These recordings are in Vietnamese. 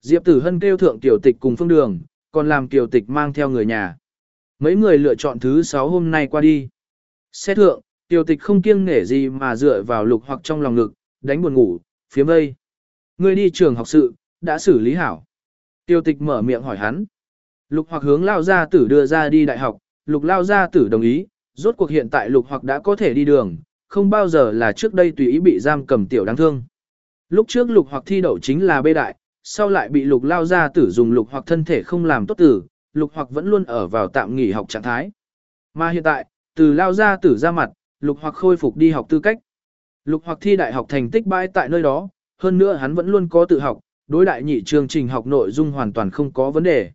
Diệp Tử Hân kêu thượng tiểu tịch cùng phương đường, còn làm tiểu tịch mang theo người nhà. Mấy người lựa chọn thứ 6 hôm nay qua đi. Xét thượng, tiểu tịch không kiêng nể gì mà dựa vào lục hoặc trong lòng ngực, đánh buồn ngủ, phía mây. Người đi trường học sự, đã xử lý hảo. Tiểu tịch mở miệng hỏi hắn. Lục hoặc hướng lao gia tử đưa ra đi đại học, lục lao gia tử đồng ý, rốt cuộc hiện tại lục hoặc đã có thể đi đường, không bao giờ là trước đây tùy ý bị giam cầm tiểu đáng thương. Lúc trước lục hoặc thi đậu chính là bê đại, sau lại bị lục lao gia tử dùng lục hoặc thân thể không làm tốt tử, lục hoặc vẫn luôn ở vào tạm nghỉ học trạng thái. Mà hiện tại, từ lao gia tử ra mặt, lục hoặc khôi phục đi học tư cách. Lục hoặc thi đại học thành tích bãi tại nơi đó, hơn nữa hắn vẫn luôn có tự học, đối đại nhị chương trình học nội dung hoàn toàn không có vấn đề.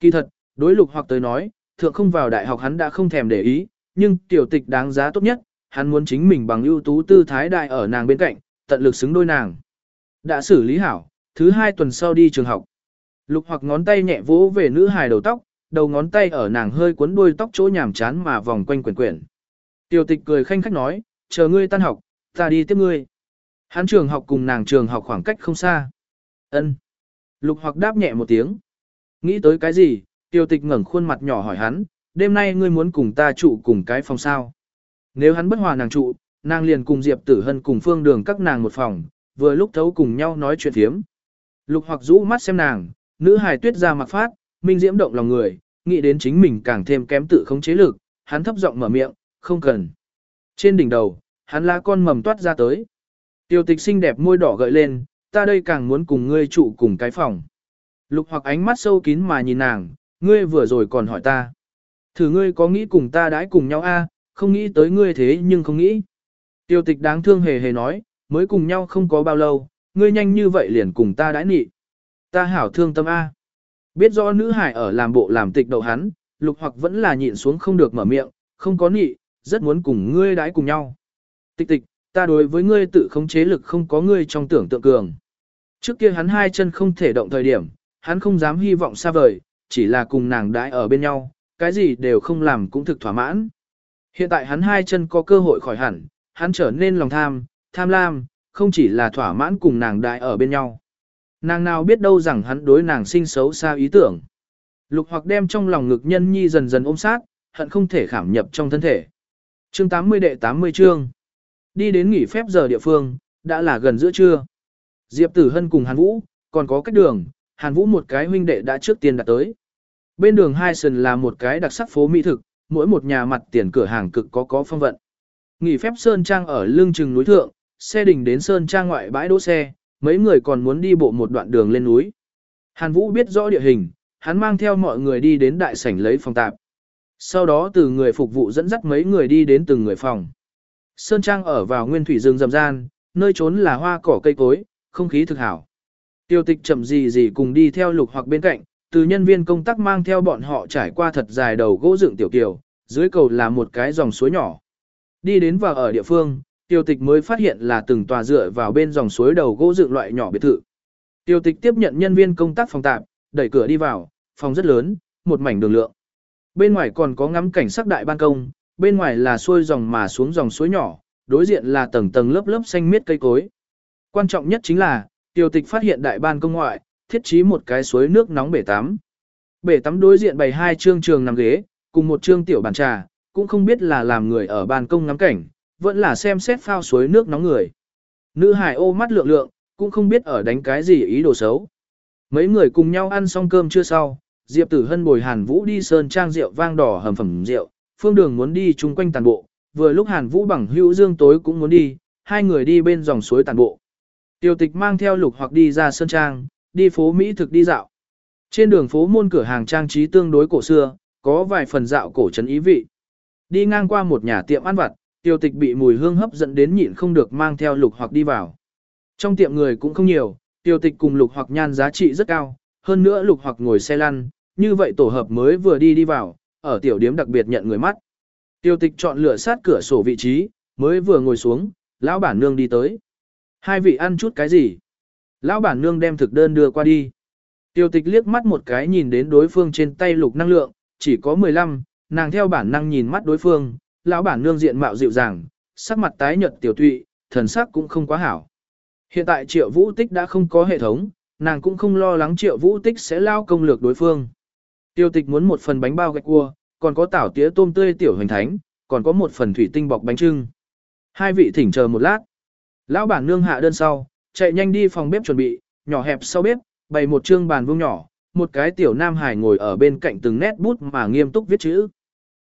Kỳ thật, đối lục hoặc tới nói, thượng không vào đại học hắn đã không thèm để ý, nhưng tiểu tịch đáng giá tốt nhất, hắn muốn chính mình bằng ưu tú tư thái đại ở nàng bên cạnh, tận lực xứng đôi nàng. Đã xử lý hảo, thứ hai tuần sau đi trường học. Lục hoặc ngón tay nhẹ vỗ về nữ hài đầu tóc, đầu ngón tay ở nàng hơi cuốn đuôi tóc chỗ nhàm chán mà vòng quanh quyển quyển. Tiểu tịch cười khanh khách nói, chờ ngươi tan học, ta đi tiếp ngươi. Hắn trường học cùng nàng trường học khoảng cách không xa. Ân. Lục hoặc đáp nhẹ một tiếng. Nghĩ tới cái gì, tiểu tịch ngẩng khuôn mặt nhỏ hỏi hắn, đêm nay ngươi muốn cùng ta trụ cùng cái phòng sao. Nếu hắn bất hòa nàng trụ, nàng liền cùng Diệp Tử Hân cùng phương đường các nàng một phòng, vừa lúc thấu cùng nhau nói chuyện thiếm. Lục hoặc rũ mắt xem nàng, nữ hài tuyết ra mặc phát, minh diễm động lòng người, nghĩ đến chính mình càng thêm kém tự khống chế lực, hắn thấp giọng mở miệng, không cần. Trên đỉnh đầu, hắn lá con mầm toát ra tới. Tiêu tịch xinh đẹp môi đỏ gợi lên, ta đây càng muốn cùng ngươi trụ cùng cái phòng. Lục hoặc ánh mắt sâu kín mà nhìn nàng, ngươi vừa rồi còn hỏi ta. Thử ngươi có nghĩ cùng ta đãi cùng nhau a? không nghĩ tới ngươi thế nhưng không nghĩ. Tiêu tịch đáng thương hề hề nói, mới cùng nhau không có bao lâu, ngươi nhanh như vậy liền cùng ta đãi nị. Ta hảo thương tâm A. Biết rõ nữ hải ở làm bộ làm tịch đậu hắn, lục hoặc vẫn là nhịn xuống không được mở miệng, không có nị, rất muốn cùng ngươi đãi cùng nhau. Tịch tịch, ta đối với ngươi tự khống chế lực không có ngươi trong tưởng tượng cường. Trước kia hắn hai chân không thể động thời điểm, hắn không dám hy vọng xa vời, chỉ là cùng nàng đãi ở bên nhau, cái gì đều không làm cũng thực thỏa mãn. Hiện tại hắn hai chân có cơ hội khỏi hẳn, hắn trở nên lòng tham, tham lam, không chỉ là thỏa mãn cùng nàng đại ở bên nhau. Nàng nào biết đâu rằng hắn đối nàng sinh xấu xa ý tưởng. Lục hoặc đem trong lòng ngực nhân nhi dần dần ôm sát, hận không thể khảm nhập trong thân thể. Chương 80 đệ 80 chương. Đi đến nghỉ phép giờ địa phương, đã là gần giữa trưa. Diệp Tử Hân cùng Hàn Vũ, còn có cách đường, Hàn Vũ một cái huynh đệ đã trước tiên đặt tới. Bên đường hai sườn là một cái đặc sắc phố mỹ thực, mỗi một nhà mặt tiền cửa hàng cực có có phong vận. Nghỉ phép Sơn Trang ở lưng chừng núi thượng, xe đình đến Sơn Trang ngoại bãi đỗ xe, mấy người còn muốn đi bộ một đoạn đường lên núi. Hàn Vũ biết rõ địa hình, hắn mang theo mọi người đi đến đại sảnh lấy phòng tạp. Sau đó từ người phục vụ dẫn dắt mấy người đi đến từng người phòng. Sơn Trang ở vào nguyên thủy rừng rậm gian, nơi trốn là hoa cỏ cây cối, không khí thực hảo. Tiêu tịch chậm gì gì cùng đi theo lục hoặc bên cạnh, từ nhân viên công tác mang theo bọn họ trải qua thật dài đầu gỗ dựng tiểu kiều, dưới cầu là một cái dòng suối nhỏ. Đi đến và ở địa phương, tiêu tịch mới phát hiện là từng tòa dựa vào bên dòng suối đầu gỗ dựng loại nhỏ biệt thự. Tiêu tịch tiếp nhận nhân viên công tác phòng tạp, đẩy cửa đi vào, phòng rất lớn, một mảnh đường lượng. Bên ngoài còn có ngắm cảnh sắc đại ban công, bên ngoài là xuôi dòng mà xuống dòng suối nhỏ, đối diện là tầng tầng lớp lớp xanh miết cây cối. Quan trọng nhất chính là, tiêu tịch phát hiện đại ban công ngoại, thiết trí một cái suối nước nóng bể tắm. Bể tắm đối diện bày hai trương trường nằm ghế, cùng một trương tiểu bàn trà, cũng không biết là làm người ở ban công ngắm cảnh, vẫn là xem xét phao suối nước nóng người. Nữ hải ô mắt lượng lượng, cũng không biết ở đánh cái gì ý đồ xấu. Mấy người cùng nhau ăn xong cơm chưa sau, Diệp Tử Hân bồi Hàn Vũ đi sơn trang rượu vang đỏ hầm phẩm rượu, phương đường muốn đi chung quanh tàn bộ, vừa lúc Hàn Vũ bằng hữu dương tối cũng muốn đi, hai người đi bên dòng suối tàn bộ. Tiêu tịch mang theo lục hoặc đi ra sơn trang, đi phố Mỹ thực đi dạo. Trên đường phố môn cửa hàng trang trí tương đối cổ xưa, có vài phần dạo cổ trấn ý vị. Đi ngang qua một nhà tiệm ăn vặt, tiêu tịch bị mùi hương hấp dẫn đến nhịn không được mang theo lục hoặc đi vào. Trong tiệm người cũng không nhiều, tiêu tịch cùng lục hoặc nhan giá trị rất cao, hơn nữa lục hoặc ngồi xe lăn, như vậy tổ hợp mới vừa đi đi vào, ở tiểu điếm đặc biệt nhận người mắt. Tiêu tịch chọn lựa sát cửa sổ vị trí, mới vừa ngồi xuống, lão bản nương đi tới. Hai vị ăn chút cái gì? Lão bản nương đem thực đơn đưa qua đi. Tiêu tịch liếc mắt một cái nhìn đến đối phương trên tay lục năng lượng, chỉ có 15, nàng theo bản năng nhìn mắt đối phương, lão bản nương diện mạo dịu dàng, sắc mặt tái nhợt tiểu tụy, thần sắc cũng không quá hảo. Hiện tại triệu vũ tích đã không có hệ thống, Nàng cũng không lo lắng triệu vũ tích sẽ lao công lược đối phương. Tiêu tịch muốn một phần bánh bao gạch cua, còn có tảo tía tôm tươi tiểu hoành thánh, còn có một phần thủy tinh bọc bánh trưng. Hai vị thỉnh chờ một lát. Lão bản nương hạ đơn sau, chạy nhanh đi phòng bếp chuẩn bị, nhỏ hẹp sau bếp, bày một trương bàn vuông nhỏ, một cái tiểu nam hải ngồi ở bên cạnh từng nét bút mà nghiêm túc viết chữ.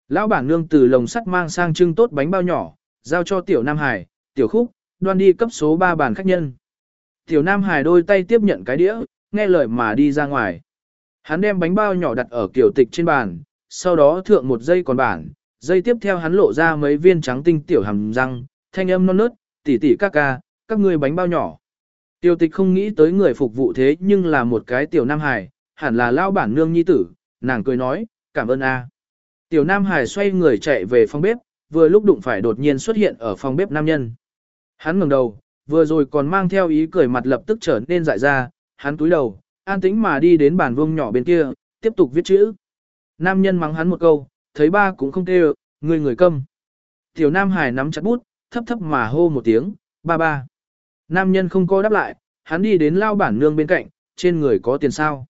Lão bản nương từ lồng sắt mang sang trưng tốt bánh bao nhỏ, giao cho tiểu nam hải, tiểu khúc, đoan đi cấp số 3 bàn khách nhân. Tiểu nam hải đôi tay tiếp nhận cái đĩa, nghe lời mà đi ra ngoài. Hắn đem bánh bao nhỏ đặt ở kiểu tịch trên bàn, sau đó thượng một dây còn bản, dây tiếp theo hắn lộ ra mấy viên trắng tinh tiểu hàm răng, thanh âm non nớt, tỉ tỉ ca ca, các ngươi bánh bao nhỏ. Tiểu tịch không nghĩ tới người phục vụ thế nhưng là một cái tiểu nam hải, hẳn là lao bản nương nhi tử, nàng cười nói, cảm ơn a. Tiểu nam hải xoay người chạy về phòng bếp, vừa lúc đụng phải đột nhiên xuất hiện ở phòng bếp nam nhân. Hắn ngẩng đầu, vừa rồi còn mang theo ý cười mặt lập tức trở nên dại ra, hắn túi đầu, an tĩnh mà đi đến bàn vuông nhỏ bên kia, tiếp tục viết chữ. Nam nhân mắng hắn một câu, thấy ba cũng không kêu, người người câm. Tiểu Nam Hải nắm chặt bút, thấp thấp mà hô một tiếng, ba ba. Nam nhân không có đáp lại, hắn đi đến lao bản nương bên cạnh, trên người có tiền sao.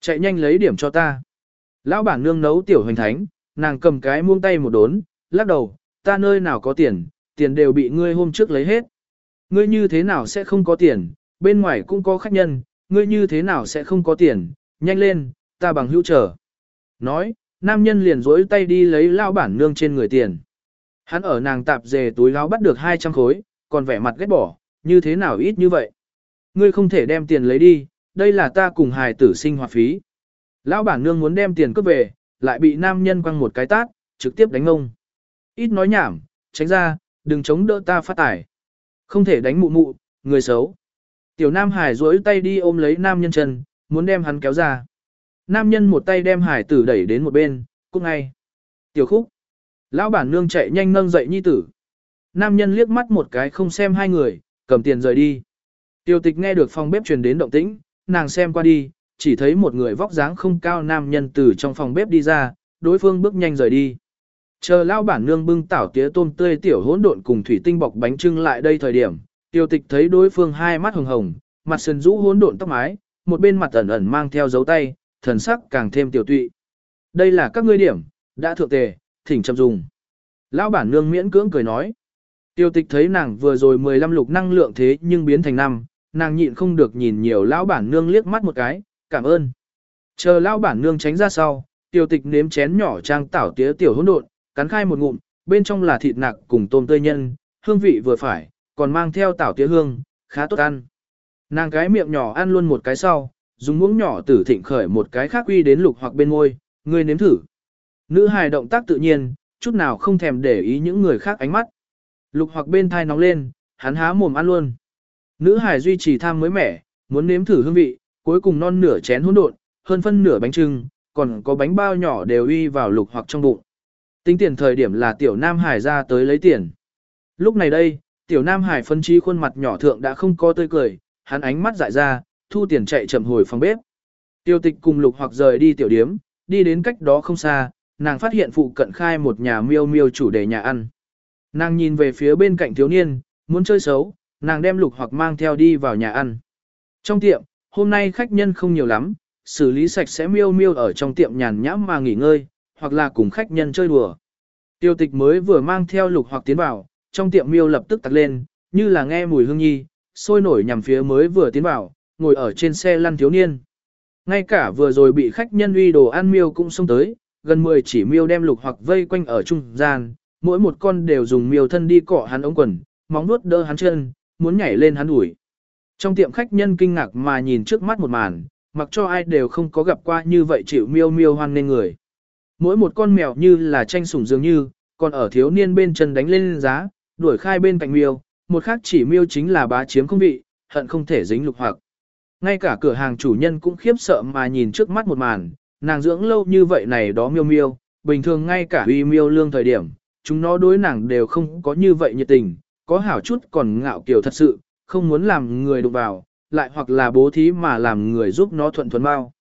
Chạy nhanh lấy điểm cho ta. Lão bản nương nấu tiểu hoành thánh, nàng cầm cái muông tay một đốn, lắc đầu, ta nơi nào có tiền, tiền đều bị ngươi hôm trước lấy hết. Ngươi như thế nào sẽ không có tiền, bên ngoài cũng có khách nhân, ngươi như thế nào sẽ không có tiền, nhanh lên, ta bằng hữu trở. Nói, nam nhân liền rỗi tay đi lấy lao bản nương trên người tiền. Hắn ở nàng tạp dề túi áo bắt được 200 khối, còn vẻ mặt ghét bỏ, như thế nào ít như vậy. Ngươi không thể đem tiền lấy đi, đây là ta cùng hài tử sinh hoạt phí. Lão bản nương muốn đem tiền cướp về, lại bị nam nhân quăng một cái tát, trực tiếp đánh ông. Ít nói nhảm, tránh ra, đừng chống đỡ ta phát tải. Không thể đánh mụ mụ, người xấu. Tiểu Nam Hải duỗi tay đi ôm lấy nam nhân chân, muốn đem hắn kéo ra. Nam nhân một tay đem hải tử đẩy đến một bên, cút ngay. Tiểu khúc. Lão bản nương chạy nhanh nâng dậy nhi tử. Nam nhân liếc mắt một cái không xem hai người, cầm tiền rời đi. tiểu tịch nghe được phòng bếp truyền đến động tĩnh, nàng xem qua đi, chỉ thấy một người vóc dáng không cao nam nhân từ trong phòng bếp đi ra, đối phương bước nhanh rời đi. Chờ lão bản nương bưng tảo tía tôm tươi tiểu hỗn độn cùng thủy tinh bọc bánh trưng lại đây thời điểm, tiêu tịch thấy đối phương hai mắt hồng hồng, mặt sần rũ hỗn độn tóc mái, một bên mặt ẩn ẩn mang theo dấu tay, thần sắc càng thêm tiểu tụy. Đây là các ngươi điểm, đã thượng tề, thỉnh chậm dùng. Lão bản nương miễn cưỡng cười nói. Tiêu tịch thấy nàng vừa rồi 15 lục năng lượng thế nhưng biến thành năm, nàng nhịn không được nhìn nhiều lão bản nương liếc mắt một cái, cảm ơn. Chờ lão bản nương tránh ra sau, tiểu tịch nếm chén nhỏ trang tảo tía tiểu hỗn độn, cắn khai một ngụm, bên trong là thịt nạc cùng tôm tươi nhân, hương vị vừa phải, còn mang theo tảo tía hương, khá tốt ăn. Nàng cái miệng nhỏ ăn luôn một cái sau, dùng muỗng nhỏ tử thịnh khởi một cái khác uy đến lục hoặc bên môi, người nếm thử. Nữ hài động tác tự nhiên, chút nào không thèm để ý những người khác ánh mắt. Lục hoặc bên thai nóng lên, hắn há mồm ăn luôn. Nữ hài duy trì tham mới mẻ, muốn nếm thử hương vị, cuối cùng non nửa chén hỗn độn, hơn phân nửa bánh trưng, còn có bánh bao nhỏ đều uy vào lục hoặc trong bụng. Tính tiền thời điểm là tiểu nam hải ra tới lấy tiền. Lúc này đây, tiểu nam hải phân trí khuôn mặt nhỏ thượng đã không có tươi cười, hắn ánh mắt dại ra, thu tiền chạy chậm hồi phòng bếp. Tiêu tịch cùng lục hoặc rời đi tiểu điếm, đi đến cách đó không xa, nàng phát hiện phụ cận khai một nhà miêu miêu chủ đề nhà ăn. Nàng nhìn về phía bên cạnh thiếu niên, muốn chơi xấu, nàng đem lục hoặc mang theo đi vào nhà ăn. Trong tiệm, hôm nay khách nhân không nhiều lắm, xử lý sạch sẽ miêu miêu ở trong tiệm nhàn nhãm mà nghỉ ngơi, hoặc là cùng khách nhân chơi đùa. Tiêu tịch mới vừa mang theo lục hoặc tiến vào, trong tiệm miêu lập tức tặc lên, như là nghe mùi hương nhi, sôi nổi nhằm phía mới vừa tiến vào, ngồi ở trên xe lăn thiếu niên. Ngay cả vừa rồi bị khách nhân uy đồ ăn miêu cũng xông tới, gần 10 chỉ miêu đem lục hoặc vây quanh ở trung gian, mỗi một con đều dùng miêu thân đi cọ hắn ống quần, móng nuốt đỡ hắn chân, muốn nhảy lên hắn đuổi. Trong tiệm khách nhân kinh ngạc mà nhìn trước mắt một màn, mặc cho ai đều không có gặp qua như vậy chịu miêu miêu hoan nên người. Mỗi một con mèo như là tranh sủng dường như, còn ở thiếu niên bên chân đánh lên giá, đuổi khai bên cạnh miêu, một khác chỉ miêu chính là bá chiếm không vị, hận không thể dính lục hoặc. Ngay cả cửa hàng chủ nhân cũng khiếp sợ mà nhìn trước mắt một màn, nàng dưỡng lâu như vậy này đó miêu miêu, bình thường ngay cả uy miêu lương thời điểm, chúng nó đối nàng đều không có như vậy nhiệt tình, có hảo chút còn ngạo kiều thật sự, không muốn làm người đụng vào, lại hoặc là bố thí mà làm người giúp nó thuận thuần bao.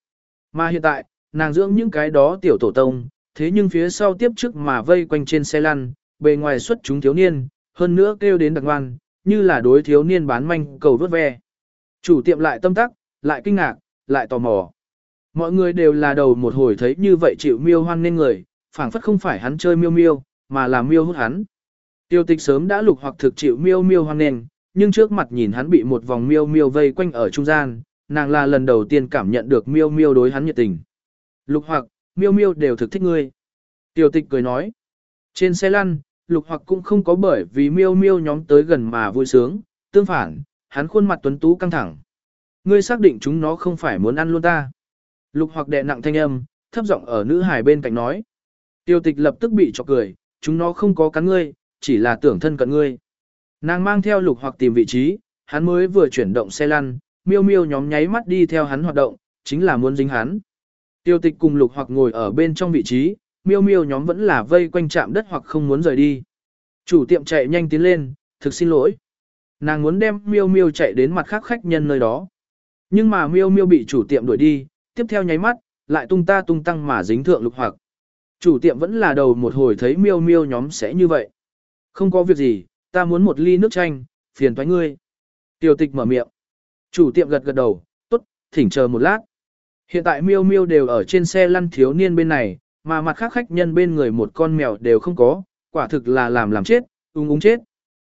Mà hiện tại, nàng dưỡng những cái đó tiểu tổ tông, thế nhưng phía sau tiếp trước mà vây quanh trên xe lăn, bề ngoài xuất chúng thiếu niên, hơn nữa kêu đến đặc ngoan, như là đối thiếu niên bán manh cầu vớt ve. Chủ tiệm lại tâm tắc, lại kinh ngạc, lại tò mò. Mọi người đều là đầu một hồi thấy như vậy chịu miêu hoan nên người, phảng phất không phải hắn chơi miêu miêu, mà là miêu hút hắn. Tiêu tịch sớm đã lục hoặc thực chịu miêu miêu hoan nên, nhưng trước mặt nhìn hắn bị một vòng miêu miêu vây quanh ở trung gian, nàng là lần đầu tiên cảm nhận được miêu miêu đối hắn nhiệt tình. Lục hoặc, miêu miêu đều thực thích ngươi. tiểu tịch cười nói. Trên xe lăn, lục hoặc cũng không có bởi vì miêu miêu nhóm tới gần mà vui sướng, tương phản, hắn khuôn mặt tuấn tú căng thẳng. Ngươi xác định chúng nó không phải muốn ăn luôn ta. Lục hoặc đè nặng thanh âm, thấp giọng ở nữ hài bên cạnh nói. Tiêu tịch lập tức bị chọc cười, chúng nó không có cắn ngươi, chỉ là tưởng thân cận ngươi. Nàng mang theo lục hoặc tìm vị trí, hắn mới vừa chuyển động xe lăn, miêu miêu nhóm nháy mắt đi theo hắn hoạt động, chính là muốn dính hắn. Tiêu tịch cùng lục hoặc ngồi ở bên trong vị trí, miêu miêu nhóm vẫn là vây quanh chạm đất hoặc không muốn rời đi. Chủ tiệm chạy nhanh tiến lên, thực xin lỗi. Nàng muốn đem miêu miêu chạy đến mặt khác khách nhân nơi đó. Nhưng mà miêu miêu bị chủ tiệm đuổi đi, tiếp theo nháy mắt, lại tung ta tung tăng mà dính thượng lục hoặc. Chủ tiệm vẫn là đầu một hồi thấy miêu miêu nhóm sẽ như vậy. Không có việc gì, ta muốn một ly nước chanh, phiền toái ngươi. Tiểu tịch mở miệng. Chủ tiệm gật gật đầu, tốt, thỉnh chờ một lát. Hiện tại miêu miêu đều ở trên xe lăn thiếu niên bên này, mà mặt khác khách nhân bên người một con mèo đều không có, quả thực là làm làm chết, ung ung chết.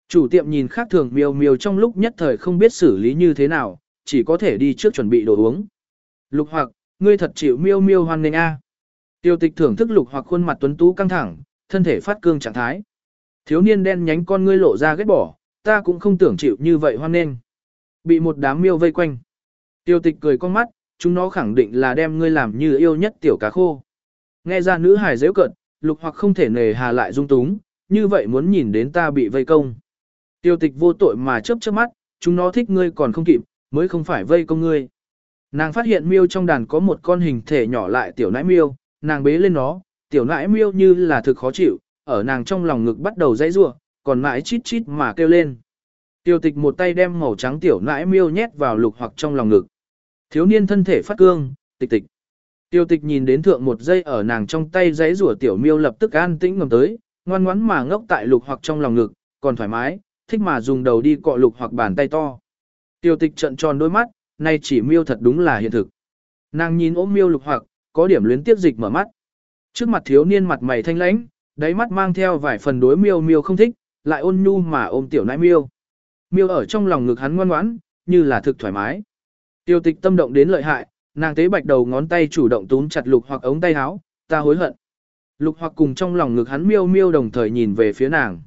Chủ tiệm nhìn khác thường miêu miêu trong lúc nhất thời không biết xử lý như thế nào, chỉ có thể đi trước chuẩn bị đồ uống. Lục hoặc, ngươi thật chịu miêu miêu hoan nghênh a. Tiêu tịch thưởng thức lục hoặc khuôn mặt tuấn tú căng thẳng, thân thể phát cương trạng thái. Thiếu niên đen nhánh con ngươi lộ ra ghét bỏ, ta cũng không tưởng chịu như vậy hoan nghênh. Bị một đám miêu vây quanh. Tiêu tịch cười con mắt, chúng nó khẳng định là đem ngươi làm như yêu nhất tiểu cá khô. Nghe ra nữ hài dễ cận, lục hoặc không thể nề hà lại dung túng, như vậy muốn nhìn đến ta bị vây công. Tiêu tịch vô tội mà chớp chớp mắt, chúng nó thích ngươi còn không kịp, mới không phải vây công ngươi. Nàng phát hiện miêu trong đàn có một con hình thể nhỏ lại tiểu nãi miêu, nàng bế lên nó, tiểu nãi miêu như là thực khó chịu, ở nàng trong lòng ngực bắt đầu dãy rủa, còn mãi chít chít mà kêu lên. Tiêu tịch một tay đem màu trắng tiểu nãi miêu nhét vào lục hoặc trong lòng ngực. Thiếu niên thân thể phát cương, tịch tịch. Tiêu tịch nhìn đến thượng một giây ở nàng trong tay dãy rủa tiểu miêu lập tức an tĩnh ngầm tới, ngoan ngoắn mà ngốc tại lục hoặc trong lòng ngực, còn thoải mái, thích mà dùng đầu đi cọ lục hoặc bàn tay to. Tiêu tịch trận tròn đôi mắt, nay chỉ miêu thật đúng là hiện thực. Nàng nhìn ôm miêu lục hoặc, có điểm luyến tiếp dịch mở mắt. Trước mặt thiếu niên mặt mày thanh lãnh, đáy mắt mang theo vài phần đối miêu miêu không thích, lại ôn nhu mà ôm tiểu nãi miêu. Miêu ở trong lòng ngực hắn ngoan ngoãn, như là thực thoải mái. Tiêu tịch tâm động đến lợi hại, nàng tế bạch đầu ngón tay chủ động túm chặt lục hoặc ống tay áo, ta hối hận. Lục hoặc cùng trong lòng ngực hắn miêu miêu đồng thời nhìn về phía nàng.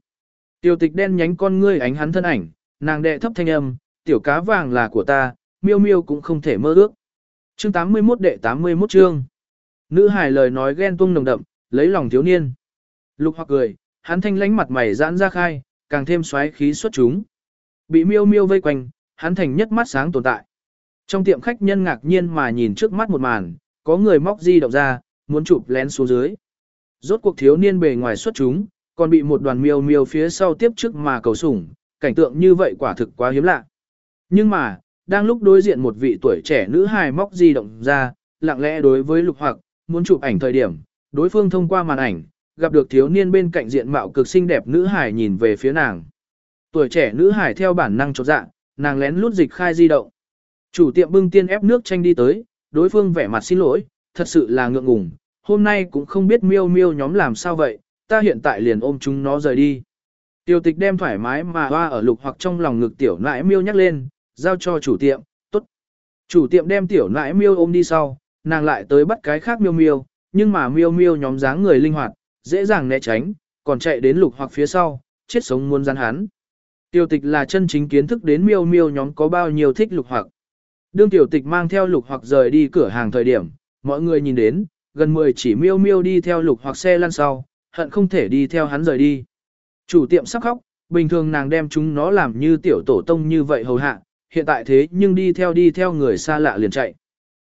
Tiêu tịch đen nhánh con ngươi ánh hắn thân ảnh, nàng đệ thấp thanh âm, tiểu cá vàng là của ta, miêu miêu cũng không thể mơ ước. Chương 81 đệ 81 chương. Nữ hài lời nói ghen tuông nồng đậm, lấy lòng thiếu niên. Lục hoặc cười, hắn thanh lánh mặt mày giãn ra khai, càng thêm xoáy khí xuất chúng. Bị miêu miêu vây quanh, hắn thành nhất mắt sáng tồn tại. Trong tiệm khách nhân ngạc nhiên mà nhìn trước mắt một màn, có người móc di động ra, muốn chụp lén xuống dưới. Rốt cuộc thiếu niên bề ngoài xuất chúng, còn bị một đoàn miêu miêu phía sau tiếp trước mà cầu sủng, cảnh tượng như vậy quả thực quá hiếm lạ. Nhưng mà, đang lúc đối diện một vị tuổi trẻ nữ hài móc di động ra, lặng lẽ đối với lục hoặc, muốn chụp ảnh thời điểm, đối phương thông qua màn ảnh, gặp được thiếu niên bên cạnh diện mạo cực xinh đẹp nữ hải nhìn về phía nàng. Tuổi trẻ nữ hải theo bản năng chột dạ, nàng lén lút dịch khai di động. Chủ tiệm bưng tiên ép nước chanh đi tới, đối phương vẻ mặt xin lỗi, thật sự là ngượng ngùng, hôm nay cũng không biết miêu miêu nhóm làm sao vậy, ta hiện tại liền ôm chúng nó rời đi. Tiêu tịch đem thoải mái mà hoa ở lục hoặc trong lòng ngực tiểu nãi miêu nhắc lên, giao cho chủ tiệm, tốt. Chủ tiệm đem tiểu nãi miêu ôm đi sau, nàng lại tới bắt cái khác miêu miêu, nhưng mà miêu miêu nhóm dáng người linh hoạt, dễ dàng né tránh, còn chạy đến lục hoặc phía sau, chết sống muốn gian hắn. Tiểu tịch là chân chính kiến thức đến miêu miêu nhóm có bao nhiêu thích lục hoặc. Đương tiểu tịch mang theo lục hoặc rời đi cửa hàng thời điểm, mọi người nhìn đến, gần 10 chỉ miêu miêu đi theo lục hoặc xe lăn sau, hận không thể đi theo hắn rời đi. Chủ tiệm sắp khóc, bình thường nàng đem chúng nó làm như tiểu tổ tông như vậy hầu hạ, hiện tại thế nhưng đi theo đi theo người xa lạ liền chạy.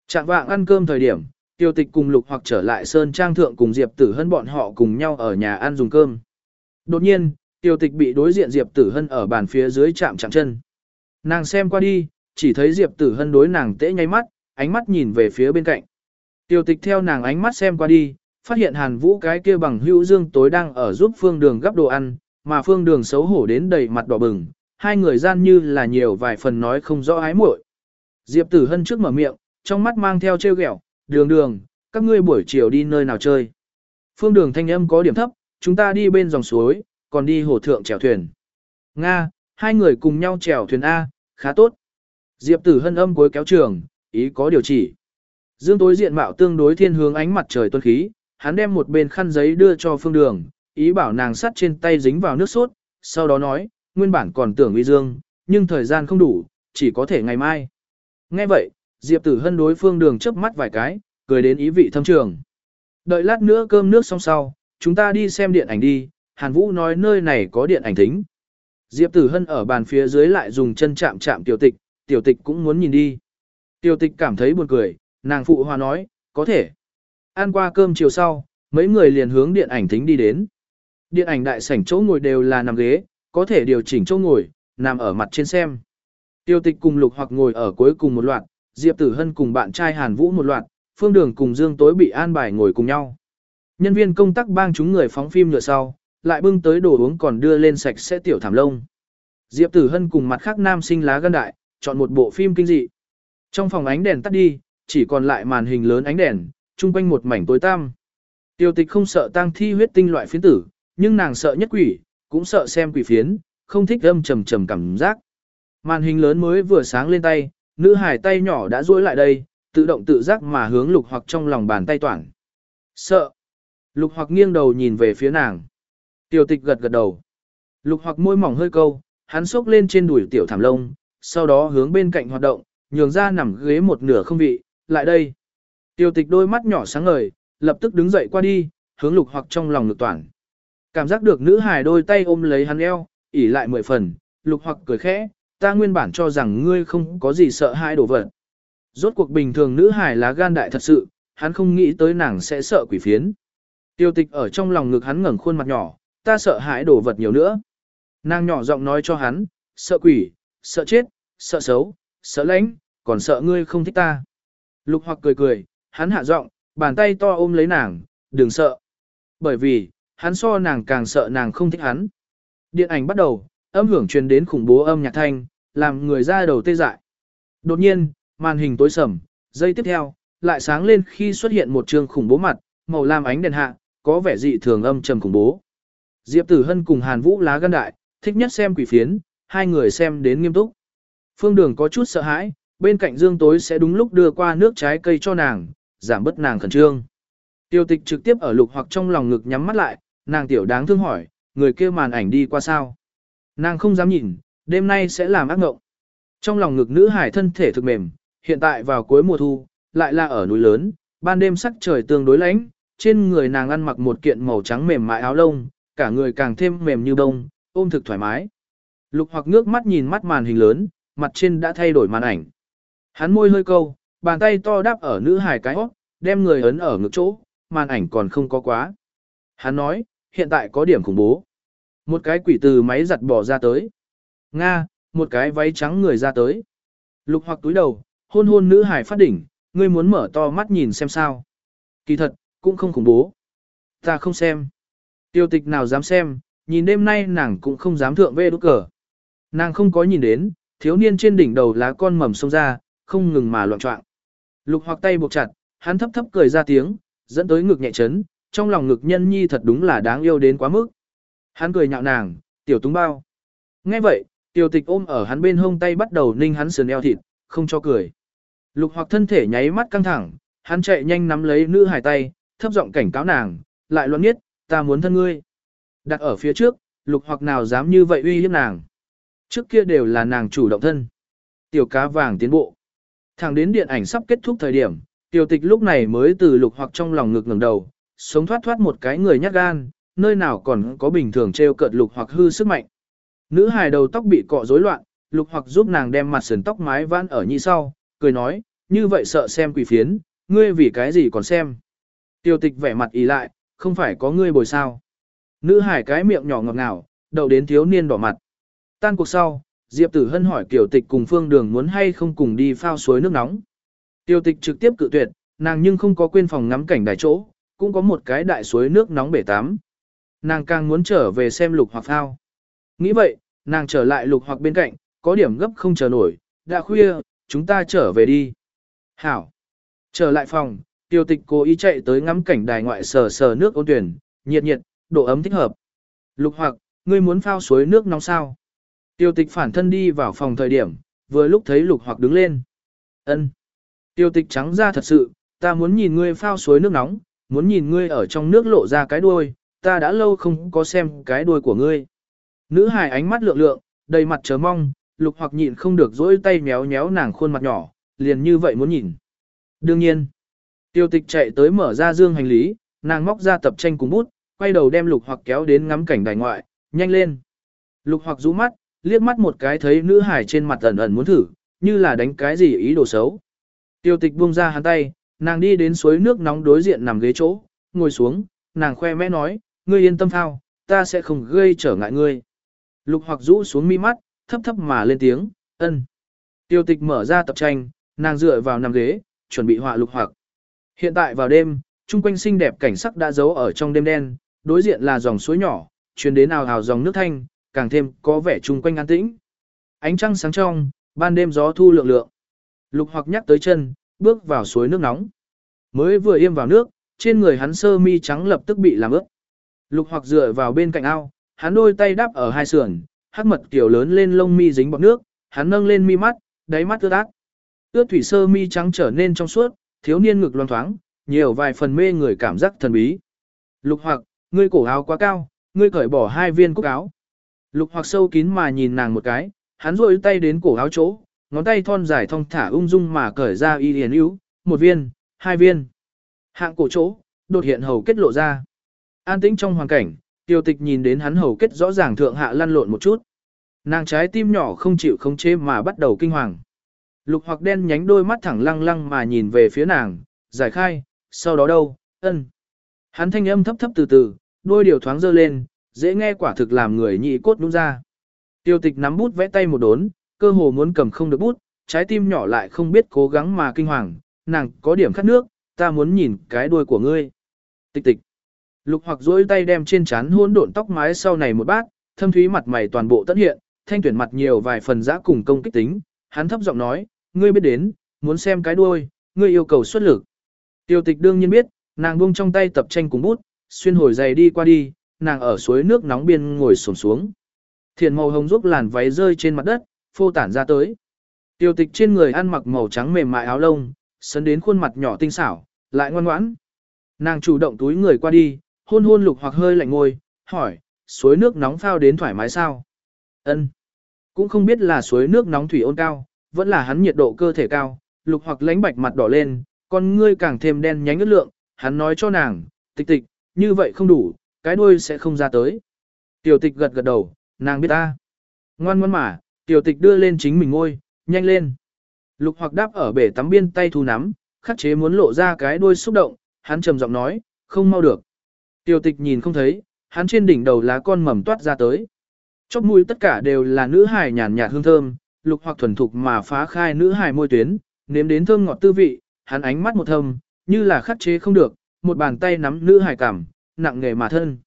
Chạm vạng ăn cơm thời điểm, tiêu tịch cùng lục hoặc trở lại Sơn Trang Thượng cùng Diệp Tử Hân bọn họ cùng nhau ở nhà ăn dùng cơm. Đột nhiên, tiêu tịch bị đối diện Diệp Tử Hân ở bàn phía dưới chạm chạm chân. Nàng xem qua đi, chỉ thấy Diệp Tử Hân đối nàng tễ nháy mắt, ánh mắt nhìn về phía bên cạnh. Tiêu tịch theo nàng ánh mắt xem qua đi, phát hiện Hàn Vũ cái kia bằng hữu dương tối đang ở giúp phương đường gấp đồ ăn, mà phương đường xấu hổ đến đầy mặt đỏ bừng, hai người gian như là nhiều vài phần nói không rõ ái muội. Diệp Tử Hân trước mở miệng, trong mắt mang theo trêu ghẹo, đường đường, các ngươi buổi chiều đi nơi nào chơi. Phương đường thanh âm có điểm thấp, chúng ta đi bên dòng suối, còn đi hồ thượng chèo thuyền. Nga, hai người cùng nhau chèo thuyền A, khá tốt. Diệp Tử Hân âm cuối kéo trường, ý có điều chỉ. Dương tối diện mạo tương đối thiên hướng ánh mặt trời tuân khí, hắn đem một bên khăn giấy đưa cho phương đường, ý bảo nàng sắt trên tay dính vào nước sốt, sau đó nói, nguyên bản còn tưởng uy dương, nhưng thời gian không đủ, chỉ có thể ngày mai. Nghe vậy, Diệp Tử Hân đối phương đường chớp mắt vài cái, cười đến ý vị thâm trường. Đợi lát nữa cơm nước xong sau, chúng ta đi xem điện ảnh đi, Hàn Vũ nói nơi này có điện ảnh thính. Diệp Tử Hân ở bàn phía dưới lại dùng chân chạm chạm tiểu tịch, tiểu tịch cũng muốn nhìn đi. Tiểu tịch cảm thấy buồn cười, nàng phụ hòa nói, có thể. Ăn qua cơm chiều sau, mấy người liền hướng điện ảnh thính đi đến. Điện ảnh đại sảnh chỗ ngồi đều là nằm ghế, có thể điều chỉnh chỗ ngồi, nằm ở mặt trên xem. Tiêu tịch cùng lục hoặc ngồi ở cuối cùng một loạt, Diệp Tử Hân cùng bạn trai Hàn Vũ một loạt, Phương Đường cùng Dương Tối bị an bài ngồi cùng nhau. Nhân viên công tác bang chúng người phóng phim nhựa sau, lại bưng tới đồ uống còn đưa lên sạch sẽ tiểu thảm lông. Diệp Tử Hân cùng mặt khác nam sinh lá gan đại, chọn một bộ phim kinh dị. Trong phòng ánh đèn tắt đi, chỉ còn lại màn hình lớn ánh đèn, chung quanh một mảnh tối tăm. Tiêu tịch không sợ tang thi huyết tinh loại phiến tử, nhưng nàng sợ nhất quỷ, cũng sợ xem quỷ phiến, không thích âm trầm trầm cảm giác. Màn hình lớn mới vừa sáng lên tay, nữ hải tay nhỏ đã duỗi lại đây, tự động tự giác mà hướng lục hoặc trong lòng bàn tay toàn. Sợ. Lục hoặc nghiêng đầu nhìn về phía nàng. Tiểu tịch gật gật đầu. Lục hoặc môi mỏng hơi câu, hắn xốc lên trên đùi tiểu thảm lông, sau đó hướng bên cạnh hoạt động, nhường ra nằm ghế một nửa không vị, lại đây. Tiểu tịch đôi mắt nhỏ sáng ngời, lập tức đứng dậy qua đi, hướng lục hoặc trong lòng ngực toàn. Cảm giác được nữ hài đôi tay ôm lấy hắn eo, ỉ lại mười phần, lục hoặc cười khẽ, ta nguyên bản cho rằng ngươi không có gì sợ hãi đổ vật. Rốt cuộc bình thường nữ hài lá gan đại thật sự, hắn không nghĩ tới nàng sẽ sợ quỷ phiến. Tiêu tịch ở trong lòng ngực hắn ngẩng khuôn mặt nhỏ, ta sợ hãi đổ vật nhiều nữa. Nàng nhỏ giọng nói cho hắn, sợ quỷ, sợ chết, sợ xấu, sợ lãnh, còn sợ ngươi không thích ta. Lục hoặc cười cười, hắn hạ giọng, bàn tay to ôm lấy nàng, đừng sợ. Bởi vì, hắn so nàng càng sợ nàng không thích hắn. Điện ảnh bắt đầu, âm hưởng truyền đến khủng bố âm nhạc thanh, làm người ra đầu tê dại. Đột nhiên, màn hình tối sầm, giây tiếp theo, lại sáng lên khi xuất hiện một trường khủng bố mặt, màu lam ánh đèn hạ, có vẻ dị thường âm trầm khủng bố. Diệp Tử Hân cùng Hàn Vũ lá gan đại, thích nhất xem quỷ phiến, hai người xem đến nghiêm túc. Phương Đường có chút sợ hãi, bên cạnh Dương Tối sẽ đúng lúc đưa qua nước trái cây cho nàng, giảm bớt nàng khẩn trương. Tiêu tịch trực tiếp ở lục hoặc trong lòng ngực nhắm mắt lại, nàng tiểu đáng thương hỏi, người kia màn ảnh đi qua sao. Nàng không dám nhìn, đêm nay sẽ làm ác ngộng. Trong lòng ngực nữ hải thân thể thực mềm, hiện tại vào cuối mùa thu, lại là ở núi lớn, ban đêm sắc trời tương đối lạnh, trên người nàng ăn mặc một kiện màu trắng mềm mại áo lông, cả người càng thêm mềm như bông, ôm thực thoải mái. Lục hoặc ngước mắt nhìn mắt màn hình lớn, mặt trên đã thay đổi màn ảnh. Hắn môi hơi câu, bàn tay to đáp ở nữ hải cái hót, đem người ấn ở ngực chỗ, màn ảnh còn không có quá. Hắn nói, hiện tại có điểm khủng bố. Một cái quỷ từ máy giặt bỏ ra tới. Nga, một cái váy trắng người ra tới. Lục hoặc túi đầu, hôn hôn nữ hải phát đỉnh, ngươi muốn mở to mắt nhìn xem sao. Kỳ thật, cũng không khủng bố. Ta không xem. Tiêu tịch nào dám xem, nhìn đêm nay nàng cũng không dám thượng về đốt cờ. Nàng không có nhìn đến, thiếu niên trên đỉnh đầu lá con mầm xông ra, không ngừng mà loạn trọng. Lục hoặc tay buộc chặt, hắn thấp thấp cười ra tiếng, dẫn tới ngực nhẹ chấn, trong lòng ngực nhân nhi thật đúng là đáng yêu đến quá mức. Hắn cười nhạo nàng, tiểu túng bao. Nghe vậy, tiểu tịch ôm ở hắn bên hông tay bắt đầu ninh hắn sườn eo thịt, không cho cười. Lục hoặc thân thể nháy mắt căng thẳng, hắn chạy nhanh nắm lấy nữ hài tay, thấp giọng cảnh cáo nàng, lại luận nhất, ta muốn thân ngươi. Đặt ở phía trước, lục hoặc nào dám như vậy uy hiếp nàng. Trước kia đều là nàng chủ động thân. Tiểu cá vàng tiến bộ. Thẳng đến điện ảnh sắp kết thúc thời điểm, tiểu tịch lúc này mới từ lục hoặc trong lòng ngực ngẩng đầu, sống thoát thoát một cái người nhát gan, nơi nào còn có bình thường treo cợt lục hoặc hư sức mạnh. Nữ hài đầu tóc bị cọ rối loạn, lục hoặc giúp nàng đem mặt sườn tóc mái vãn ở như sau, cười nói, như vậy sợ xem quỷ phiến, ngươi vì cái gì còn xem. Tiêu tịch vẻ mặt ý lại, không phải có ngươi bồi sao. Nữ hải cái miệng nhỏ ngọt ngào, đậu đến thiếu niên đỏ mặt. Tan cuộc sau, Diệp Tử Hân hỏi Kiều Tịch cùng Phương Đường muốn hay không cùng đi phao suối nước nóng. Tiêu Tịch trực tiếp cự tuyệt, nàng nhưng không có quên phòng ngắm cảnh đại chỗ, cũng có một cái đại suối nước nóng bể tắm. Nàng càng muốn trở về xem lục hoặc phao. Nghĩ vậy, nàng trở lại lục hoặc bên cạnh, có điểm gấp không chờ nổi, đã khuya, chúng ta trở về đi. Hảo. Trở lại phòng, tiêu tịch cố ý chạy tới ngắm cảnh đài ngoại sờ sờ nước ôn tuyển, nhiệt nhiệt, độ ấm thích hợp. Lục hoặc, ngươi muốn phao suối nước nóng sao? Tiêu tịch phản thân đi vào phòng thời điểm, vừa lúc thấy lục hoặc đứng lên. ân Tiêu tịch trắng ra thật sự, ta muốn nhìn ngươi phao suối nước nóng, muốn nhìn ngươi ở trong nước lộ ra cái đuôi, ta đã lâu không có xem cái đuôi của ngươi. Nữ hài ánh mắt lượng lượng, đầy mặt chờ mong, lục hoặc nhịn không được dỗi tay méo méo nàng khuôn mặt nhỏ, liền như vậy muốn nhìn. Đương nhiên, tiêu tịch chạy tới mở ra dương hành lý, nàng móc ra tập tranh cùng bút, quay đầu đem lục hoặc kéo đến ngắm cảnh đài ngoại, nhanh lên. Lục hoặc rũ mắt, liếc mắt một cái thấy nữ hải trên mặt ẩn ẩn muốn thử, như là đánh cái gì ý đồ xấu. Tiêu tịch buông ra hắn tay, nàng đi đến suối nước nóng đối diện nằm ghế chỗ, ngồi xuống, nàng khoe mẽ nói, ngươi yên tâm thao, ta sẽ không gây trở ngại ngươi. Lục hoặc rũ xuống mi mắt, thấp thấp mà lên tiếng, ân. Tiêu tịch mở ra tập tranh, nàng dựa vào nằm ghế, chuẩn bị họa lục hoặc. Hiện tại vào đêm, chung quanh xinh đẹp cảnh sắc đã giấu ở trong đêm đen, đối diện là dòng suối nhỏ, truyền đến ào ào dòng nước thanh, càng thêm có vẻ chung quanh an tĩnh. Ánh trăng sáng trong, ban đêm gió thu lượng lượng. Lục hoặc nhắc tới chân, bước vào suối nước nóng. Mới vừa im vào nước, trên người hắn sơ mi trắng lập tức bị làm ướt. Lục hoặc dựa vào bên cạnh ao, hắn đôi tay đắp ở hai sườn, hắc mật kiểu lớn lên lông mi dính bọt nước, hắn nâng lên mi mắt, đáy mắt ướt ác. Ướt thủy sơ mi trắng trở nên trong suốt, thiếu niên ngực loan thoáng, nhiều vài phần mê người cảm giác thần bí. Lục hoặc, ngươi cổ áo quá cao, ngươi cởi bỏ hai viên cúc áo. Lục hoặc sâu kín mà nhìn nàng một cái, hắn rôi tay đến cổ áo chỗ, ngón tay thon dài thong thả ung dung mà cởi ra y hiền yếu, một viên, hai viên. Hạng cổ chỗ, đột hiện hầu kết lộ ra. An tĩnh trong hoàn cảnh, tiêu tịch nhìn đến hắn hầu kết rõ ràng thượng hạ lăn lộn một chút. Nàng trái tim nhỏ không chịu không chế mà bắt đầu kinh hoàng. Lục hoặc đen nhánh đôi mắt thẳng lăng lăng mà nhìn về phía nàng, giải khai, sau đó đâu, ân. Hắn thanh âm thấp thấp từ từ, đôi điều thoáng dơ lên, dễ nghe quả thực làm người nhị cốt đúng ra. Tiêu tịch nắm bút vẽ tay một đốn, cơ hồ muốn cầm không được bút, trái tim nhỏ lại không biết cố gắng mà kinh hoàng, nàng có điểm khát nước, ta muốn nhìn cái đuôi của ngươi. Tịch tịch. Lục hoặc duỗi tay đem trên trán hỗn độn tóc mái sau này một bát, thâm thúy mặt mày toàn bộ tất hiện, thanh tuyển mặt nhiều vài phần giã cùng công kích tính, hắn thấp giọng nói, ngươi biết đến, muốn xem cái đuôi, ngươi yêu cầu xuất lực. Tiêu tịch đương nhiên biết, nàng buông trong tay tập tranh cùng bút, xuyên hồi giày đi qua đi, nàng ở suối nước nóng biên ngồi xổm xuống. Thiền màu hồng giúp làn váy rơi trên mặt đất, phô tản ra tới. Tiêu tịch trên người ăn mặc màu trắng mềm mại áo lông, sấn đến khuôn mặt nhỏ tinh xảo, lại ngoan ngoãn. Nàng chủ động túi người qua đi, hôn hôn lục hoặc hơi lạnh ngôi, hỏi, suối nước nóng phao đến thoải mái sao? Ân. Cũng không biết là suối nước nóng thủy ôn cao, vẫn là hắn nhiệt độ cơ thể cao, lục hoặc lánh bạch mặt đỏ lên, con ngươi càng thêm đen nhánh ướt lượng, hắn nói cho nàng, tịch tịch, như vậy không đủ, cái đuôi sẽ không ra tới. Tiểu tịch gật gật đầu, nàng biết ta. Ngoan ngoan mà, tiểu tịch đưa lên chính mình ngôi, nhanh lên. Lục hoặc đáp ở bể tắm biên tay thu nắm, khắc chế muốn lộ ra cái đuôi xúc động, hắn trầm giọng nói, không mau được. Tiểu tịch nhìn không thấy, hắn trên đỉnh đầu lá con mầm toát ra tới. Chóp mũi tất cả đều là nữ hài nhàn nhạt hương thơm, lục hoặc thuần thục mà phá khai nữ hài môi tuyến, nếm đến thơm ngọt tư vị, hắn ánh mắt một thâm, như là khắc chế không được, một bàn tay nắm nữ hài cảm, nặng nghề mà thân.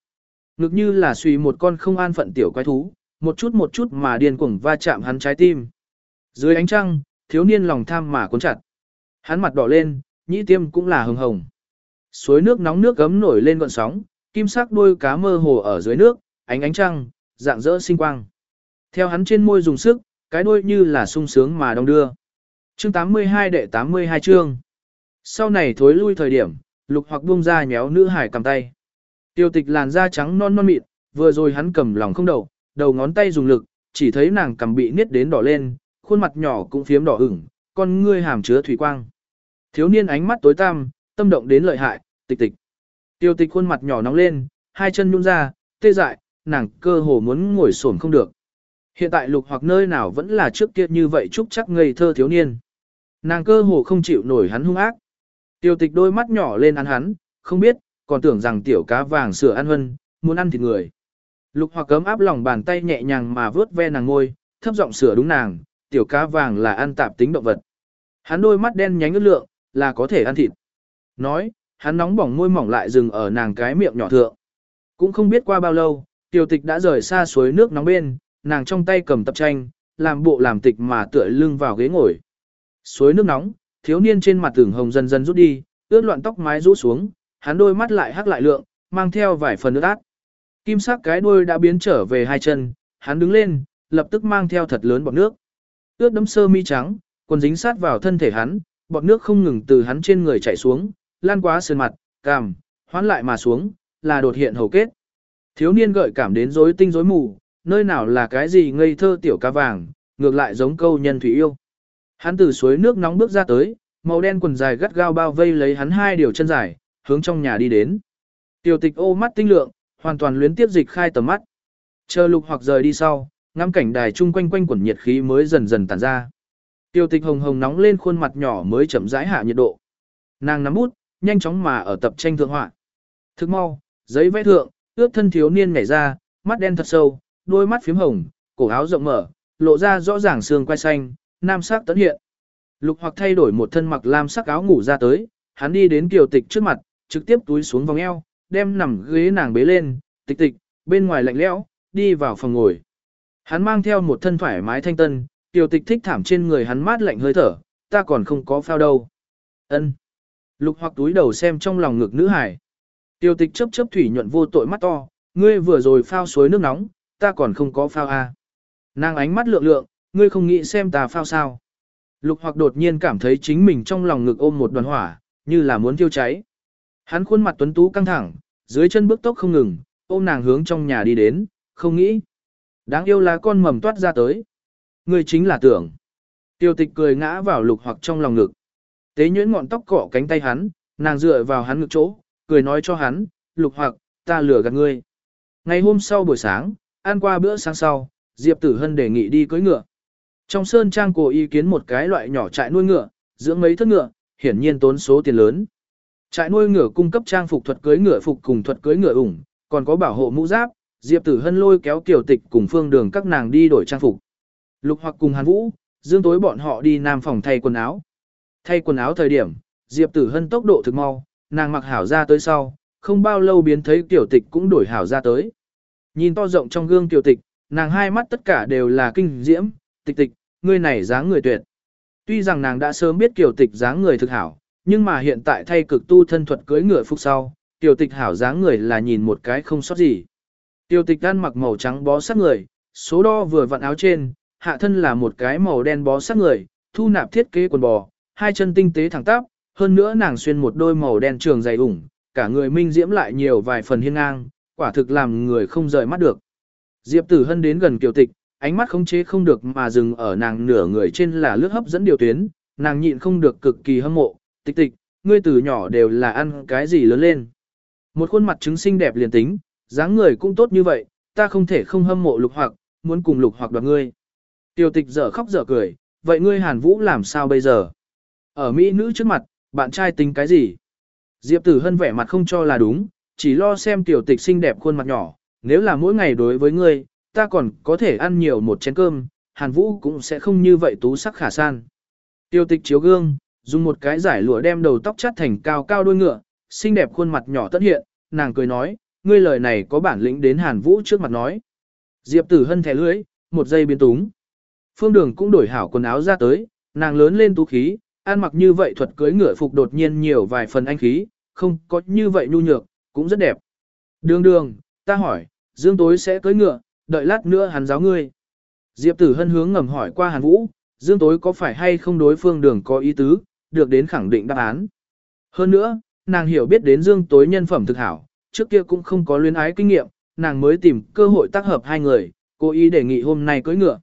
Ngực như là suy một con không an phận tiểu quái thú, một chút một chút mà điên cuồng va chạm hắn trái tim. Dưới ánh trăng, thiếu niên lòng tham mà cuốn chặt. Hắn mặt đỏ lên, nhĩ tiêm cũng là hồng hồng. Suối nước nóng nước gấm nổi lên gọn sóng, kim sắc đuôi cá mơ hồ ở dưới nước, ánh ánh trăng, dạng dỡ sinh quang. Theo hắn trên môi dùng sức, cái đuôi như là sung sướng mà đong đưa. Chương 82 đệ 82 chương. Sau này thối lui thời điểm, lục hoặc buông ra nhéo nữ hải cầm tay. Tiêu tịch làn da trắng non non mịn, vừa rồi hắn cầm lòng không đầu, đầu ngón tay dùng lực, chỉ thấy nàng cầm bị niết đến đỏ lên, khuôn mặt nhỏ cũng phiếm đỏ ửng, con ngươi hàm chứa thủy quang. Thiếu niên ánh mắt tối tăm, tâm động đến lợi hại, tịch tịch. Tiêu tịch khuôn mặt nhỏ nóng lên, hai chân nhún ra, tê dại, nàng cơ hồ muốn ngồi xổm không được. Hiện tại lục hoặc nơi nào vẫn là trước kia như vậy chúc chắc ngây thơ thiếu niên. Nàng cơ hồ không chịu nổi hắn hung ác. Tiêu tịch đôi mắt nhỏ lên ăn hắn, không biết, còn tưởng rằng tiểu cá vàng sửa ăn hân, muốn ăn thịt người. Lục hoặc cấm áp lòng bàn tay nhẹ nhàng mà vớt ve nàng ngôi, thấp giọng sửa đúng nàng, tiểu cá vàng là ăn tạp tính động vật. Hắn đôi mắt đen nhánh ướt lượng, là có thể ăn thịt. Nói, hắn nóng bỏng môi mỏng lại dừng ở nàng cái miệng nhỏ thượng. Cũng không biết qua bao lâu, tiểu tịch đã rời xa suối nước nóng bên, nàng trong tay cầm tập tranh, làm bộ làm tịch mà tựa lưng vào ghế ngồi. Suối nước nóng, thiếu niên trên mặt tưởng hồng dần dần rút đi, ướt loạn tóc mái rũ xuống, hắn đôi mắt lại hắc lại lượng, mang theo vài phần nước át. Kim sắc cái đuôi đã biến trở về hai chân, hắn đứng lên, lập tức mang theo thật lớn bọt nước. Ướt đấm sơ mi trắng, quần dính sát vào thân thể hắn, bọt nước không ngừng từ hắn trên người chảy xuống, lan quá sườn mặt, cằm, hoán lại mà xuống, là đột hiện hầu kết. Thiếu niên gợi cảm đến rối tinh rối mù, nơi nào là cái gì ngây thơ tiểu ca vàng, ngược lại giống câu nhân thủy yêu. Hắn từ suối nước nóng bước ra tới, màu đen quần dài gắt gao bao vây lấy hắn hai điều chân dài, hướng trong nhà đi đến. Tiểu tịch ô mắt tinh lượng, hoàn toàn luyến tiếp dịch khai tầm mắt. Chờ lục hoặc rời đi sau, ngắm cảnh đài chung quanh quanh quẩn nhiệt khí mới dần dần tản ra. Tiêu tịch hồng hồng nóng lên khuôn mặt nhỏ mới chậm rãi hạ nhiệt độ. Nàng nắm bút, nhanh chóng mà ở tập tranh thượng họa. Thức mau, giấy vẽ thượng, ước thân thiếu niên nhảy ra, mắt đen thật sâu, đôi mắt phím hồng, cổ áo rộng mở, lộ ra rõ ràng xương quai xanh, nam sắc tấn hiện. Lục hoặc thay đổi một thân mặc lam sắc áo ngủ ra tới, hắn đi đến kiều tịch trước mặt, trực tiếp túi xuống vòng eo, đem nằm ghế nàng bế lên, tịch tịch, bên ngoài lạnh lẽo, đi vào phòng ngồi. Hắn mang theo một thân thoải mái thanh tân, kiều tịch thích thảm trên người hắn mát lạnh hơi thở, ta còn không có phao đâu. ân Lục hoặc túi đầu xem trong lòng ngực nữ hải. Tiêu tịch chấp chấp thủy nhuận vô tội mắt to, ngươi vừa rồi phao suối nước nóng, ta còn không có phao à. Nàng ánh mắt lượng lượng, ngươi không nghĩ xem ta phao sao. Lục hoặc đột nhiên cảm thấy chính mình trong lòng ngực ôm một đoàn hỏa, như là muốn thiêu cháy. Hắn khuôn mặt tuấn tú căng thẳng, dưới chân bước tốc không ngừng, ôm nàng hướng trong nhà đi đến, không nghĩ. Đáng yêu là con mầm toát ra tới. Ngươi chính là tưởng. Tiêu tịch cười ngã vào lục hoặc trong lòng ngực. Tế nhuyễn ngọn tóc cọ cánh tay hắn, nàng dựa vào hắn ngực chỗ, cười nói cho hắn, lục hoặc, ta lừa gạt ngươi. Ngày hôm sau buổi sáng, ăn qua bữa sáng sau, Diệp Tử Hân đề nghị đi cưới ngựa. Trong sơn trang cổ ý kiến một cái loại nhỏ trại nuôi ngựa, dưỡng mấy thất ngựa, hiển nhiên tốn số tiền lớn. Trại nuôi ngựa cung cấp trang phục thuật cưới ngựa phục cùng thuật cưới ngựa ủng, còn có bảo hộ mũ giáp, Diệp Tử Hân lôi kéo Kiều Tịch cùng Phương Đường các nàng đi đổi trang phục. Lục hoặc cùng Hàn Vũ, Dương tối bọn họ đi nam phòng thay quần áo. Thay quần áo thời điểm, Diệp Tử Hân tốc độ thực mau, nàng mặc hảo ra tới sau, không bao lâu biến thấy tiểu Tịch cũng đổi hảo ra tới. Nhìn to rộng trong gương tiểu Tịch, nàng hai mắt tất cả đều là kinh diễm, tịch tịch, ngươi này dáng người tuyệt. Tuy rằng nàng đã sớm biết tiểu Tịch dáng người thực hảo, nhưng mà hiện tại thay cực tu thân thuật cưới ngựa phục sau, tiểu Tịch hảo dáng người là nhìn một cái không sót gì. Tiểu Tịch ăn mặc màu trắng bó sát người, số đo vừa vặn áo trên, hạ thân là một cái màu đen bó sát người, thu nạp thiết kế quần bò, hai chân tinh tế thẳng tắp, hơn nữa nàng xuyên một đôi màu đen trường dày ủng, cả người minh diễm lại nhiều vài phần hiên ngang, quả thực làm người không rời mắt được. Diệp Tử Hân đến gần Kiều Tịch, ánh mắt khống chế không được mà dừng ở nàng nửa người trên là lướt hấp dẫn điều tuyến, nàng nhịn không được cực kỳ hâm mộ, tịch tịch, ngươi từ nhỏ đều là ăn cái gì lớn lên. Một khuôn mặt trứng xinh đẹp liền tính, dáng người cũng tốt như vậy, ta không thể không hâm mộ lục hoặc, muốn cùng lục hoặc đoạt ngươi. Tiêu tịch dở khóc dở cười, vậy ngươi hàn vũ làm sao bây giờ? Ở Mỹ nữ trước mặt, bạn trai tính cái gì? Diệp tử hân vẻ mặt không cho là đúng, chỉ lo xem tiểu tịch xinh đẹp khuôn mặt nhỏ, nếu là mỗi ngày đối với ngươi, ta còn có thể ăn nhiều một chén cơm, hàn vũ cũng sẽ không như vậy tú sắc khả san. Tiêu tịch chiếu gương, dùng một cái giải lụa đem đầu tóc chắt thành cao cao đuôi ngựa, xinh đẹp khuôn mặt nhỏ tất hiện, nàng cười nói, ngươi lời này có bản lĩnh đến hàn vũ trước mặt nói. Diệp tử hân thẻ lưới, một giây biến túng. Phương đường cũng đổi hảo quần áo ra tới, nàng lớn lên tú khí, An mặc như vậy thuật cưới ngựa phục đột nhiên nhiều vài phần anh khí, không có như vậy nhu nhược, cũng rất đẹp. Đường đường, ta hỏi, Dương tối sẽ cưới ngựa, đợi lát nữa hắn giáo ngươi. Diệp tử hân hướng ngầm hỏi qua Hàn Vũ, Dương tối có phải hay không đối phương đường có ý tứ, được đến khẳng định đáp án. Hơn nữa, nàng hiểu biết đến Dương tối nhân phẩm thực hảo, trước kia cũng không có luyến ái kinh nghiệm, nàng mới tìm cơ hội tác hợp hai người, cố ý đề nghị hôm nay cưới ngựa.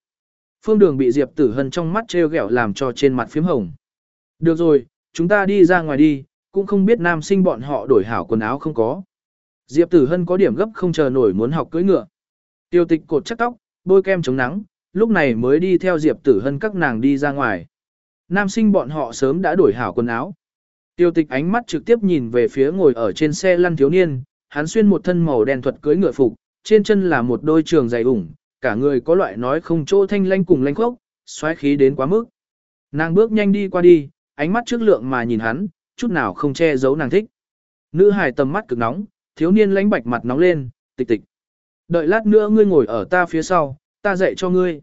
Phương đường bị Diệp tử hân trong mắt treo gẹo làm cho trên mặt phím hồng. Được rồi, chúng ta đi ra ngoài đi, cũng không biết nam sinh bọn họ đổi hảo quần áo không có. Diệp Tử Hân có điểm gấp không chờ nổi muốn học cưỡi ngựa. Tiêu tịch cột chắc tóc, bôi kem chống nắng, lúc này mới đi theo Diệp Tử Hân các nàng đi ra ngoài. Nam sinh bọn họ sớm đã đổi hảo quần áo. Tiêu tịch ánh mắt trực tiếp nhìn về phía ngồi ở trên xe lăn thiếu niên, hắn xuyên một thân màu đen thuật cưỡi ngựa phục, trên chân là một đôi trường dày ủng, cả người có loại nói không chỗ thanh lanh cùng lanh khốc, xoáy khí đến quá mức. Nàng bước nhanh đi qua đi, ánh mắt trước lượng mà nhìn hắn, chút nào không che giấu nàng thích. Nữ hài tầm mắt cực nóng, thiếu niên lãnh bạch mặt nóng lên, tịch tịch. Đợi lát nữa ngươi ngồi ở ta phía sau, ta dạy cho ngươi.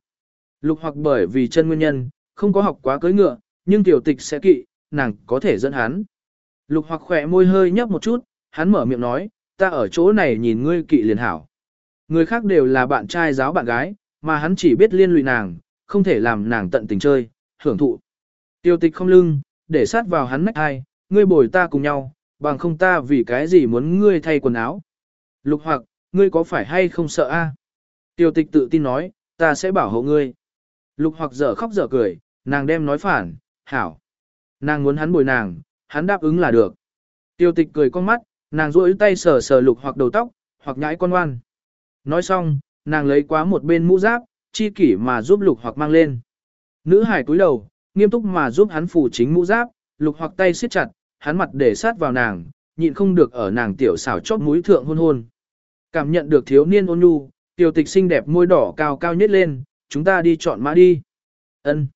Lục hoặc bởi vì chân nguyên nhân, không có học quá cưới ngựa, nhưng tiểu tịch sẽ kỵ, nàng có thể dẫn hắn. Lục hoặc khỏe môi hơi nhấp một chút, hắn mở miệng nói, ta ở chỗ này nhìn ngươi kỵ liền hảo. Người khác đều là bạn trai giáo bạn gái, mà hắn chỉ biết liên lụy nàng, không thể làm nàng tận tình chơi, hưởng thụ. Tiêu tịch không lưng, để sát vào hắn nách hai, ngươi bồi ta cùng nhau, bằng không ta vì cái gì muốn ngươi thay quần áo. Lục hoặc, ngươi có phải hay không sợ a? Tiêu tịch tự tin nói, ta sẽ bảo hộ ngươi. Lục hoặc dở khóc dở cười, nàng đem nói phản, hảo. Nàng muốn hắn bồi nàng, hắn đáp ứng là được. Tiêu tịch cười con mắt, nàng duỗi tay sờ sờ lục hoặc đầu tóc, hoặc nhãi con ngoan. Nói xong, nàng lấy quá một bên mũ giáp, chi kỷ mà giúp lục hoặc mang lên. Nữ hải cúi đầu, nghiêm túc mà giúp hắn phủ chính mũ giáp, lục hoặc tay siết chặt, hắn mặt để sát vào nàng, nhịn không được ở nàng tiểu xảo chóp mũi thượng hôn hôn. Cảm nhận được thiếu niên ôn nhu, tiểu tịch xinh đẹp môi đỏ cao cao nhất lên, chúng ta đi chọn mã đi. Ân.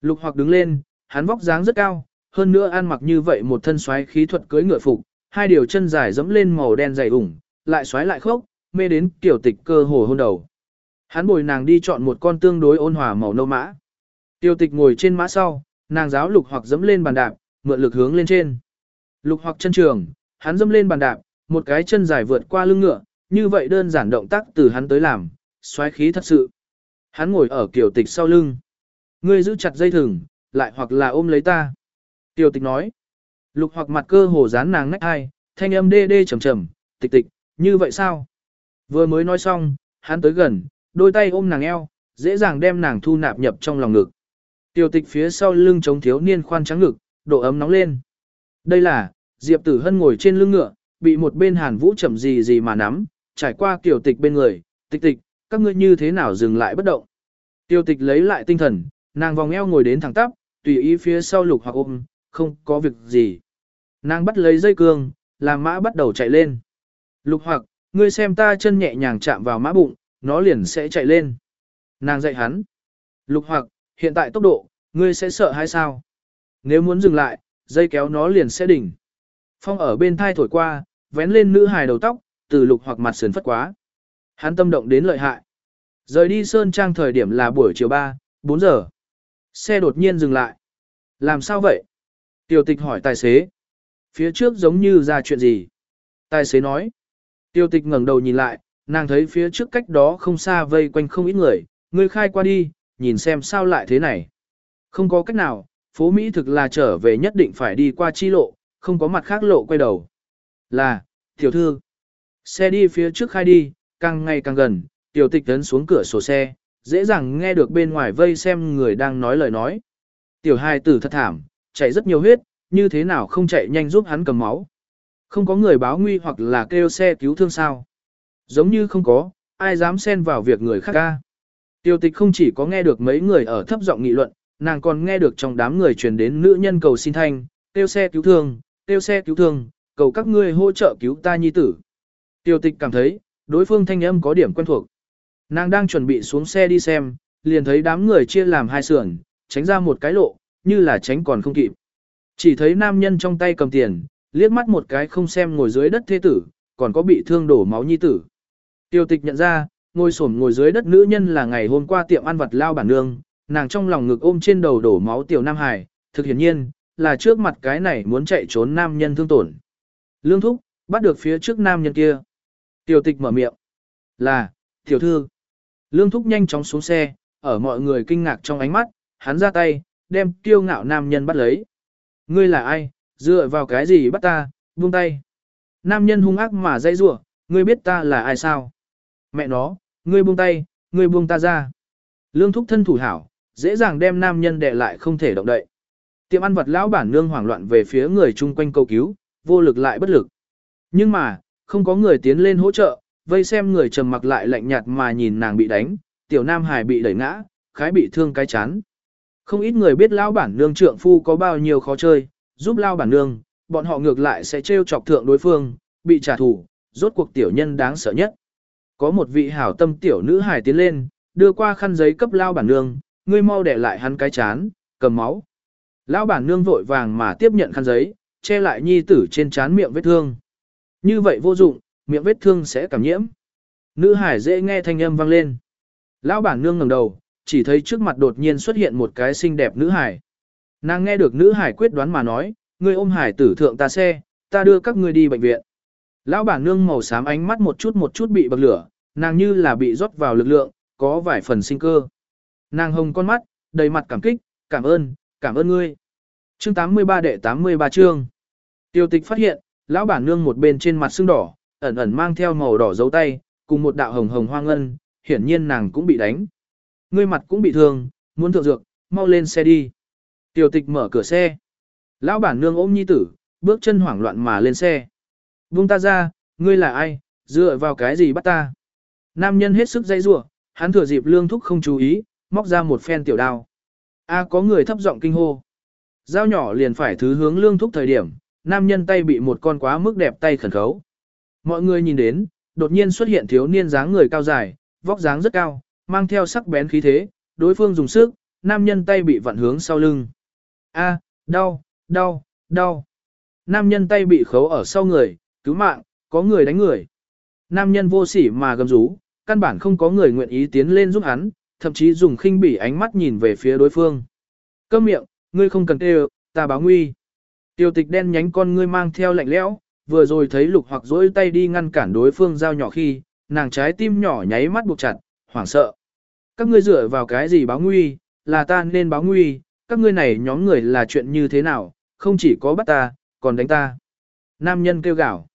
Lục hoặc đứng lên, hắn vóc dáng rất cao, hơn nữa ăn mặc như vậy một thân xoáy khí thuật cưới ngựa phục, hai điều chân dài dẫm lên màu đen dày ủng, lại xoáy lại khốc, mê đến tiểu tịch cơ hồ hôn đầu. Hắn bồi nàng đi chọn một con tương đối ôn hòa màu nâu mã. Tiêu tịch ngồi trên mã sau, nàng giáo lục hoặc dẫm lên bàn đạp, mượn lực hướng lên trên. Lục hoặc chân trường, hắn dẫm lên bàn đạp, một cái chân dài vượt qua lưng ngựa, như vậy đơn giản động tác từ hắn tới làm, xoáy khí thật sự. Hắn ngồi ở kiểu tịch sau lưng. Ngươi giữ chặt dây thừng, lại hoặc là ôm lấy ta. Tiểu tịch nói. Lục hoặc mặt cơ hồ dán nàng nách hai, thanh âm đê đê trầm trầm, tịch tịch, như vậy sao? Vừa mới nói xong, hắn tới gần, đôi tay ôm nàng eo, dễ dàng đem nàng thu nạp nhập trong lòng ngực. Tiểu tịch phía sau lưng chống thiếu niên khoan trắng ngực, độ ấm nóng lên. Đây là, Diệp Tử Hân ngồi trên lưng ngựa, bị một bên Hàn Vũ chậm gì gì mà nắm, trải qua tiểu tịch bên người, tịch tịch, các ngươi như thế nào dừng lại bất động. Tiểu tịch lấy lại tinh thần, nàng vòng eo ngồi đến thẳng tắp, tùy ý phía sau lục hoặc ôm, không có việc gì. Nàng bắt lấy dây cương, làm mã bắt đầu chạy lên. Lục hoặc, ngươi xem ta chân nhẹ nhàng chạm vào mã bụng, nó liền sẽ chạy lên. Nàng dạy hắn. Lục hoặc, hiện tại tốc độ, ngươi sẽ sợ hay sao? Nếu muốn dừng lại, dây kéo nó liền sẽ đỉnh. Phong ở bên thai thổi qua, vén lên nữ hài đầu tóc, từ lục hoặc mặt sườn phất quá. Hắn tâm động đến lợi hại. Rời đi Sơn Trang thời điểm là buổi chiều 3, 4 giờ. Xe đột nhiên dừng lại. Làm sao vậy? Tiểu tịch hỏi tài xế. Phía trước giống như ra chuyện gì? Tài xế nói. Tiêu tịch ngẩng đầu nhìn lại, nàng thấy phía trước cách đó không xa vây quanh không ít người, người khai qua đi, nhìn xem sao lại thế này. Không có cách nào, phố Mỹ thực là trở về nhất định phải đi qua chi lộ, không có mặt khác lộ quay đầu. Là, tiểu thư. Xe đi phía trước khai đi, càng ngày càng gần, tiểu tịch tấn xuống cửa sổ xe, dễ dàng nghe được bên ngoài vây xem người đang nói lời nói. Tiểu hai tử thật thảm, chạy rất nhiều huyết, như thế nào không chạy nhanh giúp hắn cầm máu. Không có người báo nguy hoặc là kêu xe cứu thương sao. Giống như không có, ai dám xen vào việc người khác ca. Tiêu tịch không chỉ có nghe được mấy người ở thấp giọng nghị luận, nàng còn nghe được trong đám người truyền đến nữ nhân cầu xin thanh, tiêu xe cứu thương, tiêu xe cứu thương, cầu các ngươi hỗ trợ cứu ta nhi tử. Tiêu tịch cảm thấy, đối phương thanh âm có điểm quen thuộc. Nàng đang chuẩn bị xuống xe đi xem, liền thấy đám người chia làm hai sườn, tránh ra một cái lộ, như là tránh còn không kịp. Chỉ thấy nam nhân trong tay cầm tiền, liếc mắt một cái không xem ngồi dưới đất thế tử, còn có bị thương đổ máu nhi tử. Tiêu tịch nhận ra, ngồi xổm ngồi dưới đất nữ nhân là ngày hôm qua tiệm ăn vật lao bản nương, nàng trong lòng ngực ôm trên đầu đổ máu tiểu Nam Hải, thực hiển nhiên, là trước mặt cái này muốn chạy trốn nam nhân thương tổn. Lương thúc, bắt được phía trước nam nhân kia. Tiểu tịch mở miệng. Là, tiểu thư. Lương thúc nhanh chóng xuống xe, ở mọi người kinh ngạc trong ánh mắt, hắn ra tay, đem kiêu ngạo nam nhân bắt lấy. Ngươi là ai, dựa vào cái gì bắt ta, buông tay. Nam nhân hung ác mà dây rủa, ngươi biết ta là ai sao? Mẹ nó, ngươi buông tay, ngươi buông ta ra. Lương thúc thân thủ hảo, dễ dàng đem nam nhân đè lại không thể động đậy. Tiệm ăn vật lão bản nương hoảng loạn về phía người chung quanh cầu cứu, vô lực lại bất lực. Nhưng mà, không có người tiến lên hỗ trợ, vây xem người trầm mặc lại lạnh nhạt mà nhìn nàng bị đánh, tiểu nam hải bị đẩy ngã, khái bị thương cái chán. Không ít người biết lão bản nương trượng phu có bao nhiêu khó chơi, giúp lao bản nương, bọn họ ngược lại sẽ trêu chọc thượng đối phương, bị trả thù, rốt cuộc tiểu nhân đáng sợ nhất. Có một vị hảo tâm tiểu nữ hải tiến lên, đưa qua khăn giấy cấp lao bản nương, ngươi mau để lại hắn cái chán, cầm máu. Lão bản nương vội vàng mà tiếp nhận khăn giấy, che lại nhi tử trên chán miệng vết thương. Như vậy vô dụng, miệng vết thương sẽ cảm nhiễm. Nữ hải dễ nghe thanh âm vang lên. Lão bản nương ngẩng đầu, chỉ thấy trước mặt đột nhiên xuất hiện một cái xinh đẹp nữ hải. Nàng nghe được nữ hải quyết đoán mà nói, ngươi ôm hải tử thượng ta xe, ta đưa các ngươi đi bệnh viện. Lão bản nương màu xám ánh mắt một chút một chút bị bậc lửa, nàng như là bị rót vào lực lượng, có vài phần sinh cơ. Nàng hồng con mắt, đầy mặt cảm kích, cảm ơn, cảm ơn ngươi. Chương 83 đệ 83 chương. Tiêu tịch phát hiện, lão bản nương một bên trên mặt sưng đỏ, ẩn ẩn mang theo màu đỏ dấu tay, cùng một đạo hồng hồng hoang ngân, hiển nhiên nàng cũng bị đánh. Ngươi mặt cũng bị thương, muốn thượng dược, mau lên xe đi. Tiêu tịch mở cửa xe. Lão bản nương ôm nhi tử, bước chân hoảng loạn mà lên xe. Buông ta ra, ngươi là ai, dựa vào cái gì bắt ta. Nam nhân hết sức dây rủa, hắn thừa dịp lương thúc không chú ý, móc ra một phen tiểu đao. A có người thấp giọng kinh hô. Dao nhỏ liền phải thứ hướng lương thúc thời điểm, nam nhân tay bị một con quá mức đẹp tay khẩn khấu. Mọi người nhìn đến, đột nhiên xuất hiện thiếu niên dáng người cao dài, vóc dáng rất cao, mang theo sắc bén khí thế, đối phương dùng sức, nam nhân tay bị vặn hướng sau lưng. A, đau, đau, đau. Nam nhân tay bị khấu ở sau người, cứu mạng, có người đánh người. Nam nhân vô sỉ mà gầm rú, căn bản không có người nguyện ý tiến lên giúp hắn, thậm chí dùng khinh bỉ ánh mắt nhìn về phía đối phương. Câm miệng, ngươi không cần kêu, ta báo nguy. Tiêu tịch đen nhánh con ngươi mang theo lạnh lẽo, vừa rồi thấy lục hoặc dỗi tay đi ngăn cản đối phương giao nhỏ khi, nàng trái tim nhỏ nháy mắt buộc chặt, hoảng sợ. Các ngươi dựa vào cái gì báo nguy, là ta nên báo nguy, các ngươi này nhóm người là chuyện như thế nào, không chỉ có bắt ta, còn đánh ta. Nam nhân kêu gào.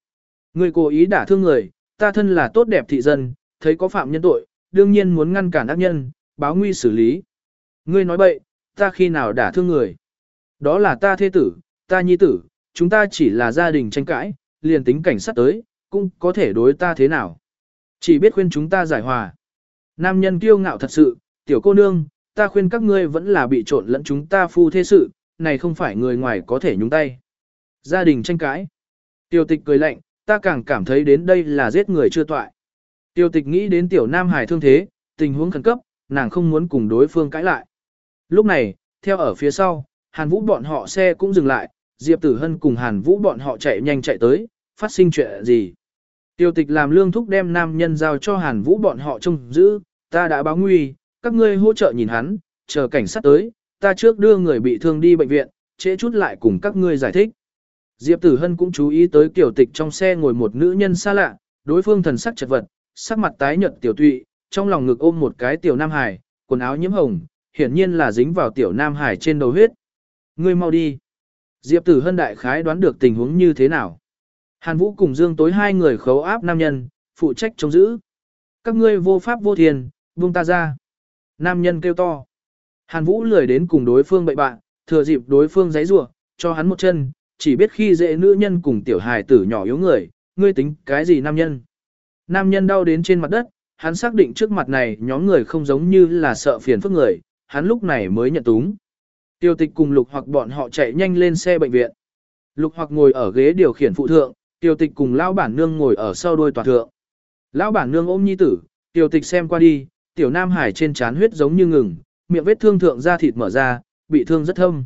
Ngươi cố ý đả thương người, ta thân là tốt đẹp thị dân, thấy có phạm nhân tội, đương nhiên muốn ngăn cản ác nhân, báo nguy xử lý. Ngươi nói bậy, ta khi nào đả thương người. Đó là ta thế tử, ta nhi tử, chúng ta chỉ là gia đình tranh cãi, liền tính cảnh sát tới, cũng có thể đối ta thế nào. Chỉ biết khuyên chúng ta giải hòa. Nam nhân kiêu ngạo thật sự, tiểu cô nương, ta khuyên các ngươi vẫn là bị trộn lẫn chúng ta phu thế sự, này không phải người ngoài có thể nhúng tay. Gia đình tranh cãi. Tiểu tịch cười lạnh, ta càng cảm thấy đến đây là giết người chưa toại. Tiểu tịch nghĩ đến tiểu nam hải thương thế, tình huống khẩn cấp, nàng không muốn cùng đối phương cãi lại. Lúc này, theo ở phía sau, Hàn Vũ bọn họ xe cũng dừng lại, Diệp Tử Hân cùng Hàn Vũ bọn họ chạy nhanh chạy tới, phát sinh chuyện gì. Tiêu tịch làm lương thúc đem nam nhân giao cho Hàn Vũ bọn họ trông giữ, ta đã báo nguy, các ngươi hỗ trợ nhìn hắn, chờ cảnh sát tới, ta trước đưa người bị thương đi bệnh viện, trễ chút lại cùng các ngươi giải thích. Diệp Tử Hân cũng chú ý tới kiểu tịch trong xe ngồi một nữ nhân xa lạ, đối phương thần sắc chật vật, sắc mặt tái nhợt tiểu tụy, trong lòng ngực ôm một cái tiểu nam hải, quần áo nhiễm hồng, hiển nhiên là dính vào tiểu nam hải trên đầu huyết. Ngươi mau đi. Diệp Tử Hân đại khái đoán được tình huống như thế nào. Hàn Vũ cùng Dương tối hai người khấu áp nam nhân, phụ trách chống giữ. Các ngươi vô pháp vô thiền, buông ta ra. Nam nhân kêu to. Hàn Vũ lười đến cùng đối phương bậy bạn, thừa dịp đối phương giấy rủa cho hắn một chân, chỉ biết khi dễ nữ nhân cùng tiểu hài tử nhỏ yếu người, ngươi tính cái gì nam nhân. Nam nhân đau đến trên mặt đất, hắn xác định trước mặt này nhóm người không giống như là sợ phiền phức người, hắn lúc này mới nhận túng. Tiêu tịch cùng lục hoặc bọn họ chạy nhanh lên xe bệnh viện. Lục hoặc ngồi ở ghế điều khiển phụ thượng, tiêu tịch cùng lão bản nương ngồi ở sau đôi tòa thượng. Lão bản nương ôm nhi tử, tiêu tịch xem qua đi, tiểu nam hải trên trán huyết giống như ngừng, miệng vết thương thượng da thịt mở ra, bị thương rất thâm.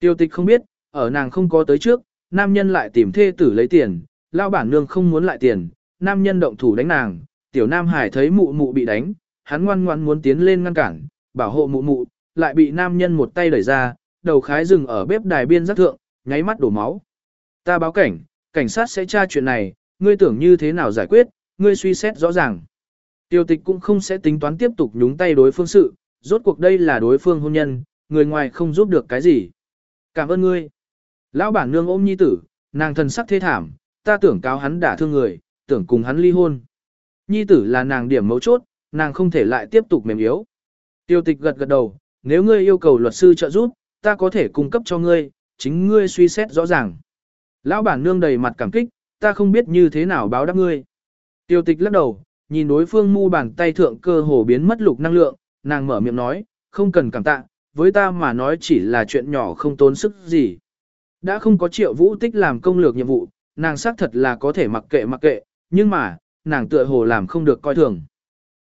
Tiêu tịch không biết, ở nàng không có tới trước, nam nhân lại tìm thê tử lấy tiền, lao bản nương không muốn lại tiền, nam nhân động thủ đánh nàng, tiểu nam hải thấy mụ mụ bị đánh, hắn ngoan ngoan muốn tiến lên ngăn cản, bảo hộ mụ mụ, lại bị nam nhân một tay đẩy ra, đầu khái rừng ở bếp đài biên giác thượng, nháy mắt đổ máu. Ta báo cảnh, cảnh sát sẽ tra chuyện này, ngươi tưởng như thế nào giải quyết, ngươi suy xét rõ ràng. Tiêu tịch cũng không sẽ tính toán tiếp tục nhúng tay đối phương sự, rốt cuộc đây là đối phương hôn nhân, người ngoài không giúp được cái gì. Cảm ơn ngươi. Lão bản nương ôm nhi tử, nàng thần sắc thế thảm, ta tưởng cáo hắn đả thương người, tưởng cùng hắn ly hôn. Nhi tử là nàng điểm mấu chốt, nàng không thể lại tiếp tục mềm yếu. Tiêu tịch gật gật đầu, nếu ngươi yêu cầu luật sư trợ giúp, ta có thể cung cấp cho ngươi, chính ngươi suy xét rõ ràng. Lão bản nương đầy mặt cảm kích, ta không biết như thế nào báo đáp ngươi. Tiêu tịch lắc đầu, nhìn đối phương mu bàn tay thượng cơ hồ biến mất lục năng lượng, nàng mở miệng nói, không cần cảm tạ, với ta mà nói chỉ là chuyện nhỏ không tốn sức gì. Đã không có triệu vũ tích làm công lược nhiệm vụ, nàng xác thật là có thể mặc kệ mặc kệ, nhưng mà, nàng tựa hồ làm không được coi thường.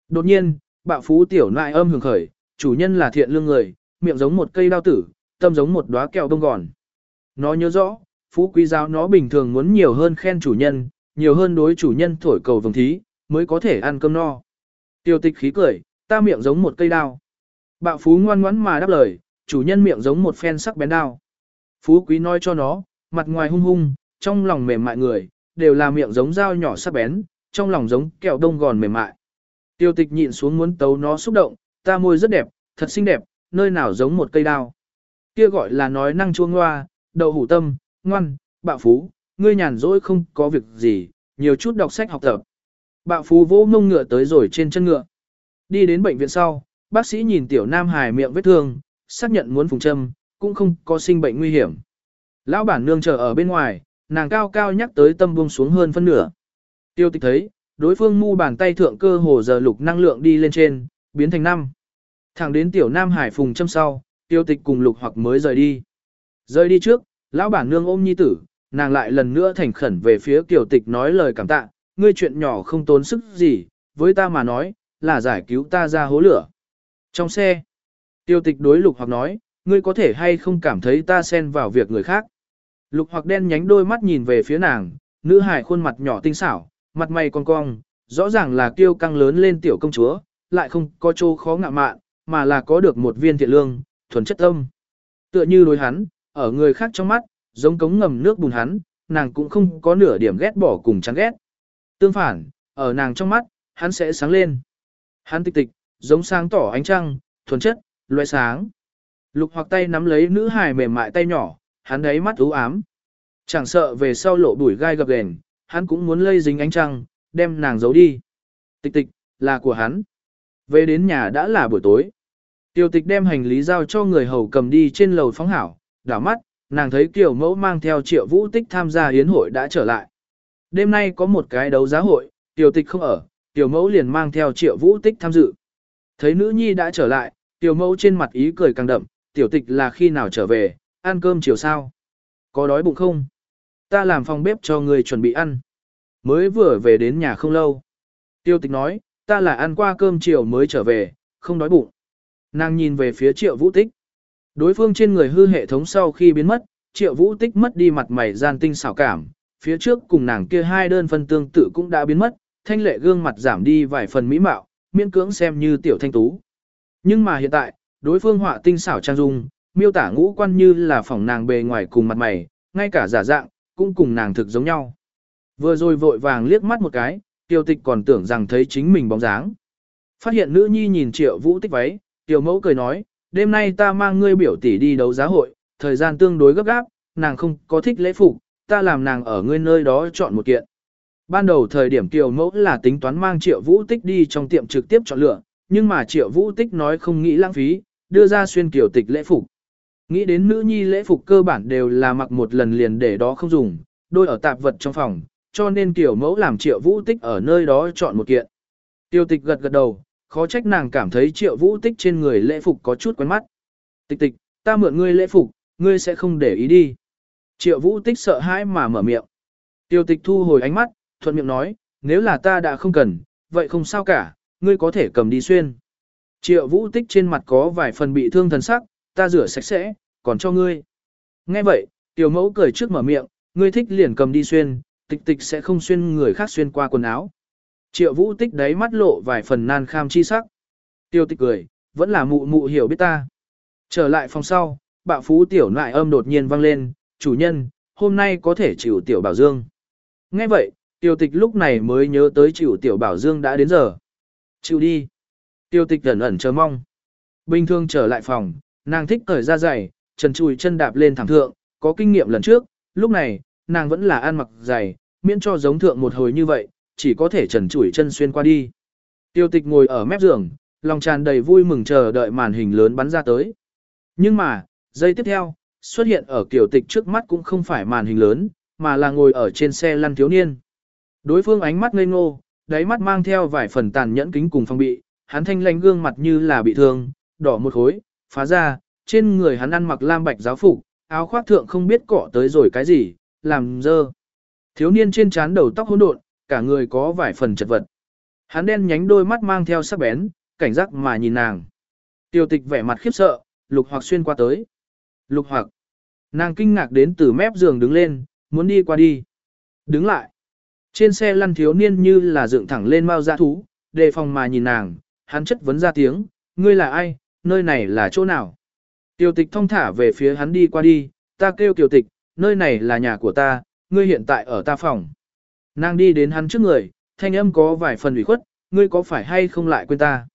Đột nhiên, bạo phú tiểu nại âm hưởng khởi, chủ nhân là thiện lương người, miệng giống một cây đao tử, tâm giống một đóa kẹo đông gòn. Nó nhớ rõ, phú quý giáo nó bình thường muốn nhiều hơn khen chủ nhân, nhiều hơn đối chủ nhân thổi cầu vồng thí, mới có thể ăn cơm no. Tiêu tịch khí cười, ta miệng giống một cây đao. Bạo phú ngoan ngoãn mà đáp lời, chủ nhân miệng giống một phen sắc bén đao. Phú quý nói cho nó, mặt ngoài hung hung, trong lòng mềm mại người, đều là miệng giống dao nhỏ sắc bén, trong lòng giống kẹo đông gòn mềm mại. Tiêu tịch nhịn xuống muốn tấu nó xúc động, ta môi rất đẹp, thật xinh đẹp, nơi nào giống một cây đao. Kia gọi là nói năng chuông hoa, đậu hủ tâm, ngoan, bạo phú, ngươi nhàn rỗi không có việc gì, nhiều chút đọc sách học tập. Bạo phú vỗ ngông ngựa tới rồi trên chân ngựa. Đi đến bệnh viện sau, bác sĩ nhìn tiểu nam hài miệng vết thương, xác nhận muốn phùng châm, cũng không có sinh bệnh nguy hiểm. Lão bản nương chờ ở bên ngoài, nàng cao cao nhắc tới tâm buông xuống hơn phân nửa. Tiêu tịch thấy, đối phương mu bàn tay thượng cơ hồ giờ lục năng lượng đi lên trên, biến thành năm. Thẳng đến tiểu nam hải phùng châm sau, tiêu tịch cùng lục hoặc mới rời đi. Rời đi trước, lão bản nương ôm nhi tử, nàng lại lần nữa thành khẩn về phía tiểu tịch nói lời cảm tạ, ngươi chuyện nhỏ không tốn sức gì, với ta mà nói, là giải cứu ta ra hố lửa. Trong xe, tiêu tịch đối lục hoặc nói, ngươi có thể hay không cảm thấy ta xen vào việc người khác. Lục hoặc đen nhánh đôi mắt nhìn về phía nàng, nữ hài khuôn mặt nhỏ tinh xảo, mặt mày cong cong, rõ ràng là kiêu căng lớn lên tiểu công chúa, lại không có chỗ khó ngạ mạn, mà là có được một viên thiện lương, thuần chất tâm. Tựa như đối hắn, ở người khác trong mắt, giống cống ngầm nước bùn hắn, nàng cũng không có nửa điểm ghét bỏ cùng chán ghét. Tương phản, ở nàng trong mắt, hắn sẽ sáng lên. Hắn tịch tịch, giống sáng tỏ ánh trăng, thuần chất, loại sáng. Lục hoặc tay nắm lấy nữ hài mềm mại tay nhỏ, hắn đấy mắt u ám. Chẳng sợ về sau lộ đuổi gai gập ghềnh, hắn cũng muốn lây dính ánh trăng, đem nàng giấu đi. Tịch tịch, là của hắn. Về đến nhà đã là buổi tối. Tiêu tịch đem hành lý giao cho người hầu cầm đi trên lầu phóng hảo, đảo mắt, nàng thấy kiểu mẫu mang theo triệu vũ tích tham gia hiến hội đã trở lại. Đêm nay có một cái đấu giá hội, tiểu tịch không ở, tiểu mẫu liền mang theo triệu vũ tích tham dự. Thấy nữ nhi đã trở lại, tiểu mẫu trên mặt ý cười càng đậm, tiểu tịch là khi nào trở về, ăn cơm chiều sao? Có đói bụng không? Ta làm phòng bếp cho người chuẩn bị ăn. Mới vừa về đến nhà không lâu. Tiêu tịch nói, ta là ăn qua cơm chiều mới trở về, không đói bụng. Nàng nhìn về phía triệu vũ tích. Đối phương trên người hư hệ thống sau khi biến mất, triệu vũ tích mất đi mặt mày gian tinh xảo cảm. Phía trước cùng nàng kia hai đơn phân tương tự cũng đã biến mất, thanh lệ gương mặt giảm đi vài phần mỹ mạo, miễn cưỡng xem như tiểu thanh tú. Nhưng mà hiện tại, đối phương họa tinh xảo trang dung, miêu tả ngũ quan như là phỏng nàng bề ngoài cùng mặt mày, ngay cả giả dạng, cũng cùng nàng thực giống nhau. Vừa rồi vội vàng liếc mắt một cái, tiêu tịch còn tưởng rằng thấy chính mình bóng dáng. Phát hiện nữ nhi nhìn triệu vũ tích váy, tiểu mẫu cười nói, đêm nay ta mang ngươi biểu tỷ đi đấu giá hội, thời gian tương đối gấp gáp, nàng không có thích lễ phục, ta làm nàng ở ngươi nơi đó chọn một kiện. Ban đầu thời điểm tiểu mẫu là tính toán mang triệu vũ tích đi trong tiệm trực tiếp chọn lựa, nhưng mà triệu vũ tích nói không nghĩ lãng phí, đưa ra xuyên kiểu tịch lễ phục. Nghĩ đến nữ nhi lễ phục cơ bản đều là mặc một lần liền để đó không dùng, đôi ở tạp vật trong phòng, cho nên tiểu mẫu làm triệu vũ tích ở nơi đó chọn một kiện. Tiêu tịch gật gật đầu, khó trách nàng cảm thấy triệu vũ tích trên người lễ phục có chút quen mắt. Tịch tịch, ta mượn ngươi lễ phục, ngươi sẽ không để ý đi. Triệu vũ tích sợ hãi mà mở miệng. Tiêu tịch thu hồi ánh mắt, thuận miệng nói, nếu là ta đã không cần, vậy không sao cả, ngươi có thể cầm đi xuyên. Triệu vũ tích trên mặt có vài phần bị thương thần sắc, ta rửa sạch sẽ, còn cho ngươi. Nghe vậy, tiểu mẫu cười trước mở miệng, ngươi thích liền cầm đi xuyên, tịch tịch sẽ không xuyên người khác xuyên qua quần áo. Triệu vũ tích đấy mắt lộ vài phần nan kham chi sắc. Tiêu tịch cười, vẫn là mụ mụ hiểu biết ta. Trở lại phòng sau, bạo phú tiểu nại âm đột nhiên vang lên, chủ nhân, hôm nay có thể chịu tiểu bảo dương. Nghe vậy, tiêu tịch lúc này mới nhớ tới chịu tiểu bảo dương đã đến giờ. Chịu đi. Tiêu tịch ẩn ẩn chờ mong. Bình thường trở lại phòng, nàng thích cởi ra giày, trần chùi chân đạp lên thẳng thượng, có kinh nghiệm lần trước, lúc này, nàng vẫn là ăn mặc giày, miễn cho giống thượng một hồi như vậy, chỉ có thể trần chùi chân xuyên qua đi. Tiêu tịch ngồi ở mép giường, lòng tràn đầy vui mừng chờ đợi màn hình lớn bắn ra tới. Nhưng mà, giây tiếp theo, xuất hiện ở kiểu tịch trước mắt cũng không phải màn hình lớn, mà là ngồi ở trên xe lăn thiếu niên. Đối phương ánh mắt ngây ngô, đáy mắt mang theo vài phần tàn nhẫn kính cùng phong bị, hắn thanh lanh gương mặt như là bị thương, đỏ một khối, phá ra, trên người hắn ăn mặc lam bạch giáo phục, áo khoác thượng không biết cọ tới rồi cái gì, làm dơ. Thiếu niên trên trán đầu tóc hỗn độn, cả người có vài phần chật vật. Hắn đen nhánh đôi mắt mang theo sắc bén, cảnh giác mà nhìn nàng. Tiêu tịch vẻ mặt khiếp sợ, lục hoặc xuyên qua tới. Lục hoặc. Nàng kinh ngạc đến từ mép giường đứng lên, muốn đi qua đi. Đứng lại. Trên xe lăn thiếu niên như là dựng thẳng lên mau dã thú, đề phòng mà nhìn nàng, hắn chất vấn ra tiếng, ngươi là ai, nơi này là chỗ nào? Tiêu tịch thông thả về phía hắn đi qua đi, ta kêu tiểu tịch, nơi này là nhà của ta, ngươi hiện tại ở ta phòng. Nàng đi đến hắn trước người, thanh âm có vài phần ủy khuất, ngươi có phải hay không lại quên ta.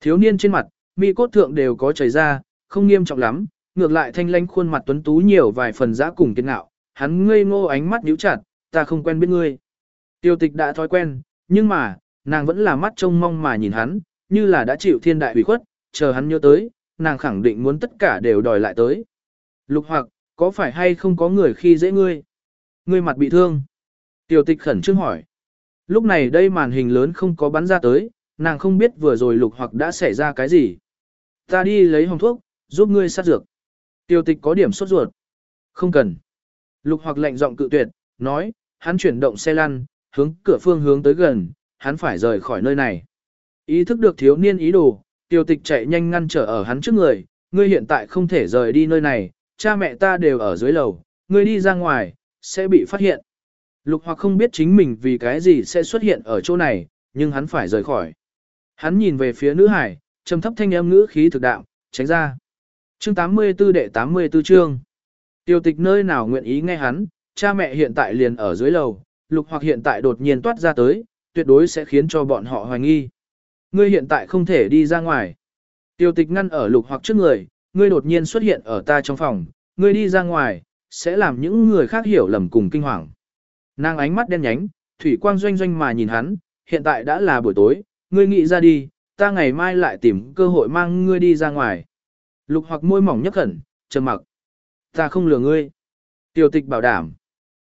Thiếu niên trên mặt, mi cốt thượng đều có chảy ra, không nghiêm trọng lắm, ngược lại thanh lanh khuôn mặt tuấn tú nhiều vài phần giã cùng kiên ngạo, hắn ngây ngô ánh mắt nhíu chặt, ta không quen biết ngươi. Tiêu tịch đã thói quen, nhưng mà, nàng vẫn là mắt trông mong mà nhìn hắn, như là đã chịu thiên đại ủy khuất, chờ hắn nhớ tới, nàng khẳng định muốn tất cả đều đòi lại tới. Lục hoặc, có phải hay không có người khi dễ ngươi? Ngươi mặt bị thương. tiểu tịch khẩn trương hỏi. Lúc này đây màn hình lớn không có bắn ra tới, nàng không biết vừa rồi lục hoặc đã xảy ra cái gì. Ta đi lấy hồng thuốc, giúp ngươi sát dược. tiểu tịch có điểm sốt ruột. Không cần. Lục hoặc lệnh giọng cự tuyệt, nói, hắn chuyển động xe lăn, hướng cửa phương hướng tới gần, hắn phải rời khỏi nơi này. Ý thức được thiếu niên ý đồ, tiêu tịch chạy nhanh ngăn trở ở hắn trước người, ngươi hiện tại không thể rời đi nơi này, cha mẹ ta đều ở dưới lầu, ngươi đi ra ngoài, sẽ bị phát hiện. Lục hoặc không biết chính mình vì cái gì sẽ xuất hiện ở chỗ này, nhưng hắn phải rời khỏi. Hắn nhìn về phía nữ hải, trầm thấp thanh âm ngữ khí thực đạo, tránh ra. Chương 84 đệ 84 chương. Tiêu tịch nơi nào nguyện ý nghe hắn, cha mẹ hiện tại liền ở dưới lầu, lục hoặc hiện tại đột nhiên toát ra tới, tuyệt đối sẽ khiến cho bọn họ hoài nghi. Ngươi hiện tại không thể đi ra ngoài. Tiêu tịch ngăn ở lục hoặc trước người, ngươi đột nhiên xuất hiện ở ta trong phòng, ngươi đi ra ngoài, sẽ làm những người khác hiểu lầm cùng kinh hoàng. Nàng ánh mắt đen nhánh, thủy quang doanh doanh mà nhìn hắn, hiện tại đã là buổi tối, ngươi nghĩ ra đi, ta ngày mai lại tìm cơ hội mang ngươi đi ra ngoài. Lục hoặc môi mỏng nhấp khẩn, trầm mặc. Ta không lừa ngươi. Tiểu tịch bảo đảm.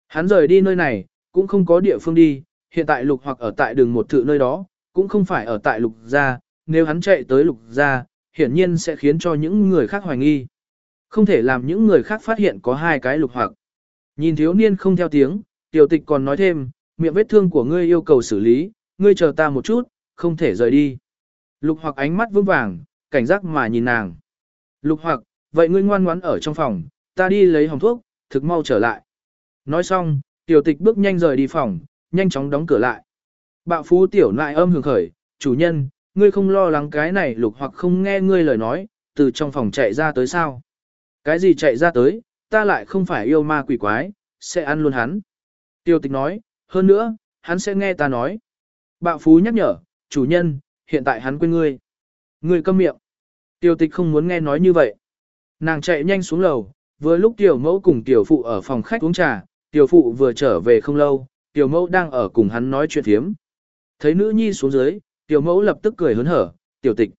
Hắn rời đi nơi này, cũng không có địa phương đi, hiện tại lục hoặc ở tại đường một thự nơi đó, cũng không phải ở tại lục gia, nếu hắn chạy tới lục gia, hiển nhiên sẽ khiến cho những người khác hoài nghi. Không thể làm những người khác phát hiện có hai cái lục hoặc. Nhìn thiếu niên không theo tiếng, tiểu tịch còn nói thêm, miệng vết thương của ngươi yêu cầu xử lý, ngươi chờ ta một chút, không thể rời đi. Lục hoặc ánh mắt vững vàng, cảnh giác mà nhìn nàng. Lục hoặc, vậy ngươi ngoan ngoãn ở trong phòng, ta đi lấy hồng thuốc, thực mau trở lại. Nói xong, tiểu tịch bước nhanh rời đi phòng, nhanh chóng đóng cửa lại. Bạo phú tiểu nại âm hưởng khởi, chủ nhân, ngươi không lo lắng cái này lục hoặc không nghe ngươi lời nói, từ trong phòng chạy ra tới sao. Cái gì chạy ra tới, ta lại không phải yêu ma quỷ quái, sẽ ăn luôn hắn. Tiêu tịch nói, hơn nữa, hắn sẽ nghe ta nói. Bạo phú nhắc nhở, chủ nhân, hiện tại hắn quên ngươi. Ngươi câm miệng. Tiêu tịch không muốn nghe nói như vậy. Nàng chạy nhanh xuống lầu, vừa lúc tiểu mẫu cùng tiểu phụ ở phòng khách uống trà, tiểu phụ vừa trở về không lâu, tiểu mẫu đang ở cùng hắn nói chuyện thiếm. Thấy nữ nhi xuống dưới, tiểu mẫu lập tức cười hớn hở, tiểu tịch.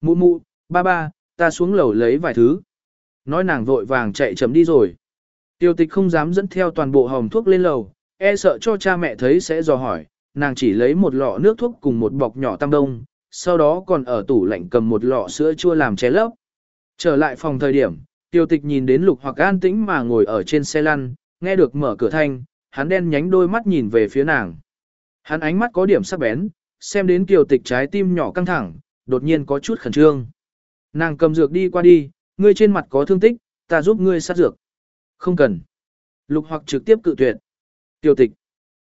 Mụ mụ, ba ba, ta xuống lầu lấy vài thứ. Nói nàng vội vàng chạy chấm đi rồi. Tiểu tịch không dám dẫn theo toàn bộ hồng thuốc lên lầu, e sợ cho cha mẹ thấy sẽ dò hỏi, nàng chỉ lấy một lọ nước thuốc cùng một bọc nhỏ tam đông, sau đó còn ở tủ lạnh cầm một lọ sữa chua làm ché lấp. Trở lại phòng thời điểm, tiêu tịch nhìn đến lục hoặc an tĩnh mà ngồi ở trên xe lăn, nghe được mở cửa thanh, hắn đen nhánh đôi mắt nhìn về phía nàng. Hắn ánh mắt có điểm sắc bén, xem đến kiều tịch trái tim nhỏ căng thẳng, đột nhiên có chút khẩn trương. Nàng cầm dược đi qua đi, ngươi trên mặt có thương tích, ta giúp ngươi sát dược. Không cần. Lục hoặc trực tiếp cự tuyệt. Tiêu tịch.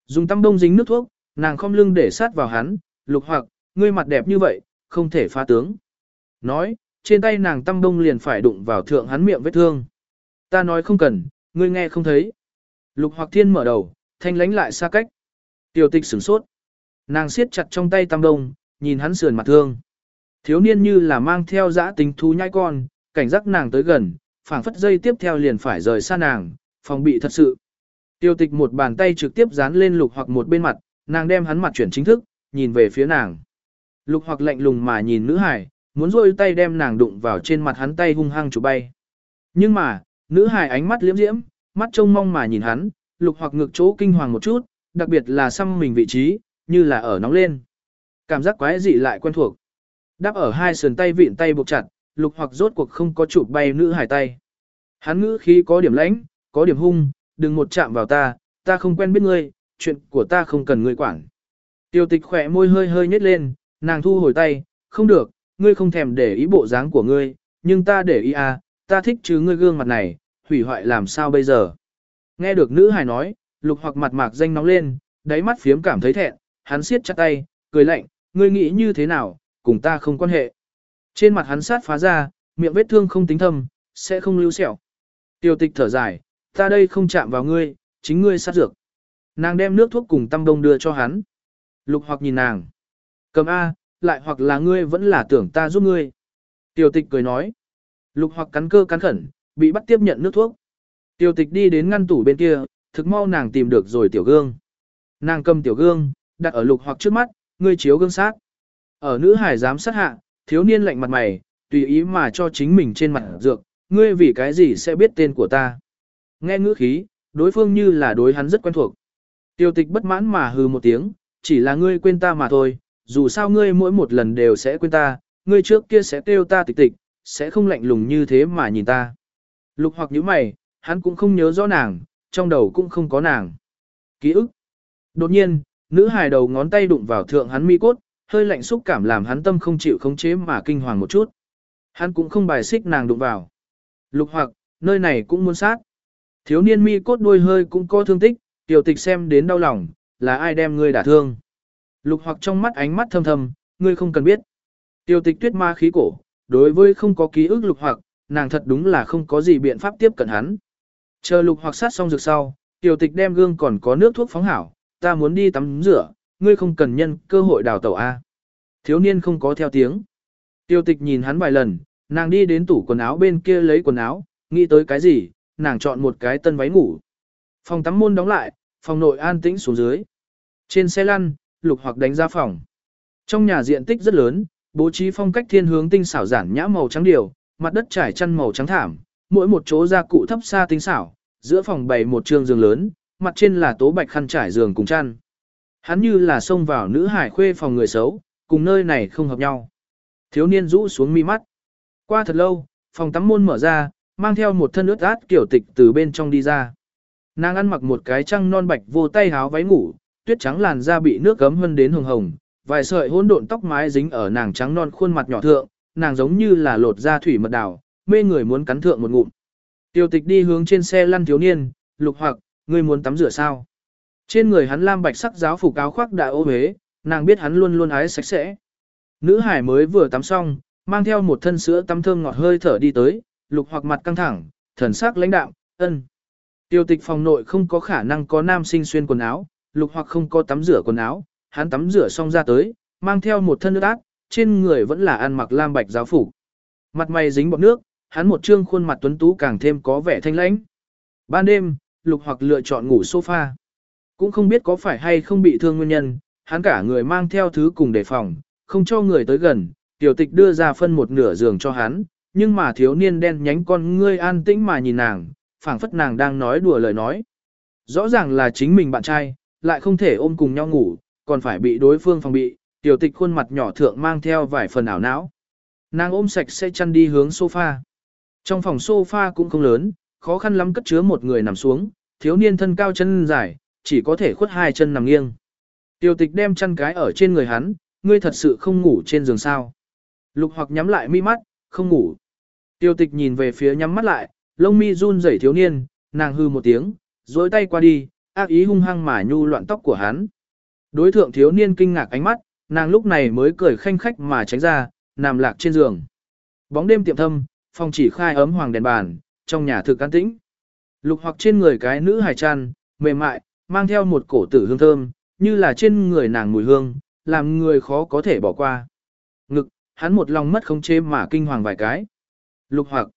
Dùng tăm đông dính nước thuốc, nàng không lưng để sát vào hắn, lục hoặc, ngươi mặt đẹp như vậy, không thể phá tướng. Nói, trên tay nàng tăm đông liền phải đụng vào thượng hắn miệng vết thương. Ta nói không cần, ngươi nghe không thấy. Lục hoặc thiên mở đầu, thanh lánh lại xa cách. Tiêu tịch sửng sốt. Nàng siết chặt trong tay tăm đông, nhìn hắn sườn mặt thương. Thiếu niên như là mang theo dã tính thú nhai con, cảnh giác nàng tới gần, phảng phất dây tiếp theo liền phải rời xa nàng, phòng bị thật sự. Tiêu tịch một bàn tay trực tiếp dán lên lục hoặc một bên mặt, nàng đem hắn mặt chuyển chính thức, nhìn về phía nàng. Lục hoặc lạnh lùng mà nhìn nữ hải, muốn rôi tay đem nàng đụng vào trên mặt hắn tay hung hăng chụp bay. Nhưng mà, nữ hải ánh mắt liễm diễm, mắt trông mong mà nhìn hắn, lục hoặc ngực chỗ kinh hoàng một chút, đặc biệt là xăm mình vị trí, như là ở nóng lên. Cảm giác quái dị lại quen thuộc. Đáp ở hai sườn tay vịn tay buộc chặt, lục hoặc rốt cuộc không có chụp bay nữ hải tay. Hắn ngữ khí có điểm lãnh, có điểm hung, đừng một chạm vào ta, ta không quen biết ngươi, chuyện của ta không cần ngươi quản. Tiêu tịch khỏe môi hơi hơi nhếch lên, nàng thu hồi tay, không được, ngươi không thèm để ý bộ dáng của ngươi, nhưng ta để ý à, ta thích chứ ngươi gương mặt này, hủy hoại làm sao bây giờ. Nghe được nữ hài nói, lục hoặc mặt mạc danh nóng lên, đáy mắt phiếm cảm thấy thẹn, hắn siết chặt tay, cười lạnh, ngươi nghĩ như thế nào, cùng ta không quan hệ. Trên mặt hắn sát phá ra, miệng vết thương không tính thâm, sẽ không lưu sẹo. Tiêu tịch thở dài, ta đây không chạm vào ngươi, chính ngươi sát dược. Nàng đem nước thuốc cùng tăm đông đưa cho hắn. Lục hoặc nhìn nàng. Cầm A, lại hoặc là ngươi vẫn là tưởng ta giúp ngươi. Tiêu tịch cười nói. Lục hoặc cắn cơ cắn khẩn, bị bắt tiếp nhận nước thuốc. Tiêu tịch đi đến ngăn tủ bên kia, thực mau nàng tìm được rồi tiểu gương. Nàng cầm tiểu gương, đặt ở lục hoặc trước mắt, ngươi chiếu gương sát. Ở nữ hải giám sát hạ, thiếu niên lạnh mặt mày, tùy ý mà cho chính mình trên mặt dược, ngươi vì cái gì sẽ biết tên của ta. Nghe ngữ khí, đối phương như là đối hắn rất quen thuộc. Tiêu tịch bất mãn mà hừ một tiếng, chỉ là ngươi quên ta mà thôi, dù sao ngươi mỗi một lần đều sẽ quên ta, ngươi trước kia sẽ kêu ta tịch tịch, sẽ không lạnh lùng như thế mà nhìn ta. Lục hoặc như mày, hắn cũng không nhớ rõ nàng, trong đầu cũng không có nàng. Ký ức. Đột nhiên, nữ hài đầu ngón tay đụng vào thượng hắn mi cốt, hơi lạnh xúc cảm làm hắn tâm không chịu khống chế mà kinh hoàng một chút. Hắn cũng không bài xích nàng đụng vào. Lục hoặc, nơi này cũng muốn sát. Thiếu niên mi cốt đuôi hơi cũng có thương tích, tiểu tịch xem đến đau lòng, là ai đem ngươi đả thương. Lục hoặc trong mắt ánh mắt thâm thầm ngươi không cần biết. Tiểu tịch tuyết ma khí cổ, đối với không có ký ức lục hoặc, nàng thật đúng là không có gì biện pháp tiếp cận hắn. Chờ lục hoặc sát xong rực sau, tiểu tịch đem gương còn có nước thuốc phóng hảo, ta muốn đi tắm rửa, ngươi không cần nhân cơ hội đào tẩu A. Thiếu niên không có theo tiếng. tiểu tịch nhìn hắn vài lần, nàng đi đến tủ quần áo bên kia lấy quần áo, nghĩ tới cái gì, nàng chọn một cái tân váy ngủ. Phòng tắm môn đóng lại, phòng nội an tĩnh xuống dưới. Trên xe lăn, lục hoặc đánh ra phòng. Trong nhà diện tích rất lớn, bố trí phong cách thiên hướng tinh xảo giản nhã màu trắng điều, mặt đất trải chăn màu trắng thảm, mỗi một chỗ gia cụ thấp xa tinh xảo, giữa phòng bày một trường giường lớn, mặt trên là tố bạch khăn trải giường cùng chăn. Hắn như là xông vào nữ hải khuê phòng người xấu, cùng nơi này không hợp nhau. Thiếu niên rũ xuống mi mắt. Qua thật lâu, phòng tắm môn mở ra, mang theo một thân ướt át kiểu tịch từ bên trong đi ra. Nàng ăn mặc một cái trăng non bạch vô tay háo váy ngủ, tuyết trắng làn da bị nước gấm hơn đến hồng hồng, vài sợi hỗn độn tóc mái dính ở nàng trắng non khuôn mặt nhỏ thượng, nàng giống như là lột da thủy mật đào, mê người muốn cắn thượng một ngụm. Tiêu tịch đi hướng trên xe lăn thiếu niên, lục hoặc, ngươi muốn tắm rửa sao? Trên người hắn lam bạch sắc giáo phục áo khoác đã ô huế, nàng biết hắn luôn luôn ái sạch sẽ. Nữ hải mới vừa tắm xong, mang theo một thân sữa tắm thơm ngọt hơi thở đi tới, lục hoặc mặt căng thẳng, thần sắc lãnh đạm, ân. Tiêu tịch phòng nội không có khả năng có nam sinh xuyên quần áo, lục hoặc không có tắm rửa quần áo, hắn tắm rửa xong ra tới, mang theo một thân nước ác, trên người vẫn là ăn mặc lam bạch giáo phủ. Mặt mày dính bọt nước, hắn một trương khuôn mặt tuấn tú càng thêm có vẻ thanh lãnh. Ban đêm, lục hoặc lựa chọn ngủ sofa. Cũng không biết có phải hay không bị thương nguyên nhân, hắn cả người mang theo thứ cùng đề phòng, không cho người tới gần, tiểu tịch đưa ra phân một nửa giường cho hắn, nhưng mà thiếu niên đen nhánh con ngươi an tĩnh mà nhìn nàng, phảng phất nàng đang nói đùa lời nói. Rõ ràng là chính mình bạn trai, lại không thể ôm cùng nhau ngủ, còn phải bị đối phương phòng bị, tiểu tịch khuôn mặt nhỏ thượng mang theo vài phần ảo não. Nàng ôm sạch sẽ chăn đi hướng sofa. Trong phòng sofa cũng không lớn, khó khăn lắm cất chứa một người nằm xuống, thiếu niên thân cao chân dài, chỉ có thể khuất hai chân nằm nghiêng. Tiêu tịch đem chăn cái ở trên người hắn, ngươi thật sự không ngủ trên giường sao. Lục hoặc nhắm lại mi mắt, không ngủ. Tiêu tịch nhìn về phía nhắm mắt lại, lông mi run rẩy thiếu niên, nàng hư một tiếng, dối tay qua đi, ác ý hung hăng mà nhu loạn tóc của hắn. Đối thượng thiếu niên kinh ngạc ánh mắt, nàng lúc này mới cười khanh khách mà tránh ra, nằm lạc trên giường. Bóng đêm tiệm thâm, phòng chỉ khai ấm hoàng đèn bàn, trong nhà thực an tĩnh. Lục hoặc trên người cái nữ hài chăn, mềm mại, mang theo một cổ tử hương thơm, như là trên người nàng mùi hương, làm người khó có thể bỏ qua. Ngực, hắn một lòng mất khống chế mà kinh hoàng vài cái. Lục hoặc.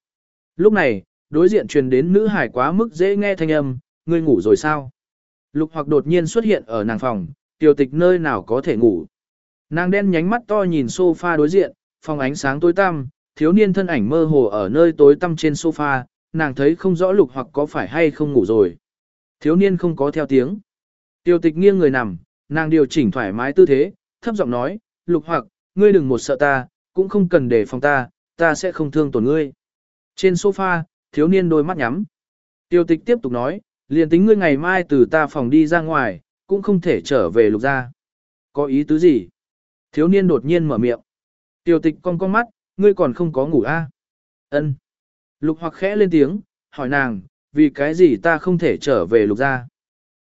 Lúc này, đối diện truyền đến nữ hải quá mức dễ nghe thanh âm, ngươi ngủ rồi sao? Lục hoặc đột nhiên xuất hiện ở nàng phòng, tiểu tịch nơi nào có thể ngủ. Nàng đen nhánh mắt to nhìn sofa đối diện, phòng ánh sáng tối tăm, thiếu niên thân ảnh mơ hồ ở nơi tối tăm trên sofa, nàng thấy không rõ lục hoặc có phải hay không ngủ rồi. Thiếu niên không có theo tiếng. Tiêu tịch nghiêng người nằm, nàng điều chỉnh thoải mái tư thế, thấp giọng nói, lục hoặc, ngươi đừng một sợ ta, cũng không cần để phòng ta, ta sẽ không thương tổn ngươi. Trên sofa, thiếu niên đôi mắt nhắm. Tiêu tịch tiếp tục nói, liền tính ngươi ngày mai từ ta phòng đi ra ngoài, cũng không thể trở về lục ra. Có ý tứ gì? Thiếu niên đột nhiên mở miệng. Tiêu tịch cong con mắt, ngươi còn không có ngủ a? À? Ân. Lục hoặc khẽ lên tiếng, hỏi nàng, vì cái gì ta không thể trở về lục ra?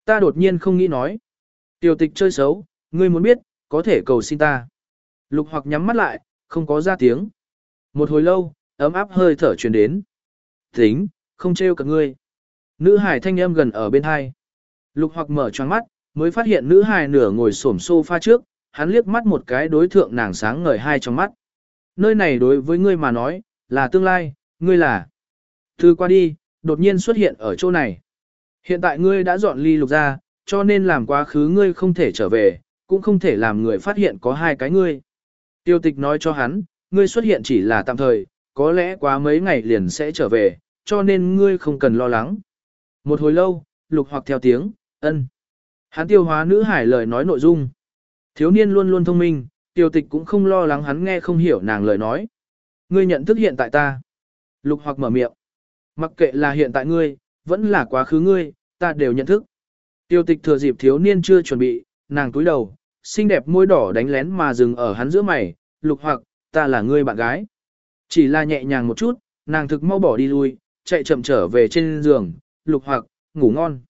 Ta đột nhiên không nghĩ nói. Tiêu tịch chơi xấu, ngươi muốn biết, có thể cầu xin ta. Lục hoặc nhắm mắt lại, không có ra tiếng. Một hồi lâu, ấm áp hơi thở truyền đến. Tính, không trêu cả ngươi. Nữ hải thanh âm gần ở bên hai. Lục hoặc mở choáng mắt, mới phát hiện nữ hải nửa ngồi xổm sofa trước, hắn liếc mắt một cái đối thượng nàng sáng ngời hai trong mắt. Nơi này đối với ngươi mà nói, là tương lai, ngươi là. Thư qua đi, đột nhiên xuất hiện ở chỗ này. Hiện tại ngươi đã dọn ly lục ra, cho nên làm quá khứ ngươi không thể trở về, cũng không thể làm người phát hiện có hai cái ngươi. Tiêu tịch nói cho hắn, ngươi xuất hiện chỉ là tạm thời, có lẽ quá mấy ngày liền sẽ trở về, cho nên ngươi không cần lo lắng. Một hồi lâu, lục hoặc theo tiếng, ân. Hắn tiêu hóa nữ hải lời nói nội dung. Thiếu niên luôn luôn thông minh, tiêu tịch cũng không lo lắng hắn nghe không hiểu nàng lời nói. Ngươi nhận thức hiện tại ta. Lục hoặc mở miệng. Mặc kệ là hiện tại ngươi, vẫn là quá khứ ngươi, ta đều nhận thức. Tiêu tịch thừa dịp thiếu niên chưa chuẩn bị, nàng túi đầu, xinh đẹp môi đỏ đánh lén mà dừng ở hắn giữa mày, lục hoặc, ta là ngươi bạn gái. Chỉ là nhẹ nhàng một chút, nàng thực mau bỏ đi lui, chạy chậm trở về trên giường, lục hoặc, ngủ ngon.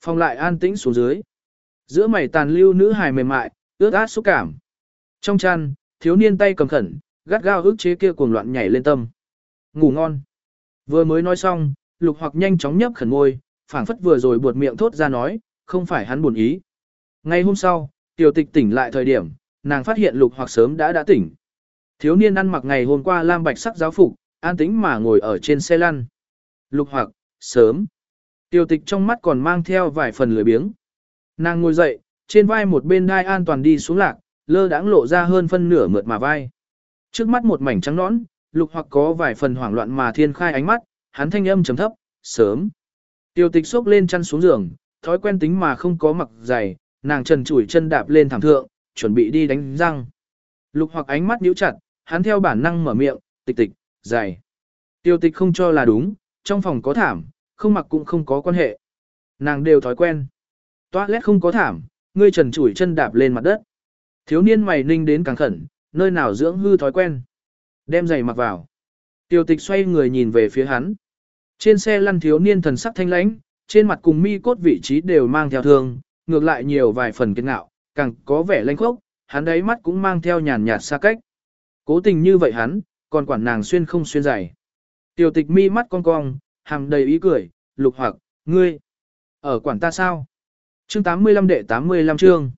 Phòng lại an tĩnh xuống dưới. Giữa mày tàn lưu nữ hài mềm mại, ướt át xúc cảm. Trong chăn, thiếu niên tay cầm khẩn, gắt gao ức chế kia cuồng loạn nhảy lên tâm. Ngủ ngon. Vừa mới nói xong, lục hoặc nhanh chóng nhấp khẩn ngôi, phảng phất vừa rồi buột miệng thốt ra nói, không phải hắn buồn ý. Ngay hôm sau, tiểu tịch tỉnh lại thời điểm, nàng phát hiện lục hoặc sớm đã đã tỉnh. Thiếu niên ăn mặc ngày hôm qua lam bạch sắc giáo phục, an tĩnh mà ngồi ở trên xe lăn. Lục hoặc, sớm. Tiểu tịch trong mắt còn mang theo vài phần lười biếng. Nàng ngồi dậy, trên vai một bên đai an toàn đi xuống lạc, lơ đãng lộ ra hơn phân nửa mượt mà vai. Trước mắt một mảnh trắng nõn, lục hoặc có vài phần hoảng loạn mà thiên khai ánh mắt, hắn thanh âm trầm thấp, sớm. Tiêu tịch xốc lên chăn xuống giường, thói quen tính mà không có mặc giày, nàng trần chủi chân đạp lên thảm thượng, chuẩn bị đi đánh răng. Lục hoặc ánh mắt nhíu chặt, hắn theo bản năng mở miệng, tịch tịch, giày. Tiêu tịch không cho là đúng, trong phòng có thảm, không mặc cũng không có quan hệ. Nàng đều thói quen. Toilet không có thảm, ngươi trần chủi chân đạp lên mặt đất. Thiếu niên mày ninh đến càng khẩn, nơi nào dưỡng hư thói quen. Đem giày mặc vào. Tiêu tịch xoay người nhìn về phía hắn. Trên xe lăn thiếu niên thần sắc thanh lãnh, trên mặt cùng mi cốt vị trí đều mang theo thương, ngược lại nhiều vài phần kiên ngạo, càng có vẻ lanh khốc, hắn đáy mắt cũng mang theo nhàn nhạt xa cách. Cố tình như vậy hắn, còn quản nàng xuyên không xuyên giày. Tiểu tịch mi mắt cong cong, hàm đầy ý cười, lục hoặc, ngươi, ở quản ta sao? Chương 85 đệ 85 chương.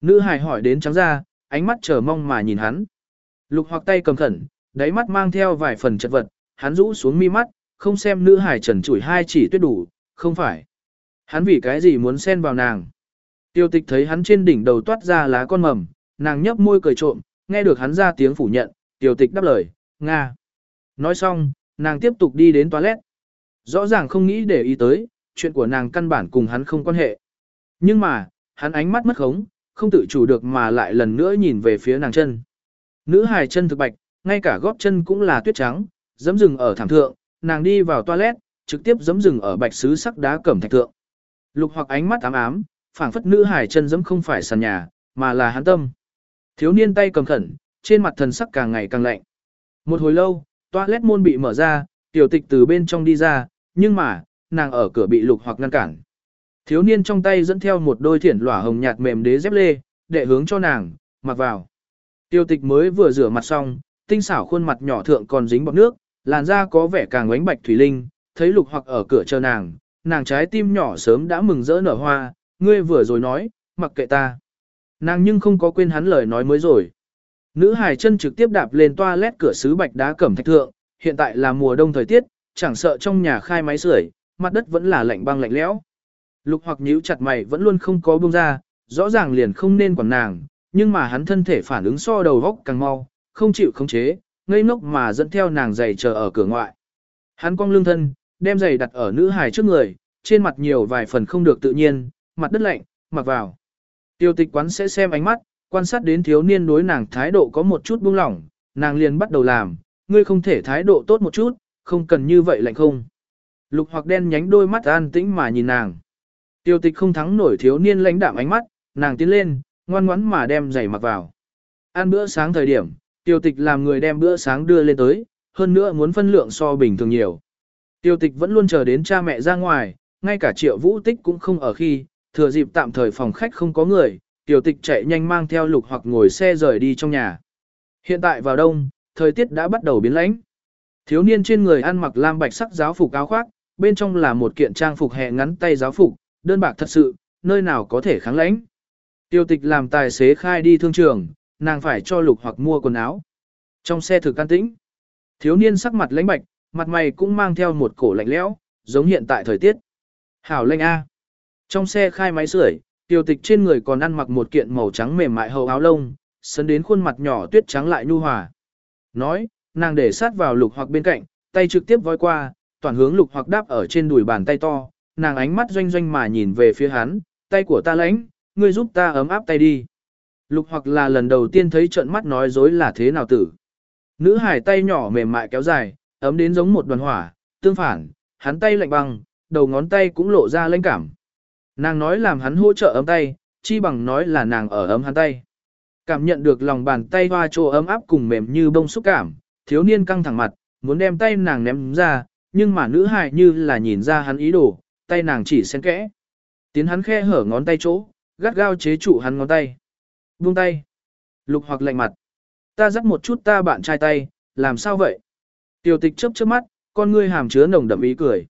Nữ hài hỏi đến trắng ra, ánh mắt chờ mong mà nhìn hắn. Lục hoặc tay cầm khẩn, đáy mắt mang theo vài phần chật vật, hắn rũ xuống mi mắt, không xem nữ hài trần chủi hai chỉ tuyết đủ, không phải. Hắn vì cái gì muốn xen vào nàng. Tiêu tịch thấy hắn trên đỉnh đầu toát ra lá con mầm, nàng nhấp môi cười trộm, nghe được hắn ra tiếng phủ nhận, tiêu tịch đáp lời, Nga. Nói xong, nàng tiếp tục đi đến toilet. Rõ ràng không nghĩ để ý tới, chuyện của nàng căn bản cùng hắn không quan hệ. Nhưng mà, hắn ánh mắt mất khống, không tự chủ được mà lại lần nữa nhìn về phía nàng chân. Nữ hài chân thực bạch, ngay cả gót chân cũng là tuyết trắng, dẫm rừng ở thảm thượng, nàng đi vào toilet, trực tiếp dẫm rừng ở bạch sứ sắc đá cẩm thạch thượng. Lục hoặc ánh mắt ám ám, phảng phất nữ hài chân dẫm không phải sàn nhà, mà là hắn tâm. Thiếu niên tay cầm khẩn, trên mặt thần sắc càng ngày càng lạnh. Một hồi lâu, toilet môn bị mở ra, tiểu tịch từ bên trong đi ra, nhưng mà, nàng ở cửa bị lục hoặc ngăn cản. Thiếu niên trong tay dẫn theo một đôi thiển lỏa hồng nhạt mềm đế dép lê, để hướng cho nàng, mặc vào. Tiêu tịch mới vừa rửa mặt xong, tinh xảo khuôn mặt nhỏ thượng còn dính bọt nước, làn da có vẻ càng ánh bạch thủy linh, thấy lục hoặc ở cửa chờ nàng, nàng trái tim nhỏ sớm đã mừng rỡ nở hoa, ngươi vừa rồi nói, mặc kệ ta. Nàng nhưng không có quên hắn lời nói mới rồi. Nữ hài chân trực tiếp đạp lên toilet cửa sứ bạch đá cẩm thạch thượng, hiện tại là mùa đông thời tiết, chẳng sợ trong nhà khai máy sưởi, mặt đất vẫn là lạnh băng lạnh lẽo. Lục hoặc nhíu chặt mày vẫn luôn không có buông ra, rõ ràng liền không nên quản nàng, nhưng mà hắn thân thể phản ứng so đầu góc càng mau, không chịu khống chế, ngây ngốc mà dẫn theo nàng giày chờ ở cửa ngoại. Hắn cong lưng thân, đem giày đặt ở nữ hài trước người, trên mặt nhiều vài phần không được tự nhiên, mặt đất lạnh, mặc vào. Tiêu tịch quán sẽ xem ánh mắt, quan sát đến thiếu niên đối nàng thái độ có một chút buông lỏng, nàng liền bắt đầu làm, ngươi không thể thái độ tốt một chút, không cần như vậy lạnh không. Lục hoặc đen nhánh đôi mắt an tĩnh mà nhìn nàng. Tiêu tịch không thắng nổi thiếu niên lãnh đạm ánh mắt, nàng tiến lên, ngoan ngoắn mà đem giày mặc vào. Ăn bữa sáng thời điểm, tiêu tịch làm người đem bữa sáng đưa lên tới, hơn nữa muốn phân lượng so bình thường nhiều. Tiêu tịch vẫn luôn chờ đến cha mẹ ra ngoài, ngay cả triệu vũ tích cũng không ở khi, thừa dịp tạm thời phòng khách không có người, tiêu tịch chạy nhanh mang theo lục hoặc ngồi xe rời đi trong nhà. Hiện tại vào đông, thời tiết đã bắt đầu biến lãnh. Thiếu niên trên người ăn mặc lam bạch sắc giáo phục áo khoác, bên trong là một kiện trang phục hè ngắn tay giáo phục, đơn bạc thật sự, nơi nào có thể kháng lãnh. Tiêu tịch làm tài xế khai đi thương trường, nàng phải cho lục hoặc mua quần áo. Trong xe thực can tĩnh, thiếu niên sắc mặt lãnh bạch, mặt mày cũng mang theo một cổ lạnh lẽo, giống hiện tại thời tiết. Hảo lệnh A. Trong xe khai máy sưởi, tiêu tịch trên người còn ăn mặc một kiện màu trắng mềm mại hầu áo lông, sấn đến khuôn mặt nhỏ tuyết trắng lại nhu hòa. Nói, nàng để sát vào lục hoặc bên cạnh, tay trực tiếp voi qua, toàn hướng lục hoặc đáp ở trên đùi bàn tay to, nàng ánh mắt doanh doanh mà nhìn về phía hắn, tay của ta lãnh, ngươi giúp ta ấm áp tay đi. Lục hoặc là lần đầu tiên thấy trận mắt nói dối là thế nào tử. Nữ hải tay nhỏ mềm mại kéo dài, ấm đến giống một đoàn hỏa, tương phản, hắn tay lạnh băng, đầu ngón tay cũng lộ ra lãnh cảm. Nàng nói làm hắn hỗ trợ ấm tay, chi bằng nói là nàng ở ấm hắn tay. Cảm nhận được lòng bàn tay hoa trô ấm áp cùng mềm như bông xúc cảm, thiếu niên căng thẳng mặt, muốn đem tay nàng ném ra, nhưng mà nữ hài như là nhìn ra hắn ý đồ, tay nàng chỉ xen kẽ. Tiến hắn khe hở ngón tay chỗ, gắt gao chế trụ hắn ngón tay. Buông tay. Lục hoặc lạnh mặt. Ta dắt một chút ta bạn trai tay, làm sao vậy? Tiểu tịch chớp chớp mắt, con ngươi hàm chứa nồng đậm ý cười.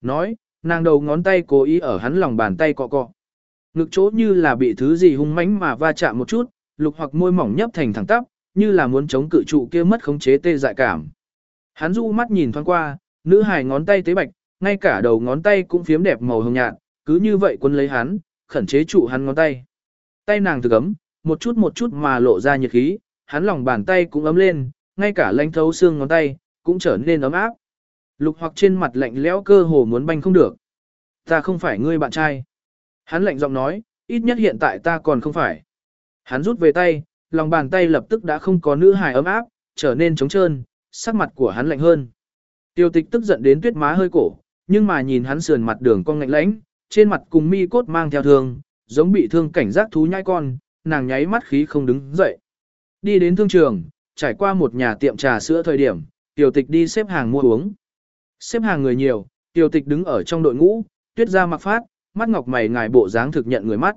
Nói, nàng đầu ngón tay cố ý ở hắn lòng bàn tay cọ cọ. Ngực chỗ như là bị thứ gì hung mãnh mà va chạm một chút, lục hoặc môi mỏng nhấp thành thẳng tắp, như là muốn chống cự trụ kia mất khống chế tê dại cảm. Hắn du mắt nhìn thoáng qua, nữ hài ngón tay tế bạch, ngay cả đầu ngón tay cũng phiếm đẹp màu hồng nhạt, cứ như vậy quân lấy hắn, khẩn chế trụ hắn ngón tay. Tay nàng thực ấm, một chút một chút mà lộ ra nhiệt khí, hắn lòng bàn tay cũng ấm lên, ngay cả lánh thấu xương ngón tay, cũng trở nên ấm áp. Lục hoặc trên mặt lạnh lẽo cơ hồ muốn banh không được. Ta không phải ngươi bạn trai. Hắn lạnh giọng nói, ít nhất hiện tại ta còn không phải. Hắn rút về tay, lòng bàn tay lập tức đã không có nữ hài ấm áp, trở nên trống trơn, sắc mặt của hắn lạnh hơn. Tiêu tịch tức giận đến tuyết má hơi cổ, nhưng mà nhìn hắn sườn mặt đường cong ngạnh lãnh, trên mặt cùng mi cốt mang theo thương, giống bị thương cảnh giác thú nhai con, nàng nháy mắt khí không đứng dậy. Đi đến thương trường, trải qua một nhà tiệm trà sữa thời điểm, tiểu tịch đi xếp hàng mua uống. Xếp hàng người nhiều, tiểu tịch đứng ở trong đội ngũ, tuyết ra mặc phát, mắt ngọc mày ngài bộ dáng thực nhận người mắt.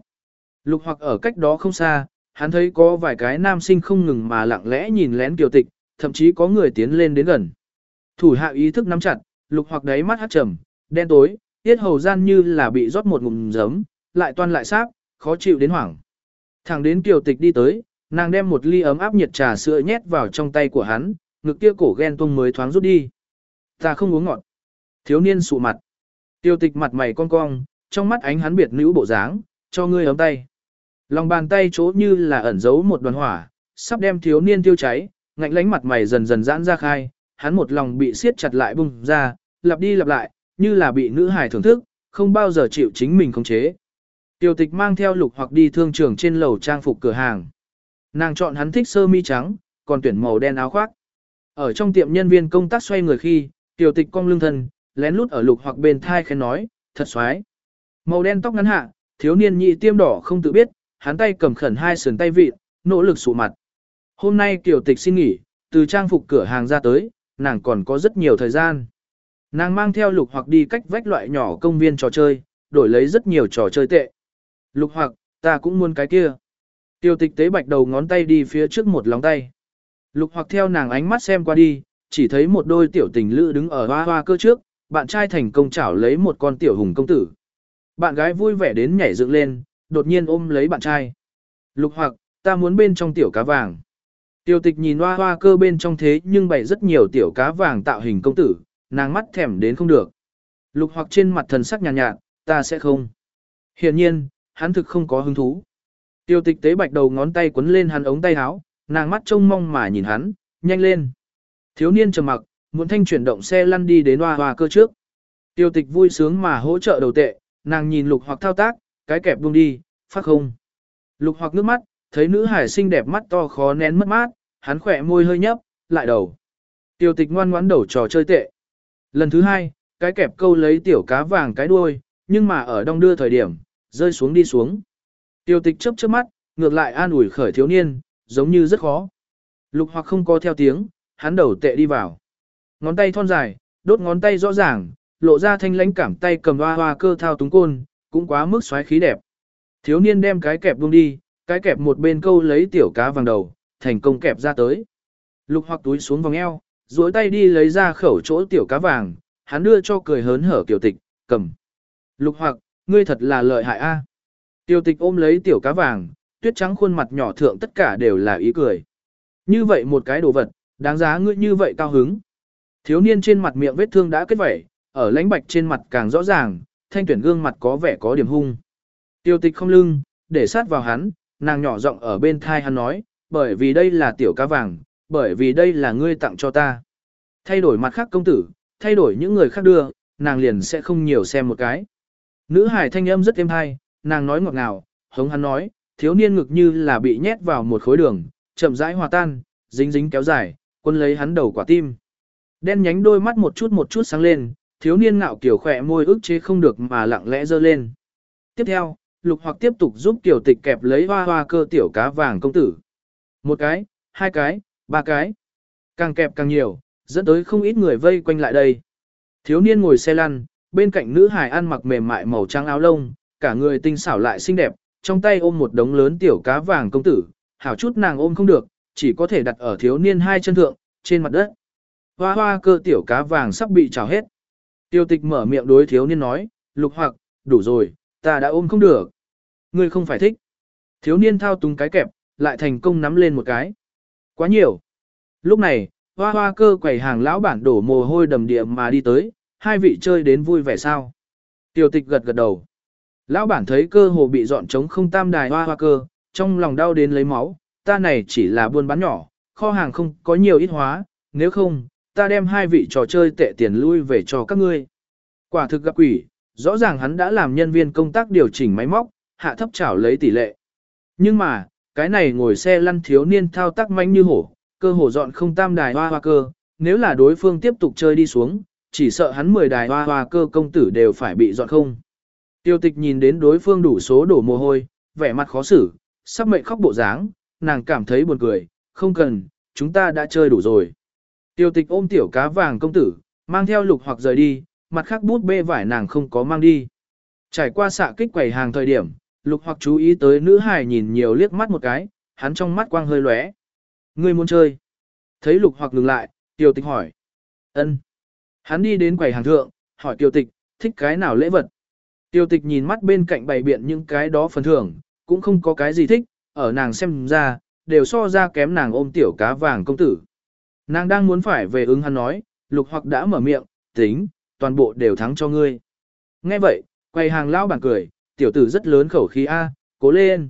Lục hoặc ở cách đó không xa, hắn thấy có vài cái nam sinh không ngừng mà lặng lẽ nhìn lén tiểu tịch, thậm chí có người tiến lên đến gần. Thủ hạ ý thức nắm chặt, lục hoặc đáy mắt hát trầm, đen tối, tiết hầu gian như là bị rót một ngụm giấm, lại toan lại sáp, khó chịu đến hoảng. Thẳng đến kiều tịch đi tới, nàng đem một ly ấm áp nhiệt trà sữa nhét vào trong tay của hắn, ngực kia cổ ghen tuông mới thoáng rút đi. Ta không uống ngọt. Thiếu niên sụ mặt. Tiêu tịch mặt mày cong cong, trong mắt ánh hắn biệt nữ bộ dáng, cho ngươi ấm tay. Lòng bàn tay chỗ như là ẩn giấu một đoàn hỏa, sắp đem thiếu niên tiêu cháy, ngạnh lánh mặt mày dần dần giãn ra khai, hắn một lòng bị siết chặt lại bung ra, lặp đi lặp lại, như là bị nữ hài thưởng thức, không bao giờ chịu chính mình khống chế. Tiêu tịch mang theo lục hoặc đi thương trường trên lầu trang phục cửa hàng. Nàng chọn hắn thích sơ mi trắng, còn tuyển màu đen áo khoác. Ở trong tiệm nhân viên công tác xoay người khi, tiểu tịch cong lưng thân, lén lút ở lục hoặc bên thai khen nói, thật xoái. Màu đen tóc ngắn hạ, thiếu niên nhị tiêm đỏ không tự biết, hắn tay cầm khẩn hai sườn tay vịt, nỗ lực sụ mặt. Hôm nay tiểu tịch xin nghỉ, từ trang phục cửa hàng ra tới, nàng còn có rất nhiều thời gian. Nàng mang theo lục hoặc đi cách vách loại nhỏ công viên trò chơi, đổi lấy rất nhiều trò chơi tệ. Lục hoặc, ta cũng muốn cái kia. Tiêu tịch tế bạch đầu ngón tay đi phía trước một lòng tay. Lục hoặc theo nàng ánh mắt xem qua đi, chỉ thấy một đôi tiểu tình lữ đứng ở hoa hoa cơ trước, bạn trai thành công chảo lấy một con tiểu hùng công tử. Bạn gái vui vẻ đến nhảy dựng lên, đột nhiên ôm lấy bạn trai. Lục hoặc, ta muốn bên trong tiểu cá vàng. Tiêu tịch nhìn hoa hoa cơ bên trong thế nhưng bày rất nhiều tiểu cá vàng tạo hình công tử, nàng mắt thèm đến không được. Lục hoặc trên mặt thần sắc nhàn nhạt, nhạt, ta sẽ không. Hiện nhiên, hắn thực không có hứng thú. Tiêu tịch tế bạch đầu ngón tay quấn lên hắn ống tay áo, nàng mắt trông mong mà nhìn hắn, nhanh lên. Thiếu niên trầm mặc, muốn thanh chuyển động xe lăn đi đến hoa hoa cơ trước. Tiêu tịch vui sướng mà hỗ trợ đầu tệ, nàng nhìn lục hoặc thao tác, cái kẹp buông đi, phát không. Lục hoặc nước mắt, thấy nữ hải xinh đẹp mắt to khó nén mất mát, hắn khỏe môi hơi nhấp, lại đầu. Tiêu tịch ngoan ngoãn đầu trò chơi tệ. Lần thứ hai, cái kẹp câu lấy tiểu cá vàng cái đuôi, nhưng mà ở đông đưa thời điểm, rơi xuống đi xuống. Tiêu tịch chớp chớp mắt, ngược lại an ủi khởi thiếu niên, giống như rất khó. Lục hoặc không có theo tiếng, hắn đầu tệ đi vào. Ngón tay thon dài, đốt ngón tay rõ ràng, lộ ra thanh lãnh cảm tay cầm hoa hoa cơ thao túng côn, cũng quá mức xoáy khí đẹp. Thiếu niên đem cái kẹp buông đi, cái kẹp một bên câu lấy tiểu cá vàng đầu, thành công kẹp ra tới. Lục hoặc túi xuống vòng eo, duỗi tay đi lấy ra khẩu chỗ tiểu cá vàng, hắn đưa cho cười hớn hở tiểu tịch, cầm. Lục hoặc, ngươi thật là lợi hại a. Tiểu tịch ôm lấy tiểu cá vàng, tuyết trắng khuôn mặt nhỏ thượng tất cả đều là ý cười. Như vậy một cái đồ vật, đáng giá ngươi như vậy cao hứng. Thiếu niên trên mặt miệng vết thương đã kết vẩy, ở lãnh bạch trên mặt càng rõ ràng, thanh tuyển gương mặt có vẻ có điểm hung. Tiêu tịch không lưng, để sát vào hắn, nàng nhỏ giọng ở bên thai hắn nói, bởi vì đây là tiểu cá vàng, bởi vì đây là ngươi tặng cho ta. Thay đổi mặt khác công tử, thay đổi những người khác đưa, nàng liền sẽ không nhiều xem một cái. Nữ hải thanh âm rất êm hay, nàng nói ngọt ngào, hống hắn nói, thiếu niên ngực như là bị nhét vào một khối đường, chậm rãi hòa tan, dính dính kéo dài, quân lấy hắn đầu quả tim. Đen nhánh đôi mắt một chút một chút sáng lên, thiếu niên ngạo kiểu khỏe môi ức chế không được mà lặng lẽ dơ lên. Tiếp theo, lục hoặc tiếp tục giúp tiểu tịch kẹp lấy hoa hoa cơ tiểu cá vàng công tử. Một cái, hai cái, ba cái. Càng kẹp càng nhiều, dẫn tới không ít người vây quanh lại đây. Thiếu niên ngồi xe lăn, bên cạnh nữ hài ăn mặc mềm mại màu trắng áo lông, cả người tinh xảo lại xinh đẹp, trong tay ôm một đống lớn tiểu cá vàng công tử, hảo chút nàng ôm không được, chỉ có thể đặt ở thiếu niên hai chân thượng, trên mặt đất. Hoa hoa cơ tiểu cá vàng sắp bị trào hết. Tiêu tịch mở miệng đối thiếu niên nói, lục hoặc, đủ rồi, ta đã ôm không được. Ngươi không phải thích. Thiếu niên thao túng cái kẹp, lại thành công nắm lên một cái. Quá nhiều. Lúc này, hoa hoa cơ quầy hàng lão bản đổ mồ hôi đầm địa mà đi tới, hai vị chơi đến vui vẻ sao. Tiêu tịch gật gật đầu. Lão bản thấy cơ hồ bị dọn trống không tam đài hoa hoa cơ, trong lòng đau đến lấy máu, ta này chỉ là buôn bán nhỏ, kho hàng không có nhiều ít hóa, nếu không, ta đem hai vị trò chơi tệ tiền lui về cho các ngươi. Quả thực gặp quỷ, rõ ràng hắn đã làm nhân viên công tác điều chỉnh máy móc, hạ thấp chảo lấy tỷ lệ. Nhưng mà, cái này ngồi xe lăn thiếu niên thao tác manh như hổ, cơ hồ dọn không tam đài hoa hoa cơ, nếu là đối phương tiếp tục chơi đi xuống, chỉ sợ hắn 10 đài hoa hoa cơ công tử đều phải bị dọn không. Tiêu tịch nhìn đến đối phương đủ số đổ mồ hôi, vẻ mặt khó xử, sắp mệnh khóc bộ dáng, nàng cảm thấy buồn cười, không cần, chúng ta đã chơi đủ rồi. Tiêu tịch ôm tiểu cá vàng công tử, mang theo lục hoặc rời đi, mặt khác bút bê vải nàng không có mang đi. Trải qua xạ kích quầy hàng thời điểm, lục hoặc chú ý tới nữ hài nhìn nhiều liếc mắt một cái, hắn trong mắt quang hơi lóe. Ngươi muốn chơi? Thấy lục hoặc ngừng lại, tiêu tịch hỏi. ân. Hắn đi đến quầy hàng thượng, hỏi tiêu tịch, thích cái nào lễ vật? Tiêu tịch nhìn mắt bên cạnh bày biện những cái đó phần thưởng, cũng không có cái gì thích, ở nàng xem ra, đều so ra kém nàng ôm tiểu cá vàng công tử. Nàng đang muốn phải về ứng hắn nói, lục hoặc đã mở miệng, tính, toàn bộ đều thắng cho ngươi. Nghe vậy, quầy hàng lão bản cười, tiểu tử rất lớn khẩu khí A, cố lên.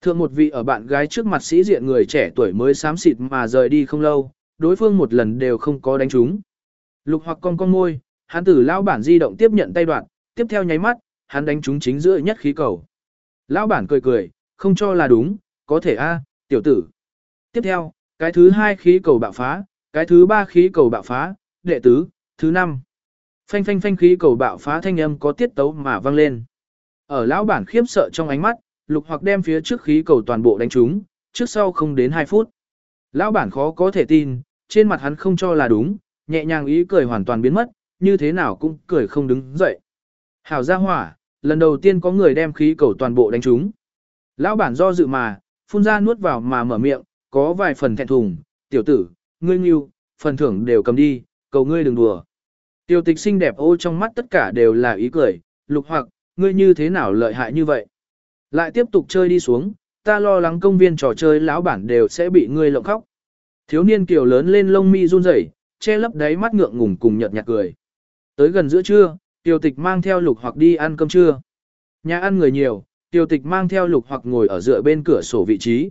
Thượng một vị ở bạn gái trước mặt sĩ diện người trẻ tuổi mới xám xịt mà rời đi không lâu, đối phương một lần đều không có đánh trúng. Lục hoặc con con môi, hắn tử lão bản di động tiếp nhận tay đoạn, tiếp theo nháy mắt, hắn đánh trúng chính giữa nhất khí cầu. Lão bản cười cười, không cho là đúng, có thể a, tiểu tử. Tiếp theo, cái thứ hai khí cầu bạo phá, cái thứ ba khí cầu bạo phá, đệ tứ, thứ năm. Phanh phanh phanh khí cầu bạo phá thanh âm có tiết tấu mà vang lên. Ở lão bản khiếp sợ trong ánh mắt, lục hoặc đem phía trước khí cầu toàn bộ đánh trúng, trước sau không đến 2 phút. Lão bản khó có thể tin, trên mặt hắn không cho là đúng, nhẹ nhàng ý cười hoàn toàn biến mất, như thế nào cũng cười không đứng dậy. Hảo gia hỏa, lần đầu tiên có người đem khí cầu toàn bộ đánh trúng. Lão bản do dự mà, phun ra nuốt vào mà mở miệng, có vài phần thẹn thùng, tiểu tử, ngươi nghiêu, phần thưởng đều cầm đi, cầu ngươi đừng đùa. Tiểu tịch xinh đẹp ô trong mắt tất cả đều là ý cười, lục hoặc, ngươi như thế nào lợi hại như vậy. Lại tiếp tục chơi đi xuống, ta lo lắng công viên trò chơi lão bản đều sẽ bị ngươi lộng khóc. Thiếu niên kiều lớn lên lông mi run rẩy, che lấp đáy mắt ngượng ngùng cùng nhợt nhạt cười. Tới gần giữa trưa, tiểu tịch mang theo lục hoặc đi ăn cơm trưa. Nhà ăn người nhiều, tiểu tịch mang theo lục hoặc ngồi ở dựa bên cửa sổ vị trí.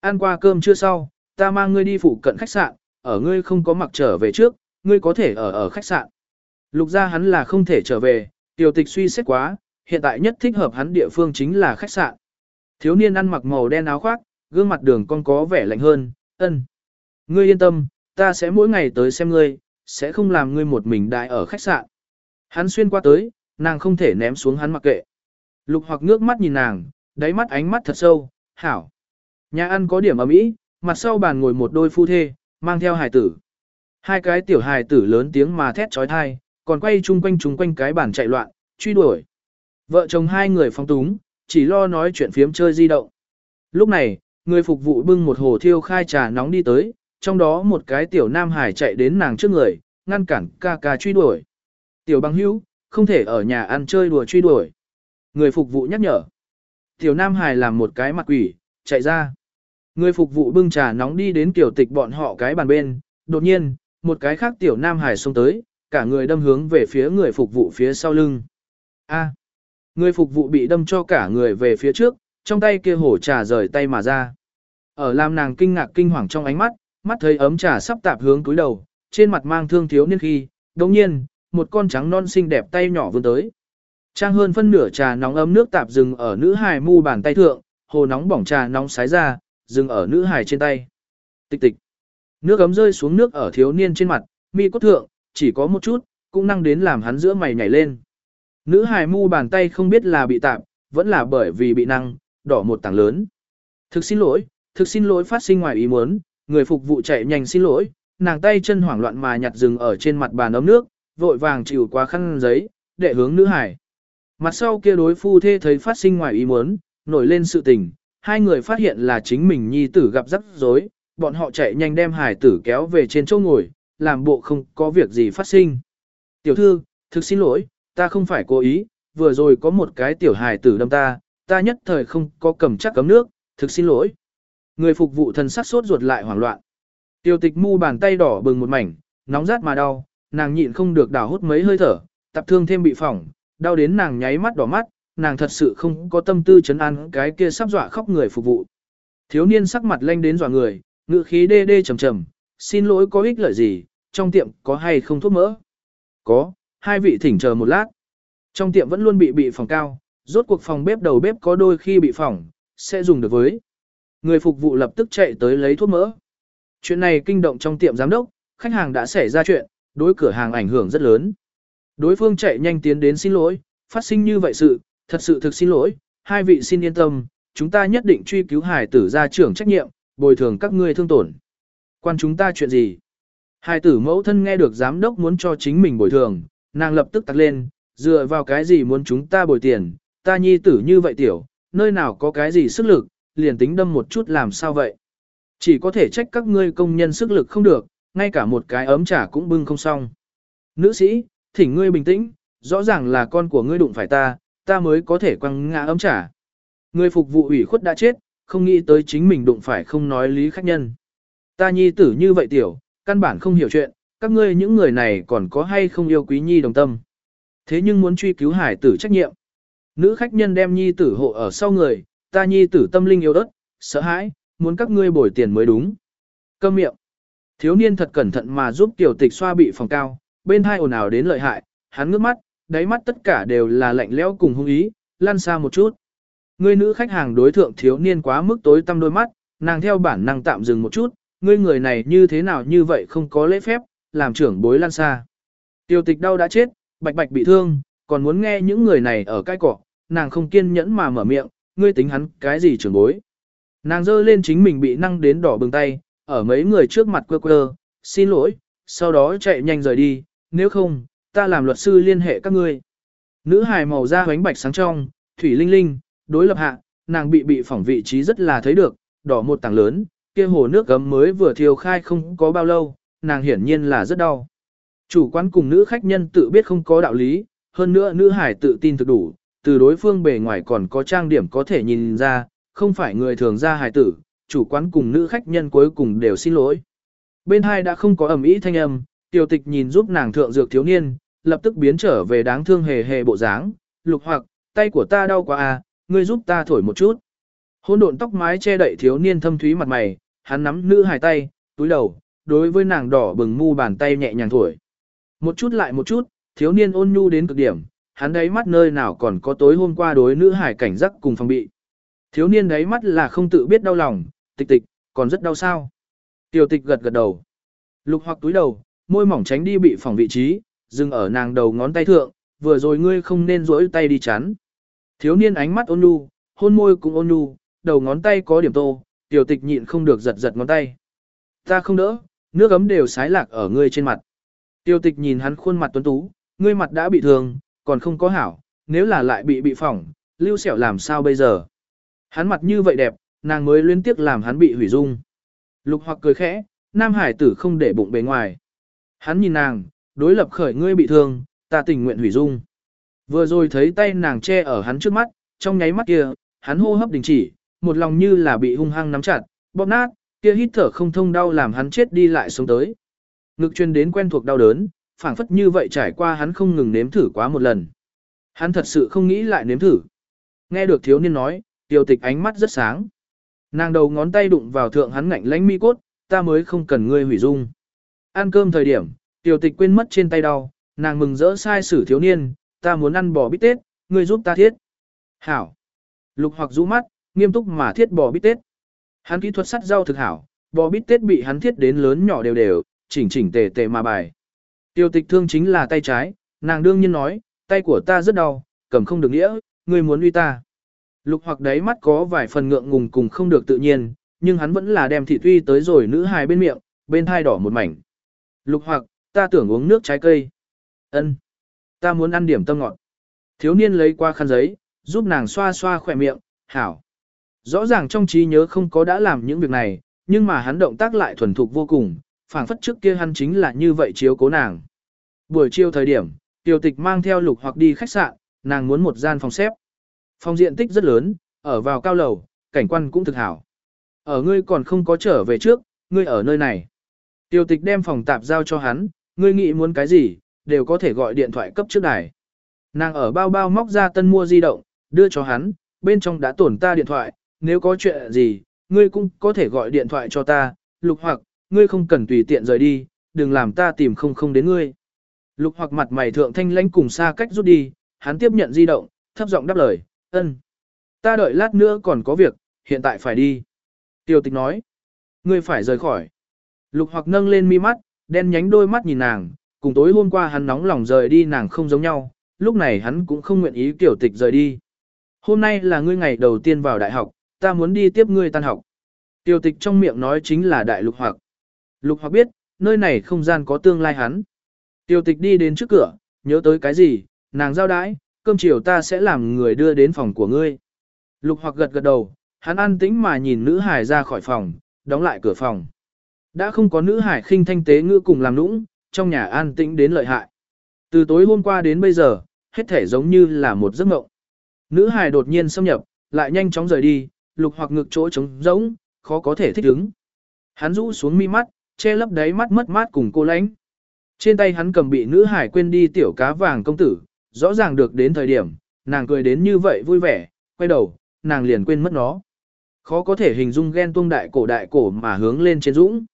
Ăn qua cơm trưa sau, ta mang ngươi đi phụ cận khách sạn, ở ngươi không có mặc trở về trước, ngươi có thể ở ở khách sạn. Lục ra hắn là không thể trở về, tiểu tịch suy xét quá, hiện tại nhất thích hợp hắn địa phương chính là khách sạn. Thiếu niên ăn mặc màu đen áo khoác, gương mặt đường con có vẻ lạnh hơn, ân. Ngươi yên tâm, ta sẽ mỗi ngày tới xem ngươi, sẽ không làm ngươi một mình đại ở khách sạn. Hắn xuyên qua tới, nàng không thể ném xuống hắn mặc kệ. Lục hoặc ngước mắt nhìn nàng, đáy mắt ánh mắt thật sâu, hảo. Nhà ăn có điểm ấm ý, mặt sau bàn ngồi một đôi phu thê, mang theo hài tử. Hai cái tiểu hài tử lớn tiếng mà thét trói thai, còn quay chung quanh chung quanh cái bàn chạy loạn, truy đuổi. Vợ chồng hai người phong túng, chỉ lo nói chuyện phiếm chơi di động. Lúc này, người phục vụ bưng một hồ thiêu khai trà nóng đi tới, trong đó một cái tiểu nam hải chạy đến nàng trước người, ngăn cản ca ca truy đuổi. Tiểu băng hữu, không thể ở nhà ăn chơi đùa truy đuổi. Người phục vụ nhắc nhở. Tiểu nam hải làm một cái mặt quỷ, chạy ra. Người phục vụ bưng trà nóng đi đến tiểu tịch bọn họ cái bàn bên, đột nhiên, một cái khác tiểu nam hải xông tới, cả người đâm hướng về phía người phục vụ phía sau lưng. A người phục vụ bị đâm cho cả người về phía trước, trong tay kia hổ trà rời tay mà ra. Ở làm nàng kinh ngạc kinh hoàng trong ánh mắt, mắt thấy ấm trà sắp tạp hướng túi đầu, trên mặt mang thương thiếu niên khi, đồng nhiên, một con trắng non xinh đẹp tay nhỏ vươn tới. Trang hơn phân nửa trà nóng ấm nước tạp dừng ở nữ hài mu bàn tay thượng, hồ nóng bỏng trà nóng sái ra, dừng ở nữ hài trên tay. Tịch tịch. Nước ấm rơi xuống nước ở thiếu niên trên mặt, mi cốt thượng, chỉ có một chút, cũng năng đến làm hắn giữa mày nhảy lên. Nữ hài mu bàn tay không biết là bị tạm, vẫn là bởi vì bị năng, đỏ một tảng lớn. Thực xin lỗi, thực xin lỗi phát sinh ngoài ý muốn, người phục vụ chạy nhanh xin lỗi, nàng tay chân hoảng loạn mà nhặt dừng ở trên mặt bàn ấm nước, vội vàng chịu qua khăn giấy, để hướng nữ hải. Mặt sau kia đối phu thê thấy phát sinh ngoài ý muốn, nổi lên sự tình, hai người phát hiện là chính mình nhi tử gặp rắc rối, bọn họ chạy nhanh đem hải tử kéo về trên chỗ ngồi, làm bộ không có việc gì phát sinh. Tiểu thư, thực xin lỗi, ta không phải cố ý, vừa rồi có một cái tiểu hài tử đâm ta, ta nhất thời không có cầm chắc cấm nước, thực xin lỗi. Người phục vụ thần sắc sốt ruột lại hoảng loạn. Tiêu tịch mu bàn tay đỏ bừng một mảnh, nóng rát mà đau, nàng nhịn không được đảo hút mấy hơi thở, tập thương thêm bị phỏng, đau đến nàng nháy mắt đỏ mắt, nàng thật sự không có tâm tư chấn an cái kia sắp dọa khóc người phục vụ. Thiếu niên sắc mặt lanh đến dọa người, ngựa khí đê đê trầm trầm, xin lỗi có ích lợi gì, trong tiệm có hay không thuốc mỡ? Có, hai vị thỉnh chờ một lát. Trong tiệm vẫn luôn bị bị phòng cao, rốt cuộc phòng bếp đầu bếp có đôi khi bị phỏng, sẽ dùng được với. Người phục vụ lập tức chạy tới lấy thuốc mỡ. Chuyện này kinh động trong tiệm giám đốc, khách hàng đã xảy ra chuyện, đối cửa hàng ảnh hưởng rất lớn. Đối phương chạy nhanh tiến đến xin lỗi, phát sinh như vậy sự, thật sự thực xin lỗi, hai vị xin yên tâm, chúng ta nhất định truy cứu hải tử gia trưởng trách nhiệm, bồi thường các ngươi thương tổn. Quan chúng ta chuyện gì? Hải tử mẫu thân nghe được giám đốc muốn cho chính mình bồi thường, nàng lập tức tắt lên, dựa vào cái gì muốn chúng ta bồi tiền, ta nhi tử như vậy tiểu, nơi nào có cái gì sức lực, liền tính đâm một chút làm sao vậy. Chỉ có thể trách các ngươi công nhân sức lực không được, ngay cả một cái ấm trà cũng bưng không xong. Nữ sĩ, thỉnh ngươi bình tĩnh, rõ ràng là con của ngươi đụng phải ta, ta mới có thể quăng ngã ấm trà. Ngươi phục vụ ủy khuất đã chết, không nghĩ tới chính mình đụng phải không nói lý khách nhân. Ta nhi tử như vậy tiểu, căn bản không hiểu chuyện, các ngươi những người này còn có hay không yêu quý nhi đồng tâm. Thế nhưng muốn truy cứu hải tử trách nhiệm. Nữ khách nhân đem nhi tử hộ ở sau người, ta nhi tử tâm linh yếu đất, sợ hãi, muốn các ngươi bồi tiền mới đúng. Câm miệng. Thiếu niên thật cẩn thận mà giúp tiểu tịch xoa bị phòng cao, bên hai ồn ào đến lợi hại, hắn ngước mắt, đáy mắt tất cả đều là lạnh lẽo cùng hung ý, lăn xa một chút. Người nữ khách hàng đối thượng thiếu niên quá mức tối tăm đôi mắt, nàng theo bản năng tạm dừng một chút, ngươi người này như thế nào như vậy không có lễ phép, làm trưởng bối Lan xa. Tiêu tịch đau đã chết, bạch bạch bị thương, còn muốn nghe những người này ở cái cỏ, nàng không kiên nhẫn mà mở miệng, ngươi tính hắn cái gì trưởng bối. Nàng giơ lên chính mình bị năng đến đỏ bừng tay, ở mấy người trước mặt quơ quơ, xin lỗi, sau đó chạy nhanh rời đi, nếu không, ta làm luật sư liên hệ các ngươi. Nữ hài màu da hoánh bạch sáng trong, thủy linh linh, đối lập hạ, nàng bị bị phỏng vị trí rất là thấy được, đỏ một tảng lớn, kia hồ nước gấm mới vừa thiêu khai không có bao lâu, nàng hiển nhiên là rất đau. Chủ quán cùng nữ khách nhân tự biết không có đạo lý, hơn nữa nữ hải tự tin thực đủ, từ đối phương bề ngoài còn có trang điểm có thể nhìn ra, không phải người thường ra hải tử, chủ quán cùng nữ khách nhân cuối cùng đều xin lỗi. Bên hai đã không có ẩm ý thanh âm, tiểu tịch nhìn giúp nàng thượng dược thiếu niên, lập tức biến trở về đáng thương hề hề bộ dáng, lục hoặc, tay của ta đau quá à, ngươi giúp ta thổi một chút. Hôn độn tóc mái che đậy thiếu niên thâm thúy mặt mày, hắn nắm nữ hài tay, túi đầu, đối với nàng đỏ bừng mu bàn tay nhẹ nhàng thổi. Một chút lại một chút, thiếu niên ôn nhu đến cực điểm, hắn đáy mắt nơi nào còn có tối hôm qua đối nữ hải cảnh giác cùng phòng bị. Thiếu niên đáy mắt là không tự biết đau lòng, tịch tịch, còn rất đau sao. Tiểu tịch gật gật đầu. Lục hoặc túi đầu, môi mỏng tránh đi bị phòng vị trí, dừng ở nàng đầu ngón tay thượng, vừa rồi ngươi không nên rỗi tay đi chắn. Thiếu niên ánh mắt ôn nhu, hôn môi cũng ôn nhu, đầu ngón tay có điểm tô, tiểu tịch nhịn không được giật giật ngón tay. Ta không đỡ, nước ấm đều sái lạc ở ngươi trên mặt. Tiêu tịch nhìn hắn khuôn mặt tuấn tú, ngươi mặt đã bị thương, còn không có hảo, nếu là lại bị bị phỏng, lưu sẹo làm sao bây giờ. Hắn mặt như vậy đẹp, nàng mới liên tiếp làm hắn bị hủy dung. Lục hoặc cười khẽ, nam hải tử không để bụng bề ngoài. Hắn nhìn nàng, đối lập khởi ngươi bị thương, ta tình nguyện hủy dung. Vừa rồi thấy tay nàng che ở hắn trước mắt, trong nháy mắt kia, hắn hô hấp đình chỉ, một lòng như là bị hung hăng nắm chặt, bóp nát, kia hít thở không thông đau làm hắn chết đi lại sống tới. Ngực truyền đến quen thuộc đau đớn, phảng phất như vậy trải qua hắn không ngừng nếm thử quá một lần. Hắn thật sự không nghĩ lại nếm thử. Nghe được thiếu niên nói, tiêu tịch ánh mắt rất sáng. Nàng đầu ngón tay đụng vào thượng hắn ngạnh lãnh mi cốt, ta mới không cần ngươi hủy dung. Ăn cơm thời điểm, tiêu tịch quên mất trên tay đau, nàng mừng rỡ sai sử thiếu niên, ta muốn ăn bò bít tết, ngươi giúp ta thiết. Hảo. Lục hoặc rũ mắt, nghiêm túc mà thiết bò bít tết. Hắn kỹ thuật sắt rau thực hảo, bò bít tết bị hắn thiết đến lớn nhỏ đều đều, chỉnh chỉnh tề tề mà bài. Tiêu tịch thương chính là tay trái, nàng đương nhiên nói, tay của ta rất đau, cầm không được nghĩa, ngươi muốn uy ta. Lục hoặc đáy mắt có vài phần ngượng ngùng cùng không được tự nhiên, nhưng hắn vẫn là đem thị tuy tới rồi nữ hài bên miệng, bên thai đỏ một mảnh. Lục hoặc, ta tưởng uống nước trái cây. ân Ta muốn ăn điểm tâm ngọt. Thiếu niên lấy qua khăn giấy, giúp nàng xoa xoa khỏe miệng, hảo. Rõ ràng trong trí nhớ không có đã làm những việc này, nhưng mà hắn động tác lại thuần thục vô cùng, phảng phất trước kia hắn chính là như vậy chiếu cố nàng. Buổi chiều thời điểm, tiểu tịch mang theo lục hoặc đi khách sạn, nàng muốn một gian phòng xếp. Phòng diện tích rất lớn, ở vào cao lầu, cảnh quan cũng thực hảo. Ở ngươi còn không có trở về trước, ngươi ở nơi này. Tiểu tịch đem phòng tạp giao cho hắn, ngươi nghĩ muốn cái gì, đều có thể gọi điện thoại cấp trước đài. Nàng ở bao bao móc ra tân mua di động, đưa cho hắn, bên trong đã tổn ta điện thoại, nếu có chuyện gì, ngươi cũng có thể gọi điện thoại cho ta, lục hoặc, ngươi không cần tùy tiện rời đi, đừng làm ta tìm không không đến ngươi. Lục hoặc mặt mày thượng thanh lãnh cùng xa cách rút đi, hắn tiếp nhận di động, thấp giọng đáp lời, ân. Ta đợi lát nữa còn có việc, hiện tại phải đi. Tiêu tịch nói, ngươi phải rời khỏi. Lục hoặc nâng lên mi mắt, đen nhánh đôi mắt nhìn nàng, cùng tối hôm qua hắn nóng lòng rời đi nàng không giống nhau, lúc này hắn cũng không nguyện ý tiểu tịch rời đi. Hôm nay là ngươi ngày đầu tiên vào đại học, ta muốn đi tiếp ngươi tan học. Tiêu tịch trong miệng nói chính là đại lục hoặc. Lục hoặc biết, nơi này không gian có tương lai hắn. Tiêu tịch đi đến trước cửa, nhớ tới cái gì, nàng giao đãi, cơm chiều ta sẽ làm người đưa đến phòng của ngươi. Lục hoặc gật gật đầu, hắn an tĩnh mà nhìn nữ hải ra khỏi phòng, đóng lại cửa phòng. Đã không có nữ hải khinh thanh tế ngữ cùng làm nũng, trong nhà an tĩnh đến lợi hại. Từ tối hôm qua đến bây giờ, hết thể giống như là một giấc mộng. Nữ Hải đột nhiên xâm nhập, lại nhanh chóng rời đi, lục hoặc ngực chỗ trống rỗng, khó có thể thích ứng. Hắn rũ xuống mi mắt, che lấp đáy mắt mất mát cùng cô lánh. Trên tay hắn cầm bị nữ hải quên đi tiểu cá vàng công tử, rõ ràng được đến thời điểm, nàng cười đến như vậy vui vẻ, quay đầu, nàng liền quên mất nó. Khó có thể hình dung ghen tuông đại cổ đại cổ mà hướng lên trên dũng.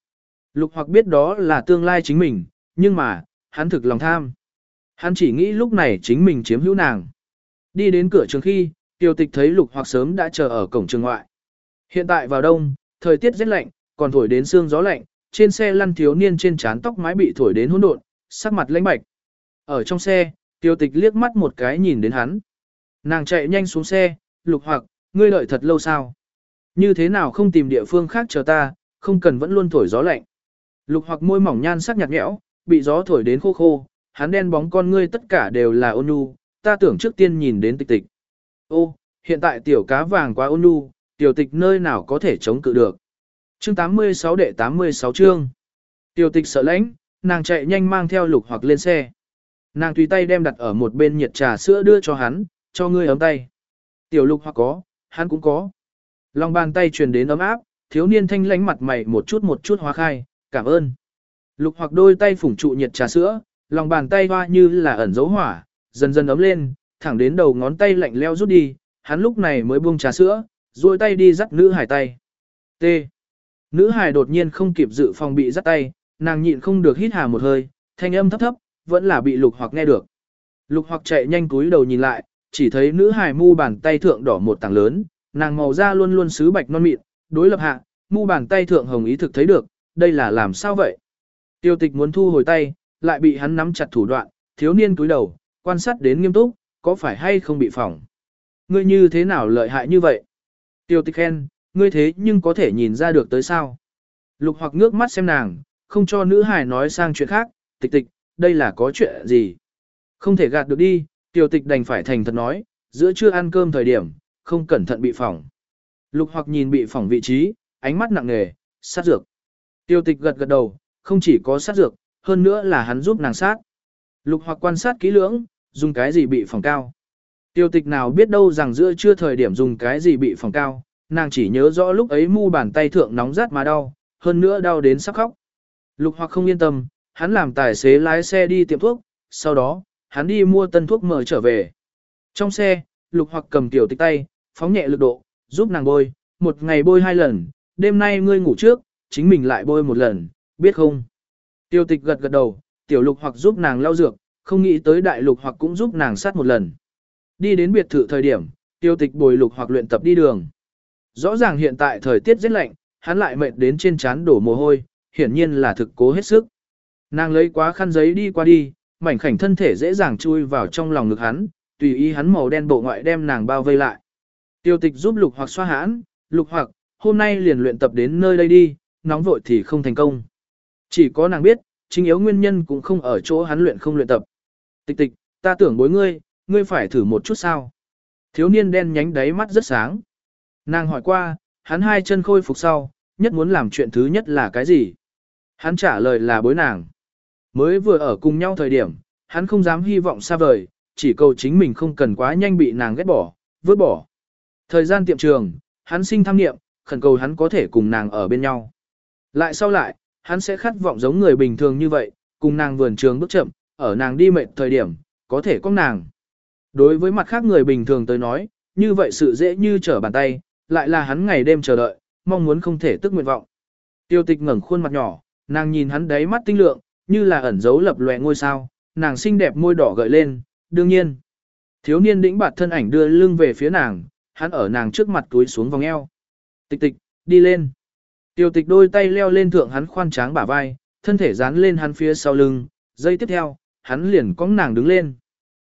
Lục hoặc biết đó là tương lai chính mình, nhưng mà, hắn thực lòng tham. Hắn chỉ nghĩ lúc này chính mình chiếm hữu nàng. Đi đến cửa trường khi, tiêu tịch thấy lục hoặc sớm đã chờ ở cổng trường ngoại. Hiện tại vào đông, thời tiết rất lạnh, còn thổi đến sương gió lạnh, trên xe lăn thiếu niên trên trán tóc mái bị thổi đến hỗn độn, sắc mặt lãnh bạch. Ở trong xe, tiêu tịch liếc mắt một cái nhìn đến hắn. Nàng chạy nhanh xuống xe, lục hoặc, ngươi đợi thật lâu sao? Như thế nào không tìm địa phương khác chờ ta, không cần vẫn luôn thổi gió lạnh. Lục hoặc môi mỏng nhan sắc nhạt nhẽo, bị gió thổi đến khô khô, hắn đen bóng con ngươi tất cả đều là ôn nhu, ta tưởng trước tiên nhìn đến tịch tịch. Ô, hiện tại tiểu cá vàng quá ôn nhu, tiểu tịch nơi nào có thể chống cự được. Chương 86 đệ 86 chương. Tiểu tịch sợ lãnh, nàng chạy nhanh mang theo lục hoặc lên xe. Nàng tùy tay đem đặt ở một bên nhiệt trà sữa đưa cho hắn, cho ngươi ấm tay. Tiểu lục hoặc có, hắn cũng có. Lòng bàn tay truyền đến ấm áp, thiếu niên thanh lánh mặt mày một chút một chút hóa khai, cảm ơn. Lục hoặc đôi tay phủng trụ nhiệt trà sữa, lòng bàn tay hoa như là ẩn dấu hỏa, dần dần ấm lên, thẳng đến đầu ngón tay lạnh leo rút đi, hắn lúc này mới buông trà sữa, duỗi tay đi dắt nữ hải tay. T. Nữ hải đột nhiên không kịp dự phòng bị dắt tay, nàng nhịn không được hít hà một hơi, thanh âm thấp thấp, vẫn là bị lục hoặc nghe được. Lục hoặc chạy nhanh cúi đầu nhìn lại, chỉ thấy nữ hải mu bàn tay thượng đỏ một tảng lớn, nàng màu da luôn luôn sứ bạch non mịn, đối lập hạ, mu bàn tay thượng hồng ý thực thấy được, đây là làm sao vậy? Tiêu tịch muốn thu hồi tay, lại bị hắn nắm chặt thủ đoạn, thiếu niên cúi đầu, quan sát đến nghiêm túc, có phải hay không bị phỏng. Ngươi như thế nào lợi hại như vậy? Tiêu tịch khen, ngươi thế nhưng có thể nhìn ra được tới sao? Lục hoặc ngước mắt xem nàng, không cho nữ hài nói sang chuyện khác, tịch tịch, đây là có chuyện gì? Không thể gạt được đi, tiêu tịch đành phải thành thật nói, giữa trưa ăn cơm thời điểm, không cẩn thận bị phỏng. Lục hoặc nhìn bị phỏng vị trí, ánh mắt nặng nề, sát dược. Tiêu tịch gật gật đầu, không chỉ có sát dược, hơn nữa là hắn giúp nàng sát. Lục hoặc quan sát kỹ lưỡng, dùng cái gì bị phòng cao. Tiêu tịch nào biết đâu rằng giữa chưa thời điểm dùng cái gì bị phòng cao, nàng chỉ nhớ rõ lúc ấy mu bàn tay thượng nóng rát mà đau, hơn nữa đau đến sắp khóc. Lục hoặc không yên tâm, hắn làm tài xế lái xe đi tiệm thuốc, sau đó, hắn đi mua tân thuốc mở trở về. Trong xe, lục hoặc cầm tiểu tịch tay, phóng nhẹ lực độ, giúp nàng bôi, một ngày bôi hai lần, đêm nay ngươi ngủ trước, chính mình lại bôi một lần, biết không? Tiêu tịch gật gật đầu, tiểu lục hoặc giúp nàng lau dược, không nghĩ tới đại lục hoặc cũng giúp nàng sát một lần. Đi đến biệt thự thời điểm, tiêu tịch bồi lục hoặc luyện tập đi đường. Rõ ràng hiện tại thời tiết rất lạnh, hắn lại mệt đến trên trán đổ mồ hôi, hiển nhiên là thực cố hết sức. Nàng lấy quá khăn giấy đi qua đi, mảnh khảnh thân thể dễ dàng chui vào trong lòng ngực hắn, tùy ý hắn màu đen bộ ngoại đem nàng bao vây lại. Tiêu tịch giúp lục hoặc xoa hãn, lục hoặc, hôm nay liền luyện tập đến nơi đây đi, nóng vội thì không thành công. Chỉ có nàng biết, chính yếu nguyên nhân cũng không ở chỗ hắn luyện không luyện tập. Tịch tịch, ta tưởng bối ngươi, ngươi phải thử một chút sao. Thiếu niên đen nhánh đáy mắt rất sáng. Nàng hỏi qua, hắn hai chân khôi phục sau, nhất muốn làm chuyện thứ nhất là cái gì? Hắn trả lời là bối nàng. Mới vừa ở cùng nhau thời điểm, hắn không dám hy vọng xa vời, chỉ cầu chính mình không cần quá nhanh bị nàng ghét bỏ, vứt bỏ. Thời gian tiệm trường, hắn sinh tham niệm, khẩn cầu hắn có thể cùng nàng ở bên nhau. Lại sau lại, hắn sẽ khát vọng giống người bình thường như vậy, cùng nàng vườn trường bước chậm, ở nàng đi mệt thời điểm, có thể có nàng. Đối với mặt khác người bình thường tới nói, như vậy sự dễ như trở bàn tay, lại là hắn ngày đêm chờ đợi, mong muốn không thể tức nguyện vọng. Tiêu tịch ngẩng khuôn mặt nhỏ, nàng nhìn hắn đáy mắt tinh lượng, như là ẩn dấu lập lòe ngôi sao, nàng xinh đẹp môi đỏ gợi lên, đương nhiên. Thiếu niên đĩnh bạt thân ảnh đưa lưng về phía nàng, hắn ở nàng trước mặt túi xuống vòng eo. Tịch tịch, đi lên. Tiêu tịch đôi tay leo lên thượng hắn khoan tráng bả vai, thân thể dán lên hắn phía sau lưng, dây tiếp theo, hắn liền cong nàng đứng lên.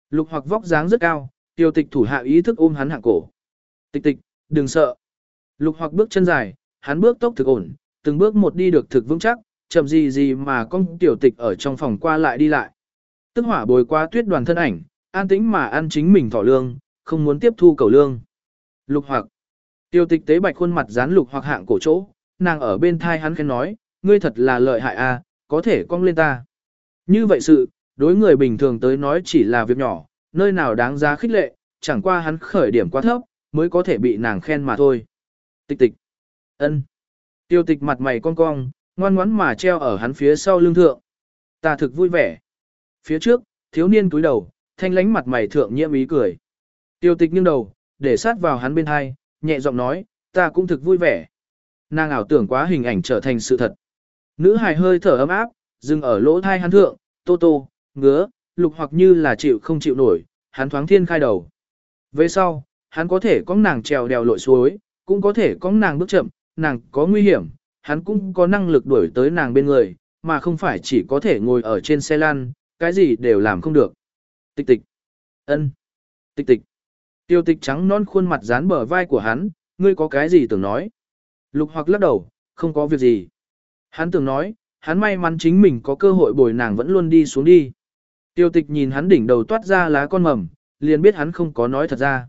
Lục hoặc vóc dáng rất cao, tiêu tịch thủ hạ ý thức ôm hắn hạ cổ. Tịch tịch, đừng sợ. Lục hoặc bước chân dài, hắn bước tốc thực ổn, từng bước một đi được thực vững chắc, chậm gì gì mà con tiểu tịch ở trong phòng qua lại đi lại. Tức hỏa bồi qua tuyết đoàn thân ảnh, an tĩnh mà ăn chính mình thỏ lương, không muốn tiếp thu cầu lương. Lục hoặc, tiêu tịch tế bạch khuôn mặt dán lục hoặc hạng cổ chỗ, nàng ở bên thai hắn khen nói, ngươi thật là lợi hại a, có thể cong lên ta. Như vậy sự, đối người bình thường tới nói chỉ là việc nhỏ, nơi nào đáng giá khích lệ, chẳng qua hắn khởi điểm quá thấp, mới có thể bị nàng khen mà thôi. Tịch tịch. ân. Tiêu tịch mặt mày cong cong, ngoan ngoãn mà treo ở hắn phía sau lưng thượng. Ta thực vui vẻ. Phía trước, thiếu niên túi đầu, thanh lánh mặt mày thượng nhiễm ý cười. Tiêu tịch nghiêng đầu, để sát vào hắn bên hai, nhẹ giọng nói, ta cũng thực vui vẻ. Nàng ảo tưởng quá hình ảnh trở thành sự thật. Nữ hài hơi thở ấm áp, dừng ở lỗ thai hắn thượng, tô tô, ngứa, lục hoặc như là chịu không chịu nổi, hắn thoáng thiên khai đầu. Về sau, hắn có thể có nàng trèo đèo lội suối, cũng có thể có nàng bước chậm, nàng có nguy hiểm, hắn cũng có năng lực đuổi tới nàng bên người, mà không phải chỉ có thể ngồi ở trên xe lăn, cái gì đều làm không được. Tịch tịch. ân, Tịch tịch. Tiêu tịch trắng non khuôn mặt dán bờ vai của hắn, ngươi có cái gì tưởng nói. Lục hoặc lắc đầu, không có việc gì. Hắn tưởng nói, hắn may mắn chính mình có cơ hội bồi nàng vẫn luôn đi xuống đi. Tiêu tịch nhìn hắn đỉnh đầu toát ra lá con mầm, liền biết hắn không có nói thật ra.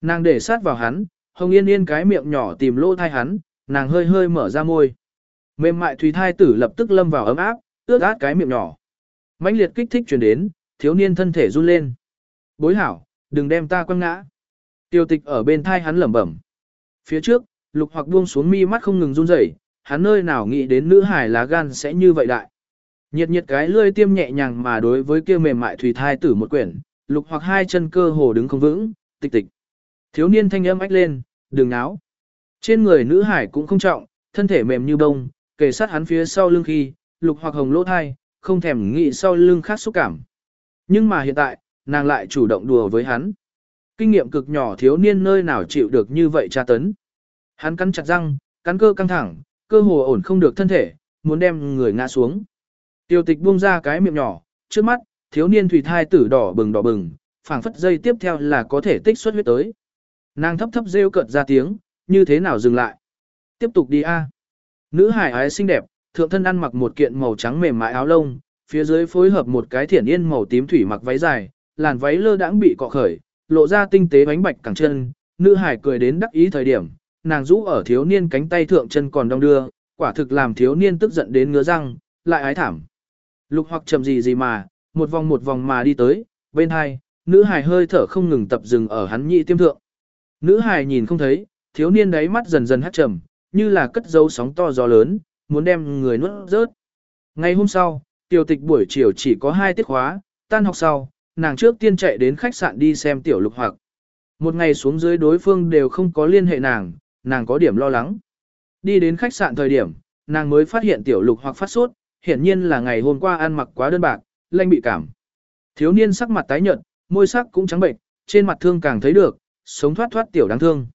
Nàng để sát vào hắn, hồng yên yên cái miệng nhỏ tìm lỗ thai hắn, nàng hơi hơi mở ra môi. Mềm mại thủy thai tử lập tức lâm vào ấm áp, ướt át cái miệng nhỏ. mãnh liệt kích thích truyền đến, thiếu niên thân thể run lên. Bối hảo, đừng đem ta quăng ngã. Tiêu tịch ở bên thai hắn lẩm bẩm. Phía trước, lục hoặc buông xuống mi mắt không ngừng run rẩy, hắn nơi nào nghĩ đến nữ hải lá gan sẽ như vậy đại. Nhiệt nhiệt cái lươi tiêm nhẹ nhàng mà đối với kia mềm mại thủy thai tử một quyển, lục hoặc hai chân cơ hồ đứng không vững, tịch tịch. Thiếu niên thanh âm ách lên, đừng náo. Trên người nữ hải cũng không trọng, thân thể mềm như bông, kề sát hắn phía sau lưng khi, lục hoặc hồng lỗ thai, không thèm nghĩ sau lưng khác xúc cảm. Nhưng mà hiện tại, nàng lại chủ động đùa với hắn. Kinh nghiệm cực nhỏ thiếu niên nơi nào chịu được như vậy tra tấn. Hắn cắn chặt răng, cắn cơ căng thẳng, cơ hồ ổn không được thân thể, muốn đem người ngã xuống. Tiêu tịch buông ra cái miệng nhỏ, trước mắt, thiếu niên thủy thai tử đỏ bừng đỏ bừng, phảng phất dây tiếp theo là có thể tích xuất huyết tới. Nàng thấp thấp rêu cợt ra tiếng, như thế nào dừng lại. Tiếp tục đi a. À. Nữ hải ái xinh đẹp, thượng thân ăn mặc một kiện màu trắng mềm mại áo lông, phía dưới phối hợp một cái thiển yên màu tím thủy mặc váy dài, làn váy lơ đãng bị cọ khởi, lộ ra tinh tế bánh bạch cẳng chân, nữ hải cười đến đắc ý thời điểm, nàng rũ ở thiếu niên cánh tay thượng chân còn đong đưa, quả thực làm thiếu niên tức giận đến ngứa răng, lại ái thảm. Lục hoặc chậm gì gì mà, một vòng một vòng mà đi tới, bên hai, nữ hài hơi thở không ngừng tập dừng ở hắn nhị tiêm thượng. Nữ hài nhìn không thấy, thiếu niên đáy mắt dần dần hắt trầm, như là cất dấu sóng to gió lớn, muốn đem người nuốt rớt. Ngày hôm sau, tiểu tịch buổi chiều chỉ có hai tiết khóa, tan học sau, nàng trước tiên chạy đến khách sạn đi xem tiểu lục hoặc. Một ngày xuống dưới đối phương đều không có liên hệ nàng, nàng có điểm lo lắng. Đi đến khách sạn thời điểm, nàng mới phát hiện tiểu lục hoặc phát sốt, hiển nhiên là ngày hôm qua ăn mặc quá đơn bạc, lanh bị cảm. Thiếu niên sắc mặt tái nhợt, môi sắc cũng trắng bệnh, trên mặt thương càng thấy được, sống thoát thoát tiểu đáng thương.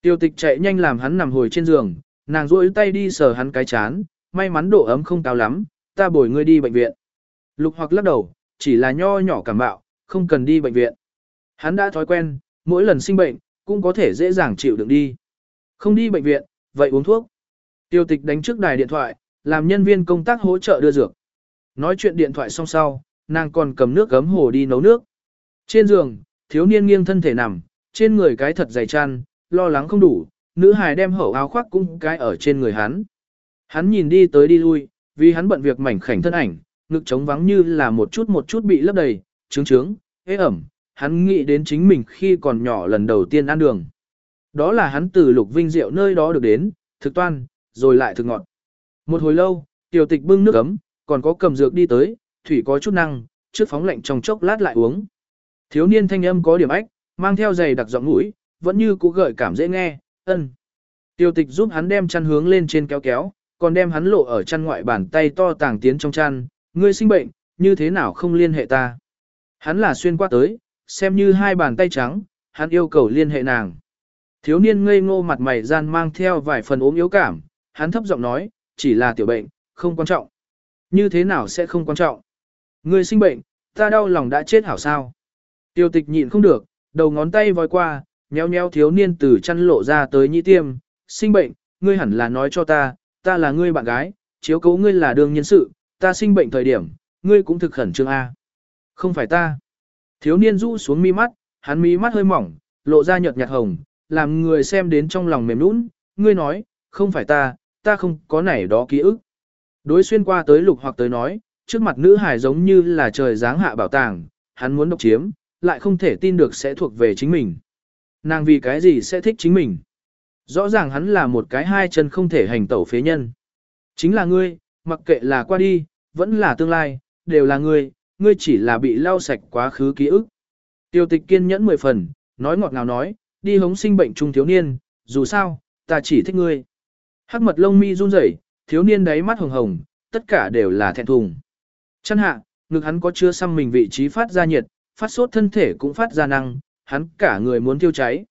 Tiêu tịch chạy nhanh làm hắn nằm hồi trên giường, nàng duỗi tay đi sờ hắn cái chán, may mắn độ ấm không cao lắm, ta bồi ngươi đi bệnh viện. Lục hoặc lắc đầu, chỉ là nho nhỏ cảm bạo, không cần đi bệnh viện. Hắn đã thói quen, mỗi lần sinh bệnh, cũng có thể dễ dàng chịu đựng đi. Không đi bệnh viện, vậy uống thuốc. Tiêu tịch đánh trước đài điện thoại, làm nhân viên công tác hỗ trợ đưa dược. Nói chuyện điện thoại xong sau, nàng còn cầm nước gấm hồ đi nấu nước. Trên giường, thiếu niên nghiêng thân thể nằm, trên người cái thật dày chăn, lo lắng không đủ, nữ hài đem hậu áo khoác cũng cái ở trên người hắn. Hắn nhìn đi tới đi lui, vì hắn bận việc mảnh khảnh thân ảnh, ngực trống vắng như là một chút một chút bị lấp đầy, trướng trướng, ế ẩm, hắn nghĩ đến chính mình khi còn nhỏ lần đầu tiên ăn đường. Đó là hắn từ lục vinh diệu nơi đó được đến, thực toan, rồi lại thực ngọt. Một hồi lâu, tiểu tịch bưng nước ấm, còn có cầm dược đi tới, thủy có chút năng, trước phóng lạnh trong chốc lát lại uống. Thiếu niên thanh âm có điểm ách, mang theo giày đặc giọng mũi, vẫn như cũ gợi cảm dễ nghe, ân. tiểu tịch giúp hắn đem chăn hướng lên trên kéo kéo, còn đem hắn lộ ở chăn ngoại bàn tay to tàng tiến trong chăn, ngươi sinh bệnh, như thế nào không liên hệ ta. Hắn là xuyên qua tới, xem như hai bàn tay trắng, hắn yêu cầu liên hệ nàng. Thiếu niên ngây ngô mặt mày gian mang theo vài phần ốm yếu cảm, hắn thấp giọng nói, chỉ là tiểu bệnh, không quan trọng. Như thế nào sẽ không quan trọng? Ngươi sinh bệnh, ta đau lòng đã chết hảo sao? Tiêu tịch nhịn không được, đầu ngón tay vòi qua, nhéo nhéo thiếu niên từ chăn lộ ra tới nhĩ tiêm, sinh bệnh, ngươi hẳn là nói cho ta, ta là ngươi bạn gái, chiếu cố ngươi là đương nhân sự, ta sinh bệnh thời điểm, ngươi cũng thực khẩn trương A. Không phải ta. Thiếu niên rũ xuống mi mắt, hắn mi mắt hơi mỏng, lộ ra nhợt nhạt hồng, làm người xem đến trong lòng mềm nũng, ngươi nói, không phải ta, ta không có nảy đó ký ức. Đối xuyên qua tới lục hoặc tới nói, trước mặt nữ hải giống như là trời giáng hạ bảo tàng, hắn muốn độc chiếm, lại không thể tin được sẽ thuộc về chính mình. Nàng vì cái gì sẽ thích chính mình? Rõ ràng hắn là một cái hai chân không thể hành tẩu phế nhân. Chính là ngươi, mặc kệ là qua đi, vẫn là tương lai, đều là ngươi, ngươi chỉ là bị lau sạch quá khứ ký ức. Tiêu tịch kiên nhẫn mười phần, nói ngọt ngào nói, đi hống sinh bệnh trung thiếu niên, dù sao, ta chỉ thích ngươi. Hắc mật lông mi run rẩy, thiếu niên đáy mắt hồng hồng, tất cả đều là thẹn thùng. Chân hạ, ngực hắn có chứa xăm mình vị trí phát ra nhiệt, phát sốt thân thể cũng phát ra năng, hắn cả người muốn tiêu cháy.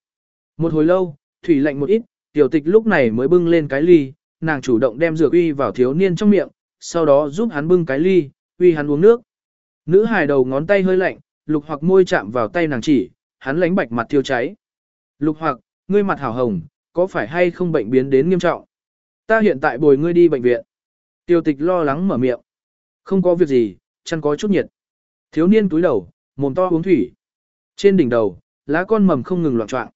Một hồi lâu, thủy lạnh một ít, tiểu tịch lúc này mới bưng lên cái ly, nàng chủ động đem dược uy vào thiếu niên trong miệng, sau đó giúp hắn bưng cái ly, uy hắn uống nước. Nữ hài đầu ngón tay hơi lạnh, lục hoặc môi chạm vào tay nàng chỉ, hắn lánh bạch mặt tiêu cháy. Lục hoặc, ngươi mặt hảo hồng, có phải hay không bệnh biến đến nghiêm trọng? Ta hiện tại bồi ngươi đi bệnh viện. Tiêu tịch lo lắng mở miệng. Không có việc gì, chăn có chút nhiệt. Thiếu niên túi đầu, mồm to uống thủy. Trên đỉnh đầu, lá con mầm không ngừng loạn trọng.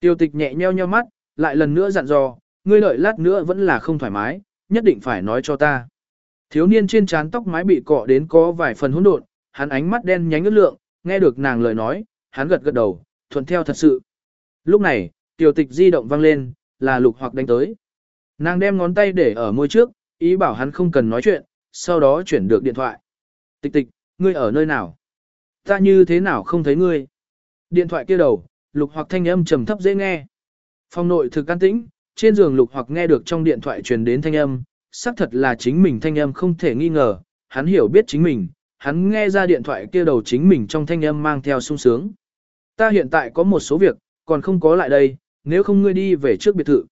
Tiêu tịch nhẹ nheo nheo mắt, lại lần nữa dặn dò, ngươi đợi lát nữa vẫn là không thoải mái, nhất định phải nói cho ta. Thiếu niên trên trán tóc mái bị cọ đến có vài phần hỗn độn, hắn ánh mắt đen nhánh ướt lượng, nghe được nàng lời nói, hắn gật gật đầu, thuận theo thật sự. Lúc này, tiểu tịch di động vang lên, là lục hoặc đánh tới. Nàng đem ngón tay để ở môi trước, ý bảo hắn không cần nói chuyện, sau đó chuyển được điện thoại. Tịch tịch, ngươi ở nơi nào? Ta như thế nào không thấy ngươi? Điện thoại kia đầu, lục hoặc thanh âm trầm thấp dễ nghe. Phòng nội thực an tĩnh, trên giường lục hoặc nghe được trong điện thoại truyền đến thanh âm, xác thật là chính mình thanh âm không thể nghi ngờ, hắn hiểu biết chính mình, hắn nghe ra điện thoại kia đầu chính mình trong thanh âm mang theo sung sướng. Ta hiện tại có một số việc, còn không có lại đây, nếu không ngươi đi về trước biệt thự.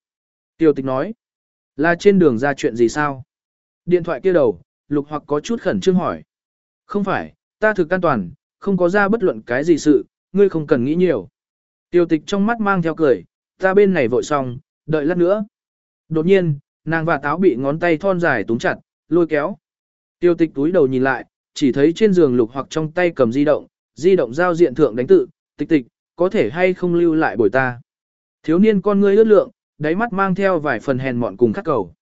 Tiêu tịch nói, là trên đường ra chuyện gì sao? Điện thoại kia đầu, lục hoặc có chút khẩn trương hỏi. Không phải, ta thực an toàn, không có ra bất luận cái gì sự, ngươi không cần nghĩ nhiều. Tiêu tịch trong mắt mang theo cười, ta bên này vội xong, đợi lát nữa. Đột nhiên, nàng và táo bị ngón tay thon dài túng chặt, lôi kéo. Tiêu tịch túi đầu nhìn lại, chỉ thấy trên giường lục hoặc trong tay cầm di động, di động giao diện thượng đánh tự, tịch tịch, có thể hay không lưu lại bồi ta. Thiếu niên con ngươi ước lượng, đáy mắt mang theo vài phần hèn mọn cùng khắc cầu.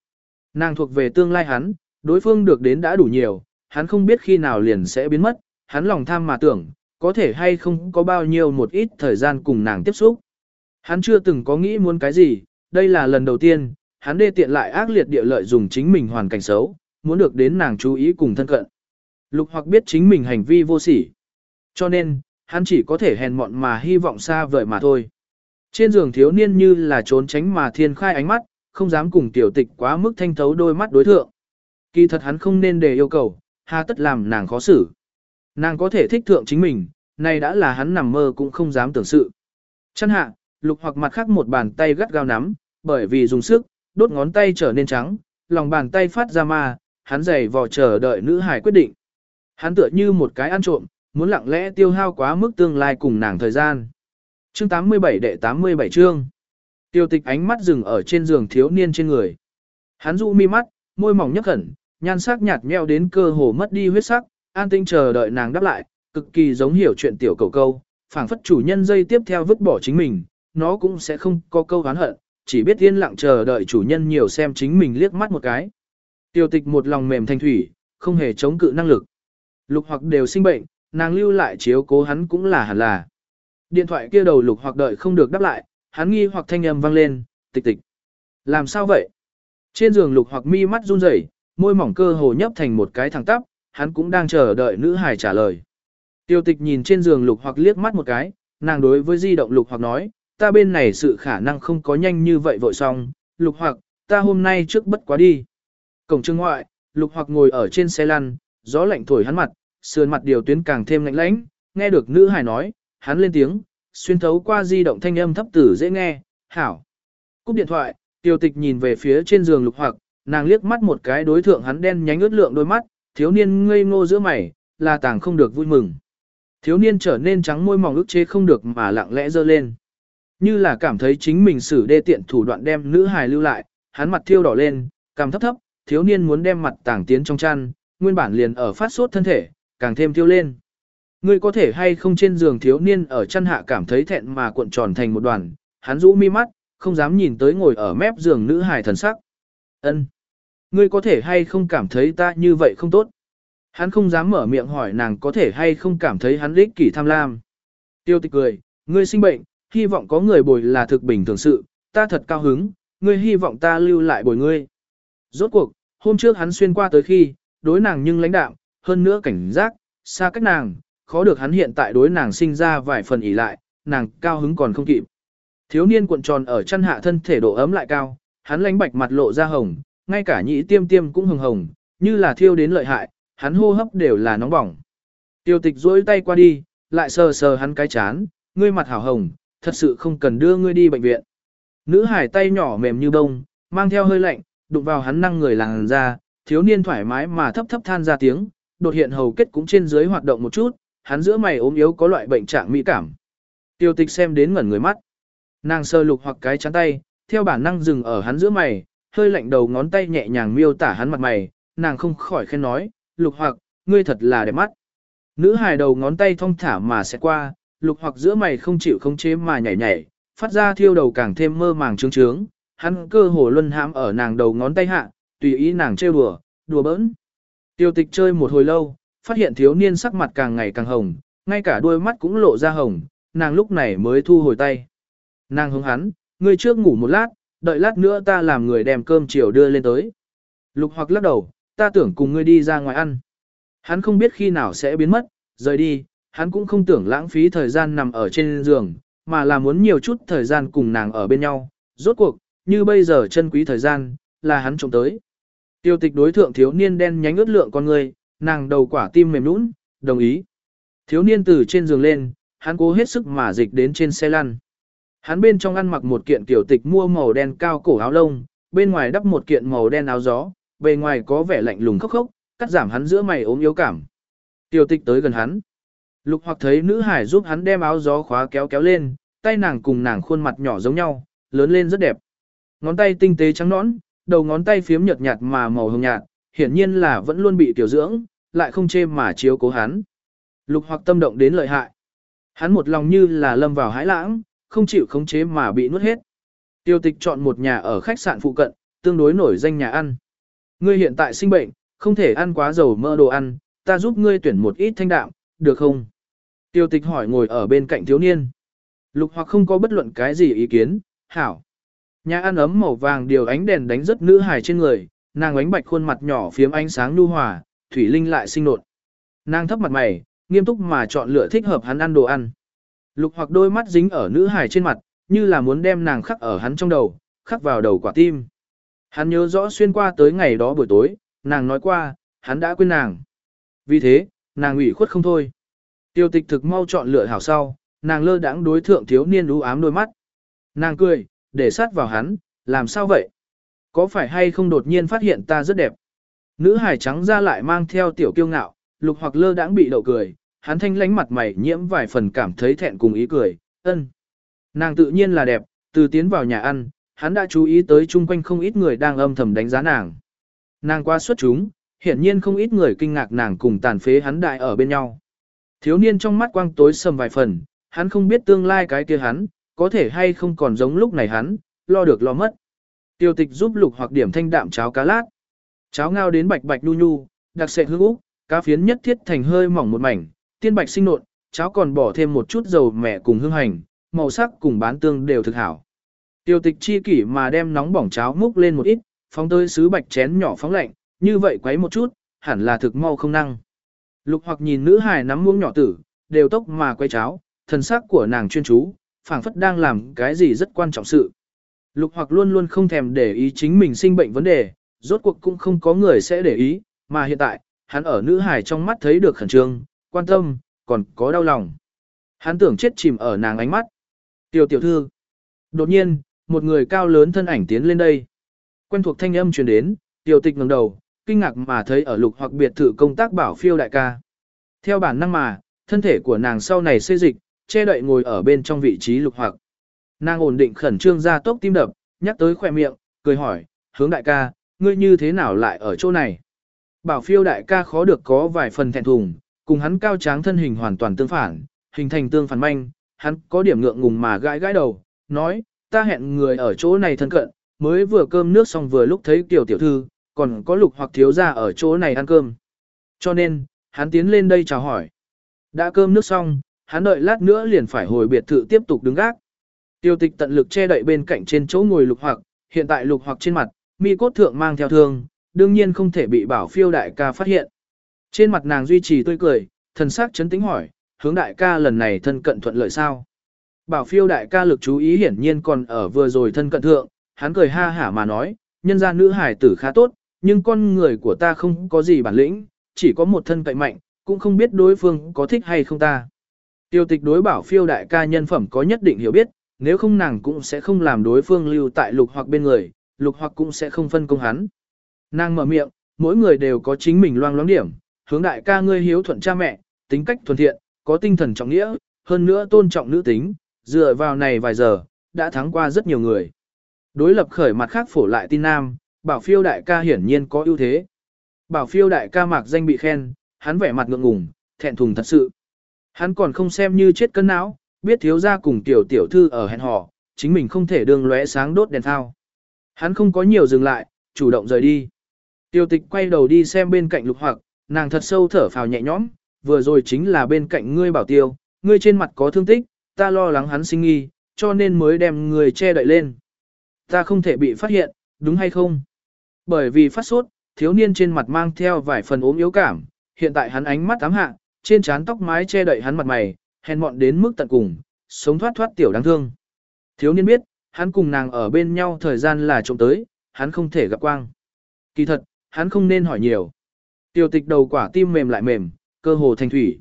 Nàng thuộc về tương lai hắn, đối phương được đến đã đủ nhiều, hắn không biết khi nào liền sẽ biến mất, hắn lòng tham mà tưởng, có thể hay không có bao nhiêu một ít thời gian cùng nàng tiếp xúc. Hắn chưa từng có nghĩ muốn cái gì, đây là lần đầu tiên, hắn đê tiện lại ác liệt địa lợi dùng chính mình hoàn cảnh xấu, muốn được đến nàng chú ý cùng thân cận. Lục hoặc biết chính mình hành vi vô sỉ. Cho nên, hắn chỉ có thể hèn mọn mà hy vọng xa vời mà thôi. Trên giường thiếu niên như là trốn tránh mà thiên khai ánh mắt, không dám cùng tiểu tịch quá mức thanh thấu đôi mắt đối thượng. Kỳ thật hắn không nên để yêu cầu, hà tất làm nàng khó xử. Nàng có thể thích thượng chính mình, này đã là hắn nằm mơ cũng không dám tưởng sự. Chân hạ, lục hoặc mặt khác một bàn tay gắt gao nắm, bởi vì dùng sức, đốt ngón tay trở nên trắng, lòng bàn tay phát ra ma, hắn giày vò chờ đợi nữ hải quyết định. Hắn tựa như một cái ăn trộm, muốn lặng lẽ tiêu hao quá mức tương lai cùng nàng thời gian. Chương 87 đệ 87 chương. Tiêu tịch ánh mắt dừng ở trên giường thiếu niên trên người. Hắn dụ mi mắt, môi mỏng nhấc khẩn, nhan sắc nhạt nhẽo đến cơ hồ mất đi huyết sắc, an tinh chờ đợi nàng đáp lại, cực kỳ giống hiểu chuyện tiểu cầu câu, phảng phất chủ nhân dây tiếp theo vứt bỏ chính mình, nó cũng sẽ không có câu oán hận, chỉ biết yên lặng chờ đợi chủ nhân nhiều xem chính mình liếc mắt một cái. Tiêu tịch một lòng mềm thanh thủy, không hề chống cự năng lực. Lục hoặc đều sinh bệnh, nàng lưu lại chiếu cố hắn cũng là hẳn là. Điện thoại kia đầu lục hoặc đợi không được đáp lại, hắn nghi hoặc thanh âm vang lên, tịch tịch. Làm sao vậy? Trên giường lục hoặc mi mắt run rẩy, môi mỏng cơ hồ nhấp thành một cái thẳng tắp, hắn cũng đang chờ đợi nữ hải trả lời. Tiêu tịch nhìn trên giường lục hoặc liếc mắt một cái, nàng đối với di động lục hoặc nói, ta bên này sự khả năng không có nhanh như vậy vội xong, lục hoặc, ta hôm nay trước bất quá đi. Cổng trường ngoại, lục hoặc ngồi ở trên xe lăn, gió lạnh thổi hắn mặt, sườn mặt điều tuyến càng thêm lạnh lãnh, nghe được nữ hài nói, hắn lên tiếng, xuyên thấu qua di động thanh âm thấp tử dễ nghe, hảo. Cúp điện thoại, tiêu tịch nhìn về phía trên giường lục hoặc, nàng liếc mắt một cái đối thượng hắn đen nhánh ướt lượng đôi mắt, thiếu niên ngây ngô giữa mày, là tàng không được vui mừng. Thiếu niên trở nên trắng môi mỏng ức chế không được mà lặng lẽ dơ lên. Như là cảm thấy chính mình xử đê tiện thủ đoạn đem nữ hài lưu lại, hắn mặt thiêu đỏ lên, cằm thấp thấp, thiếu niên muốn đem mặt tàng tiến trong chăn, nguyên bản liền ở phát sốt thân thể, càng thêm thiêu lên. Ngươi có thể hay không trên giường thiếu niên ở chăn hạ cảm thấy thẹn mà cuộn tròn thành một đoàn, hắn rũ mi mắt, không dám nhìn tới ngồi ở mép giường nữ hài thần sắc. Ân, Ngươi có thể hay không cảm thấy ta như vậy không tốt? Hắn không dám mở miệng hỏi nàng có thể hay không cảm thấy hắn ích kỷ tham lam. Tiêu tịch cười, ngươi sinh bệnh, hy vọng có người bồi là thực bình thường sự, ta thật cao hứng, ngươi hy vọng ta lưu lại bồi ngươi. Rốt cuộc, hôm trước hắn xuyên qua tới khi, đối nàng nhưng lãnh đạm, hơn nữa cảnh giác, xa cách nàng, khó được hắn hiện tại đối nàng sinh ra vài phần ỉ lại, nàng cao hứng còn không kịp. Thiếu niên cuộn tròn ở chân hạ thân thể độ ấm lại cao, hắn lánh bạch mặt lộ ra hồng, ngay cả nhĩ tiêm tiêm cũng hồng hồng, như là thiêu đến lợi hại, hắn hô hấp đều là nóng bỏng. Tiêu tịch duỗi tay qua đi, lại sờ sờ hắn cái chán, ngươi mặt hảo hồng, thật sự không cần đưa ngươi đi bệnh viện. Nữ hải tay nhỏ mềm như bông, mang theo hơi lạnh, đụng vào hắn năng người làng ra, thiếu niên thoải mái mà thấp thấp than ra tiếng, đột hiện hầu kết cũng trên dưới hoạt động một chút, hắn giữa mày ốm yếu có loại bệnh trạng mỹ cảm. Tiêu tịch xem đến ngẩn người mắt. Nàng sơ lục hoặc cái chán tay, theo bản năng dừng ở hắn giữa mày, hơi lạnh đầu ngón tay nhẹ nhàng miêu tả hắn mặt mày, nàng không khỏi khen nói, lục hoặc, ngươi thật là đẹp mắt. Nữ hài đầu ngón tay thong thả mà sẽ qua, lục hoặc giữa mày không chịu không chế mà nhảy nhảy, phát ra thiêu đầu càng thêm mơ màng trướng trướng, hắn cơ hồ luân hãm ở nàng đầu ngón tay hạ, tùy ý nàng trêu đùa, đùa bỡn. Tiêu tịch chơi một hồi lâu, phát hiện thiếu niên sắc mặt càng ngày càng hồng, ngay cả đôi mắt cũng lộ ra hồng, nàng lúc này mới thu hồi tay. Nàng hướng hắn, ngươi trước ngủ một lát, đợi lát nữa ta làm người đem cơm chiều đưa lên tới. Lục hoặc lắc đầu, ta tưởng cùng ngươi đi ra ngoài ăn. Hắn không biết khi nào sẽ biến mất, rời đi, hắn cũng không tưởng lãng phí thời gian nằm ở trên giường, mà là muốn nhiều chút thời gian cùng nàng ở bên nhau. Rốt cuộc, như bây giờ chân quý thời gian, là hắn trộm tới. Tiêu tịch đối thượng thiếu niên đen nhánh ướt lượng con người, nàng đầu quả tim mềm nũng, đồng ý. Thiếu niên từ trên giường lên, hắn cố hết sức mà dịch đến trên xe lăn. Hắn bên trong ăn mặc một kiện tiểu tịch mua màu đen cao cổ áo lông, bên ngoài đắp một kiện màu đen áo gió, bề ngoài có vẻ lạnh lùng khốc khốc, cắt giảm hắn giữa mày ốm yếu cảm. Tiểu tịch tới gần hắn. Lục hoặc thấy nữ hải giúp hắn đem áo gió khóa kéo kéo lên, tay nàng cùng nàng khuôn mặt nhỏ giống nhau, lớn lên rất đẹp. Ngón tay tinh tế trắng nõn, đầu ngón tay phiếm nhợt nhạt mà màu hồng nhạt, hiển nhiên là vẫn luôn bị tiểu dưỡng, lại không chê mà chiếu cố hắn. Lục hoặc tâm động đến lợi hại. Hắn một lòng như là lâm vào hãi lãng, không chịu khống chế mà bị nuốt hết. Tiêu tịch chọn một nhà ở khách sạn phụ cận, tương đối nổi danh nhà ăn. Ngươi hiện tại sinh bệnh, không thể ăn quá dầu mỡ đồ ăn, ta giúp ngươi tuyển một ít thanh đạm, được không? Tiêu tịch hỏi ngồi ở bên cạnh thiếu niên. Lục hoặc không có bất luận cái gì ý kiến, hảo. Nhà ăn ấm màu vàng điều ánh đèn đánh rất nữ hài trên người, nàng ánh bạch khuôn mặt nhỏ phiếm ánh sáng nu hòa, thủy linh lại sinh nột. Nàng thấp mặt mày, nghiêm túc mà chọn lựa thích hợp hắn ăn đồ ăn. Lục hoặc đôi mắt dính ở nữ hài trên mặt, như là muốn đem nàng khắc ở hắn trong đầu, khắc vào đầu quả tim. Hắn nhớ rõ xuyên qua tới ngày đó buổi tối, nàng nói qua, hắn đã quên nàng. Vì thế, nàng ủy khuất không thôi. Tiêu tịch thực mau chọn lựa hảo sau, nàng lơ đãng đối thượng thiếu niên u ám đôi mắt. Nàng cười, để sát vào hắn, làm sao vậy? Có phải hay không đột nhiên phát hiện ta rất đẹp? Nữ hải trắng ra lại mang theo tiểu kiêu ngạo, lục hoặc lơ đãng bị đậu cười, hắn thanh lánh mặt mày nhiễm vài phần cảm thấy thẹn cùng ý cười, ân. Nàng tự nhiên là đẹp, từ tiến vào nhà ăn, hắn đã chú ý tới chung quanh không ít người đang âm thầm đánh giá nàng. Nàng qua xuất chúng, hiển nhiên không ít người kinh ngạc nàng cùng tàn phế hắn đại ở bên nhau. Thiếu niên trong mắt quang tối sầm vài phần, hắn không biết tương lai cái kia hắn, có thể hay không còn giống lúc này hắn, lo được lo mất. Tiêu tịch giúp lục hoặc điểm thanh đạm cháo cá lát. Cháo ngao đến bạch bạch nhu nhu, đặc sệt hương úc, cá phiến nhất thiết thành hơi mỏng một mảnh, tiên bạch sinh nộn, cháo còn bỏ thêm một chút dầu mẹ cùng hương hành, màu sắc cùng bán tương đều thực hảo. Tiêu tịch chi kỷ mà đem nóng bỏng cháo múc lên một ít, phóng tới sứ bạch chén nhỏ phóng lạnh, như vậy quấy một chút, hẳn là thực mau không năng. Lục hoặc nhìn nữ hài nắm muỗng nhỏ tử, đều tốc mà quay cháo, thần sắc của nàng chuyên chú, phảng phất đang làm cái gì rất quan trọng sự. Lục hoặc luôn luôn không thèm để ý chính mình sinh bệnh vấn đề, rốt cuộc cũng không có người sẽ để ý, mà hiện tại, hắn ở nữ hải trong mắt thấy được khẩn trương, quan tâm, còn có đau lòng. Hắn tưởng chết chìm ở nàng ánh mắt. Tiểu tiểu thư. Đột nhiên, một người cao lớn thân ảnh tiến lên đây. Quen thuộc thanh âm truyền đến, tiểu tịch ngẩng đầu, kinh ngạc mà thấy ở lục hoặc biệt thự công tác bảo phiêu đại ca. Theo bản năng mà, thân thể của nàng sau này xê dịch, che đậy ngồi ở bên trong vị trí lục hoặc. Nàng ổn định khẩn trương ra tốc tim đập, nhắc tới khỏe miệng, cười hỏi, hướng đại ca, ngươi như thế nào lại ở chỗ này? Bảo phiêu đại ca khó được có vài phần thẹn thùng, cùng hắn cao tráng thân hình hoàn toàn tương phản, hình thành tương phản manh, hắn có điểm ngượng ngùng mà gãi gãi đầu, nói, ta hẹn người ở chỗ này thân cận, mới vừa cơm nước xong vừa lúc thấy tiểu tiểu thư, còn có lục hoặc thiếu gia ở chỗ này ăn cơm. Cho nên, hắn tiến lên đây chào hỏi. Đã cơm nước xong, hắn đợi lát nữa liền phải hồi biệt thự tiếp tục đứng gác. Tiêu tịch tận lực che đậy bên cạnh trên chỗ ngồi lục hoặc, hiện tại lục hoặc trên mặt, mi cốt thượng mang theo thương, đương nhiên không thể bị bảo phiêu đại ca phát hiện. Trên mặt nàng duy trì tươi cười, thần sắc chấn tĩnh hỏi, hướng đại ca lần này thân cận thuận lợi sao? Bảo phiêu đại ca lực chú ý hiển nhiên còn ở vừa rồi thân cận thượng, hắn cười ha hả mà nói, nhân ra nữ hải tử khá tốt, nhưng con người của ta không có gì bản lĩnh, chỉ có một thân cậy mạnh, cũng không biết đối phương có thích hay không ta. Tiêu tịch đối bảo phiêu đại ca nhân phẩm có nhất định hiểu biết, nếu không nàng cũng sẽ không làm đối phương lưu tại lục hoặc bên người, lục hoặc cũng sẽ không phân công hắn. Nàng mở miệng, mỗi người đều có chính mình loang loáng điểm, hướng đại ca ngươi hiếu thuận cha mẹ, tính cách thuần thiện, có tinh thần trọng nghĩa, hơn nữa tôn trọng nữ tính, dựa vào này vài giờ, đã thắng qua rất nhiều người. Đối lập khởi mặt khác phổ lại tin nam, bảo phiêu đại ca hiển nhiên có ưu thế. Bảo phiêu đại ca mạc danh bị khen, hắn vẻ mặt ngượng ngùng, thẹn thùng thật sự. Hắn còn không xem như chết cân não, biết thiếu gia cùng tiểu tiểu thư ở hẹn hò, chính mình không thể đường lóe sáng đốt đèn thao. Hắn không có nhiều dừng lại, chủ động rời đi. Tiêu tịch quay đầu đi xem bên cạnh lục hoặc, nàng thật sâu thở phào nhẹ nhõm, vừa rồi chính là bên cạnh ngươi bảo tiêu, ngươi trên mặt có thương tích, ta lo lắng hắn sinh nghi, cho nên mới đem người che đậy lên. Ta không thể bị phát hiện, đúng hay không? Bởi vì phát sốt, thiếu niên trên mặt mang theo vài phần ốm yếu cảm, hiện tại hắn ánh mắt ám hạ, trên trán tóc mái che đậy hắn mặt mày, hèn mọn đến mức tận cùng, sống thoát thoát tiểu đáng thương. Thiếu niên biết, hắn cùng nàng ở bên nhau thời gian là trộm tới, hắn không thể gặp quang. Kỳ thật, hắn không nên hỏi nhiều. Tiểu tịch đầu quả tim mềm lại mềm, cơ hồ thành thủy.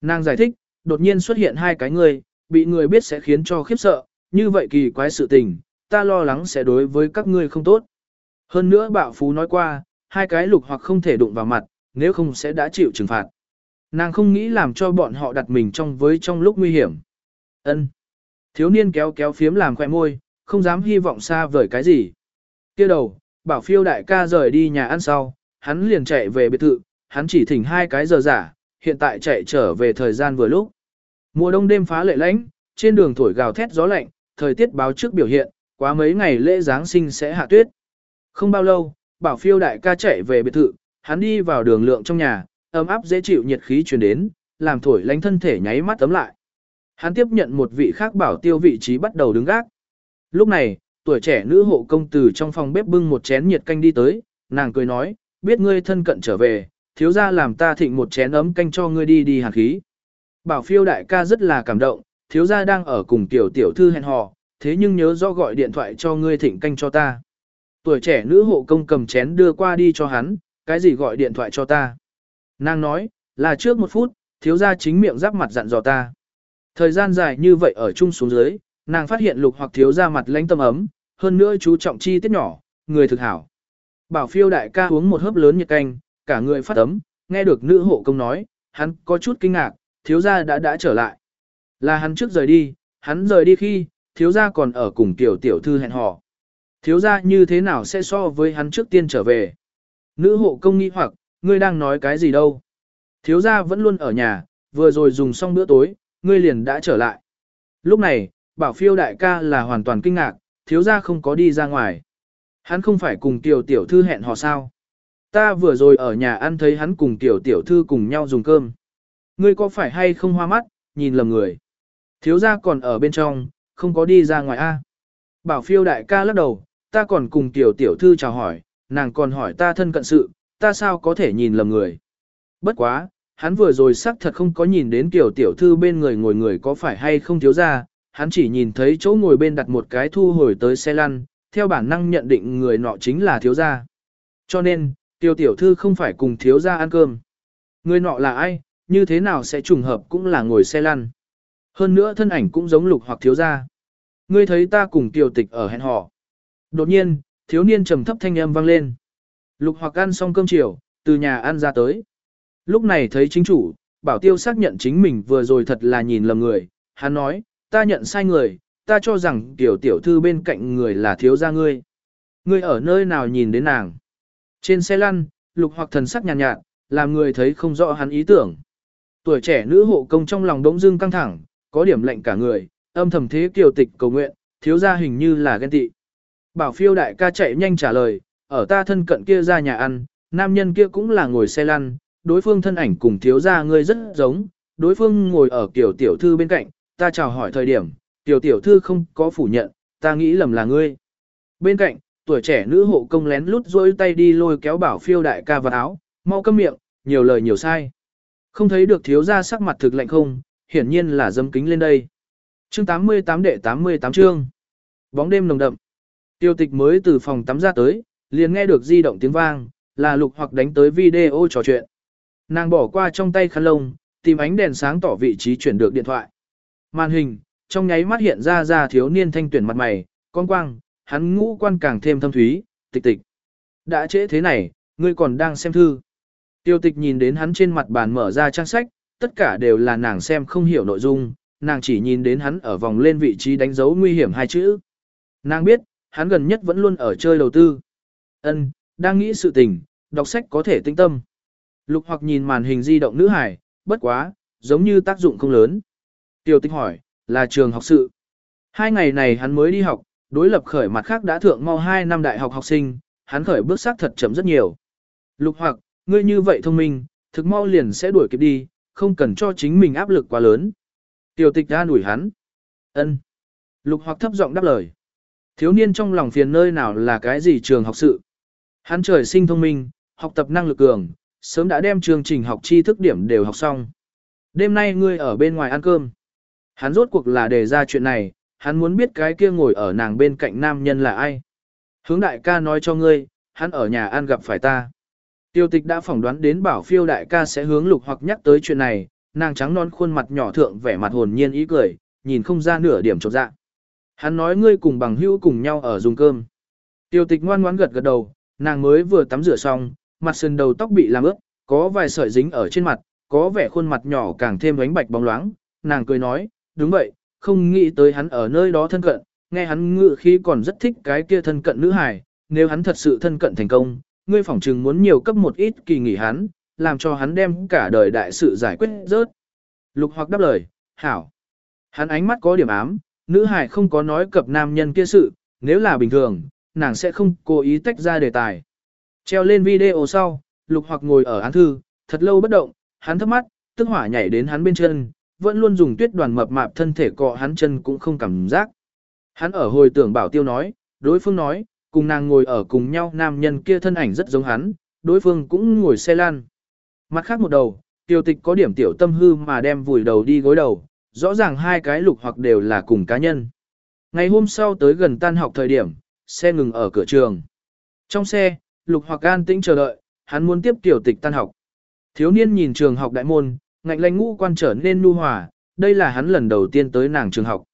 Nàng giải thích, đột nhiên xuất hiện hai cái người, bị người biết sẽ khiến cho khiếp sợ, như vậy kỳ quái sự tình, ta lo lắng sẽ đối với các ngươi không tốt. Hơn nữa bạo phú nói qua, hai cái lục hoặc không thể đụng vào mặt, nếu không sẽ đã chịu trừng phạt. Nàng không nghĩ làm cho bọn họ đặt mình trong với trong lúc nguy hiểm. Ân. Thiếu niên kéo kéo phiếm làm khỏe môi, không dám hy vọng xa vời cái gì. Kia đầu, bảo phiêu đại ca rời đi nhà ăn sau, hắn liền chạy về biệt thự, hắn chỉ thỉnh hai cái giờ giả, hiện tại chạy trở về thời gian vừa lúc. Mùa đông đêm phá lệ lạnh, trên đường thổi gào thét gió lạnh, thời tiết báo trước biểu hiện, quá mấy ngày lễ Giáng sinh sẽ hạ tuyết. Không bao lâu, bảo phiêu đại ca chạy về biệt thự, hắn đi vào đường lượng trong nhà, ấm áp dễ chịu nhiệt khí truyền đến, làm thổi lánh thân thể nháy mắt tấm lại. Hắn tiếp nhận một vị khác bảo tiêu vị trí bắt đầu đứng gác. Lúc này, tuổi trẻ nữ hộ công từ trong phòng bếp bưng một chén nhiệt canh đi tới, nàng cười nói, biết ngươi thân cận trở về, thiếu ra làm ta thịnh một chén ấm canh cho ngươi đi đi hàn khí. Bảo phiêu đại ca rất là cảm động, thiếu gia đang ở cùng tiểu tiểu thư hẹn hò, thế nhưng nhớ rõ gọi điện thoại cho ngươi thịnh canh cho ta. Tuổi trẻ nữ hộ công cầm chén đưa qua đi cho hắn, cái gì gọi điện thoại cho ta. Nàng nói, là trước một phút, thiếu gia chính miệng giáp mặt dặn dò ta. Thời gian dài như vậy ở chung xuống dưới, nàng phát hiện lục hoặc thiếu gia mặt lãnh tâm ấm, hơn nữa chú trọng chi tiết nhỏ, người thực hảo. Bảo phiêu đại ca uống một hớp lớn nhiệt canh, cả người phát ấm, nghe được nữ hộ công nói, hắn có chút kinh ngạc, thiếu gia đã đã trở lại. Là hắn trước rời đi, hắn rời đi khi, thiếu gia còn ở cùng tiểu tiểu thư hẹn hò. Thiếu gia như thế nào sẽ so với hắn trước tiên trở về? Nữ hộ công nghi hoặc, ngươi đang nói cái gì đâu? Thiếu gia vẫn luôn ở nhà, vừa rồi dùng xong bữa tối, ngươi liền đã trở lại. Lúc này, bảo phiêu đại ca là hoàn toàn kinh ngạc, thiếu gia không có đi ra ngoài. Hắn không phải cùng tiểu tiểu thư hẹn hò sao? Ta vừa rồi ở nhà ăn thấy hắn cùng tiểu tiểu thư cùng nhau dùng cơm. Ngươi có phải hay không hoa mắt, nhìn lầm người. Thiếu gia còn ở bên trong, không có đi ra ngoài a. Bảo phiêu đại ca lắc đầu, ta còn cùng tiểu tiểu thư chào hỏi, nàng còn hỏi ta thân cận sự, ta sao có thể nhìn lầm người. Bất quá, hắn vừa rồi xác thật không có nhìn đến tiểu tiểu thư bên người ngồi người có phải hay không thiếu gia, hắn chỉ nhìn thấy chỗ ngồi bên đặt một cái thu hồi tới xe lăn, theo bản năng nhận định người nọ chính là thiếu gia. Cho nên, tiểu tiểu thư không phải cùng thiếu gia ăn cơm. Người nọ là ai, như thế nào sẽ trùng hợp cũng là ngồi xe lăn. Hơn nữa thân ảnh cũng giống lục hoặc thiếu gia. Ngươi thấy ta cùng tiểu tịch ở hẹn hò. Đột nhiên, thiếu niên trầm thấp thanh âm vang lên. Lục hoặc ăn xong cơm chiều, từ nhà ăn ra tới. Lúc này thấy chính chủ, bảo tiêu xác nhận chính mình vừa rồi thật là nhìn lầm người. Hắn nói, ta nhận sai người, ta cho rằng tiểu tiểu thư bên cạnh người là thiếu gia ngươi. Ngươi ở nơi nào nhìn đến nàng? Trên xe lăn, lục hoặc thần sắc nhàn nhạt, nhạt, làm người thấy không rõ hắn ý tưởng. Tuổi trẻ nữ hộ công trong lòng đống dưng căng thẳng, có điểm lệnh cả người, âm thầm thế kiều tịch cầu nguyện, thiếu gia hình như là ghen tị. Bảo phiêu đại ca chạy nhanh trả lời, ở ta thân cận kia ra nhà ăn, nam nhân kia cũng là ngồi xe lăn, đối phương thân ảnh cùng thiếu gia ngươi rất giống, đối phương ngồi ở kiểu tiểu thư bên cạnh, ta chào hỏi thời điểm, tiểu tiểu thư không có phủ nhận, ta nghĩ lầm là ngươi. Bên cạnh, tuổi trẻ nữ hộ công lén lút rôi tay đi lôi kéo bảo phiêu đại ca vào áo, mau câm miệng, nhiều lời nhiều sai. Không thấy được thiếu gia sắc mặt thực lạnh không, hiển nhiên là dâm kính lên đây. Chương 88 đệ 88 chương. Bóng đêm nồng đậm. Tiêu tịch mới từ phòng tắm ra tới, liền nghe được di động tiếng vang, là lục hoặc đánh tới video trò chuyện. Nàng bỏ qua trong tay khăn lông, tìm ánh đèn sáng tỏ vị trí chuyển được điện thoại. Màn hình, trong nháy mắt hiện ra ra thiếu niên thanh tuyển mặt mày, con quang, hắn ngũ quan càng thêm thâm thúy, tịch tịch. Đã trễ thế này, ngươi còn đang xem thư. Tiêu tịch nhìn đến hắn trên mặt bàn mở ra trang sách, tất cả đều là nàng xem không hiểu nội dung, nàng chỉ nhìn đến hắn ở vòng lên vị trí đánh dấu nguy hiểm hai chữ. Nàng biết, hắn gần nhất vẫn luôn ở chơi đầu tư. Ân, đang nghĩ sự tình, đọc sách có thể tinh tâm. Lục hoặc nhìn màn hình di động nữ hải, bất quá, giống như tác dụng không lớn. Tiêu tịch hỏi, là trường học sự. Hai ngày này hắn mới đi học, đối lập khởi mặt khác đã thượng mau hai năm đại học học sinh, hắn khởi bước xác thật chậm rất nhiều. Lục hoặc, ngươi như vậy thông minh, thực mau liền sẽ đuổi kịp đi, không cần cho chính mình áp lực quá lớn. Tiểu tịch ra đuổi hắn. ân Lục hoặc thấp giọng đáp lời. Thiếu niên trong lòng phiền nơi nào là cái gì trường học sự. Hắn trời sinh thông minh, học tập năng lực cường, sớm đã đem chương trình học tri thức điểm đều học xong. Đêm nay ngươi ở bên ngoài ăn cơm. Hắn rốt cuộc là đề ra chuyện này, hắn muốn biết cái kia ngồi ở nàng bên cạnh nam nhân là ai. Hướng đại ca nói cho ngươi, hắn ở nhà ăn gặp phải ta. Tiêu tịch đã phỏng đoán đến bảo phiêu đại ca sẽ hướng lục hoặc nhắc tới chuyện này, nàng trắng non khuôn mặt nhỏ thượng vẻ mặt hồn nhiên ý cười, nhìn không ra nửa điểm chột dạ. Hắn nói ngươi cùng bằng hữu cùng nhau ở dùng cơm. Tiêu tịch ngoan ngoãn gật gật đầu, nàng mới vừa tắm rửa xong, mặt sườn đầu tóc bị làm ướt, có vài sợi dính ở trên mặt, có vẻ khuôn mặt nhỏ càng thêm ánh bạch bóng loáng. Nàng cười nói, đúng vậy, không nghĩ tới hắn ở nơi đó thân cận, nghe hắn ngự khí còn rất thích cái kia thân cận nữ hài, nếu hắn thật sự thân cận thành công, ngươi phỏng chừng muốn nhiều cấp một ít kỳ nghỉ hắn, làm cho hắn đem cả đời đại sự giải quyết rớt. Lục hoặc đáp lời, hảo. Hắn ánh mắt có điểm ám, nữ hải không có nói cập nam nhân kia sự, nếu là bình thường, nàng sẽ không cố ý tách ra đề tài. Treo lên video sau, lục hoặc ngồi ở án thư, thật lâu bất động, hắn thấp mắt, tức hỏa nhảy đến hắn bên chân, vẫn luôn dùng tuyết đoàn mập mạp thân thể cọ hắn chân cũng không cảm giác. Hắn ở hồi tưởng bảo tiêu nói, đối phương nói, cùng nàng ngồi ở cùng nhau nam nhân kia thân ảnh rất giống hắn, đối phương cũng ngồi xe lan. Mặt khác một đầu, tiêu tịch có điểm tiểu tâm hư mà đem vùi đầu đi gối đầu, rõ ràng hai cái lục hoặc đều là cùng cá nhân. Ngày hôm sau tới gần tan học thời điểm, xe ngừng ở cửa trường. Trong xe, lục hoặc an tĩnh chờ đợi, hắn muốn tiếp tiểu tịch tan học. Thiếu niên nhìn trường học đại môn, ngạnh lanh ngũ quan trở nên nu hòa, đây là hắn lần đầu tiên tới nàng trường học.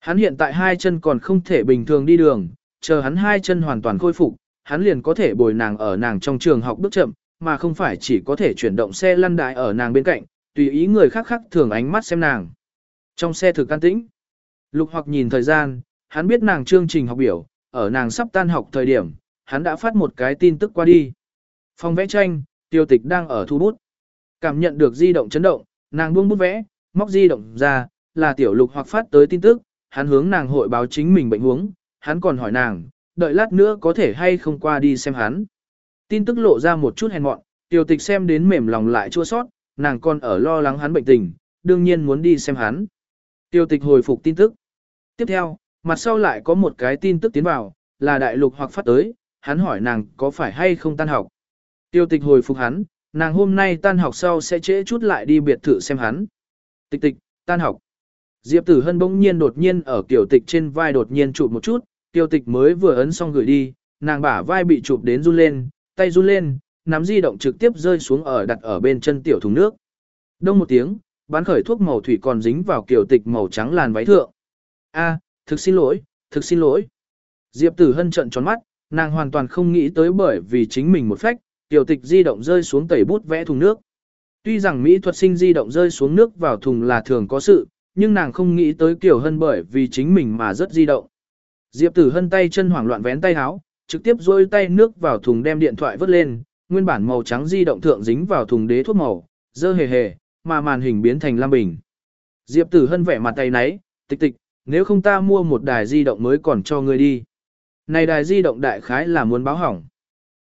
Hắn hiện tại hai chân còn không thể bình thường đi đường, chờ hắn hai chân hoàn toàn khôi phục, hắn liền có thể bồi nàng ở nàng trong trường học bước chậm, mà không phải chỉ có thể chuyển động xe lăn đại ở nàng bên cạnh, tùy ý người khác khác thường ánh mắt xem nàng. Trong xe thực can tĩnh, lục hoặc nhìn thời gian, hắn biết nàng chương trình học biểu, ở nàng sắp tan học thời điểm, hắn đã phát một cái tin tức qua đi. Phòng vẽ tranh, tiêu tịch đang ở thu bút. Cảm nhận được di động chấn động, nàng buông bút vẽ, móc di động ra, là tiểu lục hoặc phát tới tin tức, hắn hướng nàng hội báo chính mình bệnh huống, hắn còn hỏi nàng, đợi lát nữa có thể hay không qua đi xem hắn. Tin tức lộ ra một chút hèn mọn, tiểu tịch xem đến mềm lòng lại chua sót, nàng còn ở lo lắng hắn bệnh tình, đương nhiên muốn đi xem hắn. Tiêu tịch hồi phục tin tức. Tiếp theo, mặt sau lại có một cái tin tức tiến vào, là đại lục hoặc phát tới, hắn hỏi nàng có phải hay không tan học. Tiêu tịch hồi phục hắn, nàng hôm nay tan học sau sẽ trễ chút lại đi biệt thự xem hắn. Tịch tịch, tan học. Diệp tử hân bỗng nhiên đột nhiên ở kiểu tịch trên vai đột nhiên chụp một chút, tiêu tịch mới vừa ấn xong gửi đi, nàng bả vai bị chụp đến run lên, tay run lên, nắm di động trực tiếp rơi xuống ở đặt ở bên chân tiểu thùng nước. Đông một tiếng, bán khởi thuốc màu thủy còn dính vào kiểu tịch màu trắng làn váy thượng. A, thực xin lỗi, thực xin lỗi. Diệp tử hân trận tròn mắt, nàng hoàn toàn không nghĩ tới bởi vì chính mình một phách, tiểu tịch di động rơi xuống tẩy bút vẽ thùng nước. Tuy rằng mỹ thuật sinh di động rơi xuống nước vào thùng là thường có sự, nhưng nàng không nghĩ tới Kiều Hân bởi vì chính mình mà rất di động. Diệp Tử Hân tay chân hoảng loạn vén tay háo, trực tiếp rôi tay nước vào thùng đem điện thoại vớt lên, nguyên bản màu trắng di động thượng dính vào thùng đế thuốc màu, dơ hề hề, mà màn hình biến thành lam bình. Diệp Tử Hân vẻ mặt tay náy, tịch tịch, nếu không ta mua một đài di động mới còn cho ngươi đi. Này đài di động đại khái là muốn báo hỏng.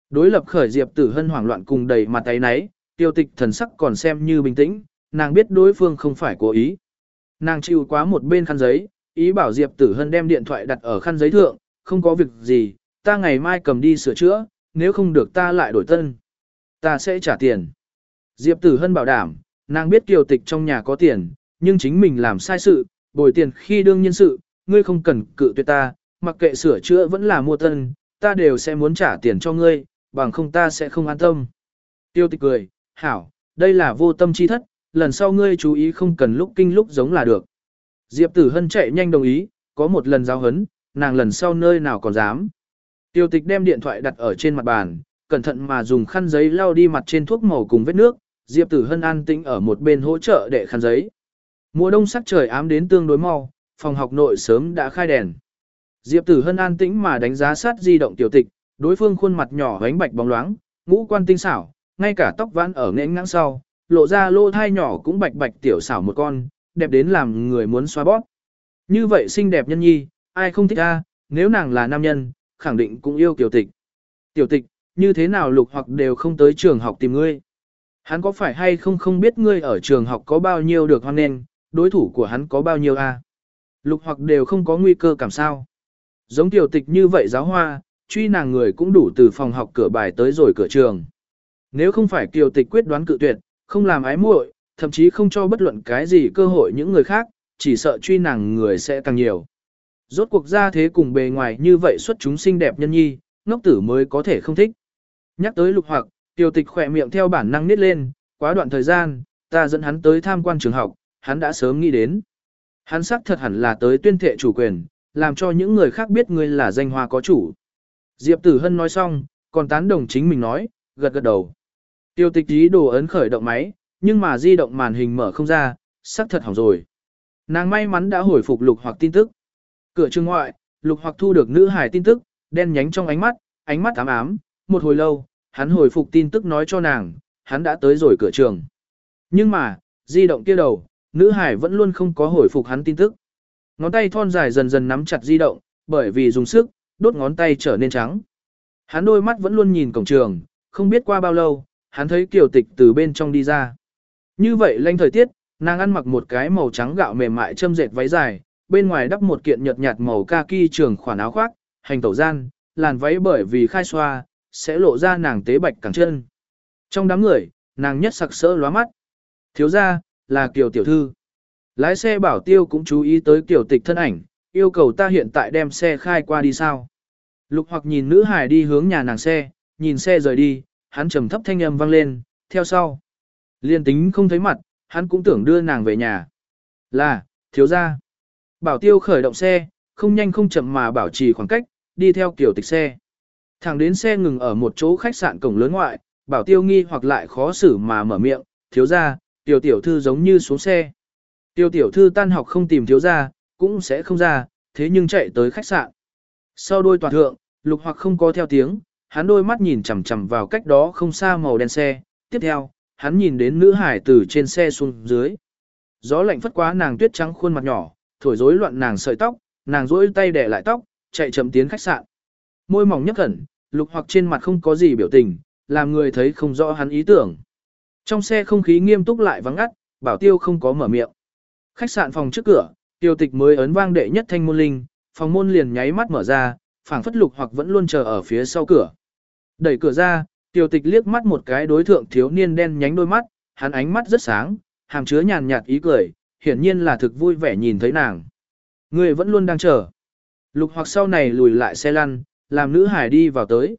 Đối lập khởi Diệp Tử Hân hoảng loạn cùng đầy mặt tay náy, tiêu tịch thần sắc còn xem như bình tĩnh, nàng biết đối phương không phải cố ý. Nàng chịu quá một bên khăn giấy, ý bảo Diệp Tử Hân đem điện thoại đặt ở khăn giấy thượng, không có việc gì, ta ngày mai cầm đi sửa chữa, nếu không được ta lại đổi tân. Ta sẽ trả tiền. Diệp Tử Hân bảo đảm, nàng biết kiều tịch trong nhà có tiền, nhưng chính mình làm sai sự, bồi tiền khi đương nhân sự, ngươi không cần cự tuyệt ta, mặc kệ sửa chữa vẫn là mua tân, ta đều sẽ muốn trả tiền cho ngươi, bằng không ta sẽ không an tâm. Tiêu tịch cười, hảo, đây là vô tâm chi thất, lần sau ngươi chú ý không cần lúc kinh lúc giống là được. Diệp Tử Hân chạy nhanh đồng ý, có một lần giao hấn, nàng lần sau nơi nào còn dám. Tiêu tịch đem điện thoại đặt ở trên mặt bàn, cẩn thận mà dùng khăn giấy lau đi mặt trên thuốc màu cùng vết nước, Diệp Tử Hân an tĩnh ở một bên hỗ trợ để khăn giấy. Mùa đông sắc trời ám đến tương đối mau, phòng học nội sớm đã khai đèn. Diệp Tử Hân an tĩnh mà đánh giá sát di động tiểu tịch, đối phương khuôn mặt nhỏ ánh bạch bóng loáng, ngũ quan tinh xảo, ngay cả tóc vãn ở nghẽn ngang sau, lộ ra lô thai nhỏ cũng bạch bạch tiểu xảo một con, đẹp đến làm người muốn xoa bóp. Như vậy xinh đẹp nhân nhi, ai không thích a? nếu nàng là nam nhân, khẳng định cũng yêu tiểu tịch. Tiểu tịch, như thế nào lục hoặc đều không tới trường học tìm ngươi. Hắn có phải hay không không biết ngươi ở trường học có bao nhiêu được hoan nên, đối thủ của hắn có bao nhiêu a? Lục hoặc đều không có nguy cơ cảm sao. Giống tiểu tịch như vậy giáo hoa, truy nàng người cũng đủ từ phòng học cửa bài tới rồi cửa trường. Nếu không phải tiểu tịch quyết đoán cự tuyệt, không làm ái muội, thậm chí không cho bất luận cái gì cơ hội những người khác, chỉ sợ truy nàng người sẽ càng nhiều. Rốt cuộc ra thế cùng bề ngoài như vậy xuất chúng xinh đẹp nhân nhi, ngốc tử mới có thể không thích. Nhắc tới lục hoặc, tiêu tịch khỏe miệng theo bản năng nít lên, quá đoạn thời gian, ta dẫn hắn tới tham quan trường học, hắn đã sớm nghĩ đến. Hắn xác thật hẳn là tới tuyên thệ chủ quyền, làm cho những người khác biết ngươi là danh hoa có chủ. Diệp Tử Hân nói xong, còn tán đồng chính mình nói, gật gật đầu. Tiêu tịch ý đồ ấn khởi động máy, nhưng mà di động màn hình mở không ra, sắc thật hỏng rồi. Nàng may mắn đã hồi phục lục hoặc tin tức. Cửa trường ngoại, lục hoặc thu được nữ hải tin tức, đen nhánh trong ánh mắt, ánh mắt ám ám, một hồi lâu, hắn hồi phục tin tức nói cho nàng, hắn đã tới rồi cửa trường. Nhưng mà, di động kia đầu, nữ hải vẫn luôn không có hồi phục hắn tin tức. Ngón tay thon dài dần dần nắm chặt di động, bởi vì dùng sức, đốt ngón tay trở nên trắng. Hắn đôi mắt vẫn luôn nhìn cổng trường, không biết qua bao lâu, hắn thấy Kiều Tịch từ bên trong đi ra. Như vậy lanh thời tiết, nàng ăn mặc một cái màu trắng gạo mềm mại châm dệt váy dài, bên ngoài đắp một kiện nhợt nhạt màu kaki trường khoản áo khoác, hành tẩu gian, làn váy bởi vì khai xoa, sẽ lộ ra nàng tế bạch cẳng chân. Trong đám người, nàng nhất sặc sỡ lóa mắt. Thiếu ra, là Kiều Tiểu Thư. Lái xe bảo tiêu cũng chú ý tới kiểu Tịch thân ảnh, yêu cầu ta hiện tại đem xe khai qua đi sao. Lục hoặc nhìn nữ hải đi hướng nhà nàng xe, nhìn xe rời đi, hắn trầm thấp thanh âm vang lên, theo sau. Liên tính không thấy mặt, hắn cũng tưởng đưa nàng về nhà. Là, thiếu ra. Bảo tiêu khởi động xe, không nhanh không chậm mà bảo trì khoảng cách, đi theo kiểu tịch xe. Thẳng đến xe ngừng ở một chỗ khách sạn cổng lớn ngoại, bảo tiêu nghi hoặc lại khó xử mà mở miệng, thiếu ra, tiểu tiểu thư giống như xuống xe. Tiêu tiểu thư tan học không tìm thiếu ra, cũng sẽ không ra, thế nhưng chạy tới khách sạn. Sau đôi toàn thượng, lục hoặc không có theo tiếng, hắn đôi mắt nhìn chằm chằm vào cách đó không xa màu đen xe, tiếp theo, hắn nhìn đến nữ hải từ trên xe xuống dưới. Gió lạnh phất quá nàng tuyết trắng khuôn mặt nhỏ, thổi rối loạn nàng sợi tóc, nàng rối tay để lại tóc, chạy chậm tiến khách sạn. Môi mỏng nhấp khẩn, lục hoặc trên mặt không có gì biểu tình, làm người thấy không rõ hắn ý tưởng. Trong xe không khí nghiêm túc lại vắng ngắt, bảo tiêu không có mở miệng. Khách sạn phòng trước cửa, tiêu tịch mới ấn vang đệ nhất thanh môn linh, phòng môn liền nháy mắt mở ra, phảng phất lục hoặc vẫn luôn chờ ở phía sau cửa. Đẩy cửa ra, tiêu tịch liếc mắt một cái đối thượng thiếu niên đen nhánh đôi mắt, hắn ánh mắt rất sáng, hàm chứa nhàn nhạt ý cười, hiển nhiên là thực vui vẻ nhìn thấy nàng. Người vẫn luôn đang chờ. Lục hoặc sau này lùi lại xe lăn, làm nữ hải đi vào tới.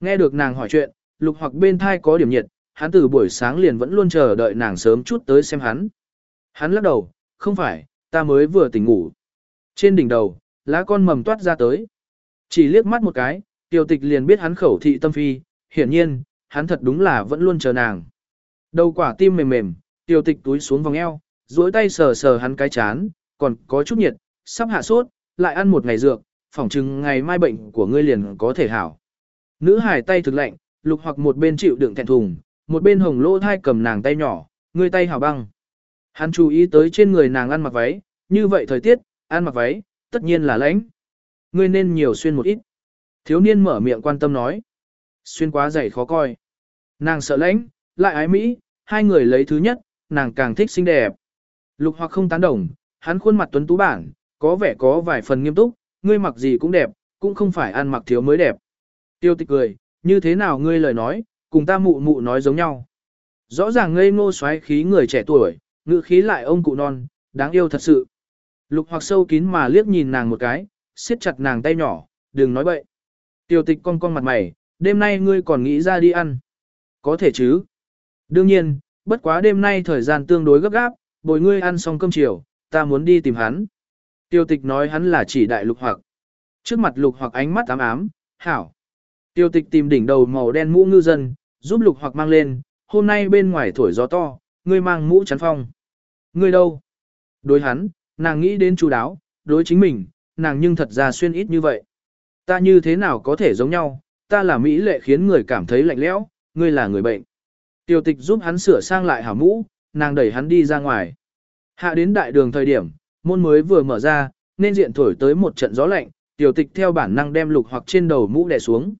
Nghe được nàng hỏi chuyện, lục hoặc bên thai có điểm nhiệt, hắn từ buổi sáng liền vẫn luôn chờ đợi nàng sớm chút tới xem hắn. Hắn lắc đầu, không phải, ta mới vừa tỉnh ngủ. Trên đỉnh đầu, lá con mầm toát ra tới. Chỉ liếc mắt một cái, tiểu tịch liền biết hắn khẩu thị tâm phi, hiển nhiên, hắn thật đúng là vẫn luôn chờ nàng. Đầu quả tim mềm mềm, tiểu tịch túi xuống vòng eo, duỗi tay sờ sờ hắn cái chán, còn có chút nhiệt, sắp hạ sốt, lại ăn một ngày dược, phỏng chừng ngày mai bệnh của ngươi liền có thể hảo. Nữ hải tay thực lạnh, lục hoặc một bên chịu đựng thẹn thùng, một bên hồng lô thai cầm nàng tay nhỏ, ngươi tay hảo băng. Hắn chú ý tới trên người nàng ăn mặc váy, như vậy thời tiết, ăn mặc váy, tất nhiên là lãnh. Ngươi nên nhiều xuyên một ít. Thiếu niên mở miệng quan tâm nói. Xuyên quá dày khó coi. Nàng sợ lãnh, lại ái Mỹ, hai người lấy thứ nhất, nàng càng thích xinh đẹp. Lục hoặc không tán đồng, hắn khuôn mặt tuấn tú bản, có vẻ có vài phần nghiêm túc, ngươi mặc gì cũng đẹp, cũng không phải ăn mặc thiếu mới đẹp. Tiêu tịch cười, như thế nào ngươi lời nói, cùng ta mụ mụ nói giống nhau. Rõ ràng ngây ngô xoáy khí người trẻ tuổi, ngự khí lại ông cụ non, đáng yêu thật sự. Lục hoặc sâu kín mà liếc nhìn nàng một cái, siết chặt nàng tay nhỏ, đừng nói bậy. Tiêu tịch con con mặt mày, đêm nay ngươi còn nghĩ ra đi ăn. Có thể chứ. Đương nhiên, bất quá đêm nay thời gian tương đối gấp gáp, bồi ngươi ăn xong cơm chiều, ta muốn đi tìm hắn. Tiêu tịch nói hắn là chỉ đại lục hoặc. Trước mặt lục hoặc ánh mắt ám ám, hảo. Tiêu tịch tìm đỉnh đầu màu đen mũ ngư dân, giúp lục hoặc mang lên, hôm nay bên ngoài thổi gió to, ngươi mang mũ chắn phong. Ngươi đâu? Đối hắn, nàng nghĩ đến chú đáo, đối chính mình, nàng nhưng thật ra xuyên ít như vậy. Ta như thế nào có thể giống nhau, ta là Mỹ lệ khiến người cảm thấy lạnh lẽo, ngươi là người bệnh. Tiểu tịch giúp hắn sửa sang lại hảo mũ, nàng đẩy hắn đi ra ngoài. Hạ đến đại đường thời điểm, môn mới vừa mở ra, nên diện thổi tới một trận gió lạnh, tiểu tịch theo bản năng đem lục hoặc trên đầu mũ đè xuống.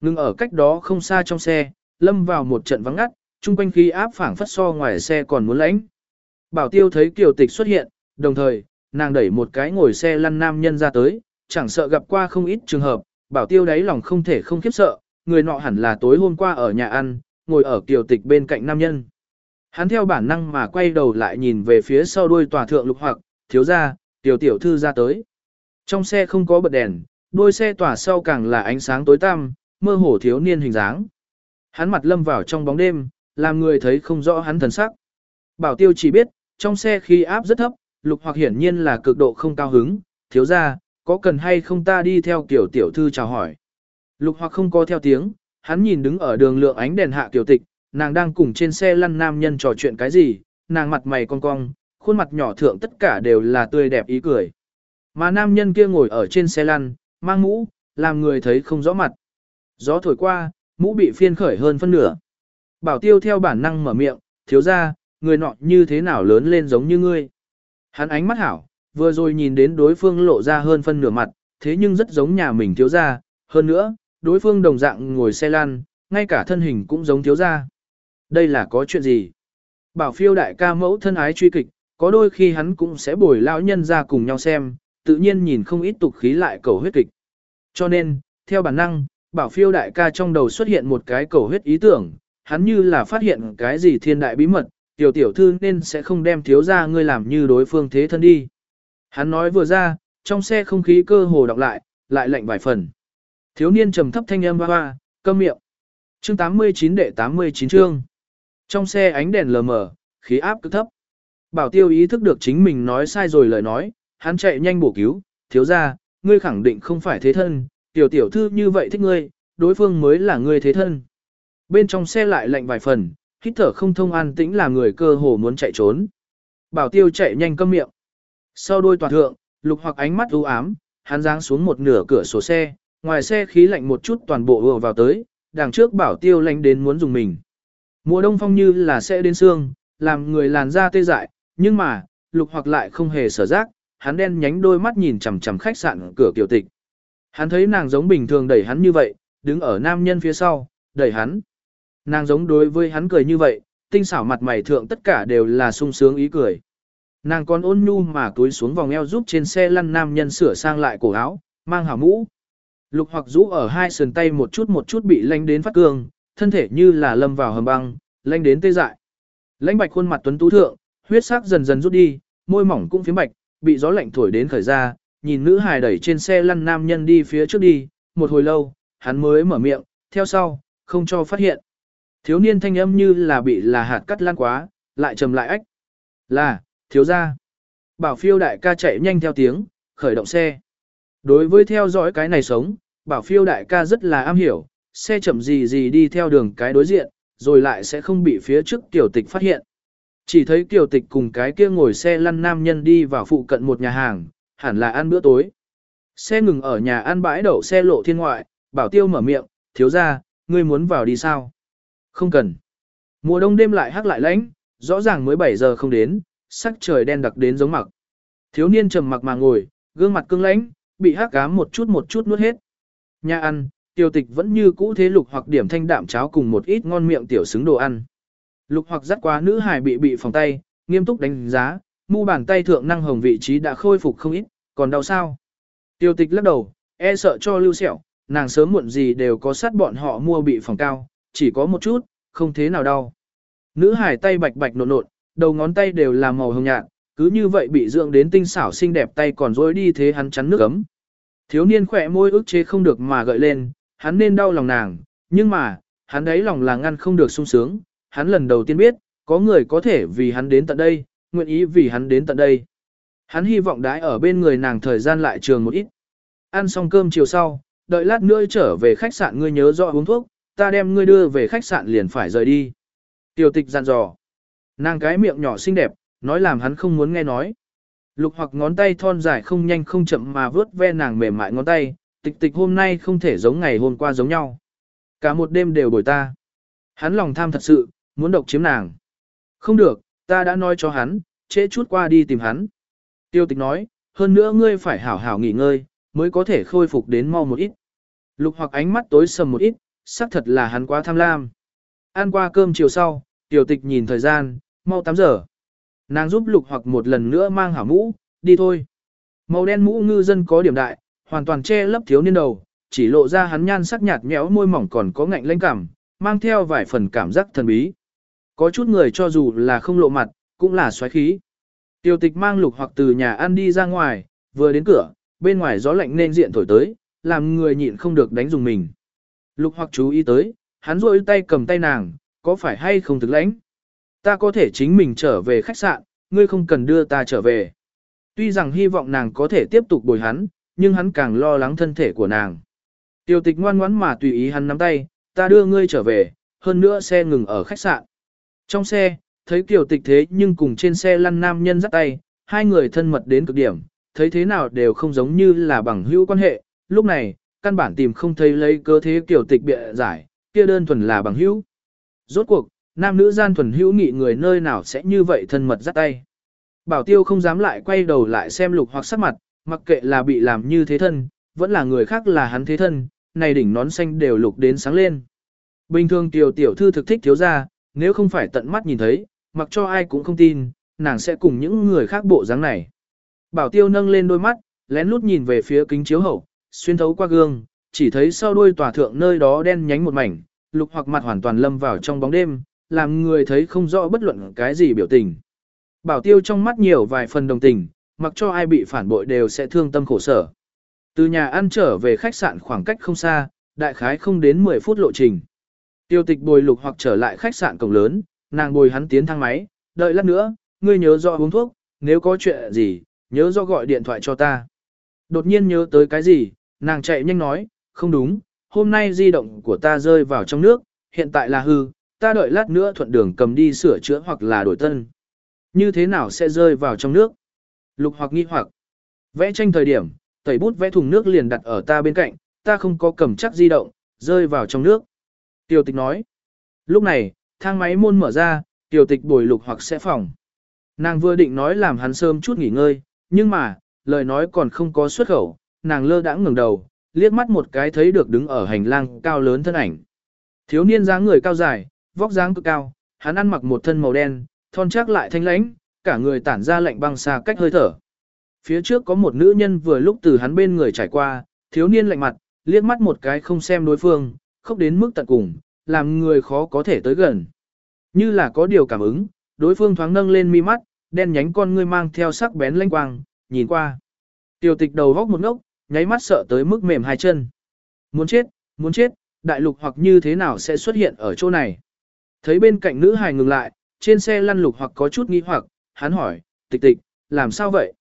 Ngưng ở cách đó không xa trong xe, lâm vào một trận vắng ngắt, chung quanh khí áp phảng phất so ngoài xe còn muốn lãnh. Bảo tiêu thấy kiều tịch xuất hiện, đồng thời, nàng đẩy một cái ngồi xe lăn nam nhân ra tới, chẳng sợ gặp qua không ít trường hợp, bảo tiêu đáy lòng không thể không khiếp sợ, người nọ hẳn là tối hôm qua ở nhà ăn, ngồi ở kiều tịch bên cạnh nam nhân. Hắn theo bản năng mà quay đầu lại nhìn về phía sau đuôi tòa thượng lục hoặc, thiếu ra, tiểu tiểu thư ra tới. Trong xe không có bật đèn, đuôi xe tỏa sau càng là ánh sáng tối tăm, mơ hồ thiếu niên hình dáng. Hắn mặt lâm vào trong bóng đêm, làm người thấy không rõ hắn thần sắc. Bảo tiêu chỉ biết, trong xe khí áp rất thấp, lục hoặc hiển nhiên là cực độ không cao hứng, thiếu ra, có cần hay không ta đi theo kiểu tiểu thư chào hỏi. Lục hoặc không có theo tiếng, hắn nhìn đứng ở đường lượng ánh đèn hạ tiểu tịch, nàng đang cùng trên xe lăn nam nhân trò chuyện cái gì, nàng mặt mày cong cong, khuôn mặt nhỏ thượng tất cả đều là tươi đẹp ý cười. Mà nam nhân kia ngồi ở trên xe lăn, mang mũ, làm người thấy không rõ mặt. Gió thổi qua, mũ bị phiên khởi hơn phân nửa. Bảo tiêu theo bản năng mở miệng, thiếu ra, người nọ như thế nào lớn lên giống như ngươi. Hắn ánh mắt hảo, vừa rồi nhìn đến đối phương lộ ra hơn phân nửa mặt, thế nhưng rất giống nhà mình thiếu gia. hơn nữa, đối phương đồng dạng ngồi xe lăn, ngay cả thân hình cũng giống thiếu gia. Đây là có chuyện gì? Bảo phiêu đại ca mẫu thân ái truy kịch, có đôi khi hắn cũng sẽ bồi lão nhân ra cùng nhau xem, tự nhiên nhìn không ít tục khí lại cầu huyết kịch. Cho nên, theo bản năng, bảo phiêu đại ca trong đầu xuất hiện một cái cầu huyết ý tưởng, hắn như là phát hiện cái gì thiên đại bí mật, tiểu tiểu thư nên sẽ không đem thiếu ra ngươi làm như đối phương thế thân đi. Hắn nói vừa ra, trong xe không khí cơ hồ đọc lại, lại lạnh vài phần. Thiếu niên trầm thấp thanh âm hoa hoa, câm miệng. Chương 89 đệ 89 chương. Trong xe ánh đèn lờ mờ, khí áp cứ thấp. Bảo tiêu ý thức được chính mình nói sai rồi lời nói, hắn chạy nhanh bổ cứu, thiếu ra, ngươi khẳng định không phải thế thân, tiểu tiểu thư như vậy thích ngươi, đối phương mới là ngươi thế thân. Bên trong xe lại lạnh vài phần, hít thở không thông an tĩnh là người cơ hồ muốn chạy trốn. Bảo tiêu chạy nhanh câm miệng. Sau đôi toàn thượng, lục hoặc ánh mắt u ám, hắn giáng xuống một nửa cửa sổ xe, ngoài xe khí lạnh một chút toàn bộ vừa vào tới, đằng trước bảo tiêu lạnh đến muốn dùng mình. Mùa đông phong như là sẽ đến xương, làm người làn da tê dại, nhưng mà, lục hoặc lại không hề sở giác, hắn đen nhánh đôi mắt nhìn chằm chằm khách sạn cửa kiểu tịch. Hắn thấy nàng giống bình thường đẩy hắn như vậy, đứng ở nam nhân phía sau, đẩy hắn. Nàng giống đối với hắn cười như vậy, tinh xảo mặt mày thượng tất cả đều là sung sướng ý cười. Nàng còn ôn nhu mà túi xuống vòng eo giúp trên xe lăn nam nhân sửa sang lại cổ áo, mang hảo mũ. Lục hoặc rũ ở hai sườn tay một chút một chút bị lanh đến phát cương, thân thể như là lâm vào hầm băng, lanh đến tê dại. Lãnh bạch khuôn mặt tuấn tú thượng, huyết sắc dần dần rút đi, môi mỏng cũng phiếm bạch, bị gió lạnh thổi đến khởi ra, nhìn nữ hài đẩy trên xe lăn nam nhân đi phía trước đi, một hồi lâu, hắn mới mở miệng, theo sau, không cho phát hiện. Thiếu niên thanh âm như là bị là hạt cắt lan quá, lại trầm lại ách. Là, thiếu ra. Bảo phiêu đại ca chạy nhanh theo tiếng, khởi động xe. Đối với theo dõi cái này sống, bảo phiêu đại ca rất là am hiểu, xe chậm gì gì đi theo đường cái đối diện, rồi lại sẽ không bị phía trước tiểu tịch phát hiện. Chỉ thấy tiểu tịch cùng cái kia ngồi xe lăn nam nhân đi vào phụ cận một nhà hàng, hẳn là ăn bữa tối. Xe ngừng ở nhà ăn bãi đậu xe lộ thiên ngoại, bảo tiêu mở miệng, thiếu ra, ngươi muốn vào đi sao? Không cần. Mùa đông đêm lại hắc lại lạnh, rõ ràng mới 7 giờ không đến, sắc trời đen đặc đến giống mặc. Thiếu niên trầm mặc mà ngồi, gương mặt cứng lãnh, bị hắc cám một chút một chút nuốt hết. Nhà ăn, tiêu tịch vẫn như cũ thế lục hoặc điểm thanh đạm cháo cùng một ít ngon miệng tiểu xứng đồ ăn. Lục hoặc dắt qua nữ hài bị bị phòng tay, nghiêm túc đánh giá, mu bàn tay thượng năng hồng vị trí đã khôi phục không ít, còn đau sao. Tiêu tịch lắc đầu, e sợ cho lưu sẹo, nàng sớm muộn gì đều có sát bọn họ mua bị phòng cao, chỉ có một chút, không thế nào đau. Nữ hải tay bạch bạch nộn nộn, đầu ngón tay đều là màu hồng nhạt, cứ như vậy bị dưỡng đến tinh xảo xinh đẹp tay còn rối đi thế hắn chắn nước ấm. Thiếu niên khỏe môi ức chế không được mà gợi lên, hắn nên đau lòng nàng, nhưng mà, hắn đấy lòng là ngăn không được sung sướng, hắn lần đầu tiên biết, có người có thể vì hắn đến tận đây, nguyện ý vì hắn đến tận đây. Hắn hy vọng đãi ở bên người nàng thời gian lại trường một ít. Ăn xong cơm chiều sau, đợi lát nữa trở về khách sạn ngươi nhớ rõ uống thuốc, ta đem ngươi đưa về khách sạn liền phải rời đi. Tiểu tịch dặn dò. Nàng cái miệng nhỏ xinh đẹp, nói làm hắn không muốn nghe nói. Lục hoặc ngón tay thon dài không nhanh không chậm mà vớt ve nàng mềm mại ngón tay, tịch tịch hôm nay không thể giống ngày hôm qua giống nhau. Cả một đêm đều bồi ta. Hắn lòng tham thật sự, muốn độc chiếm nàng. Không được, ta đã nói cho hắn, trễ chút qua đi tìm hắn. Tiêu tịch nói, hơn nữa ngươi phải hảo hảo nghỉ ngơi, mới có thể khôi phục đến mau một ít. Lục hoặc ánh mắt tối sầm một ít, xác thật là hắn quá tham lam. Ăn qua cơm chiều sau, tiểu tịch nhìn thời gian, mau 8 giờ. Nàng giúp lục hoặc một lần nữa mang hảo mũ, đi thôi. Màu đen mũ ngư dân có điểm đại, hoàn toàn che lấp thiếu niên đầu, chỉ lộ ra hắn nhan sắc nhạt nhẽo môi mỏng còn có ngạnh lãnh cảm, mang theo vài phần cảm giác thần bí. Có chút người cho dù là không lộ mặt, cũng là xoáy khí. Tiêu tịch mang lục hoặc từ nhà ăn đi ra ngoài, vừa đến cửa, bên ngoài gió lạnh nên diện thổi tới, làm người nhịn không được đánh dùng mình. Lục hoặc chú ý tới, hắn rôi tay cầm tay nàng, có phải hay không thực lãnh? Ta có thể chính mình trở về khách sạn, ngươi không cần đưa ta trở về. Tuy rằng hy vọng nàng có thể tiếp tục bồi hắn, nhưng hắn càng lo lắng thân thể của nàng. Tiêu tịch ngoan ngoãn mà tùy ý hắn nắm tay, ta đưa ngươi trở về, hơn nữa xe ngừng ở khách sạn. Trong xe, thấy kiều tịch thế nhưng cùng trên xe lăn nam nhân dắt tay, hai người thân mật đến cực điểm, thấy thế nào đều không giống như là bằng hữu quan hệ, lúc này, căn bản tìm không thấy lấy cơ thế kiểu tịch bịa giải, kia đơn thuần là bằng hữu. Rốt cuộc, nam nữ gian thuần hữu nghị người nơi nào sẽ như vậy thân mật dắt tay. Bảo tiêu không dám lại quay đầu lại xem lục hoặc sắc mặt, mặc kệ là bị làm như thế thân, vẫn là người khác là hắn thế thân, này đỉnh nón xanh đều lục đến sáng lên. Bình thường tiểu tiểu thư thực thích thiếu gia, nếu không phải tận mắt nhìn thấy, mặc cho ai cũng không tin, nàng sẽ cùng những người khác bộ dáng này. Bảo tiêu nâng lên đôi mắt, lén lút nhìn về phía kính chiếu hậu, xuyên thấu qua gương, chỉ thấy sau đuôi tòa thượng nơi đó đen nhánh một mảnh, lục hoặc mặt hoàn toàn lâm vào trong bóng đêm, làm người thấy không rõ bất luận cái gì biểu tình. Bảo tiêu trong mắt nhiều vài phần đồng tình, mặc cho ai bị phản bội đều sẽ thương tâm khổ sở. Từ nhà ăn trở về khách sạn khoảng cách không xa, đại khái không đến 10 phút lộ trình. Tiêu tịch bồi lục hoặc trở lại khách sạn cổng lớn, nàng bồi hắn tiến thang máy, đợi lát nữa, ngươi nhớ rõ uống thuốc, nếu có chuyện gì, nhớ rõ gọi điện thoại cho ta. Đột nhiên nhớ tới cái gì, nàng chạy nhanh nói, không đúng, hôm nay di động của ta rơi vào trong nước, hiện tại là hư, ta đợi lát nữa thuận đường cầm đi sửa chữa hoặc là đổi tân. Như thế nào sẽ rơi vào trong nước? Lục hoặc nghi hoặc. Vẽ tranh thời điểm, tẩy bút vẽ thùng nước liền đặt ở ta bên cạnh, ta không có cầm chắc di động, rơi vào trong nước. Tiểu tịch nói. Lúc này, thang máy môn mở ra, tiểu tịch bồi lục hoặc sẽ phòng. Nàng vừa định nói làm hắn sớm chút nghỉ ngơi, nhưng mà, lời nói còn không có xuất khẩu, nàng lơ đãng ngẩng đầu, liếc mắt một cái thấy được đứng ở hành lang cao lớn thân ảnh. Thiếu niên dáng người cao dài, vóc dáng cực cao, hắn ăn mặc một thân màu đen, thon chắc lại thanh lãnh, cả người tản ra lạnh băng xa cách hơi thở. Phía trước có một nữ nhân vừa lúc từ hắn bên người trải qua, thiếu niên lạnh mặt, liếc mắt một cái không xem đối phương, khóc đến mức tận cùng, làm người khó có thể tới gần. Như là có điều cảm ứng, đối phương thoáng nâng lên mi mắt, đen nhánh con ngươi mang theo sắc bén lanh quang, nhìn qua. Tiểu tịch đầu góc một ngốc, nháy mắt sợ tới mức mềm hai chân. Muốn chết, muốn chết, đại lục hoặc như thế nào sẽ xuất hiện ở chỗ này. Thấy bên cạnh nữ hài ngừng lại, trên xe lăn lục hoặc có chút nghi hoặc, hắn hỏi, tịch tịch, làm sao vậy?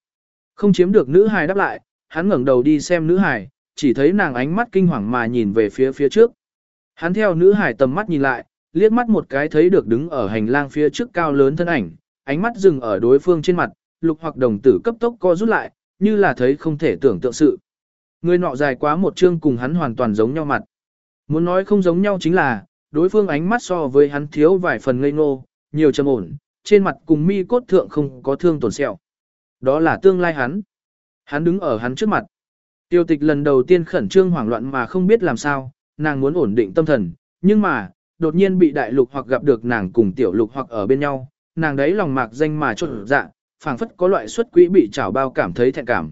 Không chiếm được nữ hài đáp lại, hắn ngẩng đầu đi xem nữ hài, chỉ thấy nàng ánh mắt kinh hoàng mà nhìn về phía phía trước. Hắn theo nữ hài tầm mắt nhìn lại, liếc mắt một cái thấy được đứng ở hành lang phía trước cao lớn thân ảnh, ánh mắt dừng ở đối phương trên mặt, lục hoặc đồng tử cấp tốc co rút lại, như là thấy không thể tưởng tượng sự. Người nọ dài quá một chương cùng hắn hoàn toàn giống nhau mặt. Muốn nói không giống nhau chính là, đối phương ánh mắt so với hắn thiếu vài phần ngây ngô, nhiều trầm ổn, trên mặt cùng mi cốt thượng không có thương tổn sẹo. Đó là tương lai hắn. Hắn đứng ở hắn trước mặt. Tiêu tịch lần đầu tiên khẩn trương hoảng loạn mà không biết làm sao, nàng muốn ổn định tâm thần, nhưng mà, đột nhiên bị đại lục hoặc gặp được nàng cùng tiểu lục hoặc ở bên nhau, nàng đấy lòng mạc danh mà trộn dạ, phảng phất có loại xuất quỹ bị trảo bao cảm thấy thẹn cảm.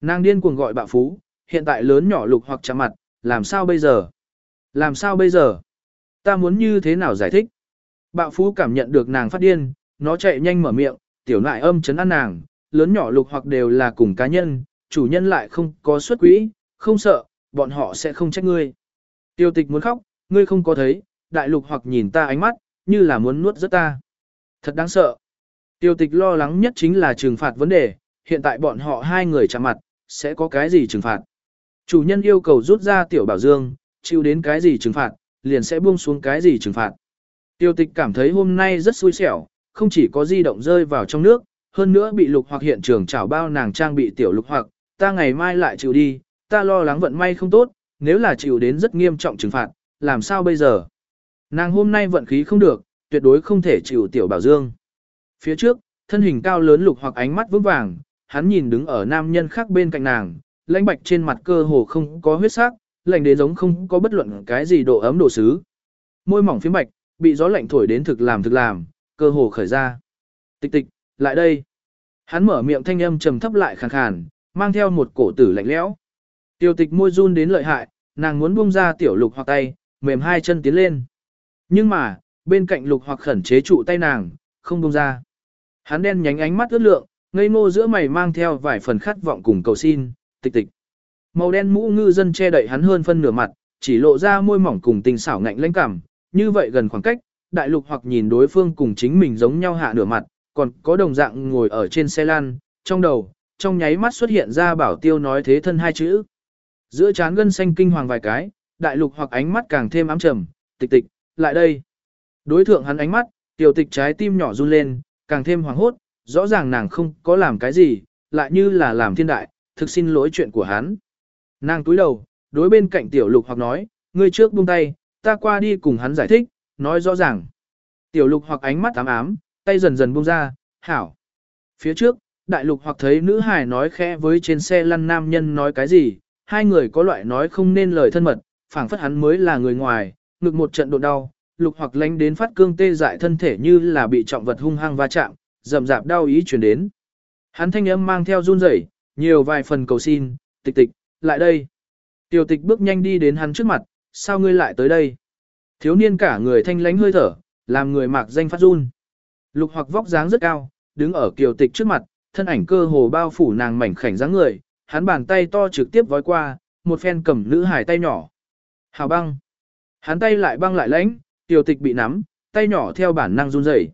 Nàng điên cuồng gọi bạo phú, hiện tại lớn nhỏ lục hoặc chạm mặt, làm sao bây giờ? Làm sao bây giờ? Ta muốn như thế nào giải thích? Bạo phú cảm nhận được nàng phát điên, nó chạy nhanh mở miệng, tiểu nại âm chấn an nàng, lớn nhỏ lục hoặc đều là cùng cá nhân, chủ nhân lại không có xuất quỹ, không sợ, bọn họ sẽ không trách ngươi. Tiêu tịch muốn khóc, ngươi không có thấy, đại lục hoặc nhìn ta ánh mắt, như là muốn nuốt rất ta. Thật đáng sợ. Tiêu tịch lo lắng nhất chính là trừng phạt vấn đề, hiện tại bọn họ hai người chạm mặt, sẽ có cái gì trừng phạt. Chủ nhân yêu cầu rút ra tiểu bảo dương, chịu đến cái gì trừng phạt, liền sẽ buông xuống cái gì trừng phạt. Tiêu tịch cảm thấy hôm nay rất xui xẻo, không chỉ có di động rơi vào trong nước, hơn nữa bị lục hoặc hiện trường chảo bao nàng trang bị tiểu lục hoặc, ta ngày mai lại chịu đi, ta lo lắng vận may không tốt, nếu là chịu đến rất nghiêm trọng trừng phạt, làm sao bây giờ? Nàng hôm nay vận khí không được, tuyệt đối không thể chịu tiểu bảo dương. Phía trước, thân hình cao lớn lục hoặc ánh mắt vững vàng, hắn nhìn đứng ở nam nhân khác bên cạnh nàng, lãnh bạch trên mặt cơ hồ không có huyết sắc, lạnh đến giống không có bất luận cái gì độ ấm độ sứ. Môi mỏng phía bạch, bị gió lạnh thổi đến thực làm thực làm, cơ hồ khởi ra. Tịch tịch, lại đây. Hắn mở miệng thanh âm trầm thấp lại khàn khàn, mang theo một cổ tử lạnh lẽo. Tiêu tịch môi run đến lợi hại, nàng muốn buông ra tiểu lục hoặc tay, mềm hai chân tiến lên. Nhưng mà, bên cạnh lục hoặc khẩn chế trụ tay nàng, không buông ra. Hắn đen nhánh ánh mắt ướt lượng, ngây ngô giữa mày mang theo vài phần khát vọng cùng cầu xin, tịch tịch. Màu đen mũ ngư dân che đậy hắn hơn phân nửa mặt, chỉ lộ ra môi mỏng cùng tình xảo ngạnh lãnh cảm, như vậy gần khoảng cách, đại lục hoặc nhìn đối phương cùng chính mình giống nhau hạ nửa mặt, còn có đồng dạng ngồi ở trên xe lan, trong đầu, trong nháy mắt xuất hiện ra bảo tiêu nói thế thân hai chữ. Giữa trán gân xanh kinh hoàng vài cái, đại lục hoặc ánh mắt càng thêm ám trầm, tịch tịch, lại đây. Đối thượng hắn ánh mắt, tiểu tịch trái tim nhỏ run lên, càng thêm hoàng hốt, rõ ràng nàng không có làm cái gì, lại như là làm thiên đại, thực xin lỗi chuyện của hắn. Nàng túi đầu, đối bên cạnh tiểu lục hoặc nói, ngươi trước buông tay, ta qua đi cùng hắn giải thích, nói rõ ràng. Tiểu lục hoặc ánh mắt ám ám, tay dần dần buông ra, hảo. Phía trước, đại lục hoặc thấy nữ hài nói khẽ với trên xe lăn nam nhân nói cái gì, hai người có loại nói không nên lời thân mật, phảng phất hắn mới là người ngoài, ngực một trận độ đau, lục hoặc lánh đến phát cương tê dại thân thể như là bị trọng vật hung hăng va chạm, rầm rạp đau ý chuyển đến. Hắn thanh âm mang theo run rẩy, nhiều vài phần cầu xin, tịch tịch, lại đây. Tiểu tịch bước nhanh đi đến hắn trước mặt, sao ngươi lại tới đây? Thiếu niên cả người thanh lánh hơi thở, làm người mạc danh phát run. Lục hoặc vóc dáng rất cao, đứng ở kiều tịch trước mặt, thân ảnh cơ hồ bao phủ nàng mảnh khảnh dáng người, hắn bàn tay to trực tiếp vói qua, một phen cầm nữ hải tay nhỏ. Hào băng. Hắn tay lại băng lại lãnh, tiểu tịch bị nắm, tay nhỏ theo bản năng run rẩy.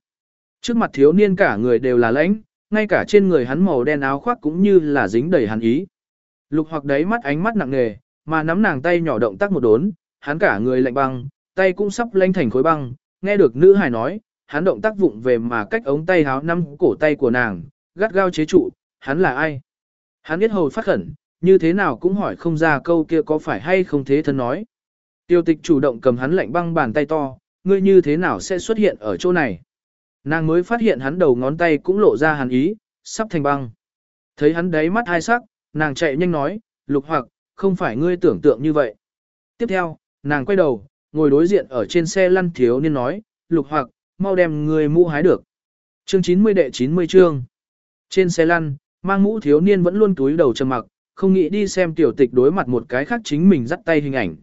Trước mặt thiếu niên cả người đều là lãnh, ngay cả trên người hắn màu đen áo khoác cũng như là dính đầy hắn ý. Lục hoặc đấy mắt ánh mắt nặng nề, mà nắm nàng tay nhỏ động tác một đốn, hắn cả người lạnh băng, tay cũng sắp lanh thành khối băng, nghe được nữ hài nói, hắn động tác vụng về mà cách ống tay háo năm cổ tay của nàng, gắt gao chế trụ, hắn là ai? Hắn biết hầu phát khẩn, như thế nào cũng hỏi không ra câu kia có phải hay không thế thân nói. Tiêu tịch chủ động cầm hắn lạnh băng bàn tay to, ngươi như thế nào sẽ xuất hiện ở chỗ này? Nàng mới phát hiện hắn đầu ngón tay cũng lộ ra hàn ý, sắp thành băng. Thấy hắn đáy mắt hai sắc, nàng chạy nhanh nói, lục hoặc, không phải ngươi tưởng tượng như vậy. Tiếp theo, nàng quay đầu, ngồi đối diện ở trên xe lăn thiếu niên nói, lục hoặc, mau đem người mũ hái được. Chương 90 đệ 90 chương. Trên xe lăn, mang mũ thiếu niên vẫn luôn túi đầu trầm mặc, không nghĩ đi xem tiểu tịch đối mặt một cái khác chính mình dắt tay hình ảnh.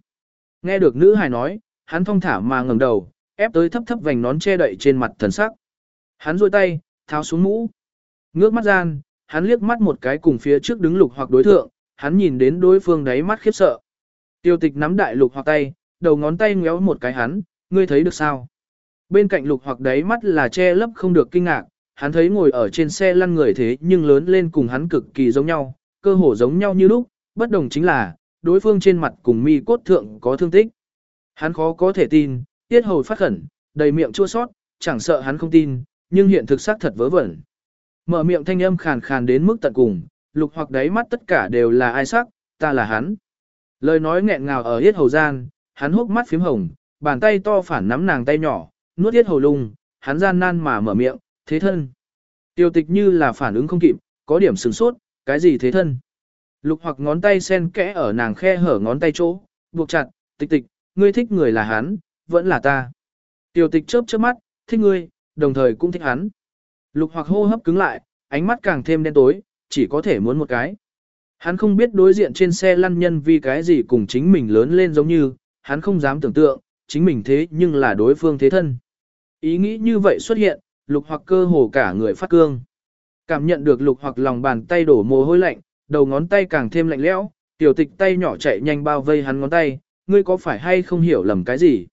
Nghe được nữ hài nói, hắn thong thả mà ngẩng đầu, ép tới thấp thấp vành nón che đậy trên mặt thần sắc. Hắn duỗi tay, tháo xuống mũ. Ngước mắt gian, hắn liếc mắt một cái cùng phía trước đứng lục hoặc đối thượng, hắn nhìn đến đối phương đáy mắt khiếp sợ. Tiêu tịch nắm đại lục hoặc tay, đầu ngón tay ngéo một cái hắn, ngươi thấy được sao? Bên cạnh lục hoặc đáy mắt là che lấp không được kinh ngạc, hắn thấy ngồi ở trên xe lăn người thế nhưng lớn lên cùng hắn cực kỳ giống nhau, cơ hồ giống nhau như lúc, bất đồng chính là, đối phương trên mặt cùng mi cốt thượng có thương tích. Hắn khó có thể tin, tiết hầu phát khẩn, đầy miệng chua sót, chẳng sợ hắn không tin, nhưng hiện thực xác thật vớ vẩn. Mở miệng thanh âm khàn khàn đến mức tận cùng, lục hoặc đáy mắt tất cả đều là ai sắc, ta là hắn. Lời nói nghẹn ngào ở yết hầu gian, hắn hốc mắt phím hồng, bàn tay to phản nắm nàng tay nhỏ, nuốt yết hầu lung, hắn gian nan mà mở miệng, thế thân. Tiêu tịch như là phản ứng không kịp, có điểm sừng sốt, cái gì thế thân. Lục hoặc ngón tay sen kẽ ở nàng khe hở ngón tay chỗ, buộc chặt, tịch tịch, ngươi thích người là hắn, vẫn là ta. Tiêu tịch chớp chớp mắt, thích ngươi, đồng thời cũng thích hắn. Lục hoặc hô hấp cứng lại, ánh mắt càng thêm đen tối, chỉ có thể muốn một cái. Hắn không biết đối diện trên xe lăn nhân vì cái gì cùng chính mình lớn lên giống như, hắn không dám tưởng tượng, chính mình thế nhưng là đối phương thế thân. Ý nghĩ như vậy xuất hiện, lục hoặc cơ hồ cả người phát cương. Cảm nhận được lục hoặc lòng bàn tay đổ mồ hôi lạnh, đầu ngón tay càng thêm lạnh lẽo, tiểu tịch tay nhỏ chạy nhanh bao vây hắn ngón tay, ngươi có phải hay không hiểu lầm cái gì.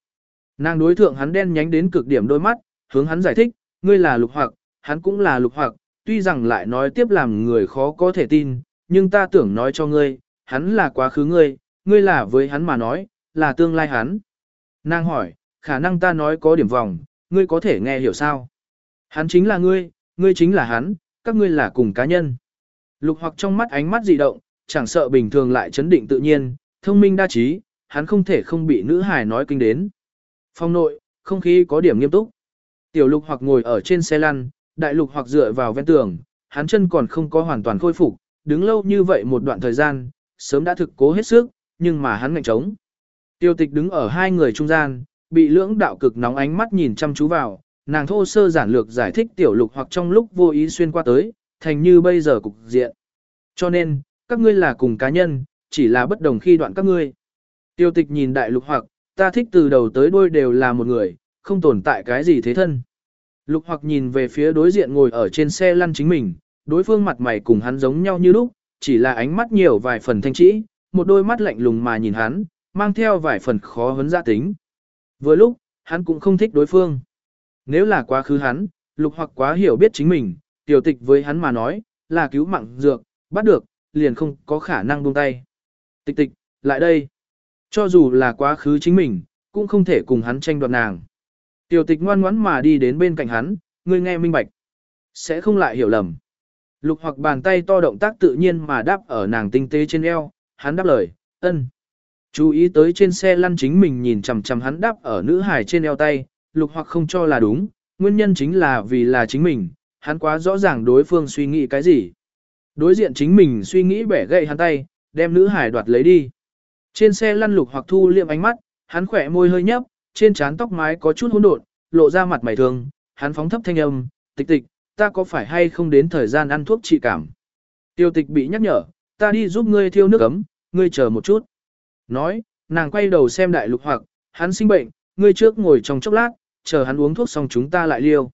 Nàng đối thượng hắn đen nhánh đến cực điểm đôi mắt, hướng hắn giải thích, ngươi là lục hoặc, hắn cũng là lục hoặc, tuy rằng lại nói tiếp làm người khó có thể tin, nhưng ta tưởng nói cho ngươi, hắn là quá khứ ngươi, ngươi là với hắn mà nói, là tương lai hắn. Nàng hỏi, khả năng ta nói có điểm vòng, ngươi có thể nghe hiểu sao? Hắn chính là ngươi, ngươi chính là hắn, các ngươi là cùng cá nhân. Lục hoặc trong mắt ánh mắt dị động, chẳng sợ bình thường lại chấn định tự nhiên, thông minh đa trí, hắn không thể không bị nữ hài nói kinh đến. Phong nội, không khí có điểm nghiêm túc. Tiểu lục hoặc ngồi ở trên xe lăn, đại lục hoặc dựa vào ven tường, hắn chân còn không có hoàn toàn khôi phục, đứng lâu như vậy một đoạn thời gian, sớm đã thực cố hết sức, nhưng mà hắn ngạnh trống. Tiêu tịch đứng ở hai người trung gian, bị lưỡng đạo cực nóng ánh mắt nhìn chăm chú vào, nàng thô sơ giản lược giải thích tiểu lục hoặc trong lúc vô ý xuyên qua tới, thành như bây giờ cục diện. Cho nên, các ngươi là cùng cá nhân, chỉ là bất đồng khi đoạn các ngươi. Tiêu tịch nhìn đại lục hoặc, ta thích từ đầu tới đuôi đều là một người, không tồn tại cái gì thế thân. Lục hoặc nhìn về phía đối diện ngồi ở trên xe lăn chính mình, đối phương mặt mày cùng hắn giống nhau như lúc, chỉ là ánh mắt nhiều vài phần thanh trĩ, một đôi mắt lạnh lùng mà nhìn hắn, mang theo vài phần khó hấn gia tính. Vừa lúc, hắn cũng không thích đối phương. Nếu là quá khứ hắn, lục hoặc quá hiểu biết chính mình, tiểu tịch với hắn mà nói, là cứu mạng dược, bắt được, liền không có khả năng buông tay. Tịch tịch, lại đây. Cho dù là quá khứ chính mình, cũng không thể cùng hắn tranh đoạt nàng. Tiểu tịch ngoan ngoãn mà đi đến bên cạnh hắn, ngươi nghe minh bạch. Sẽ không lại hiểu lầm. Lục hoặc bàn tay to động tác tự nhiên mà đáp ở nàng tinh tế trên eo, hắn đáp lời, ân. Chú ý tới trên xe lăn chính mình nhìn chằm chằm hắn đáp ở nữ hải trên eo tay, lục hoặc không cho là đúng, nguyên nhân chính là vì là chính mình, hắn quá rõ ràng đối phương suy nghĩ cái gì. Đối diện chính mình suy nghĩ bẻ gậy hắn tay, đem nữ hải đoạt lấy đi. Trên xe lăn lục hoặc thu liệm ánh mắt, hắn khỏe môi hơi nhấp, trên trán tóc mái có chút hỗn độn, lộ ra mặt mày thường, hắn phóng thấp thanh âm, tịch tịch, ta có phải hay không đến thời gian ăn thuốc trị cảm. Tiêu tịch bị nhắc nhở, ta đi giúp ngươi thiêu nước ấm, ngươi chờ một chút. Nói, nàng quay đầu xem đại lục hoặc, hắn sinh bệnh, ngươi trước ngồi trong chốc lát, chờ hắn uống thuốc xong chúng ta lại liêu.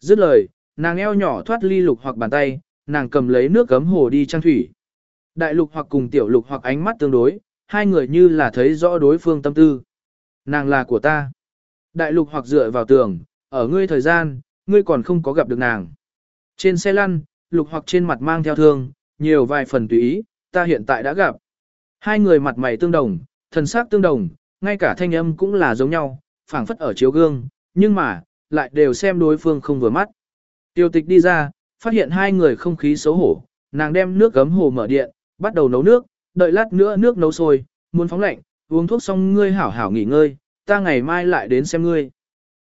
Dứt lời, nàng eo nhỏ thoát ly lục hoặc bàn tay, nàng cầm lấy nước cấm hồ đi trang thủy. Đại lục hoặc cùng tiểu lục hoặc ánh mắt tương đối, hai người như là thấy rõ đối phương tâm tư. Nàng là của ta. Đại lục hoặc dựa vào tường, ở ngươi thời gian, ngươi còn không có gặp được nàng. Trên xe lăn, lục hoặc trên mặt mang theo thương, nhiều vài phần tùy ý, ta hiện tại đã gặp. Hai người mặt mày tương đồng, thần sắc tương đồng, ngay cả thanh âm cũng là giống nhau, phảng phất ở chiếu gương, nhưng mà, lại đều xem đối phương không vừa mắt. Tiêu tịch đi ra, phát hiện hai người không khí xấu hổ, nàng đem nước gấm hồ mở điện, bắt đầu nấu nước, đợi lát nữa nước nấu sôi, muốn phóng lạnh, uống thuốc xong ngươi hảo hảo nghỉ ngơi, ta ngày mai lại đến xem ngươi.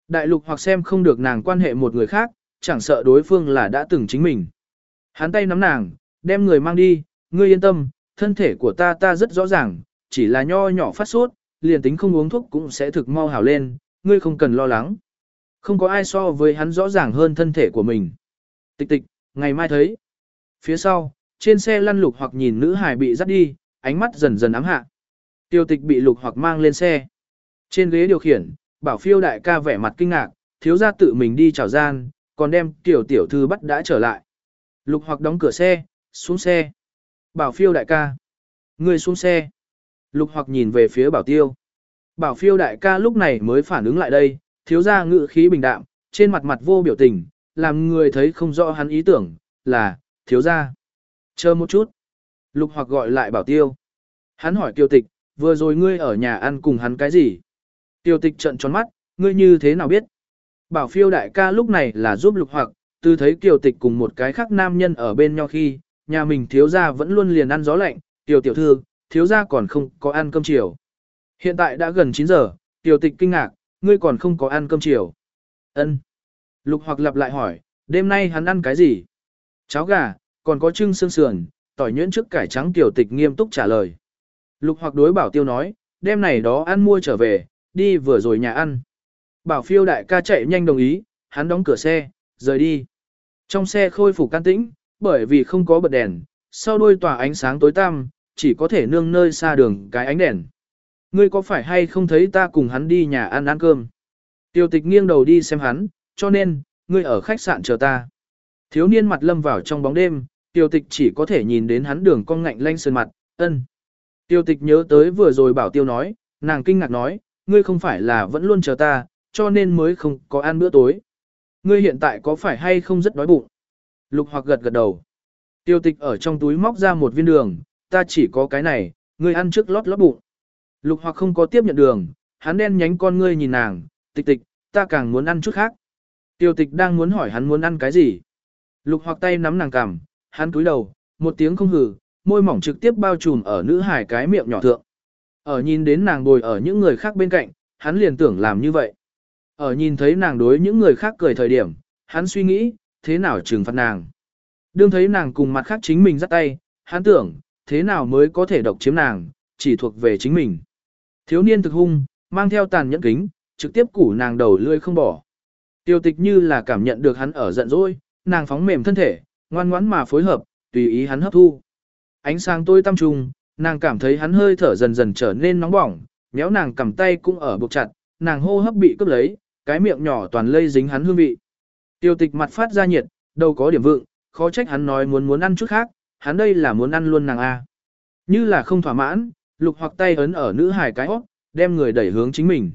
Đại lục hoặc xem không được nàng quan hệ một người khác, chẳng sợ đối phương là đã từng chính mình. Hắn tay nắm nàng, đem người mang đi, ngươi yên tâm, thân thể của ta ta rất rõ ràng, chỉ là nho nhỏ phát sốt, liền tính không uống thuốc cũng sẽ thực mau hảo lên, ngươi không cần lo lắng. Không có ai so với hắn rõ ràng hơn thân thể của mình. Tịch tịch, ngày mai thấy. Phía sau, trên xe lăn lục hoặc nhìn nữ hài bị dắt đi, ánh mắt dần dần ám hạ. Tiêu tịch bị lục hoặc mang lên xe. Trên ghế điều khiển, bảo phiêu đại ca vẻ mặt kinh ngạc, thiếu ra tự mình đi chào gian, còn đem tiểu tiểu thư bắt đã trở lại. Lục hoặc đóng cửa xe, xuống xe. Bảo phiêu đại ca. Người xuống xe. Lục hoặc nhìn về phía bảo tiêu. Bảo phiêu đại ca lúc này mới phản ứng lại đây, thiếu ra ngự khí bình đạm, trên mặt mặt vô biểu tình, làm người thấy không rõ hắn ý tưởng, là, thiếu ra. Chờ một chút. Lục hoặc gọi lại bảo tiêu. Hắn hỏi tiêu tịch, vừa rồi ngươi ở nhà ăn cùng hắn cái gì? Tiêu tịch trận tròn mắt, ngươi như thế nào biết? Bảo phiêu đại ca lúc này là giúp lục hoặc, từ thấy kiều tịch cùng một cái khác nam nhân ở bên nhau khi, nhà mình thiếu gia vẫn luôn liền ăn gió lạnh, tiểu tiểu thư, thiếu gia còn không có ăn cơm chiều. Hiện tại đã gần 9 giờ, tiểu tịch kinh ngạc, ngươi còn không có ăn cơm chiều. Ân. Lục hoặc lặp lại hỏi, đêm nay hắn ăn cái gì? Cháo gà, còn có trưng xương sườn, tỏi nhuyễn trước cải trắng tiểu tịch nghiêm túc trả lời. Lục hoặc đối bảo tiêu nói, đêm này đó ăn mua trở về, đi vừa rồi nhà ăn. Bảo phiêu đại ca chạy nhanh đồng ý, hắn đóng cửa xe, rời đi. Trong xe khôi phục can tĩnh, bởi vì không có bật đèn, sau đôi tỏa ánh sáng tối tăm, chỉ có thể nương nơi xa đường cái ánh đèn. Ngươi có phải hay không thấy ta cùng hắn đi nhà ăn ăn cơm? Tiêu tịch nghiêng đầu đi xem hắn, cho nên, ngươi ở khách sạn chờ ta. Thiếu niên mặt lâm vào trong bóng đêm, tiêu tịch chỉ có thể nhìn đến hắn đường cong ngạnh lanh sơn mặt, ân. Tiêu tịch nhớ tới vừa rồi bảo tiêu nói, nàng kinh ngạc nói, ngươi không phải là vẫn luôn chờ ta, cho nên mới không có ăn bữa tối. Ngươi hiện tại có phải hay không rất đói bụng? Lục hoặc gật gật đầu. Tiêu tịch ở trong túi móc ra một viên đường, ta chỉ có cái này, ngươi ăn trước lót lót bụng. Lục hoặc không có tiếp nhận đường, hắn đen nhánh con ngươi nhìn nàng, tịch tịch, ta càng muốn ăn chút khác. Tiêu tịch đang muốn hỏi hắn muốn ăn cái gì. Lục hoặc tay nắm nàng cằm, hắn cúi đầu, một tiếng không hừ, môi mỏng trực tiếp bao trùm ở nữ hài cái miệng nhỏ thượng. Ở nhìn đến nàng bồi ở những người khác bên cạnh, hắn liền tưởng làm như vậy. Ở nhìn thấy nàng đối những người khác cười thời điểm, hắn suy nghĩ, thế nào trừng phạt nàng. Đương thấy nàng cùng mặt khác chính mình dắt tay, hắn tưởng, thế nào mới có thể độc chiếm nàng, chỉ thuộc về chính mình. Thiếu niên thực hung, mang theo tàn nhẫn kính, trực tiếp củ nàng đầu lươi không bỏ. Tiêu tịch như là cảm nhận được hắn ở giận dỗi, nàng phóng mềm thân thể, ngoan ngoãn mà phối hợp, tùy ý hắn hấp thu. Ánh sáng tôi tâm trùng, nàng cảm thấy hắn hơi thở dần dần trở nên nóng bỏng, méo nàng cầm tay cũng ở buộc chặt, nàng hô hấp bị cướp lấy, cái miệng nhỏ toàn lây dính hắn hương vị. Tiêu tịch mặt phát ra nhiệt, đâu có điểm vượng, khó trách hắn nói muốn muốn ăn chút khác, hắn đây là muốn ăn luôn nàng A. Như là không thỏa mãn, lục hoặc tay ấn ở nữ hài cái óc, đem người đẩy hướng chính mình.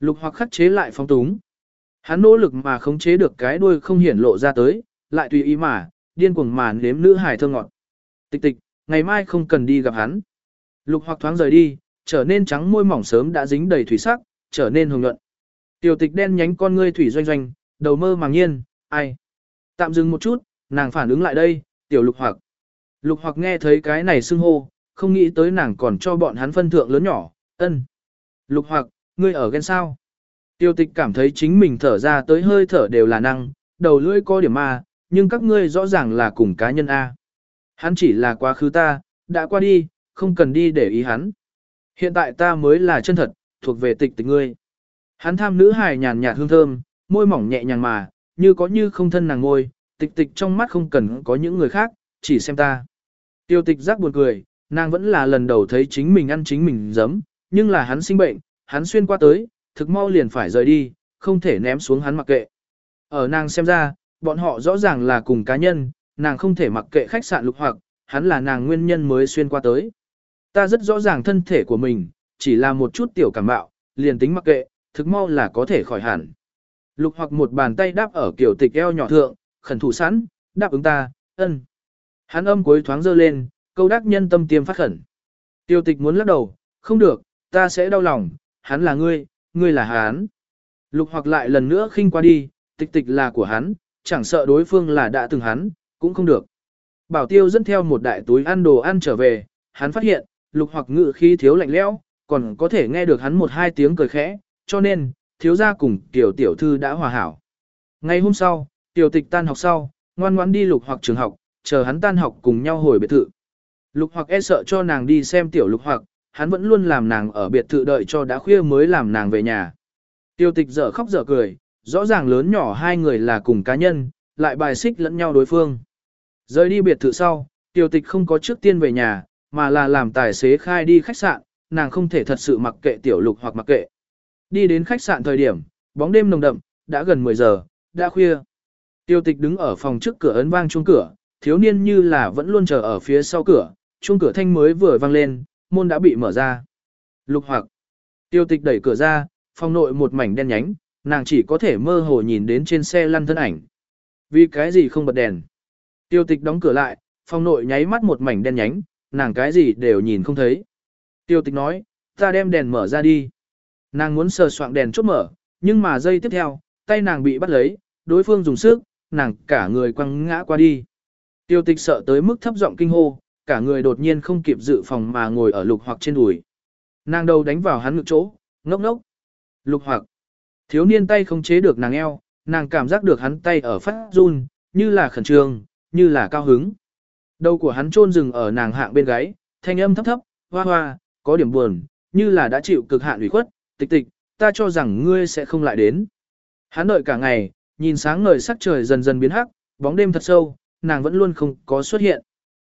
Lục hoặc khắc chế lại phong túng. Hắn nỗ lực mà khống chế được cái đuôi không hiển lộ ra tới, lại tùy ý mà, điên cuồng mà nếm nữ hài thơ ngọt. Tịch tịch, ngày mai không cần đi gặp hắn. Lục hoặc thoáng rời đi, trở nên trắng môi mỏng sớm đã dính đầy thủy sắc, trở nên hồng nhuận. Tiểu tịch đen nhánh con ngươi thủy doanh doanh, đầu mơ màng nhiên, ai. Tạm dừng một chút, nàng phản ứng lại đây, tiểu lục hoặc. Lục hoặc nghe thấy cái này xưng hô, không nghĩ tới nàng còn cho bọn hắn phân thượng lớn nhỏ, ân. Lục hoặc, ngươi ở ghen sao? Tiêu tịch cảm thấy chính mình thở ra tới hơi thở đều là năng, đầu lưỡi có điểm A, nhưng các ngươi rõ ràng là cùng cá nhân A. Hắn chỉ là quá khứ ta, đã qua đi, không cần đi để ý hắn. Hiện tại ta mới là chân thật, thuộc về tịch tịch ngươi. Hắn tham nữ hài nhàn nhạt hương thơm, môi mỏng nhẹ nhàng mà, như có như không thân nàng ngôi, tịch tịch trong mắt không cần có những người khác, chỉ xem ta. Tiêu tịch giác buồn cười, nàng vẫn là lần đầu thấy chính mình ăn chính mình giấm, nhưng là hắn sinh bệnh, hắn xuyên qua tới, thực mau liền phải rời đi, không thể ném xuống hắn mặc kệ. Ở nàng xem ra, bọn họ rõ ràng là cùng cá nhân, nàng không thể mặc kệ khách sạn lục hoặc, hắn là nàng nguyên nhân mới xuyên qua tới. Ta rất rõ ràng thân thể của mình, chỉ là một chút tiểu cảm bạo, liền tính mặc kệ, thực mau là có thể khỏi hẳn. Lục hoặc một bàn tay đáp ở kiểu tịch eo nhỏ thượng, khẩn thủ sẵn, đáp ứng ta, ân. Hắn âm cuối thoáng dơ lên, câu đắc nhân tâm tiêm phát khẩn. Tiêu tịch muốn lắc đầu, không được, ta sẽ đau lòng, hắn là ngươi, ngươi là hắn. Lục hoặc lại lần nữa khinh qua đi, tịch tịch là của hắn, chẳng sợ đối phương là đã từng hắn, cũng không được. Bảo tiêu dẫn theo một đại túi ăn đồ ăn trở về, hắn phát hiện, lục hoặc ngự khí thiếu lạnh lẽo, còn có thể nghe được hắn một hai tiếng cười khẽ, cho nên, thiếu gia cùng tiểu tiểu thư đã hòa hảo. Ngày hôm sau, tiểu tịch tan học sau, ngoan ngoãn đi lục hoặc trường học, chờ hắn tan học cùng nhau hồi biệt thự. Lục hoặc e sợ cho nàng đi xem tiểu lục hoặc, hắn vẫn luôn làm nàng ở biệt thự đợi cho đã khuya mới làm nàng về nhà. Tiêu tịch dở khóc dở cười, rõ ràng lớn nhỏ hai người là cùng cá nhân, lại bài xích lẫn nhau đối phương. Rời đi biệt thự sau, tiểu tịch không có trước tiên về nhà, mà là làm tài xế khai đi khách sạn, nàng không thể thật sự mặc kệ tiểu lục hoặc mặc kệ. Đi đến khách sạn thời điểm, bóng đêm nồng đậm, đã gần 10 giờ, đã khuya. Tiêu tịch đứng ở phòng trước cửa ấn vang chuông cửa, thiếu niên như là vẫn luôn chờ ở phía sau cửa, chuông cửa thanh mới vừa vang lên, môn đã bị mở ra. Lục hoặc. Tiêu tịch đẩy cửa ra, phòng nội một mảnh đen nhánh, nàng chỉ có thể mơ hồ nhìn đến trên xe lăn thân ảnh. Vì cái gì không bật đèn? Tiêu tịch đóng cửa lại, phòng nội nháy mắt một mảnh đen nhánh, nàng cái gì đều nhìn không thấy. Tiêu tịch nói, ta đem đèn mở ra đi. Nàng muốn sờ soạng đèn chốt mở, nhưng mà giây tiếp theo, tay nàng bị bắt lấy, đối phương dùng sức, nàng cả người quăng ngã qua đi. Tiêu tịch sợ tới mức thấp giọng kinh hô, cả người đột nhiên không kịp dự phòng mà ngồi ở lục hoặc trên đùi. Nàng đầu đánh vào hắn ngực chỗ, ngốc ngốc. Lục hoặc. Thiếu niên tay không chế được nàng eo, nàng cảm giác được hắn tay ở phát run, như là khẩn trương, như là cao hứng. Đầu của hắn chôn rừng ở nàng hạng bên gáy, thanh âm thấp thấp, hoa hoa, có điểm buồn, như là đã chịu cực hạn ủy khuất, tịch tịch, ta cho rằng ngươi sẽ không lại đến. Hắn đợi cả ngày, nhìn sáng ngời sắc trời dần dần biến hắc, bóng đêm thật sâu, nàng vẫn luôn không có xuất hiện.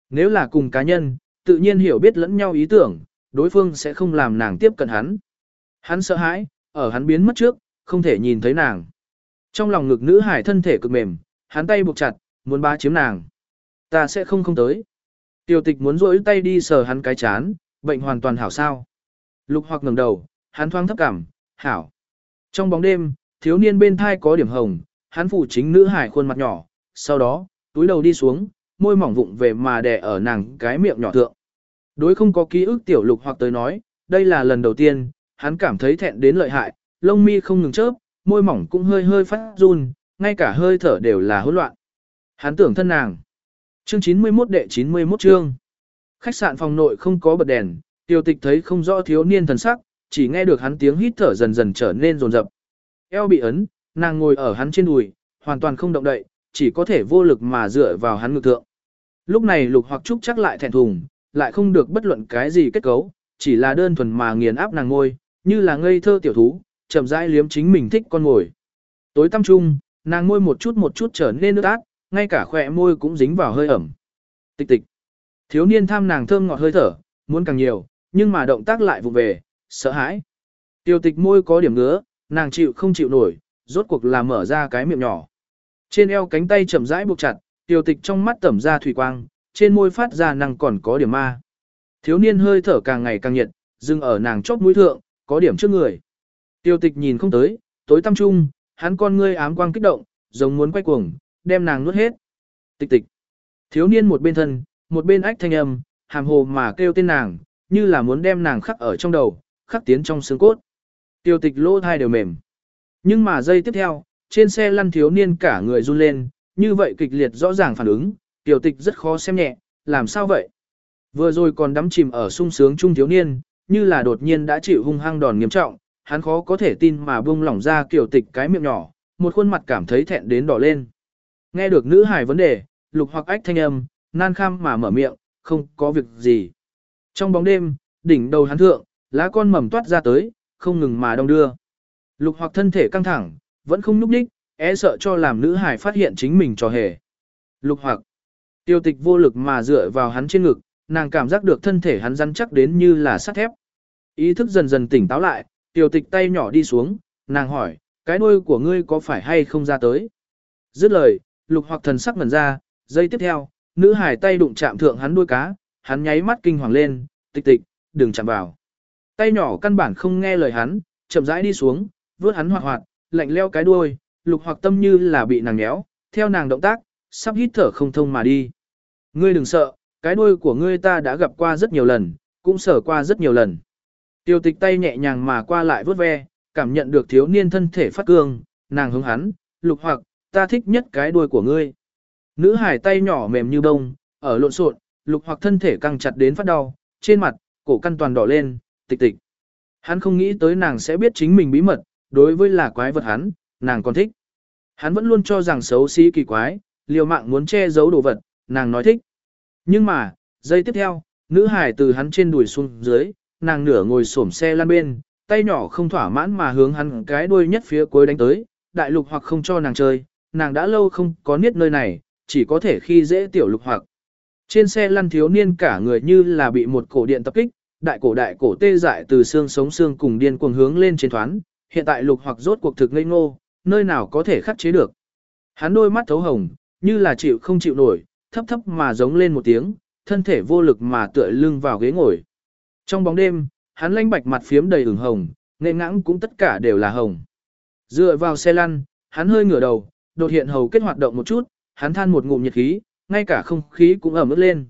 Nếu là cùng cá nhân, tự nhiên hiểu biết lẫn nhau ý tưởng, đối phương sẽ không làm nàng tiếp cận hắn. Hắn sợ hãi, ở hắn biến mất trước, không thể nhìn thấy nàng. Trong lòng ngực nữ hải thân thể cực mềm, hắn tay buộc chặt, muốn ba chiếm nàng. Ta sẽ không không tới. Tiêu tịch muốn rỗi tay đi sờ hắn cái chán, bệnh hoàn toàn hảo sao. Lục hoặc ngẩng đầu, hắn thoáng thấp cảm, hảo. Trong bóng đêm, thiếu niên bên thai có điểm hồng, hắn phụ chính nữ hải khuôn mặt nhỏ, sau đó, túi đầu đi xuống, môi mỏng vụng về mà đè ở nàng cái miệng nhỏ thượng. Đối không có ký ức tiểu lục hoặc tới nói, đây là lần đầu tiên, hắn cảm thấy thẹn đến lợi hại, lông mi không ngừng chớp, môi mỏng cũng hơi hơi phát run, ngay cả hơi thở đều là hỗn loạn. Hắn tưởng thân nàng. Chương 91 đệ 91 chương. Khách sạn phòng nội không có bật đèn, tiêu tịch thấy không rõ thiếu niên thần sắc, chỉ nghe được hắn tiếng hít thở dần dần trở nên rồn rập. Eo bị ấn, nàng ngồi ở hắn trên đùi, hoàn toàn không động đậy, chỉ có thể vô lực mà dựa vào hắn ngực thượng. Lúc này lục hoặc trúc chắc lại thẹn thùng, lại không được bất luận cái gì kết cấu, chỉ là đơn thuần mà nghiền áp nàng ngôi, như là ngây thơ tiểu thú, chậm rãi liếm chính mình thích con ngồi. Tối tăm trung, nàng ngôi một chút một chút trở nên nước ác ngay cả khỏe môi cũng dính vào hơi ẩm. Tịch tịch. Thiếu niên tham nàng thơm ngọt hơi thở, muốn càng nhiều, nhưng mà động tác lại vụng về, sợ hãi. Tiêu tịch môi có điểm ngứa, nàng chịu không chịu nổi, rốt cuộc là mở ra cái miệng nhỏ. Trên eo cánh tay chậm rãi buộc chặt, tiêu tịch trong mắt tẩm ra thủy quang, trên môi phát ra nàng còn có điểm ma. Thiếu niên hơi thở càng ngày càng nhiệt, dừng ở nàng chóp mũi thượng, có điểm trước người. Tiêu tịch nhìn không tới, tối tăm trung, hắn con ngươi ám quang kích động, giống muốn quay cuồng, đem nàng nuốt hết. Tịch tịch. Thiếu niên một bên thân, một bên ách thanh âm, hàm hồ mà kêu tên nàng, như là muốn đem nàng khắc ở trong đầu, khắc tiến trong xương cốt. Tiêu tịch lỗ thai đều mềm. Nhưng mà giây tiếp theo, trên xe lăn thiếu niên cả người run lên, như vậy kịch liệt rõ ràng phản ứng, tiểu tịch rất khó xem nhẹ, làm sao vậy? Vừa rồi còn đắm chìm ở sung sướng chung thiếu niên, như là đột nhiên đã chịu hung hăng đòn nghiêm trọng, hắn khó có thể tin mà buông lỏng ra kiểu tịch cái miệng nhỏ, một khuôn mặt cảm thấy thẹn đến đỏ lên. Nghe được nữ hải vấn đề, lục hoặc ách thanh âm, nan kham mà mở miệng, không có việc gì. Trong bóng đêm, đỉnh đầu hắn thượng, Lá con mầm toát ra tới, không ngừng mà đong đưa. Lục hoặc thân thể căng thẳng, vẫn không núp đích, é e sợ cho làm nữ hải phát hiện chính mình trò hề. Lục hoặc, tiêu tịch vô lực mà dựa vào hắn trên ngực, nàng cảm giác được thân thể hắn rắn chắc đến như là sắt thép. Ý thức dần dần tỉnh táo lại, tiêu tịch tay nhỏ đi xuống, nàng hỏi, cái đuôi của ngươi có phải hay không ra tới? Dứt lời, lục hoặc thần sắc ngẩn ra, giây tiếp theo, nữ hải tay đụng chạm thượng hắn đuôi cá, hắn nháy mắt kinh hoàng lên, tịch tịch, đừng chạm vào. Tay nhỏ căn bản không nghe lời hắn, chậm rãi đi xuống, vướt hắn hoạt hoạt, lạnh leo cái đuôi, lục hoặc tâm như là bị nàng nhéo, theo nàng động tác, sắp hít thở không thông mà đi. Ngươi đừng sợ, cái đuôi của ngươi ta đã gặp qua rất nhiều lần, cũng sở qua rất nhiều lần. Tiêu tịch tay nhẹ nhàng mà qua lại vớt ve, cảm nhận được thiếu niên thân thể phát cương, nàng hướng hắn, lục hoặc, ta thích nhất cái đuôi của ngươi. Nữ hải tay nhỏ mềm như bông, ở lộn xộn, lục hoặc thân thể căng chặt đến phát đau, trên mặt, cổ căn toàn đỏ lên, tịch tịch. Hắn không nghĩ tới nàng sẽ biết chính mình bí mật, đối với là quái vật hắn, nàng còn thích. Hắn vẫn luôn cho rằng xấu xí kỳ quái, liều mạng muốn che giấu đồ vật, nàng nói thích. Nhưng mà, giây tiếp theo, nữ hải từ hắn trên đùi xuống dưới, nàng nửa ngồi xổm xe lăn bên, tay nhỏ không thỏa mãn mà hướng hắn cái đuôi nhất phía cuối đánh tới, đại lục hoặc không cho nàng chơi, nàng đã lâu không có niết nơi này, chỉ có thể khi dễ tiểu lục hoặc. Trên xe lăn thiếu niên cả người như là bị một cổ điện tập kích, đại cổ đại cổ tê dại từ xương sống xương cùng điên cuồng hướng lên trên thoán, hiện tại lục hoặc rốt cuộc thực ngây ngô, nơi nào có thể khắc chế được. Hắn đôi mắt thấu hồng, như là chịu không chịu nổi, thấp thấp mà giống lên một tiếng, thân thể vô lực mà tựa lưng vào ghế ngồi. Trong bóng đêm, hắn lanh bạch mặt phiếm đầy ửng hồng, nên ngãng cũng tất cả đều là hồng. Dựa vào xe lăn, hắn hơi ngửa đầu, đột hiện hầu kết hoạt động một chút, hắn than một ngụm nhiệt khí, ngay cả không khí cũng ẩm ướt lên.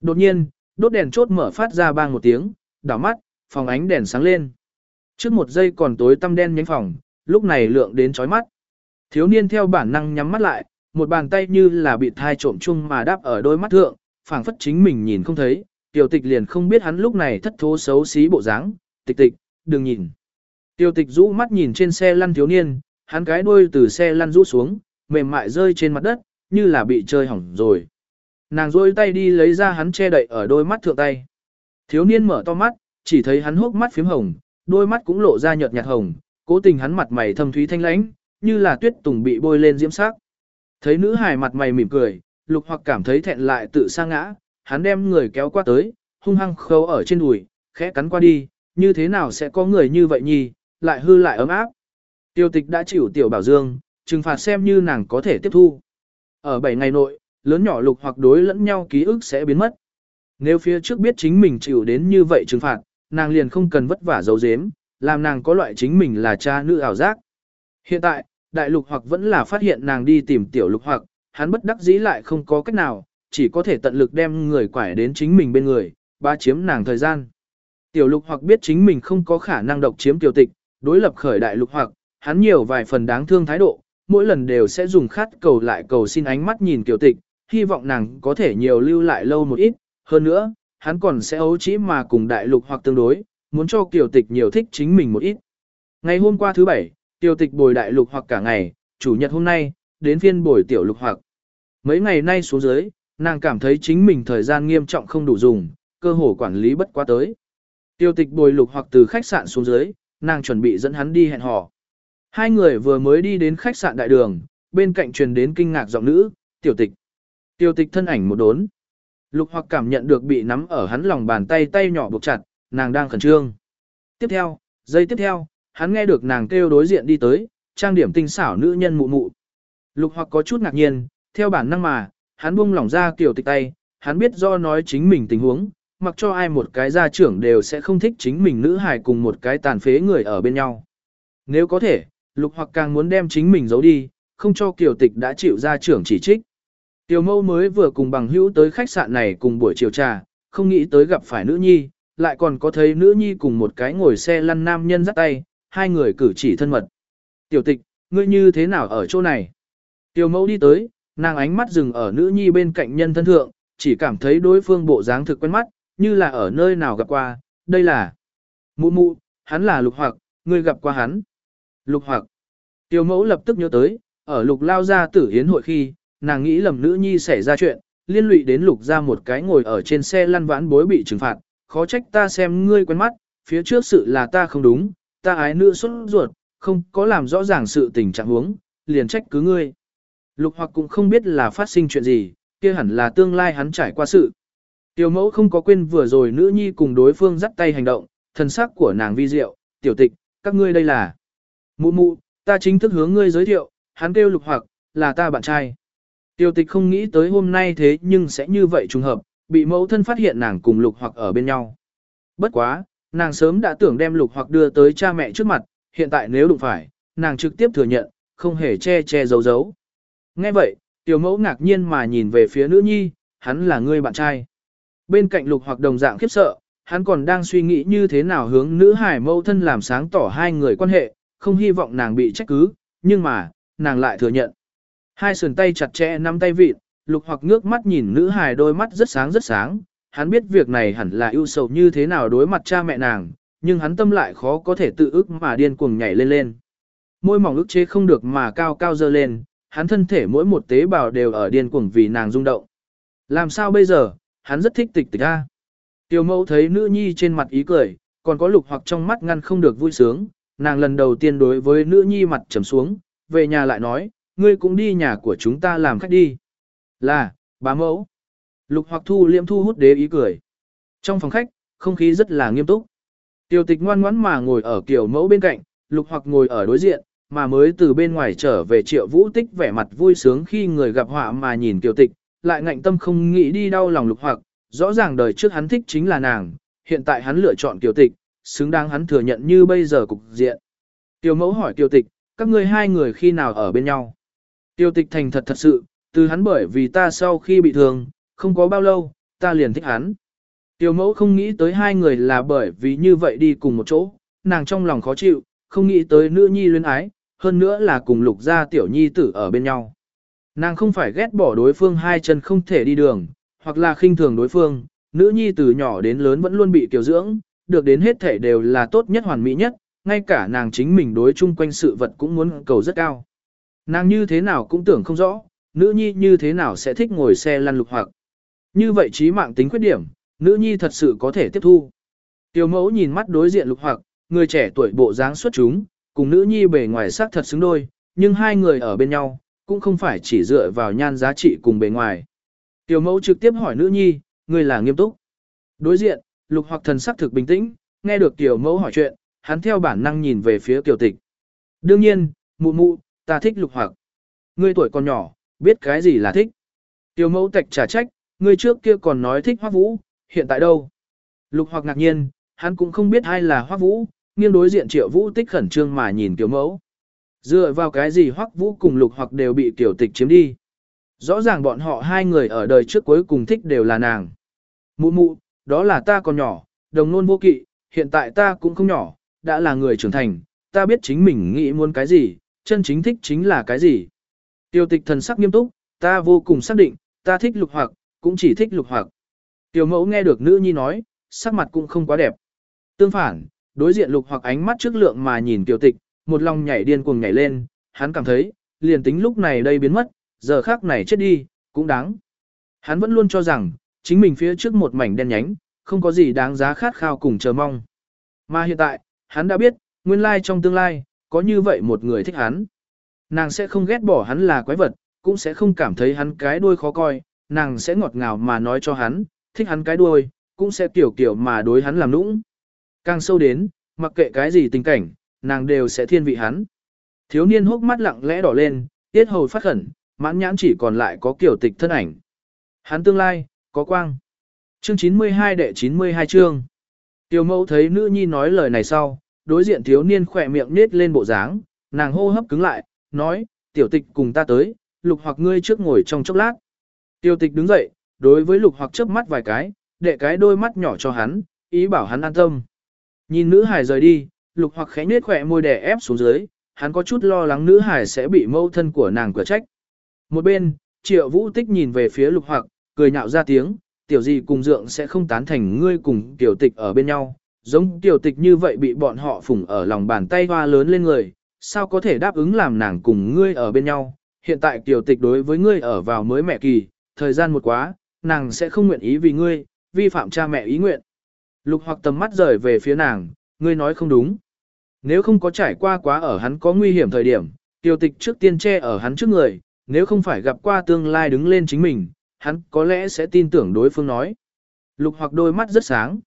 Đột nhiên, đốt đèn chốt mở phát ra bang một tiếng, đảo mắt, phòng ánh đèn sáng lên. Trước một giây còn tối tăm đen nhánh phòng, lúc này lượng đến chói mắt. Thiếu niên theo bản năng nhắm mắt lại, một bàn tay như là bị thai trộm chung mà đáp ở đôi mắt thượng, phảng phất chính mình nhìn không thấy, tiểu tịch liền không biết hắn lúc này thất thố xấu xí bộ dáng, tịch tịch, đừng nhìn. Tiểu tịch rũ mắt nhìn trên xe lăn thiếu niên, hắn cái đuôi từ xe lăn rũ xuống, mềm mại rơi trên mặt đất, như là bị chơi hỏng rồi. Nàng rôi tay đi lấy ra hắn che đậy ở đôi mắt thượng tay. Thiếu niên mở to mắt, chỉ thấy hắn hốc mắt phím hồng, đôi mắt cũng lộ ra nhợt nhạt hồng, cố tình hắn mặt mày thâm thúy thanh lãnh, như là tuyết tùng bị bôi lên diễm sắc. Thấy nữ hài mặt mày mỉm cười, lục hoặc cảm thấy thẹn lại tự sa ngã, hắn đem người kéo qua tới, hung hăng khâu ở trên đùi, khẽ cắn qua đi, như thế nào sẽ có người như vậy nhì, lại hư lại ấm áp. Tiêu tịch đã chịu tiểu bảo dương, trừng phạt xem như nàng có thể tiếp thu. Ở 7 ngày nội, lớn nhỏ lục hoặc đối lẫn nhau ký ức sẽ biến mất. Nếu phía trước biết chính mình chịu đến như vậy trừng phạt, nàng liền không cần vất vả giấu giếm, làm nàng có loại chính mình là cha nữ ảo giác. Hiện tại, đại lục hoặc vẫn là phát hiện nàng đi tìm tiểu lục hoặc, hắn bất đắc dĩ lại không có cách nào, chỉ có thể tận lực đem người quải đến chính mình bên người, ba chiếm nàng thời gian. Tiểu lục hoặc biết chính mình không có khả năng độc chiếm tiểu tịch, đối lập khởi đại lục hoặc, hắn nhiều vài phần đáng thương thái độ, mỗi lần đều sẽ dùng khát cầu lại cầu xin ánh mắt nhìn tiểu tịch, hy vọng nàng có thể nhiều lưu lại lâu một ít, hơn nữa, hắn còn sẽ ấu chỉ mà cùng đại lục hoặc tương đối, muốn cho tiểu tịch nhiều thích chính mình một ít. Ngày hôm qua thứ bảy, tiểu tịch bồi đại lục hoặc cả ngày, chủ nhật hôm nay, đến phiên bồi tiểu lục hoặc. Mấy ngày nay xuống dưới, nàng cảm thấy chính mình thời gian nghiêm trọng không đủ dùng, cơ hồ quản lý bất quá tới. Tiêu tịch bồi lục hoặc từ khách sạn xuống dưới, nàng chuẩn bị dẫn hắn đi hẹn hò. Hai người vừa mới đi đến khách sạn đại đường, bên cạnh truyền đến kinh ngạc giọng nữ, tiểu tịch. tiểu tịch thân ảnh một đốn. Lục hoặc cảm nhận được bị nắm ở hắn lòng bàn tay tay nhỏ buộc chặt, nàng đang khẩn trương. Tiếp theo, giây tiếp theo, hắn nghe được nàng kêu đối diện đi tới, trang điểm tinh xảo nữ nhân mụ mụ. Lục hoặc có chút ngạc nhiên, theo bản năng mà, hắn buông lỏng ra tiểu tịch tay, hắn biết do nói chính mình tình huống, mặc cho ai một cái gia trưởng đều sẽ không thích chính mình nữ hài cùng một cái tàn phế người ở bên nhau. Nếu có thể, lục hoặc càng muốn đem chính mình giấu đi, không cho kiều tịch đã chịu gia trưởng chỉ trích. Tiểu mâu mới vừa cùng bằng hữu tới khách sạn này cùng buổi chiều trà, không nghĩ tới gặp phải nữ nhi, lại còn có thấy nữ nhi cùng một cái ngồi xe lăn nam nhân dắt tay, hai người cử chỉ thân mật. Tiểu tịch, ngươi như thế nào ở chỗ này? Tiểu mẫu đi tới, nàng ánh mắt dừng ở nữ nhi bên cạnh nhân thân thượng, chỉ cảm thấy đối phương bộ dáng thực quen mắt, như là ở nơi nào gặp qua, đây là mụ mụ, hắn là lục hoặc, ngươi gặp qua hắn. Lục hoặc, tiểu mẫu lập tức nhớ tới, ở lục lao ra tử hiến hội khi, nàng nghĩ lầm nữ nhi xảy ra chuyện, liên lụy đến lục ra một cái ngồi ở trên xe lăn vãn bối bị trừng phạt, khó trách ta xem ngươi quen mắt, phía trước sự là ta không đúng, ta ái nữ xuất ruột, không có làm rõ ràng sự tình trạng huống, liền trách cứ ngươi. Lục hoặc cũng không biết là phát sinh chuyện gì, kia hẳn là tương lai hắn trải qua sự. Tiểu mẫu không có quên vừa rồi nữ nhi cùng đối phương dắt tay hành động, thần sắc của nàng vi diệu, tiểu tịch, các ngươi đây là. Mụ mụ, ta chính thức hướng ngươi giới thiệu, hắn kêu lục hoặc, là ta bạn trai. Tiểu tịch không nghĩ tới hôm nay thế nhưng sẽ như vậy trùng hợp, bị mẫu thân phát hiện nàng cùng lục hoặc ở bên nhau. Bất quá, nàng sớm đã tưởng đem lục hoặc đưa tới cha mẹ trước mặt, hiện tại nếu đụng phải, nàng trực tiếp thừa nhận, không hề che che giấu giấu. Nghe vậy, tiểu mẫu ngạc nhiên mà nhìn về phía nữ nhi, hắn là người bạn trai. Bên cạnh lục hoặc đồng dạng khiếp sợ, hắn còn đang suy nghĩ như thế nào hướng nữ hải mẫu thân làm sáng tỏ hai người quan hệ, không hy vọng nàng bị trách cứ, nhưng mà, nàng lại thừa nhận. Hai sườn tay chặt chẽ nắm tay vịt, lục hoặc ngước mắt nhìn nữ hài đôi mắt rất sáng rất sáng, hắn biết việc này hẳn là ưu sầu như thế nào đối mặt cha mẹ nàng, nhưng hắn tâm lại khó có thể tự ức mà điên cuồng nhảy lên lên. Môi mỏng ức chế không được mà cao cao dơ lên, hắn thân thể mỗi một tế bào đều ở điên cuồng vì nàng rung động. Làm sao bây giờ, hắn rất thích tịch tịch a. Tiểu mẫu thấy nữ nhi trên mặt ý cười, còn có lục hoặc trong mắt ngăn không được vui sướng, nàng lần đầu tiên đối với nữ nhi mặt trầm xuống, về nhà lại nói, ngươi cũng đi nhà của chúng ta làm khách đi. Là, bá mẫu. Lục hoặc thu liêm thu hút đế ý cười. Trong phòng khách, không khí rất là nghiêm túc. Tiểu tịch ngoan ngoãn mà ngồi ở kiểu mẫu bên cạnh, lục hoặc ngồi ở đối diện, mà mới từ bên ngoài trở về triệu vũ tích vẻ mặt vui sướng khi người gặp họa mà nhìn tiểu tịch, lại ngạnh tâm không nghĩ đi đau lòng lục hoặc, rõ ràng đời trước hắn thích chính là nàng, hiện tại hắn lựa chọn tiểu tịch, xứng đáng hắn thừa nhận như bây giờ cục diện. Tiểu mẫu hỏi tiểu tịch, các ngươi hai người khi nào ở bên nhau? Tiểu tịch thành thật thật sự, từ hắn bởi vì ta sau khi bị thương, không có bao lâu, ta liền thích hắn. Tiểu mẫu không nghĩ tới hai người là bởi vì như vậy đi cùng một chỗ, nàng trong lòng khó chịu, không nghĩ tới nữ nhi luyến ái, hơn nữa là cùng lục gia tiểu nhi tử ở bên nhau. Nàng không phải ghét bỏ đối phương hai chân không thể đi đường, hoặc là khinh thường đối phương, nữ nhi từ nhỏ đến lớn vẫn luôn bị kiều dưỡng, được đến hết thể đều là tốt nhất hoàn mỹ nhất, ngay cả nàng chính mình đối chung quanh sự vật cũng muốn cầu rất cao. Nàng như thế nào cũng tưởng không rõ, nữ nhi như thế nào sẽ thích ngồi xe lăn lục hoặc. Như vậy trí mạng tính khuyết điểm, nữ nhi thật sự có thể tiếp thu. Tiểu mẫu nhìn mắt đối diện lục hoặc, người trẻ tuổi bộ dáng xuất chúng, cùng nữ nhi bề ngoài sắc thật xứng đôi, nhưng hai người ở bên nhau, cũng không phải chỉ dựa vào nhan giá trị cùng bề ngoài. Tiểu mẫu trực tiếp hỏi nữ nhi, người là nghiêm túc. Đối diện, lục hoặc thần sắc thực bình tĩnh, nghe được tiểu mẫu hỏi chuyện, hắn theo bản năng nhìn về phía tiểu tịch. Đương nhiên, mụ mụ, ta thích lục hoặc. Ngươi tuổi còn nhỏ, biết cái gì là thích. Tiểu mẫu tạch trả trách, ngươi trước kia còn nói thích hoác vũ, hiện tại đâu? Lục hoặc ngạc nhiên, hắn cũng không biết ai là hoác vũ, nghiêng đối diện triệu vũ tích khẩn trương mà nhìn tiểu mẫu. Dựa vào cái gì hoác vũ cùng lục hoặc đều bị tiểu tịch chiếm đi. Rõ ràng bọn họ hai người ở đời trước cuối cùng thích đều là nàng. Mụ mụ, đó là ta còn nhỏ, đồng nôn vô kỵ, hiện tại ta cũng không nhỏ, đã là người trưởng thành, ta biết chính mình nghĩ muốn cái gì, chân chính thích chính là cái gì. Tiêu tịch thần sắc nghiêm túc, ta vô cùng xác định, ta thích lục hoặc, cũng chỉ thích lục hoặc. Tiểu mẫu nghe được nữ nhi nói, sắc mặt cũng không quá đẹp. Tương phản, đối diện lục hoặc ánh mắt trước lượng mà nhìn tiểu tịch, một lòng nhảy điên cuồng nhảy lên, hắn cảm thấy, liền tính lúc này đây biến mất, giờ khác này chết đi, cũng đáng. Hắn vẫn luôn cho rằng, chính mình phía trước một mảnh đen nhánh, không có gì đáng giá khát khao cùng chờ mong. Mà hiện tại, hắn đã biết, nguyên lai trong tương lai, có như vậy một người thích hắn. Nàng sẽ không ghét bỏ hắn là quái vật, cũng sẽ không cảm thấy hắn cái đuôi khó coi, nàng sẽ ngọt ngào mà nói cho hắn, thích hắn cái đuôi, cũng sẽ tiểu kiểu mà đối hắn làm nũng. Càng sâu đến, mặc kệ cái gì tình cảnh, nàng đều sẽ thiên vị hắn. Thiếu niên hốc mắt lặng lẽ đỏ lên, tiết hầu phát khẩn, mãn nhãn chỉ còn lại có kiểu tịch thân ảnh. Hắn tương lai, có quang. Chương 92 đệ 92 chương. Tiểu mẫu thấy nữ nhi nói lời này sau, đối diện thiếu niên khỏe miệng nết lên bộ dáng, nàng hô hấp cứng lại, nói, tiểu tịch cùng ta tới, lục hoặc ngươi trước ngồi trong chốc lát. Tiểu tịch đứng dậy, đối với lục hoặc chớp mắt vài cái, đệ cái đôi mắt nhỏ cho hắn, ý bảo hắn an tâm. Nhìn nữ hải rời đi, lục hoặc khẽ nết khỏe môi đè ép xuống dưới, hắn có chút lo lắng nữ hải sẽ bị mâu thân của nàng cửa trách. Một bên, triệu vũ tích nhìn về phía lục hoặc, cười nhạo ra tiếng, tiểu gì cùng dượng sẽ không tán thành ngươi cùng tiểu tịch ở bên nhau, giống tiểu tịch như vậy bị bọn họ phủng ở lòng bàn tay hoa lớn lên người, sao có thể đáp ứng làm nàng cùng ngươi ở bên nhau, hiện tại tiểu tịch đối với ngươi ở vào mới mẹ kỳ, thời gian một quá, nàng sẽ không nguyện ý vì ngươi, vi phạm cha mẹ ý nguyện. Lục hoặc tầm mắt rời về phía nàng, ngươi nói không đúng. Nếu không có trải qua quá ở hắn có nguy hiểm thời điểm, tiểu tịch trước tiên che ở hắn trước người, nếu không phải gặp qua tương lai đứng lên chính mình, hắn có lẽ sẽ tin tưởng đối phương nói. Lục hoặc đôi mắt rất sáng.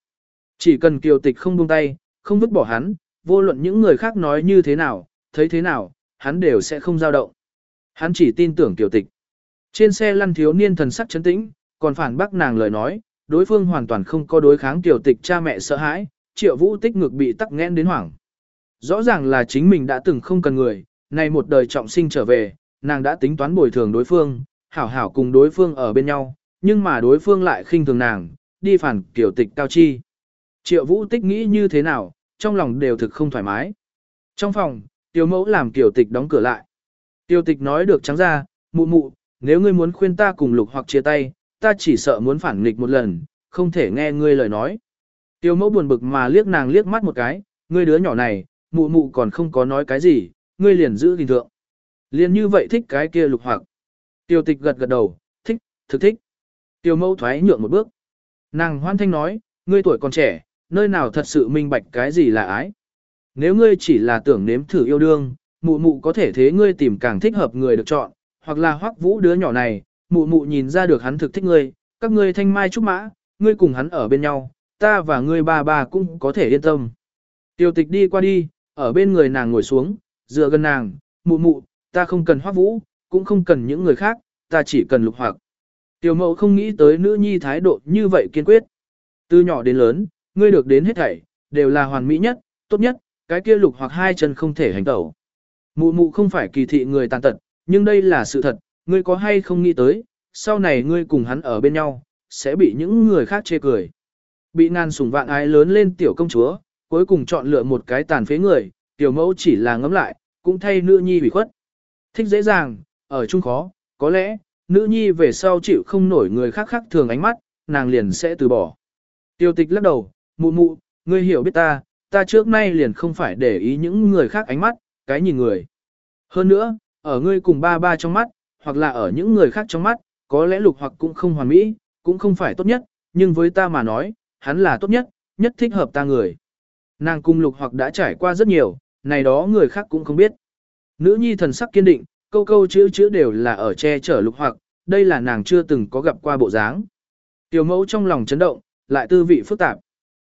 Chỉ cần kiều tịch không buông tay, không vứt bỏ hắn, vô luận những người khác nói như thế nào, thấy thế nào, hắn đều sẽ không dao động. Hắn chỉ tin tưởng kiều tịch. Trên xe lăn thiếu niên thần sắc chấn tĩnh, còn phản bác nàng lời nói, đối phương hoàn toàn không có đối kháng kiều tịch cha mẹ sợ hãi, triệu vũ tích ngược bị tắc nghẽn đến hoảng. Rõ ràng là chính mình đã từng không cần người, nay một đời trọng sinh trở về, nàng đã tính toán bồi thường đối phương, hảo hảo cùng đối phương ở bên nhau, nhưng mà đối phương lại khinh thường nàng, đi phản kiểu tịch cao chi. Triệu vũ tích nghĩ như thế nào, trong lòng đều thực không thoải mái. Trong phòng, tiểu mẫu làm kiểu tịch đóng cửa lại. Tiểu tịch nói được trắng ra, mụ mụ, nếu ngươi muốn khuyên ta cùng lục hoặc chia tay, ta chỉ sợ muốn phản nghịch một lần, không thể nghe ngươi lời nói. Tiểu mẫu buồn bực mà liếc nàng liếc mắt một cái, ngươi đứa nhỏ này, mụ mụ còn không có nói cái gì, ngươi liền giữ hình thượng. Liền như vậy thích cái kia lục hoặc. Tiêu tịch gật gật đầu, thích, thực thích. Tiêu mẫu thoái nhượng một bước. Nàng hoan thanh nói, ngươi tuổi còn trẻ, nơi nào thật sự minh bạch cái gì là ái. Nếu ngươi chỉ là tưởng nếm thử yêu đương, mụ mụ có thể thế ngươi tìm càng thích hợp người được chọn, hoặc là hoắc vũ đứa nhỏ này, mụ mụ nhìn ra được hắn thực thích ngươi, các ngươi thanh mai trúc mã, ngươi cùng hắn ở bên nhau, ta và ngươi ba ba cũng có thể yên tâm. Tiêu tịch đi qua đi, ở bên người nàng ngồi xuống, dựa gần nàng, mụ mụ, ta không cần hoắc vũ, cũng không cần những người khác, ta chỉ cần lục hoặc. Tiểu mẫu không nghĩ tới nữ nhi thái độ như vậy kiên quyết. Từ nhỏ đến lớn, ngươi được đến hết thảy, đều là hoàn mỹ nhất, tốt nhất, cái kia lục hoặc hai chân không thể hành tẩu. Mụ mụ không phải kỳ thị người tàn tật, nhưng đây là sự thật, ngươi có hay không nghĩ tới, sau này ngươi cùng hắn ở bên nhau, sẽ bị những người khác chê cười. Bị ngàn sủng vạn ái lớn lên tiểu công chúa, cuối cùng chọn lựa một cái tàn phế người, tiểu mẫu chỉ là ngấm lại, cũng thay nữ nhi bị khuất. Thích dễ dàng, ở chung khó, có lẽ, nữ nhi về sau chịu không nổi người khác khác thường ánh mắt, nàng liền sẽ từ bỏ. Tiêu tịch lắc đầu, mụ mụ, ngươi hiểu biết ta, ta trước nay liền không phải để ý những người khác ánh mắt, cái nhìn người. Hơn nữa, ở ngươi cùng ba ba trong mắt, hoặc là ở những người khác trong mắt, có lẽ lục hoặc cũng không hoàn mỹ, cũng không phải tốt nhất, nhưng với ta mà nói, hắn là tốt nhất, nhất thích hợp ta người. Nàng cung lục hoặc đã trải qua rất nhiều, này đó người khác cũng không biết. Nữ nhi thần sắc kiên định, câu câu chữ chữ đều là ở che chở lục hoặc, đây là nàng chưa từng có gặp qua bộ dáng. Tiểu mẫu trong lòng chấn động, lại tư vị phức tạp.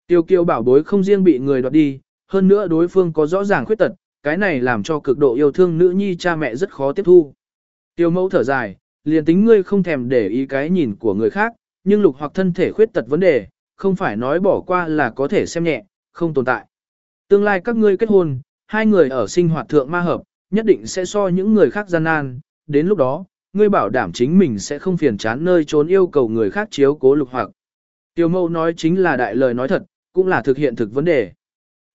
Tiêu kiều bảo bối không riêng bị người đoạt đi, hơn nữa đối phương có rõ ràng khuyết tật, cái này làm cho cực độ yêu thương nữ nhi cha mẹ rất khó tiếp thu. Tiêu mẫu thở dài, liền tính ngươi không thèm để ý cái nhìn của người khác, nhưng lục hoặc thân thể khuyết tật vấn đề, không phải nói bỏ qua là có thể xem nhẹ, không tồn tại. Tương lai các ngươi kết hôn, hai người ở sinh hoạt thượng ma hợp, nhất định sẽ so những người khác gian nan, đến lúc đó, ngươi bảo đảm chính mình sẽ không phiền chán nơi trốn yêu cầu người khác chiếu cố lục hoặc. tiểu mâu nói chính là đại lời nói thật, cũng là thực hiện thực vấn đề.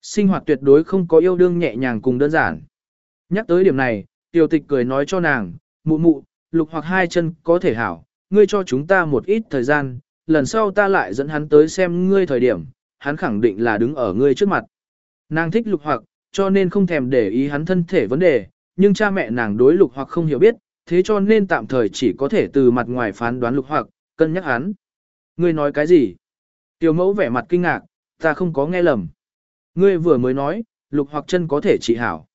Sinh hoạt tuyệt đối không có yêu đương nhẹ nhàng cùng đơn giản. Nhắc tới điểm này, tiểu tịch cười nói cho nàng, mụ mụ, lục hoặc hai chân có thể hảo, ngươi cho chúng ta một ít thời gian, lần sau ta lại dẫn hắn tới xem ngươi thời điểm, hắn khẳng định là đứng ở ngươi trước mặt. Nàng thích lục hoặc, cho nên không thèm để ý hắn thân thể vấn đề, nhưng cha mẹ nàng đối lục hoặc không hiểu biết, thế cho nên tạm thời chỉ có thể từ mặt ngoài phán đoán lục hoặc, cân nhắc hắn. Ngươi nói cái gì? Tiểu mẫu vẻ mặt kinh ngạc, ta không có nghe lầm. Ngươi vừa mới nói, lục hoặc chân có thể trị hảo.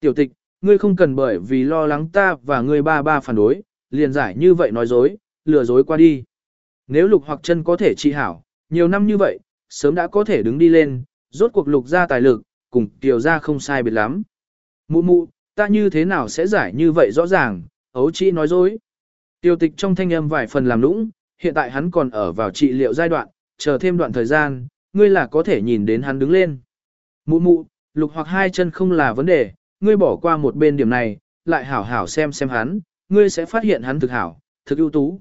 Tiểu tịch, ngươi không cần bởi vì lo lắng ta và ngươi ba ba phản đối, liền giải như vậy nói dối, lừa dối qua đi. Nếu lục hoặc chân có thể trị hảo, nhiều năm như vậy, sớm đã có thể đứng đi lên, rốt cuộc lục ra tài lực, cùng tiểu ra không sai biệt lắm. Mụ mụ, ta như thế nào sẽ giải như vậy rõ ràng, ấu chỉ nói dối. Tiêu tịch trong thanh âm vài phần làm lũng, hiện tại hắn còn ở vào trị liệu giai đoạn, chờ thêm đoạn thời gian, ngươi là có thể nhìn đến hắn đứng lên. Mụ mụ, lục hoặc hai chân không là vấn đề, ngươi bỏ qua một bên điểm này, lại hảo hảo xem xem hắn, ngươi sẽ phát hiện hắn thực hảo, thực ưu tú.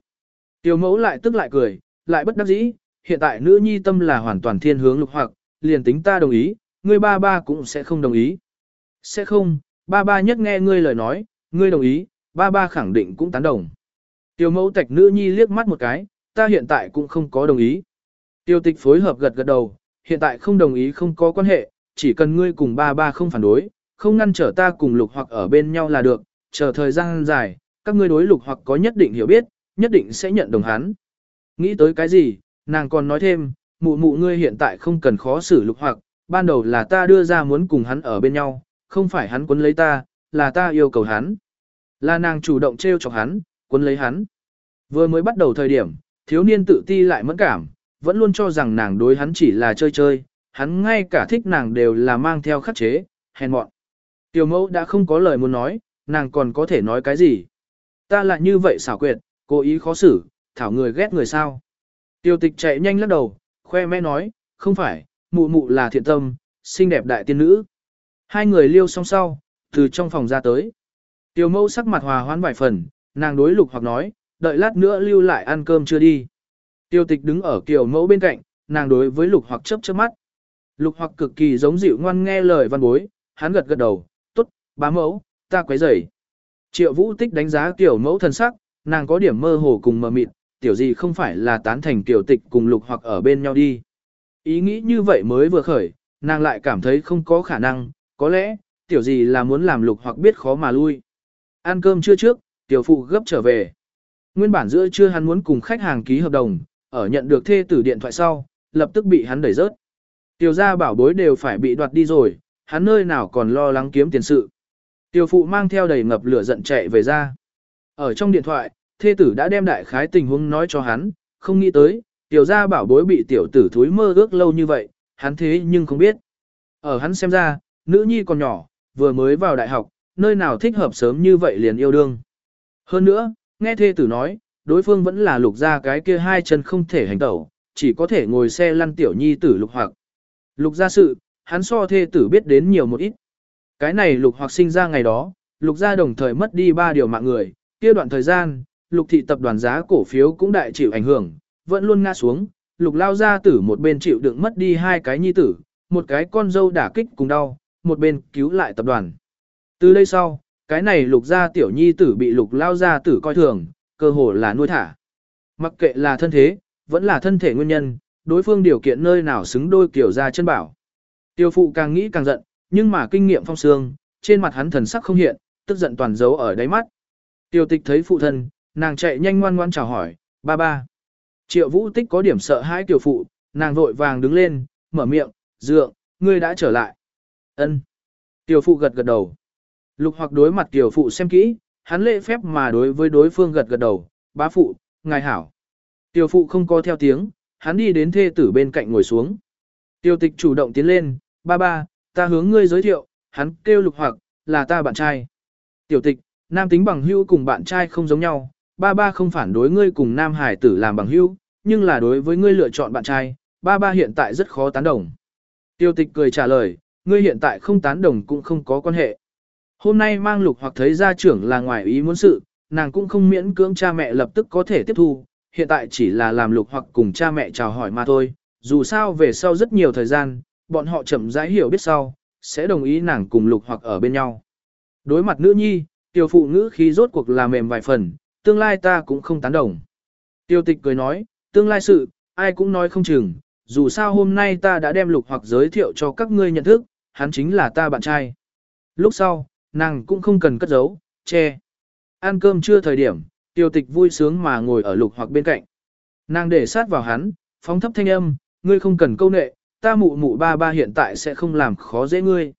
Tiêu mẫu lại tức lại cười, lại bất đắc dĩ, hiện tại nữ nhi tâm là hoàn toàn thiên hướng lục hoặc, liền tính ta đồng ý, ngươi ba ba cũng sẽ không đồng ý. Sẽ không, ba ba nhất nghe ngươi lời nói, ngươi đồng ý, ba ba khẳng định cũng tán đồng. Tiêu mẫu tạch nữ nhi liếc mắt một cái, ta hiện tại cũng không có đồng ý. Tiêu tịch phối hợp gật gật đầu, hiện tại không đồng ý không có quan hệ, chỉ cần ngươi cùng ba ba không phản đối, không ngăn trở ta cùng lục hoặc ở bên nhau là được, chờ thời gian dài, các ngươi đối lục hoặc có nhất định hiểu biết, nhất định sẽ nhận đồng hắn. Nghĩ tới cái gì, nàng còn nói thêm, mụ mụ ngươi hiện tại không cần khó xử lục hoặc, ban đầu là ta đưa ra muốn cùng hắn ở bên nhau, không phải hắn quấn lấy ta, là ta yêu cầu hắn. Là nàng chủ động treo chọc hắn, quấn lấy hắn. Vừa mới bắt đầu thời điểm, thiếu niên tự ti lại mẫn cảm, vẫn luôn cho rằng nàng đối hắn chỉ là chơi chơi, hắn ngay cả thích nàng đều là mang theo khắc chế, hèn mọn. Tiểu mẫu đã không có lời muốn nói, nàng còn có thể nói cái gì. Ta lại như vậy xảo quyệt, cố ý khó xử, thảo người ghét người sao. Tiêu tịch chạy nhanh lắc đầu, khoe mẽ nói, không phải, mụ mụ là thiện tâm, xinh đẹp đại tiên nữ. Hai người liêu song sau, từ trong phòng ra tới. Tiêu mẫu sắc mặt hòa hoãn vài phần, nàng đối lục hoặc nói, đợi lát nữa lưu lại ăn cơm chưa đi. Tiêu tịch đứng ở kiểu mẫu bên cạnh, nàng đối với lục hoặc chớp chớp mắt. Lục hoặc cực kỳ giống dịu ngoan nghe lời văn bối, hắn gật gật đầu, tốt, bá mẫu, ta quấy rầy. Triệu vũ tích đánh giá kiểu mẫu thần sắc, nàng có điểm mơ hồ cùng mờ mịt, tiểu gì không phải là tán thành tiểu tịch cùng lục hoặc ở bên nhau đi. Ý nghĩ như vậy mới vừa khởi, nàng lại cảm thấy không có khả năng, có lẽ, tiểu gì là muốn làm lục hoặc biết khó mà lui. Ăn cơm chưa trước, tiểu phụ gấp trở về. Nguyên bản giữa trưa hắn muốn cùng khách hàng ký hợp đồng, ở nhận được thê tử điện thoại sau, lập tức bị hắn đẩy rớt. Tiểu gia bảo bối đều phải bị đoạt đi rồi, hắn nơi nào còn lo lắng kiếm tiền sự. Tiểu phụ mang theo đầy ngập lửa giận chạy về ra. Ở trong điện thoại, thê tử đã đem đại khái tình huống nói cho hắn, không nghĩ tới, tiểu gia bảo bối bị tiểu tử thúi mơ ước lâu như vậy, hắn thế nhưng không biết. Ở hắn xem ra, nữ nhi còn nhỏ, vừa mới vào đại học, nơi nào thích hợp sớm như vậy liền yêu đương. Hơn nữa, nghe thê tử nói, đối phương vẫn là lục gia cái kia hai chân không thể hành tẩu, chỉ có thể ngồi xe lăn tiểu nhi tử lục hoặc. Lục gia sự, hắn so thê tử biết đến nhiều một ít. Cái này lục hoặc sinh ra ngày đó, lục gia đồng thời mất đi ba điều mạng người, kia đoạn thời gian, lục thị tập đoàn giá cổ phiếu cũng đại chịu ảnh hưởng, vẫn luôn ngã xuống, lục lao gia tử một bên chịu đựng mất đi hai cái nhi tử, một cái con dâu đả kích cùng đau, một bên cứu lại tập đoàn. Từ đây sau, cái này lục gia tiểu nhi tử bị lục lao gia tử coi thường, cơ hồ là nuôi thả. Mặc kệ là thân thế, vẫn là thân thể nguyên nhân, đối phương điều kiện nơi nào xứng đôi kiểu ra chân bảo. Tiêu phụ càng nghĩ càng giận, nhưng mà kinh nghiệm phong sương, trên mặt hắn thần sắc không hiện, tức giận toàn giấu ở đáy mắt. Tiêu tịch thấy phụ thân, nàng chạy nhanh ngoan ngoan chào hỏi, ba ba. Triệu vũ tích có điểm sợ hãi tiểu phụ, nàng vội vàng đứng lên, mở miệng, dượng, ngươi đã trở lại. ân Tiểu phụ gật gật đầu. Lục hoặc đối mặt tiểu phụ xem kỹ, hắn lễ phép mà đối với đối phương gật gật đầu, bá phụ, ngài hảo. Tiểu phụ không có theo tiếng, hắn đi đến thê tử bên cạnh ngồi xuống. Tiểu tịch chủ động tiến lên, ba ba, ta hướng ngươi giới thiệu, hắn kêu lục hoặc, là ta bạn trai. Tiểu tịch, nam tính bằng hữu cùng bạn trai không giống nhau, ba ba không phản đối ngươi cùng nam hải tử làm bằng hữu, nhưng là đối với ngươi lựa chọn bạn trai, ba ba hiện tại rất khó tán đồng. Tiêu tịch cười trả lời, ngươi hiện tại không tán đồng cũng không có quan hệ. Hôm nay mang lục hoặc thấy gia trưởng là ngoài ý muốn sự, nàng cũng không miễn cưỡng cha mẹ lập tức có thể tiếp thu, hiện tại chỉ là làm lục hoặc cùng cha mẹ chào hỏi mà thôi, dù sao về sau rất nhiều thời gian, bọn họ chậm rãi hiểu biết sau, sẽ đồng ý nàng cùng lục hoặc ở bên nhau. Đối mặt nữ nhi, tiểu phụ ngữ khí rốt cuộc là mềm vài phần, tương lai ta cũng không tán đồng. Tiêu tịch cười nói, tương lai sự, ai cũng nói không chừng, dù sao hôm nay ta đã đem lục hoặc giới thiệu cho các ngươi nhận thức, hắn chính là ta bạn trai. Lúc sau, nàng cũng không cần cất giấu, che. Ăn cơm chưa thời điểm, tiêu tịch vui sướng mà ngồi ở lục hoặc bên cạnh. Nàng để sát vào hắn, phóng thấp thanh âm, ngươi không cần câu nệ, ta mụ mụ ba ba hiện tại sẽ không làm khó dễ ngươi.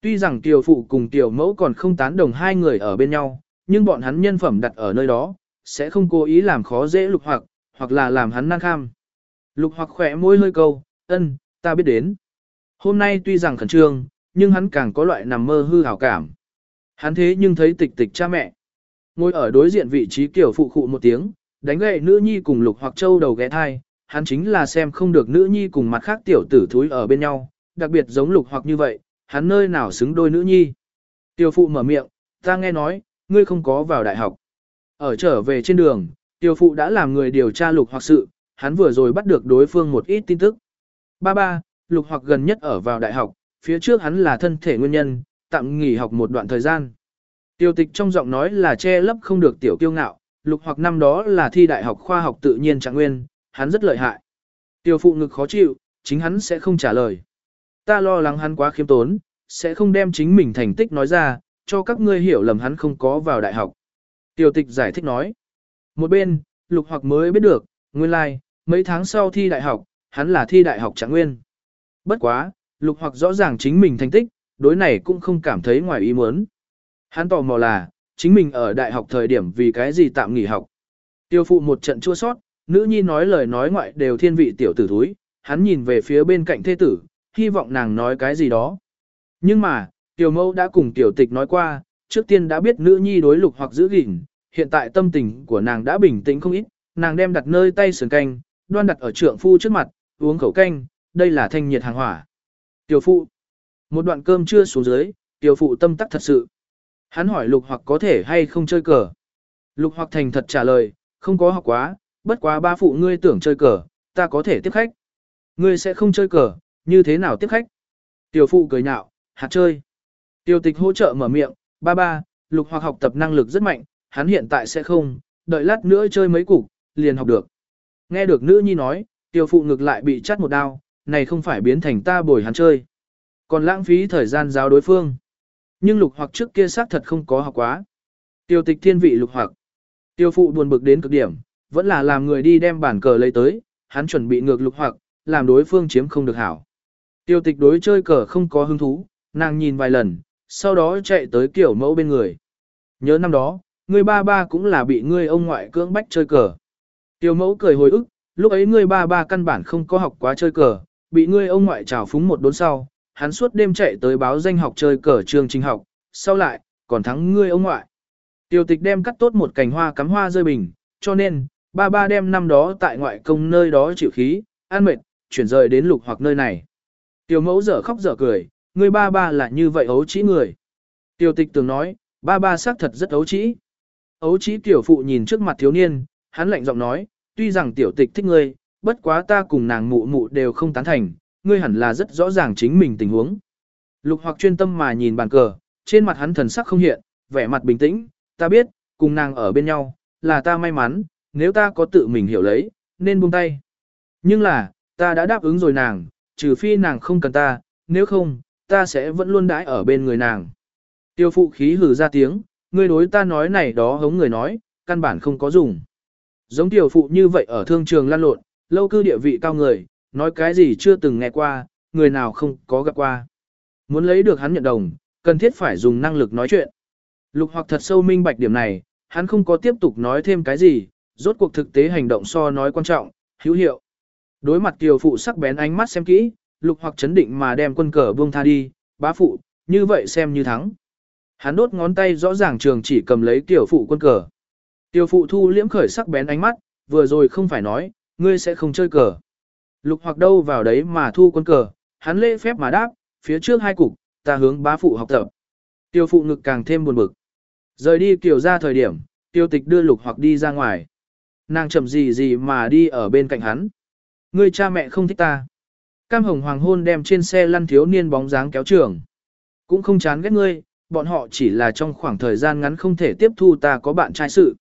Tuy rằng tiểu phụ cùng tiểu mẫu còn không tán đồng hai người ở bên nhau, nhưng bọn hắn nhân phẩm đặt ở nơi đó, sẽ không cố ý làm khó dễ lục hoặc, hoặc là làm hắn nan kham. Lục hoặc khỏe môi hơi câu, ân, ta biết đến. Hôm nay tuy rằng khẩn trương, nhưng hắn càng có loại nằm mơ hư hảo cảm. Hắn thế nhưng thấy tịch tịch cha mẹ. Ngồi ở đối diện vị trí kiểu phụ khụ một tiếng, đánh gậy nữ nhi cùng lục hoặc châu đầu ghé thai, hắn chính là xem không được nữ nhi cùng mặt khác tiểu tử thúi ở bên nhau, đặc biệt giống lục hoặc như vậy, hắn nơi nào xứng đôi nữ nhi. Tiểu phụ mở miệng, ta nghe nói, ngươi không có vào đại học. Ở trở về trên đường, tiểu phụ đã làm người điều tra lục hoặc sự, hắn vừa rồi bắt được đối phương một ít tin tức. Ba ba, lục hoặc gần nhất ở vào đại học, phía trước hắn là thân thể nguyên nhân, tạm nghỉ học một đoạn thời gian. Tiểu tịch trong giọng nói là che lấp không được tiểu kiêu ngạo, lục hoặc năm đó là thi đại học khoa học tự nhiên trạng nguyên, hắn rất lợi hại. Tiểu phụ ngực khó chịu, chính hắn sẽ không trả lời. Ta lo lắng hắn quá khiêm tốn, sẽ không đem chính mình thành tích nói ra, cho các ngươi hiểu lầm hắn không có vào đại học. Tiểu tịch giải thích nói. Một bên, lục hoặc mới biết được, nguyên lai, like, mấy tháng sau thi đại học, hắn là thi đại học trạng nguyên. Bất quá, lục hoặc rõ ràng chính mình thành tích, đối này cũng không cảm thấy ngoài ý muốn. Hắn tò mò là, chính mình ở đại học thời điểm vì cái gì tạm nghỉ học. Tiêu phụ một trận chua sót, nữ nhi nói lời nói ngoại đều thiên vị tiểu tử thúi, hắn nhìn về phía bên cạnh thê tử, hy vọng nàng nói cái gì đó. Nhưng mà, tiểu mẫu đã cùng tiểu tịch nói qua, trước tiên đã biết nữ nhi đối lục hoặc giữ gìn, hiện tại tâm tình của nàng đã bình tĩnh không ít, nàng đem đặt nơi tay sườn canh, đoan đặt ở trượng phu trước mặt, uống khẩu canh, đây là thanh nhiệt hàng hỏa. Tiểu phụ, một đoạn cơm chưa xuống dưới, tiểu phụ tâm tắc thật sự. Hắn hỏi lục hoặc có thể hay không chơi cờ. Lục hoặc thành thật trả lời, không có học quá, bất quá ba phụ ngươi tưởng chơi cờ, ta có thể tiếp khách. Ngươi sẽ không chơi cờ, như thế nào tiếp khách? Tiểu phụ cười nhạo, hạt chơi. Tiêu tịch hỗ trợ mở miệng, ba ba, lục hoặc học tập năng lực rất mạnh, hắn hiện tại sẽ không, đợi lát nữa chơi mấy cục, liền học được. Nghe được nữ nhi nói, Tiêu phụ ngực lại bị chắt một đao, này không phải biến thành ta bồi hắn chơi. Còn lãng phí thời gian giáo đối phương. Nhưng lục hoặc trước kia xác thật không có học quá. Tiêu tịch thiên vị lục hoặc. Tiêu phụ buồn bực đến cực điểm, vẫn là làm người đi đem bản cờ lấy tới, hắn chuẩn bị ngược lục hoặc, làm đối phương chiếm không được hảo. Tiêu tịch đối chơi cờ không có hứng thú, nàng nhìn vài lần, sau đó chạy tới kiểu mẫu bên người. Nhớ năm đó, người ba ba cũng là bị ngươi ông ngoại cưỡng bách chơi cờ. tiểu mẫu cười hồi ức, lúc ấy ngươi ba ba căn bản không có học quá chơi cờ, bị ngươi ông ngoại trào phúng một đốn sau, hắn suốt đêm chạy tới báo danh học chơi cờ trường trình học, sau lại, còn thắng ngươi ông ngoại. tiểu tịch đem cắt tốt một cành hoa cắm hoa rơi bình, cho nên, ba ba đem năm đó tại ngoại công nơi đó chịu khí, an mệt, chuyển rời đến lục hoặc nơi này. tiểu mẫu dở khóc dở cười, ngươi ba ba là như vậy ấu trĩ người. Tiểu tịch tưởng nói, ba ba xác thật rất ấu trĩ. Ấu trĩ tiểu phụ nhìn trước mặt thiếu niên, hắn lạnh giọng nói, tuy rằng tiểu tịch thích ngươi, bất quá ta cùng nàng mụ mụ đều không tán thành, ngươi hẳn là rất rõ ràng chính mình tình huống. Lục hoặc chuyên tâm mà nhìn bàn cờ, trên mặt hắn thần sắc không hiện, vẻ mặt bình tĩnh, ta biết, cùng nàng ở bên nhau, là ta may mắn, nếu ta có tự mình hiểu lấy, nên buông tay. Nhưng là, ta đã đáp ứng rồi nàng, trừ phi nàng không cần ta, nếu không, ta sẽ vẫn luôn đãi ở bên người nàng. Tiêu phụ khí hừ ra tiếng, ngươi đối ta nói này đó hống người nói, căn bản không có dùng. Giống tiểu phụ như vậy ở thương trường lan lộn, lâu cư địa vị cao người, nói cái gì chưa từng nghe qua, người nào không có gặp qua. Muốn lấy được hắn nhận đồng, cần thiết phải dùng năng lực nói chuyện. Lục hoặc thật sâu minh bạch điểm này, hắn không có tiếp tục nói thêm cái gì, rốt cuộc thực tế hành động so nói quan trọng, hữu hiệu. Đối mặt tiểu phụ sắc bén ánh mắt xem kỹ, lục hoặc chấn định mà đem quân cờ buông tha đi, bá phụ, như vậy xem như thắng. Hắn đốt ngón tay rõ ràng trường chỉ cầm lấy tiểu phụ quân cờ. Tiểu phụ thu liễm khởi sắc bén ánh mắt, vừa rồi không phải nói, ngươi sẽ không chơi cờ. Lục hoặc đâu vào đấy mà thu quân cờ, hắn lễ phép mà đáp, phía trước hai cục, ta hướng bá phụ học tập. Tiêu phụ ngực càng thêm buồn bực. Rời đi kiểu ra thời điểm, tiêu tịch đưa lục hoặc đi ra ngoài. Nàng chậm gì gì mà đi ở bên cạnh hắn. Ngươi cha mẹ không thích ta. Cam hồng hoàng hôn đem trên xe lăn thiếu niên bóng dáng kéo trường. Cũng không chán ghét ngươi, bọn họ chỉ là trong khoảng thời gian ngắn không thể tiếp thu ta có bạn trai sự.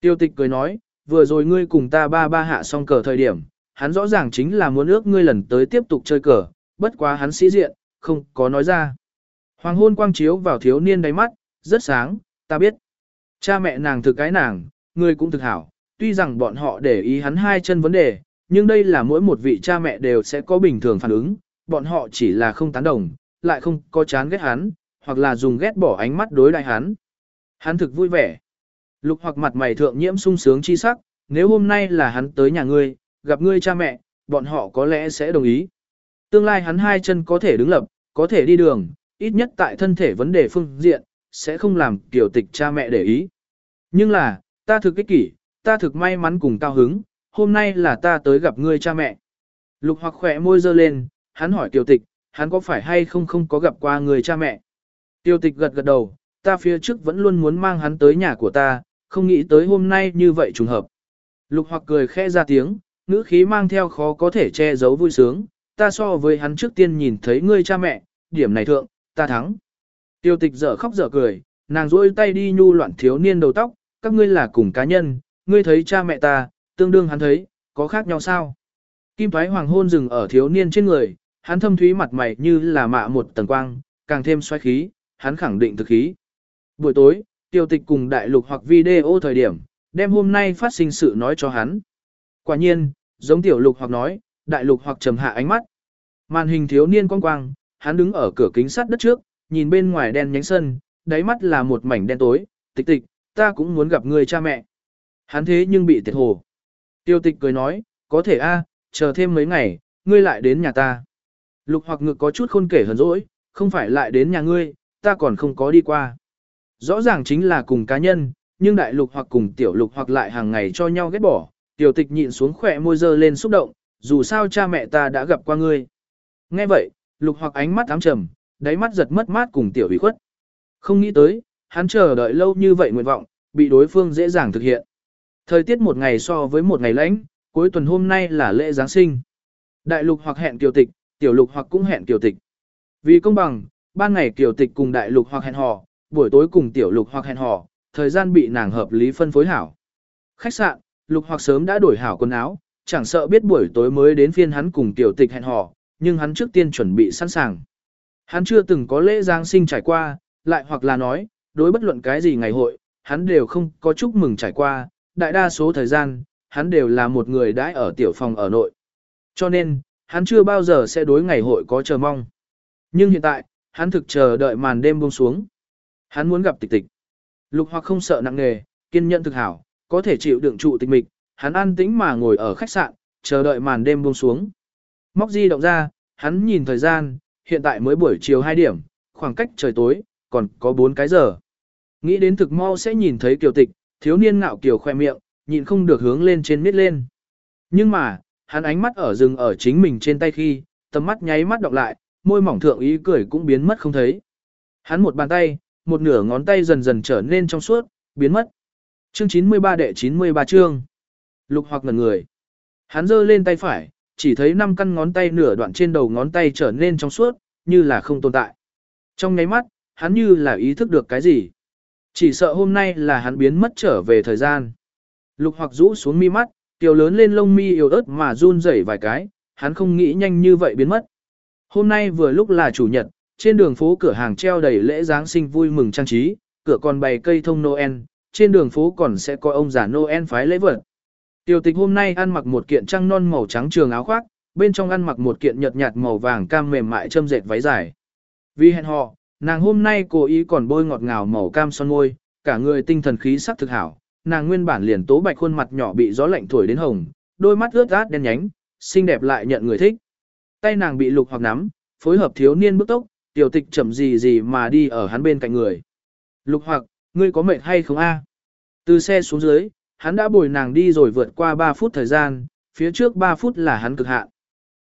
Tiêu tịch cười nói, vừa rồi ngươi cùng ta ba ba hạ xong cờ thời điểm, hắn rõ ràng chính là muốn ước ngươi lần tới tiếp tục chơi cờ, bất quá hắn sĩ diện, không có nói ra. Hoàng hôn quang chiếu vào thiếu niên đáy mắt, rất sáng, ta biết. Cha mẹ nàng thực cái nàng, ngươi cũng thực hảo, tuy rằng bọn họ để ý hắn hai chân vấn đề, nhưng đây là mỗi một vị cha mẹ đều sẽ có bình thường phản ứng, bọn họ chỉ là không tán đồng, lại không có chán ghét hắn, hoặc là dùng ghét bỏ ánh mắt đối đại hắn. Hắn thực vui vẻ. Lục hoặc mặt mày thượng nhiễm sung sướng chi sắc, nếu hôm nay là hắn tới nhà ngươi, gặp ngươi cha mẹ, bọn họ có lẽ sẽ đồng ý. Tương lai hắn hai chân có thể đứng lập, có thể đi đường, ít nhất tại thân thể vấn đề phương diện, sẽ không làm tiểu tịch cha mẹ để ý. Nhưng là, ta thực ích kỷ, ta thực may mắn cùng cao hứng, hôm nay là ta tới gặp ngươi cha mẹ. Lục hoặc khỏe môi dơ lên, hắn hỏi tiểu tịch, hắn có phải hay không không có gặp qua người cha mẹ. Tiểu tịch gật gật đầu, ta phía trước vẫn luôn muốn mang hắn tới nhà của ta, không nghĩ tới hôm nay như vậy trùng hợp. Lục hoặc cười khẽ ra tiếng, ngữ khí mang theo khó có thể che giấu vui sướng, ta so với hắn trước tiên nhìn thấy ngươi cha mẹ, điểm này thượng, ta thắng. Tiêu tịch dở khóc dở cười, nàng rôi tay đi nhu loạn thiếu niên đầu tóc, các ngươi là cùng cá nhân, ngươi thấy cha mẹ ta, tương đương hắn thấy, có khác nhau sao? Kim thoái hoàng hôn dừng ở thiếu niên trên người, hắn thâm thúy mặt mày như là mạ một tầng quang, càng thêm xoáy khí, hắn khẳng định thực khí. Buổi tối, tiêu tịch cùng đại lục hoặc video thời điểm, đem hôm nay phát sinh sự nói cho hắn. Quả nhiên, giống tiểu lục hoặc nói, đại lục hoặc trầm hạ ánh mắt. Màn hình thiếu niên quang quang, hắn đứng ở cửa kính sắt đất trước, nhìn bên ngoài đen nhánh sân, đáy mắt là một mảnh đen tối, tịch tịch, ta cũng muốn gặp người cha mẹ. Hắn thế nhưng bị tiệt hồ. Tiêu tịch cười nói, có thể a, chờ thêm mấy ngày, ngươi lại đến nhà ta. Lục hoặc ngực có chút khôn kể hờn dỗi, không phải lại đến nhà ngươi, ta còn không có đi qua. Rõ ràng chính là cùng cá nhân, nhưng đại lục hoặc cùng tiểu lục hoặc lại hàng ngày cho nhau ghét bỏ. Tiểu tịch nhịn xuống khỏe môi dơ lên xúc động, dù sao cha mẹ ta đã gặp qua ngươi. Nghe vậy, lục hoặc ánh mắt ám trầm, đáy mắt giật mất mát cùng tiểu ủy khuất. Không nghĩ tới, hắn chờ đợi lâu như vậy nguyện vọng, bị đối phương dễ dàng thực hiện. Thời tiết một ngày so với một ngày lạnh, cuối tuần hôm nay là lễ Giáng sinh. Đại lục hoặc hẹn kiều tịch, tiểu lục hoặc cũng hẹn kiều tịch. Vì công bằng, ban ngày kiều tịch cùng đại lục hoặc hẹn hò, buổi tối cùng tiểu lục hoặc hẹn hò, thời gian bị nàng hợp lý phân phối hảo. Khách sạn, lục hoặc sớm đã đổi hảo quần áo, chẳng sợ biết buổi tối mới đến phiên hắn cùng tiểu tịch hẹn hò, nhưng hắn trước tiên chuẩn bị sẵn sàng. Hắn chưa từng có lễ Giáng sinh trải qua, lại hoặc là nói, đối bất luận cái gì ngày hội, hắn đều không có chúc mừng trải qua, đại đa số thời gian, hắn đều là một người đãi ở tiểu phòng ở nội. Cho nên, hắn chưa bao giờ sẽ đối ngày hội có chờ mong. Nhưng hiện tại, hắn thực chờ đợi màn đêm buông xuống. Hắn muốn gặp tịch tịch. Lục hoặc không sợ nặng nghề, kiên nhẫn thực hảo, có thể chịu đựng trụ tịch mịch, hắn an tĩnh mà ngồi ở khách sạn, chờ đợi màn đêm buông xuống. Móc di động ra, hắn nhìn thời gian, hiện tại mới buổi chiều 2 điểm, khoảng cách trời tối, còn có 4 cái giờ. Nghĩ đến thực mau sẽ nhìn thấy kiều tịch, thiếu niên ngạo kiều khoe miệng, nhịn không được hướng lên trên miết lên. Nhưng mà, hắn ánh mắt ở rừng ở chính mình trên tay khi, tầm mắt nháy mắt đọc lại, môi mỏng thượng ý cười cũng biến mất không thấy. Hắn một bàn tay, một nửa ngón tay dần dần trở nên trong suốt, biến mất. Chương 93 đệ 93 chương. Lục hoặc ngần người. Hắn giơ lên tay phải, chỉ thấy năm căn ngón tay nửa đoạn trên đầu ngón tay trở nên trong suốt, như là không tồn tại. Trong nháy mắt, hắn như là ý thức được cái gì. Chỉ sợ hôm nay là hắn biến mất trở về thời gian. Lục hoặc rũ xuống mi mắt, tiểu lớn lên lông mi yếu ớt mà run rẩy vài cái, hắn không nghĩ nhanh như vậy biến mất. Hôm nay vừa lúc là chủ nhật, trên đường phố cửa hàng treo đầy lễ Giáng sinh vui mừng trang trí, cửa còn bày cây thông Noel, trên đường phố còn sẽ có ông già Noel phái lễ vật. Tiểu tịch hôm nay ăn mặc một kiện trăng non màu trắng trường áo khoác, bên trong ăn mặc một kiện nhợt nhạt màu vàng cam mềm mại châm dệt váy dài. Vì hẹn hò, nàng hôm nay cố ý còn bôi ngọt ngào màu cam son môi, cả người tinh thần khí sắc thực hảo, nàng nguyên bản liền tố bạch khuôn mặt nhỏ bị gió lạnh thổi đến hồng, đôi mắt ướt át đen nhánh, xinh đẹp lại nhận người thích. Tay nàng bị lục hoặc nắm, phối hợp thiếu niên bước tốc, tiểu tịch chậm gì gì mà đi ở hắn bên cạnh người. Lục hoặc, ngươi có mệt hay không a? Từ xe xuống dưới, hắn đã bồi nàng đi rồi vượt qua 3 phút thời gian, phía trước 3 phút là hắn cực hạn.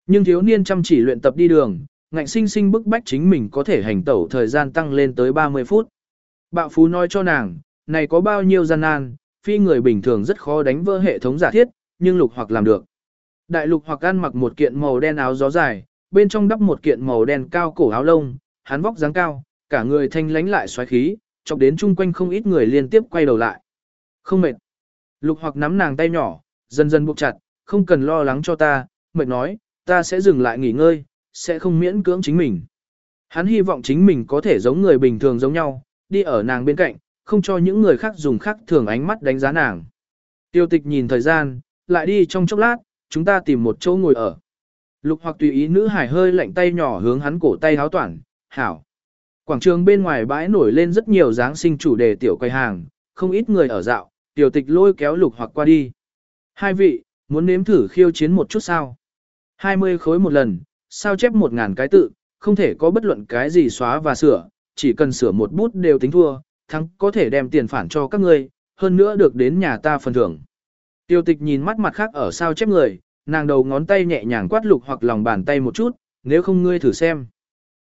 Nhưng thiếu niên chăm chỉ luyện tập đi đường, ngạnh sinh sinh bức bách chính mình có thể hành tẩu thời gian tăng lên tới 30 phút. Bạo Phú nói cho nàng, này có bao nhiêu gian nan, phi người bình thường rất khó đánh vỡ hệ thống giả thiết, nhưng lục hoặc làm được. Đại lục hoặc ăn mặc một kiện màu đen áo gió dài, bên trong đắp một kiện màu đen cao cổ áo lông, hắn vóc dáng cao, cả người thanh lánh lại xoáy khí, chọc đến chung quanh không ít người liên tiếp quay đầu lại. Không mệt. Lục hoặc nắm nàng tay nhỏ, dần dần buộc chặt, không cần lo lắng cho ta, mệt nói, ta sẽ dừng lại nghỉ ngơi, sẽ không miễn cưỡng chính mình. Hắn hy vọng chính mình có thể giống người bình thường giống nhau, đi ở nàng bên cạnh, không cho những người khác dùng khác thường ánh mắt đánh giá nàng. Tiêu tịch nhìn thời gian, lại đi trong chốc lát, chúng ta tìm một chỗ ngồi ở. Lục hoặc tùy ý nữ hải hơi lạnh tay nhỏ hướng hắn cổ tay háo toản, hảo. Quảng trường bên ngoài bãi nổi lên rất nhiều dáng sinh chủ đề tiểu quầy hàng, không ít người ở dạo, tiểu tịch lôi kéo lục hoặc qua đi. Hai vị, muốn nếm thử khiêu chiến một chút sao? 20 khối một lần, sao chép một ngàn cái tự, không thể có bất luận cái gì xóa và sửa, chỉ cần sửa một bút đều tính thua, thắng có thể đem tiền phản cho các ngươi, hơn nữa được đến nhà ta phần thưởng. Tiêu tịch nhìn mắt mặt khác ở sao chép người, nàng đầu ngón tay nhẹ nhàng quát lục hoặc lòng bàn tay một chút, nếu không ngươi thử xem.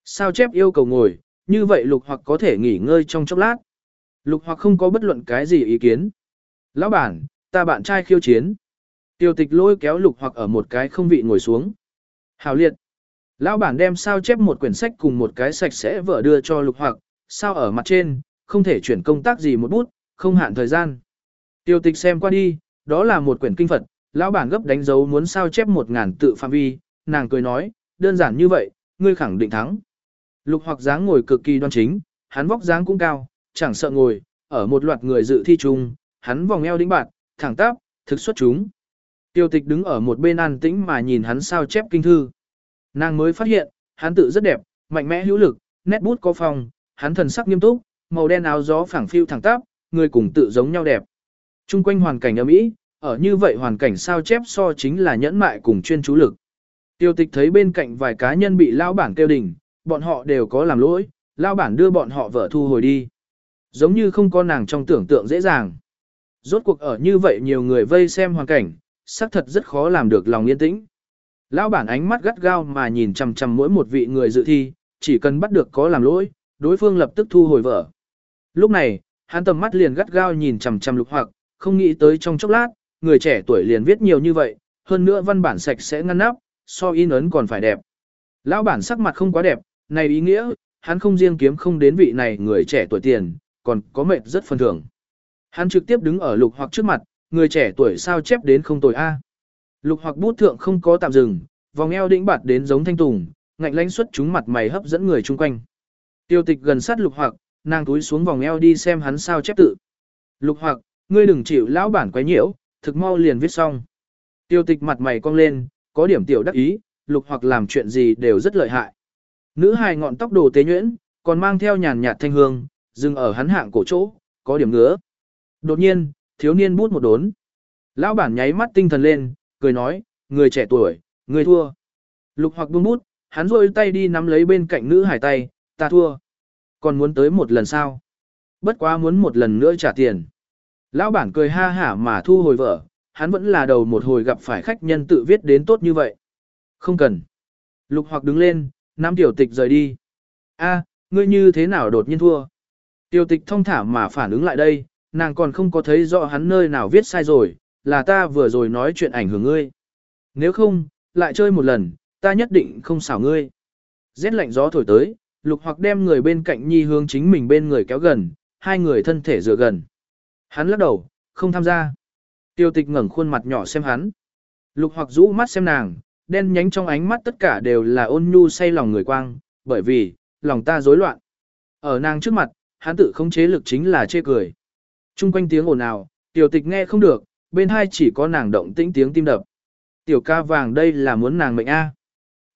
Sao chép yêu cầu ngồi, như vậy lục hoặc có thể nghỉ ngơi trong chốc lát. Lục hoặc không có bất luận cái gì ý kiến. Lão bản, ta bạn trai khiêu chiến. Tiêu tịch lôi kéo lục hoặc ở một cái không vị ngồi xuống. Hào liệt. Lão bản đem sao chép một quyển sách cùng một cái sạch sẽ vợ đưa cho lục hoặc, sao ở mặt trên, không thể chuyển công tác gì một bút, không hạn thời gian. Tiêu tịch xem qua đi, đó là một quyển kinh Phật, lão bản gấp đánh dấu muốn sao chép một ngàn tự phạm vi, nàng cười nói, đơn giản như vậy, ngươi khẳng định thắng. Lục hoặc dáng ngồi cực kỳ đoan chính, hắn vóc dáng cũng cao, chẳng sợ ngồi, ở một loạt người dự thi chung, hắn vòng eo đĩnh bạn, thẳng tắp, thực xuất chúng. Tiêu tịch đứng ở một bên an tĩnh mà nhìn hắn sao chép kinh thư. Nàng mới phát hiện, hắn tự rất đẹp, mạnh mẽ hữu lực, nét bút có phong, hắn thần sắc nghiêm túc, màu đen áo gió phẳng phiu thẳng tắp, người cùng tự giống nhau đẹp. Trung quanh hoàn cảnh ấm ý, ở như vậy hoàn cảnh sao chép so chính là nhẫn mại cùng chuyên chú lực. Tiêu tịch thấy bên cạnh vài cá nhân bị lao bản kêu đỉnh, bọn họ đều có làm lỗi, lao bản đưa bọn họ vợ thu hồi đi. Giống như không có nàng trong tưởng tượng dễ dàng. Rốt cuộc ở như vậy nhiều người vây xem hoàn cảnh, xác thật rất khó làm được lòng yên tĩnh. Lão bản ánh mắt gắt gao mà nhìn chằm chằm mỗi một vị người dự thi, chỉ cần bắt được có làm lỗi, đối phương lập tức thu hồi vở. Lúc này, hắn tầm mắt liền gắt gao nhìn chằm chằm lục hoặc, không nghĩ tới trong chốc lát, người trẻ tuổi liền viết nhiều như vậy, hơn nữa văn bản sạch sẽ ngăn nắp, so in ấn còn phải đẹp. Lão bản sắc mặt không quá đẹp, này ý nghĩa, hắn không riêng kiếm không đến vị này người trẻ tuổi tiền, còn có mệt rất phần thưởng. Hắn trực tiếp đứng ở lục hoặc trước mặt, người trẻ tuổi sao chép đến không tồi A. Lục hoặc bút thượng không có tạm dừng, vòng eo đĩnh bạt đến giống thanh tùng, ngạnh lãnh xuất chúng mặt mày hấp dẫn người chung quanh. Tiêu tịch gần sát lục hoặc, nàng túi xuống vòng eo đi xem hắn sao chép tự. Lục hoặc, ngươi đừng chịu lão bản quấy nhiễu, thực mau liền viết xong. Tiêu tịch mặt mày cong lên, có điểm tiểu đắc ý, lục hoặc làm chuyện gì đều rất lợi hại. Nữ hài ngọn tóc đồ tế nhuyễn, còn mang theo nhàn nhạt thanh hương, dừng ở hắn hạng cổ chỗ, có điểm ngứa. Đột nhiên, thiếu niên bút một đốn. Lão bản nháy mắt tinh thần lên, cười nói, người trẻ tuổi, người thua. Lục hoặc buông bút, hắn rôi tay đi nắm lấy bên cạnh nữ hải tay, ta thua. Còn muốn tới một lần sao? Bất quá muốn một lần nữa trả tiền. Lão bản cười ha hả mà thu hồi vợ, hắn vẫn là đầu một hồi gặp phải khách nhân tự viết đến tốt như vậy. Không cần. Lục hoặc đứng lên, nắm tiểu tịch rời đi. A, ngươi như thế nào đột nhiên thua? Tiểu tịch thông thả mà phản ứng lại đây, nàng còn không có thấy rõ hắn nơi nào viết sai rồi, là ta vừa rồi nói chuyện ảnh hưởng ngươi. Nếu không, lại chơi một lần, ta nhất định không xảo ngươi. Rét lạnh gió thổi tới, lục hoặc đem người bên cạnh nhi hướng chính mình bên người kéo gần, hai người thân thể dựa gần. Hắn lắc đầu, không tham gia. Tiêu tịch ngẩng khuôn mặt nhỏ xem hắn. Lục hoặc rũ mắt xem nàng, đen nhánh trong ánh mắt tất cả đều là ôn nhu say lòng người quang, bởi vì, lòng ta rối loạn. Ở nàng trước mặt, hắn tự không chế lực chính là chê cười. Trung quanh tiếng ồn ào, tiểu tịch nghe không được, bên hai chỉ có nàng động tĩnh tiếng tim đập. Tiểu ca vàng đây là muốn nàng mệnh A.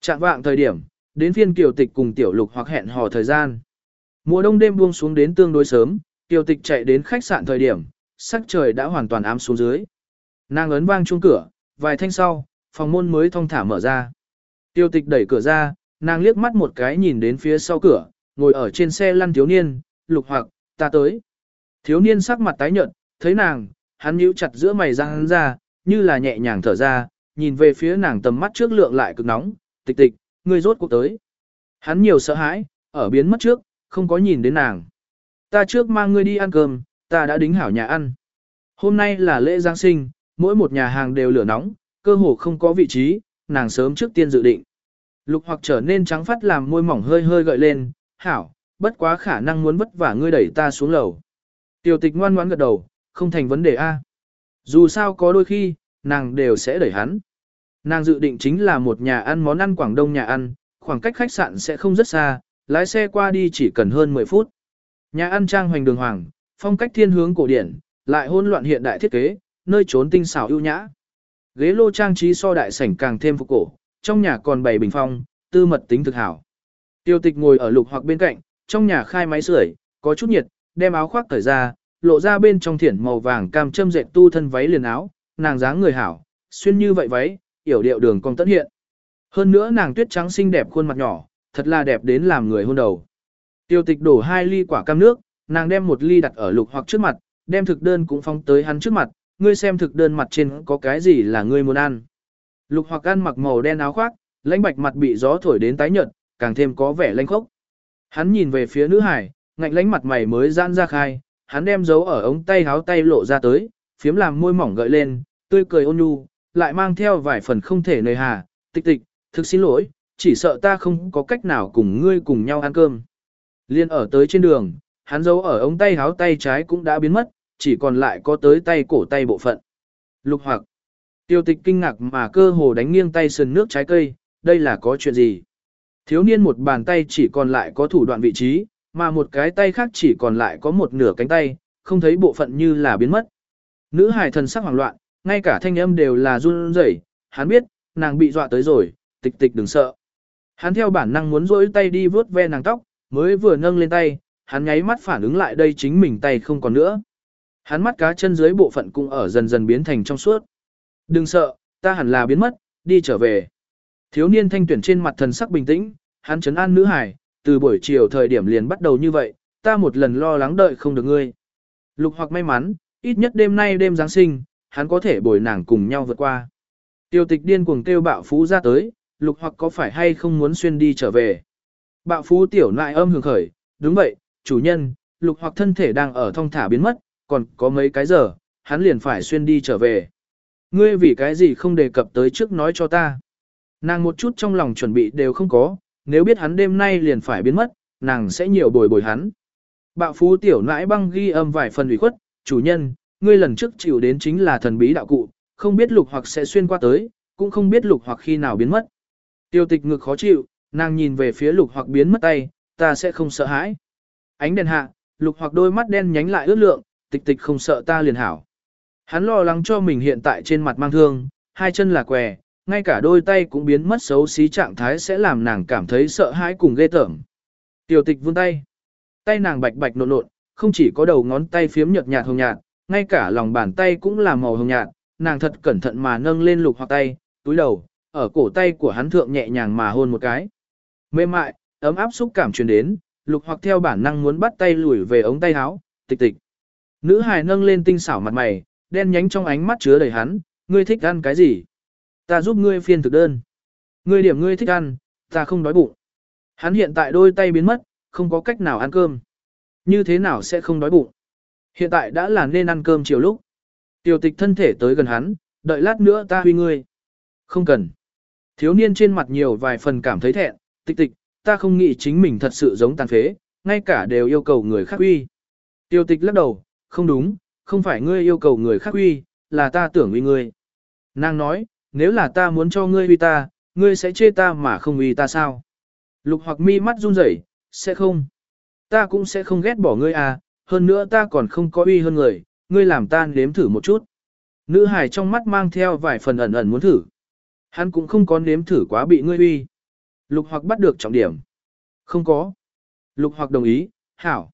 Chạm vạng thời điểm, đến phiên kiều tịch cùng tiểu lục hoặc hẹn hò thời gian. Mùa đông đêm buông xuống đến tương đối sớm, kiều tịch chạy đến khách sạn thời điểm, sắc trời đã hoàn toàn ám xuống dưới. Nàng ấn vang chuông cửa, vài thanh sau, phòng môn mới thong thả mở ra. Tiêu tịch đẩy cửa ra, nàng liếc mắt một cái nhìn đến phía sau cửa, ngồi ở trên xe lăn thiếu niên, lục hoặc, ta tới. Thiếu niên sắc mặt tái nhợt, thấy nàng, hắn nhíu chặt giữa mày răng hắn ra, như là nhẹ nhàng thở ra, nhìn về phía nàng tầm mắt trước lượng lại cực nóng, tịch tịch, ngươi rốt cuộc tới. Hắn nhiều sợ hãi, ở biến mất trước, không có nhìn đến nàng. Ta trước mang ngươi đi ăn cơm, ta đã đính hảo nhà ăn. Hôm nay là lễ Giáng sinh, mỗi một nhà hàng đều lửa nóng, cơ hồ không có vị trí, nàng sớm trước tiên dự định. Lục hoặc trở nên trắng phát làm môi mỏng hơi hơi gợi lên, hảo, bất quá khả năng muốn vất vả ngươi đẩy ta xuống lầu. Tiểu tịch ngoan ngoãn gật đầu, không thành vấn đề A. Dù sao có đôi khi, nàng đều sẽ đẩy hắn. Nàng dự định chính là một nhà ăn món ăn Quảng Đông nhà ăn, khoảng cách khách sạn sẽ không rất xa, lái xe qua đi chỉ cần hơn 10 phút. Nhà ăn trang hoành đường hoàng, phong cách thiên hướng cổ điển, lại hỗn loạn hiện đại thiết kế, nơi trốn tinh xảo ưu nhã. Ghế lô trang trí so đại sảnh càng thêm phục cổ, trong nhà còn bày bình phong, tư mật tính thực hảo. Tiêu tịch ngồi ở lục hoặc bên cạnh, trong nhà khai máy sưởi, có chút nhiệt, đem áo khoác cởi ra, lộ ra bên trong thiển màu vàng cam châm dệt tu thân váy liền áo, nàng dáng người hảo, xuyên như vậy váy, yểu điệu đường cong tất hiện. Hơn nữa nàng tuyết trắng xinh đẹp khuôn mặt nhỏ, thật là đẹp đến làm người hôn đầu. Tiêu tịch đổ hai ly quả cam nước, nàng đem một ly đặt ở lục hoặc trước mặt, đem thực đơn cũng phong tới hắn trước mặt, ngươi xem thực đơn mặt trên có cái gì là ngươi muốn ăn. Lục hoặc ăn mặc màu đen áo khoác, lãnh bạch mặt bị gió thổi đến tái nhợt, càng thêm có vẻ lanh khốc. Hắn nhìn về phía nữ hải, ngạnh lãnh mặt mày mới giãn ra khai, hắn đem dấu ở ống tay háo tay lộ ra tới, phiếm làm môi mỏng gợi lên, tươi cười ôn nhu, lại mang theo vài phần không thể nơi hà, tịch tịch, thực xin lỗi, chỉ sợ ta không có cách nào cùng ngươi cùng nhau ăn cơm. Liên ở tới trên đường, hắn dấu ở ống tay háo tay trái cũng đã biến mất, chỉ còn lại có tới tay cổ tay bộ phận. Lục hoặc, tiêu tịch kinh ngạc mà cơ hồ đánh nghiêng tay sườn nước trái cây, đây là có chuyện gì? Thiếu niên một bàn tay chỉ còn lại có thủ đoạn vị trí, mà một cái tay khác chỉ còn lại có một nửa cánh tay, không thấy bộ phận như là biến mất. Nữ hài thần sắc hoảng loạn, ngay cả thanh âm đều là run rẩy, hắn biết, nàng bị dọa tới rồi, tịch tịch đừng sợ. Hắn theo bản năng muốn rỗi tay đi vuốt ve nàng tóc, mới vừa nâng lên tay, hắn nháy mắt phản ứng lại đây chính mình tay không còn nữa. Hắn mắt cá chân dưới bộ phận cũng ở dần dần biến thành trong suốt. Đừng sợ, ta hẳn là biến mất, đi trở về. Thiếu niên thanh tuyển trên mặt thần sắc bình tĩnh, hắn chấn an nữ hải, từ buổi chiều thời điểm liền bắt đầu như vậy, ta một lần lo lắng đợi không được ngươi. Lục hoặc may mắn, ít nhất đêm nay đêm Giáng sinh, hắn có thể bồi nàng cùng nhau vượt qua. Tiêu tịch điên cuồng kêu bạo phú ra tới, lục hoặc có phải hay không muốn xuyên đi trở về. Bạo phú tiểu nại âm hưởng khởi, đúng vậy, chủ nhân, lục hoặc thân thể đang ở thong thả biến mất, còn có mấy cái giờ, hắn liền phải xuyên đi trở về. Ngươi vì cái gì không đề cập tới trước nói cho ta. Nàng một chút trong lòng chuẩn bị đều không có, nếu biết hắn đêm nay liền phải biến mất, nàng sẽ nhiều bồi bồi hắn. Bạo phú tiểu nãi băng ghi âm vài phần ủy khuất, chủ nhân, ngươi lần trước chịu đến chính là thần bí đạo cụ, không biết lục hoặc sẽ xuyên qua tới, cũng không biết lục hoặc khi nào biến mất. Tiêu tịch ngực khó chịu, nàng nhìn về phía lục hoặc biến mất tay, ta sẽ không sợ hãi. Ánh đèn hạ, lục hoặc đôi mắt đen nhánh lại ướt lượng, tịch tịch không sợ ta liền hảo. Hắn lo lắng cho mình hiện tại trên mặt mang thương, hai chân là què, ngay cả đôi tay cũng biến mất xấu xí trạng thái sẽ làm nàng cảm thấy sợ hãi cùng ghê tởm. Tiểu tịch vươn tay. Tay nàng bạch bạch nộn nộn, không chỉ có đầu ngón tay phiếm nhợt nhạt hồng nhạt, ngay cả lòng bàn tay cũng là màu hồng nhạt, nàng thật cẩn thận mà nâng lên lục hoặc tay, túi đầu, ở cổ tay của hắn thượng nhẹ nhàng mà hôn một cái. Mềm mại, ấm áp xúc cảm truyền đến, lục hoặc theo bản năng muốn bắt tay lùi về ống tay áo, tịch tịch. Nữ hài nâng lên tinh xảo mặt mày, đen nhánh trong ánh mắt chứa đầy hắn, ngươi thích ăn cái gì? Ta giúp ngươi phiên thực đơn. Ngươi điểm ngươi thích ăn, ta không đói bụng. Hắn hiện tại đôi tay biến mất, không có cách nào ăn cơm. Như thế nào sẽ không đói bụng? Hiện tại đã là nên ăn cơm chiều lúc. Tiểu tịch thân thể tới gần hắn, đợi lát nữa ta huy ngươi. Không cần. Thiếu niên trên mặt nhiều vài phần cảm thấy thẹn, tịch tịch, ta không nghĩ chính mình thật sự giống tàn phế, ngay cả đều yêu cầu người khác huy. tiểu tịch lắc đầu, không đúng, không phải ngươi yêu cầu người khác huy, là ta tưởng uy ngươi. Nàng nói, nếu là ta muốn cho ngươi uy ta, ngươi sẽ chê ta mà không uy ta sao? Lục hoặc mi mắt run rẩy, sẽ không. Ta cũng sẽ không ghét bỏ ngươi à, hơn nữa ta còn không có uy hơn người, ngươi làm ta nếm thử một chút. Nữ hải trong mắt mang theo vài phần ẩn ẩn muốn thử. Hắn cũng không có nếm thử quá bị ngươi uy. Lục hoặc bắt được trọng điểm. Không có. Lục hoặc đồng ý, hảo.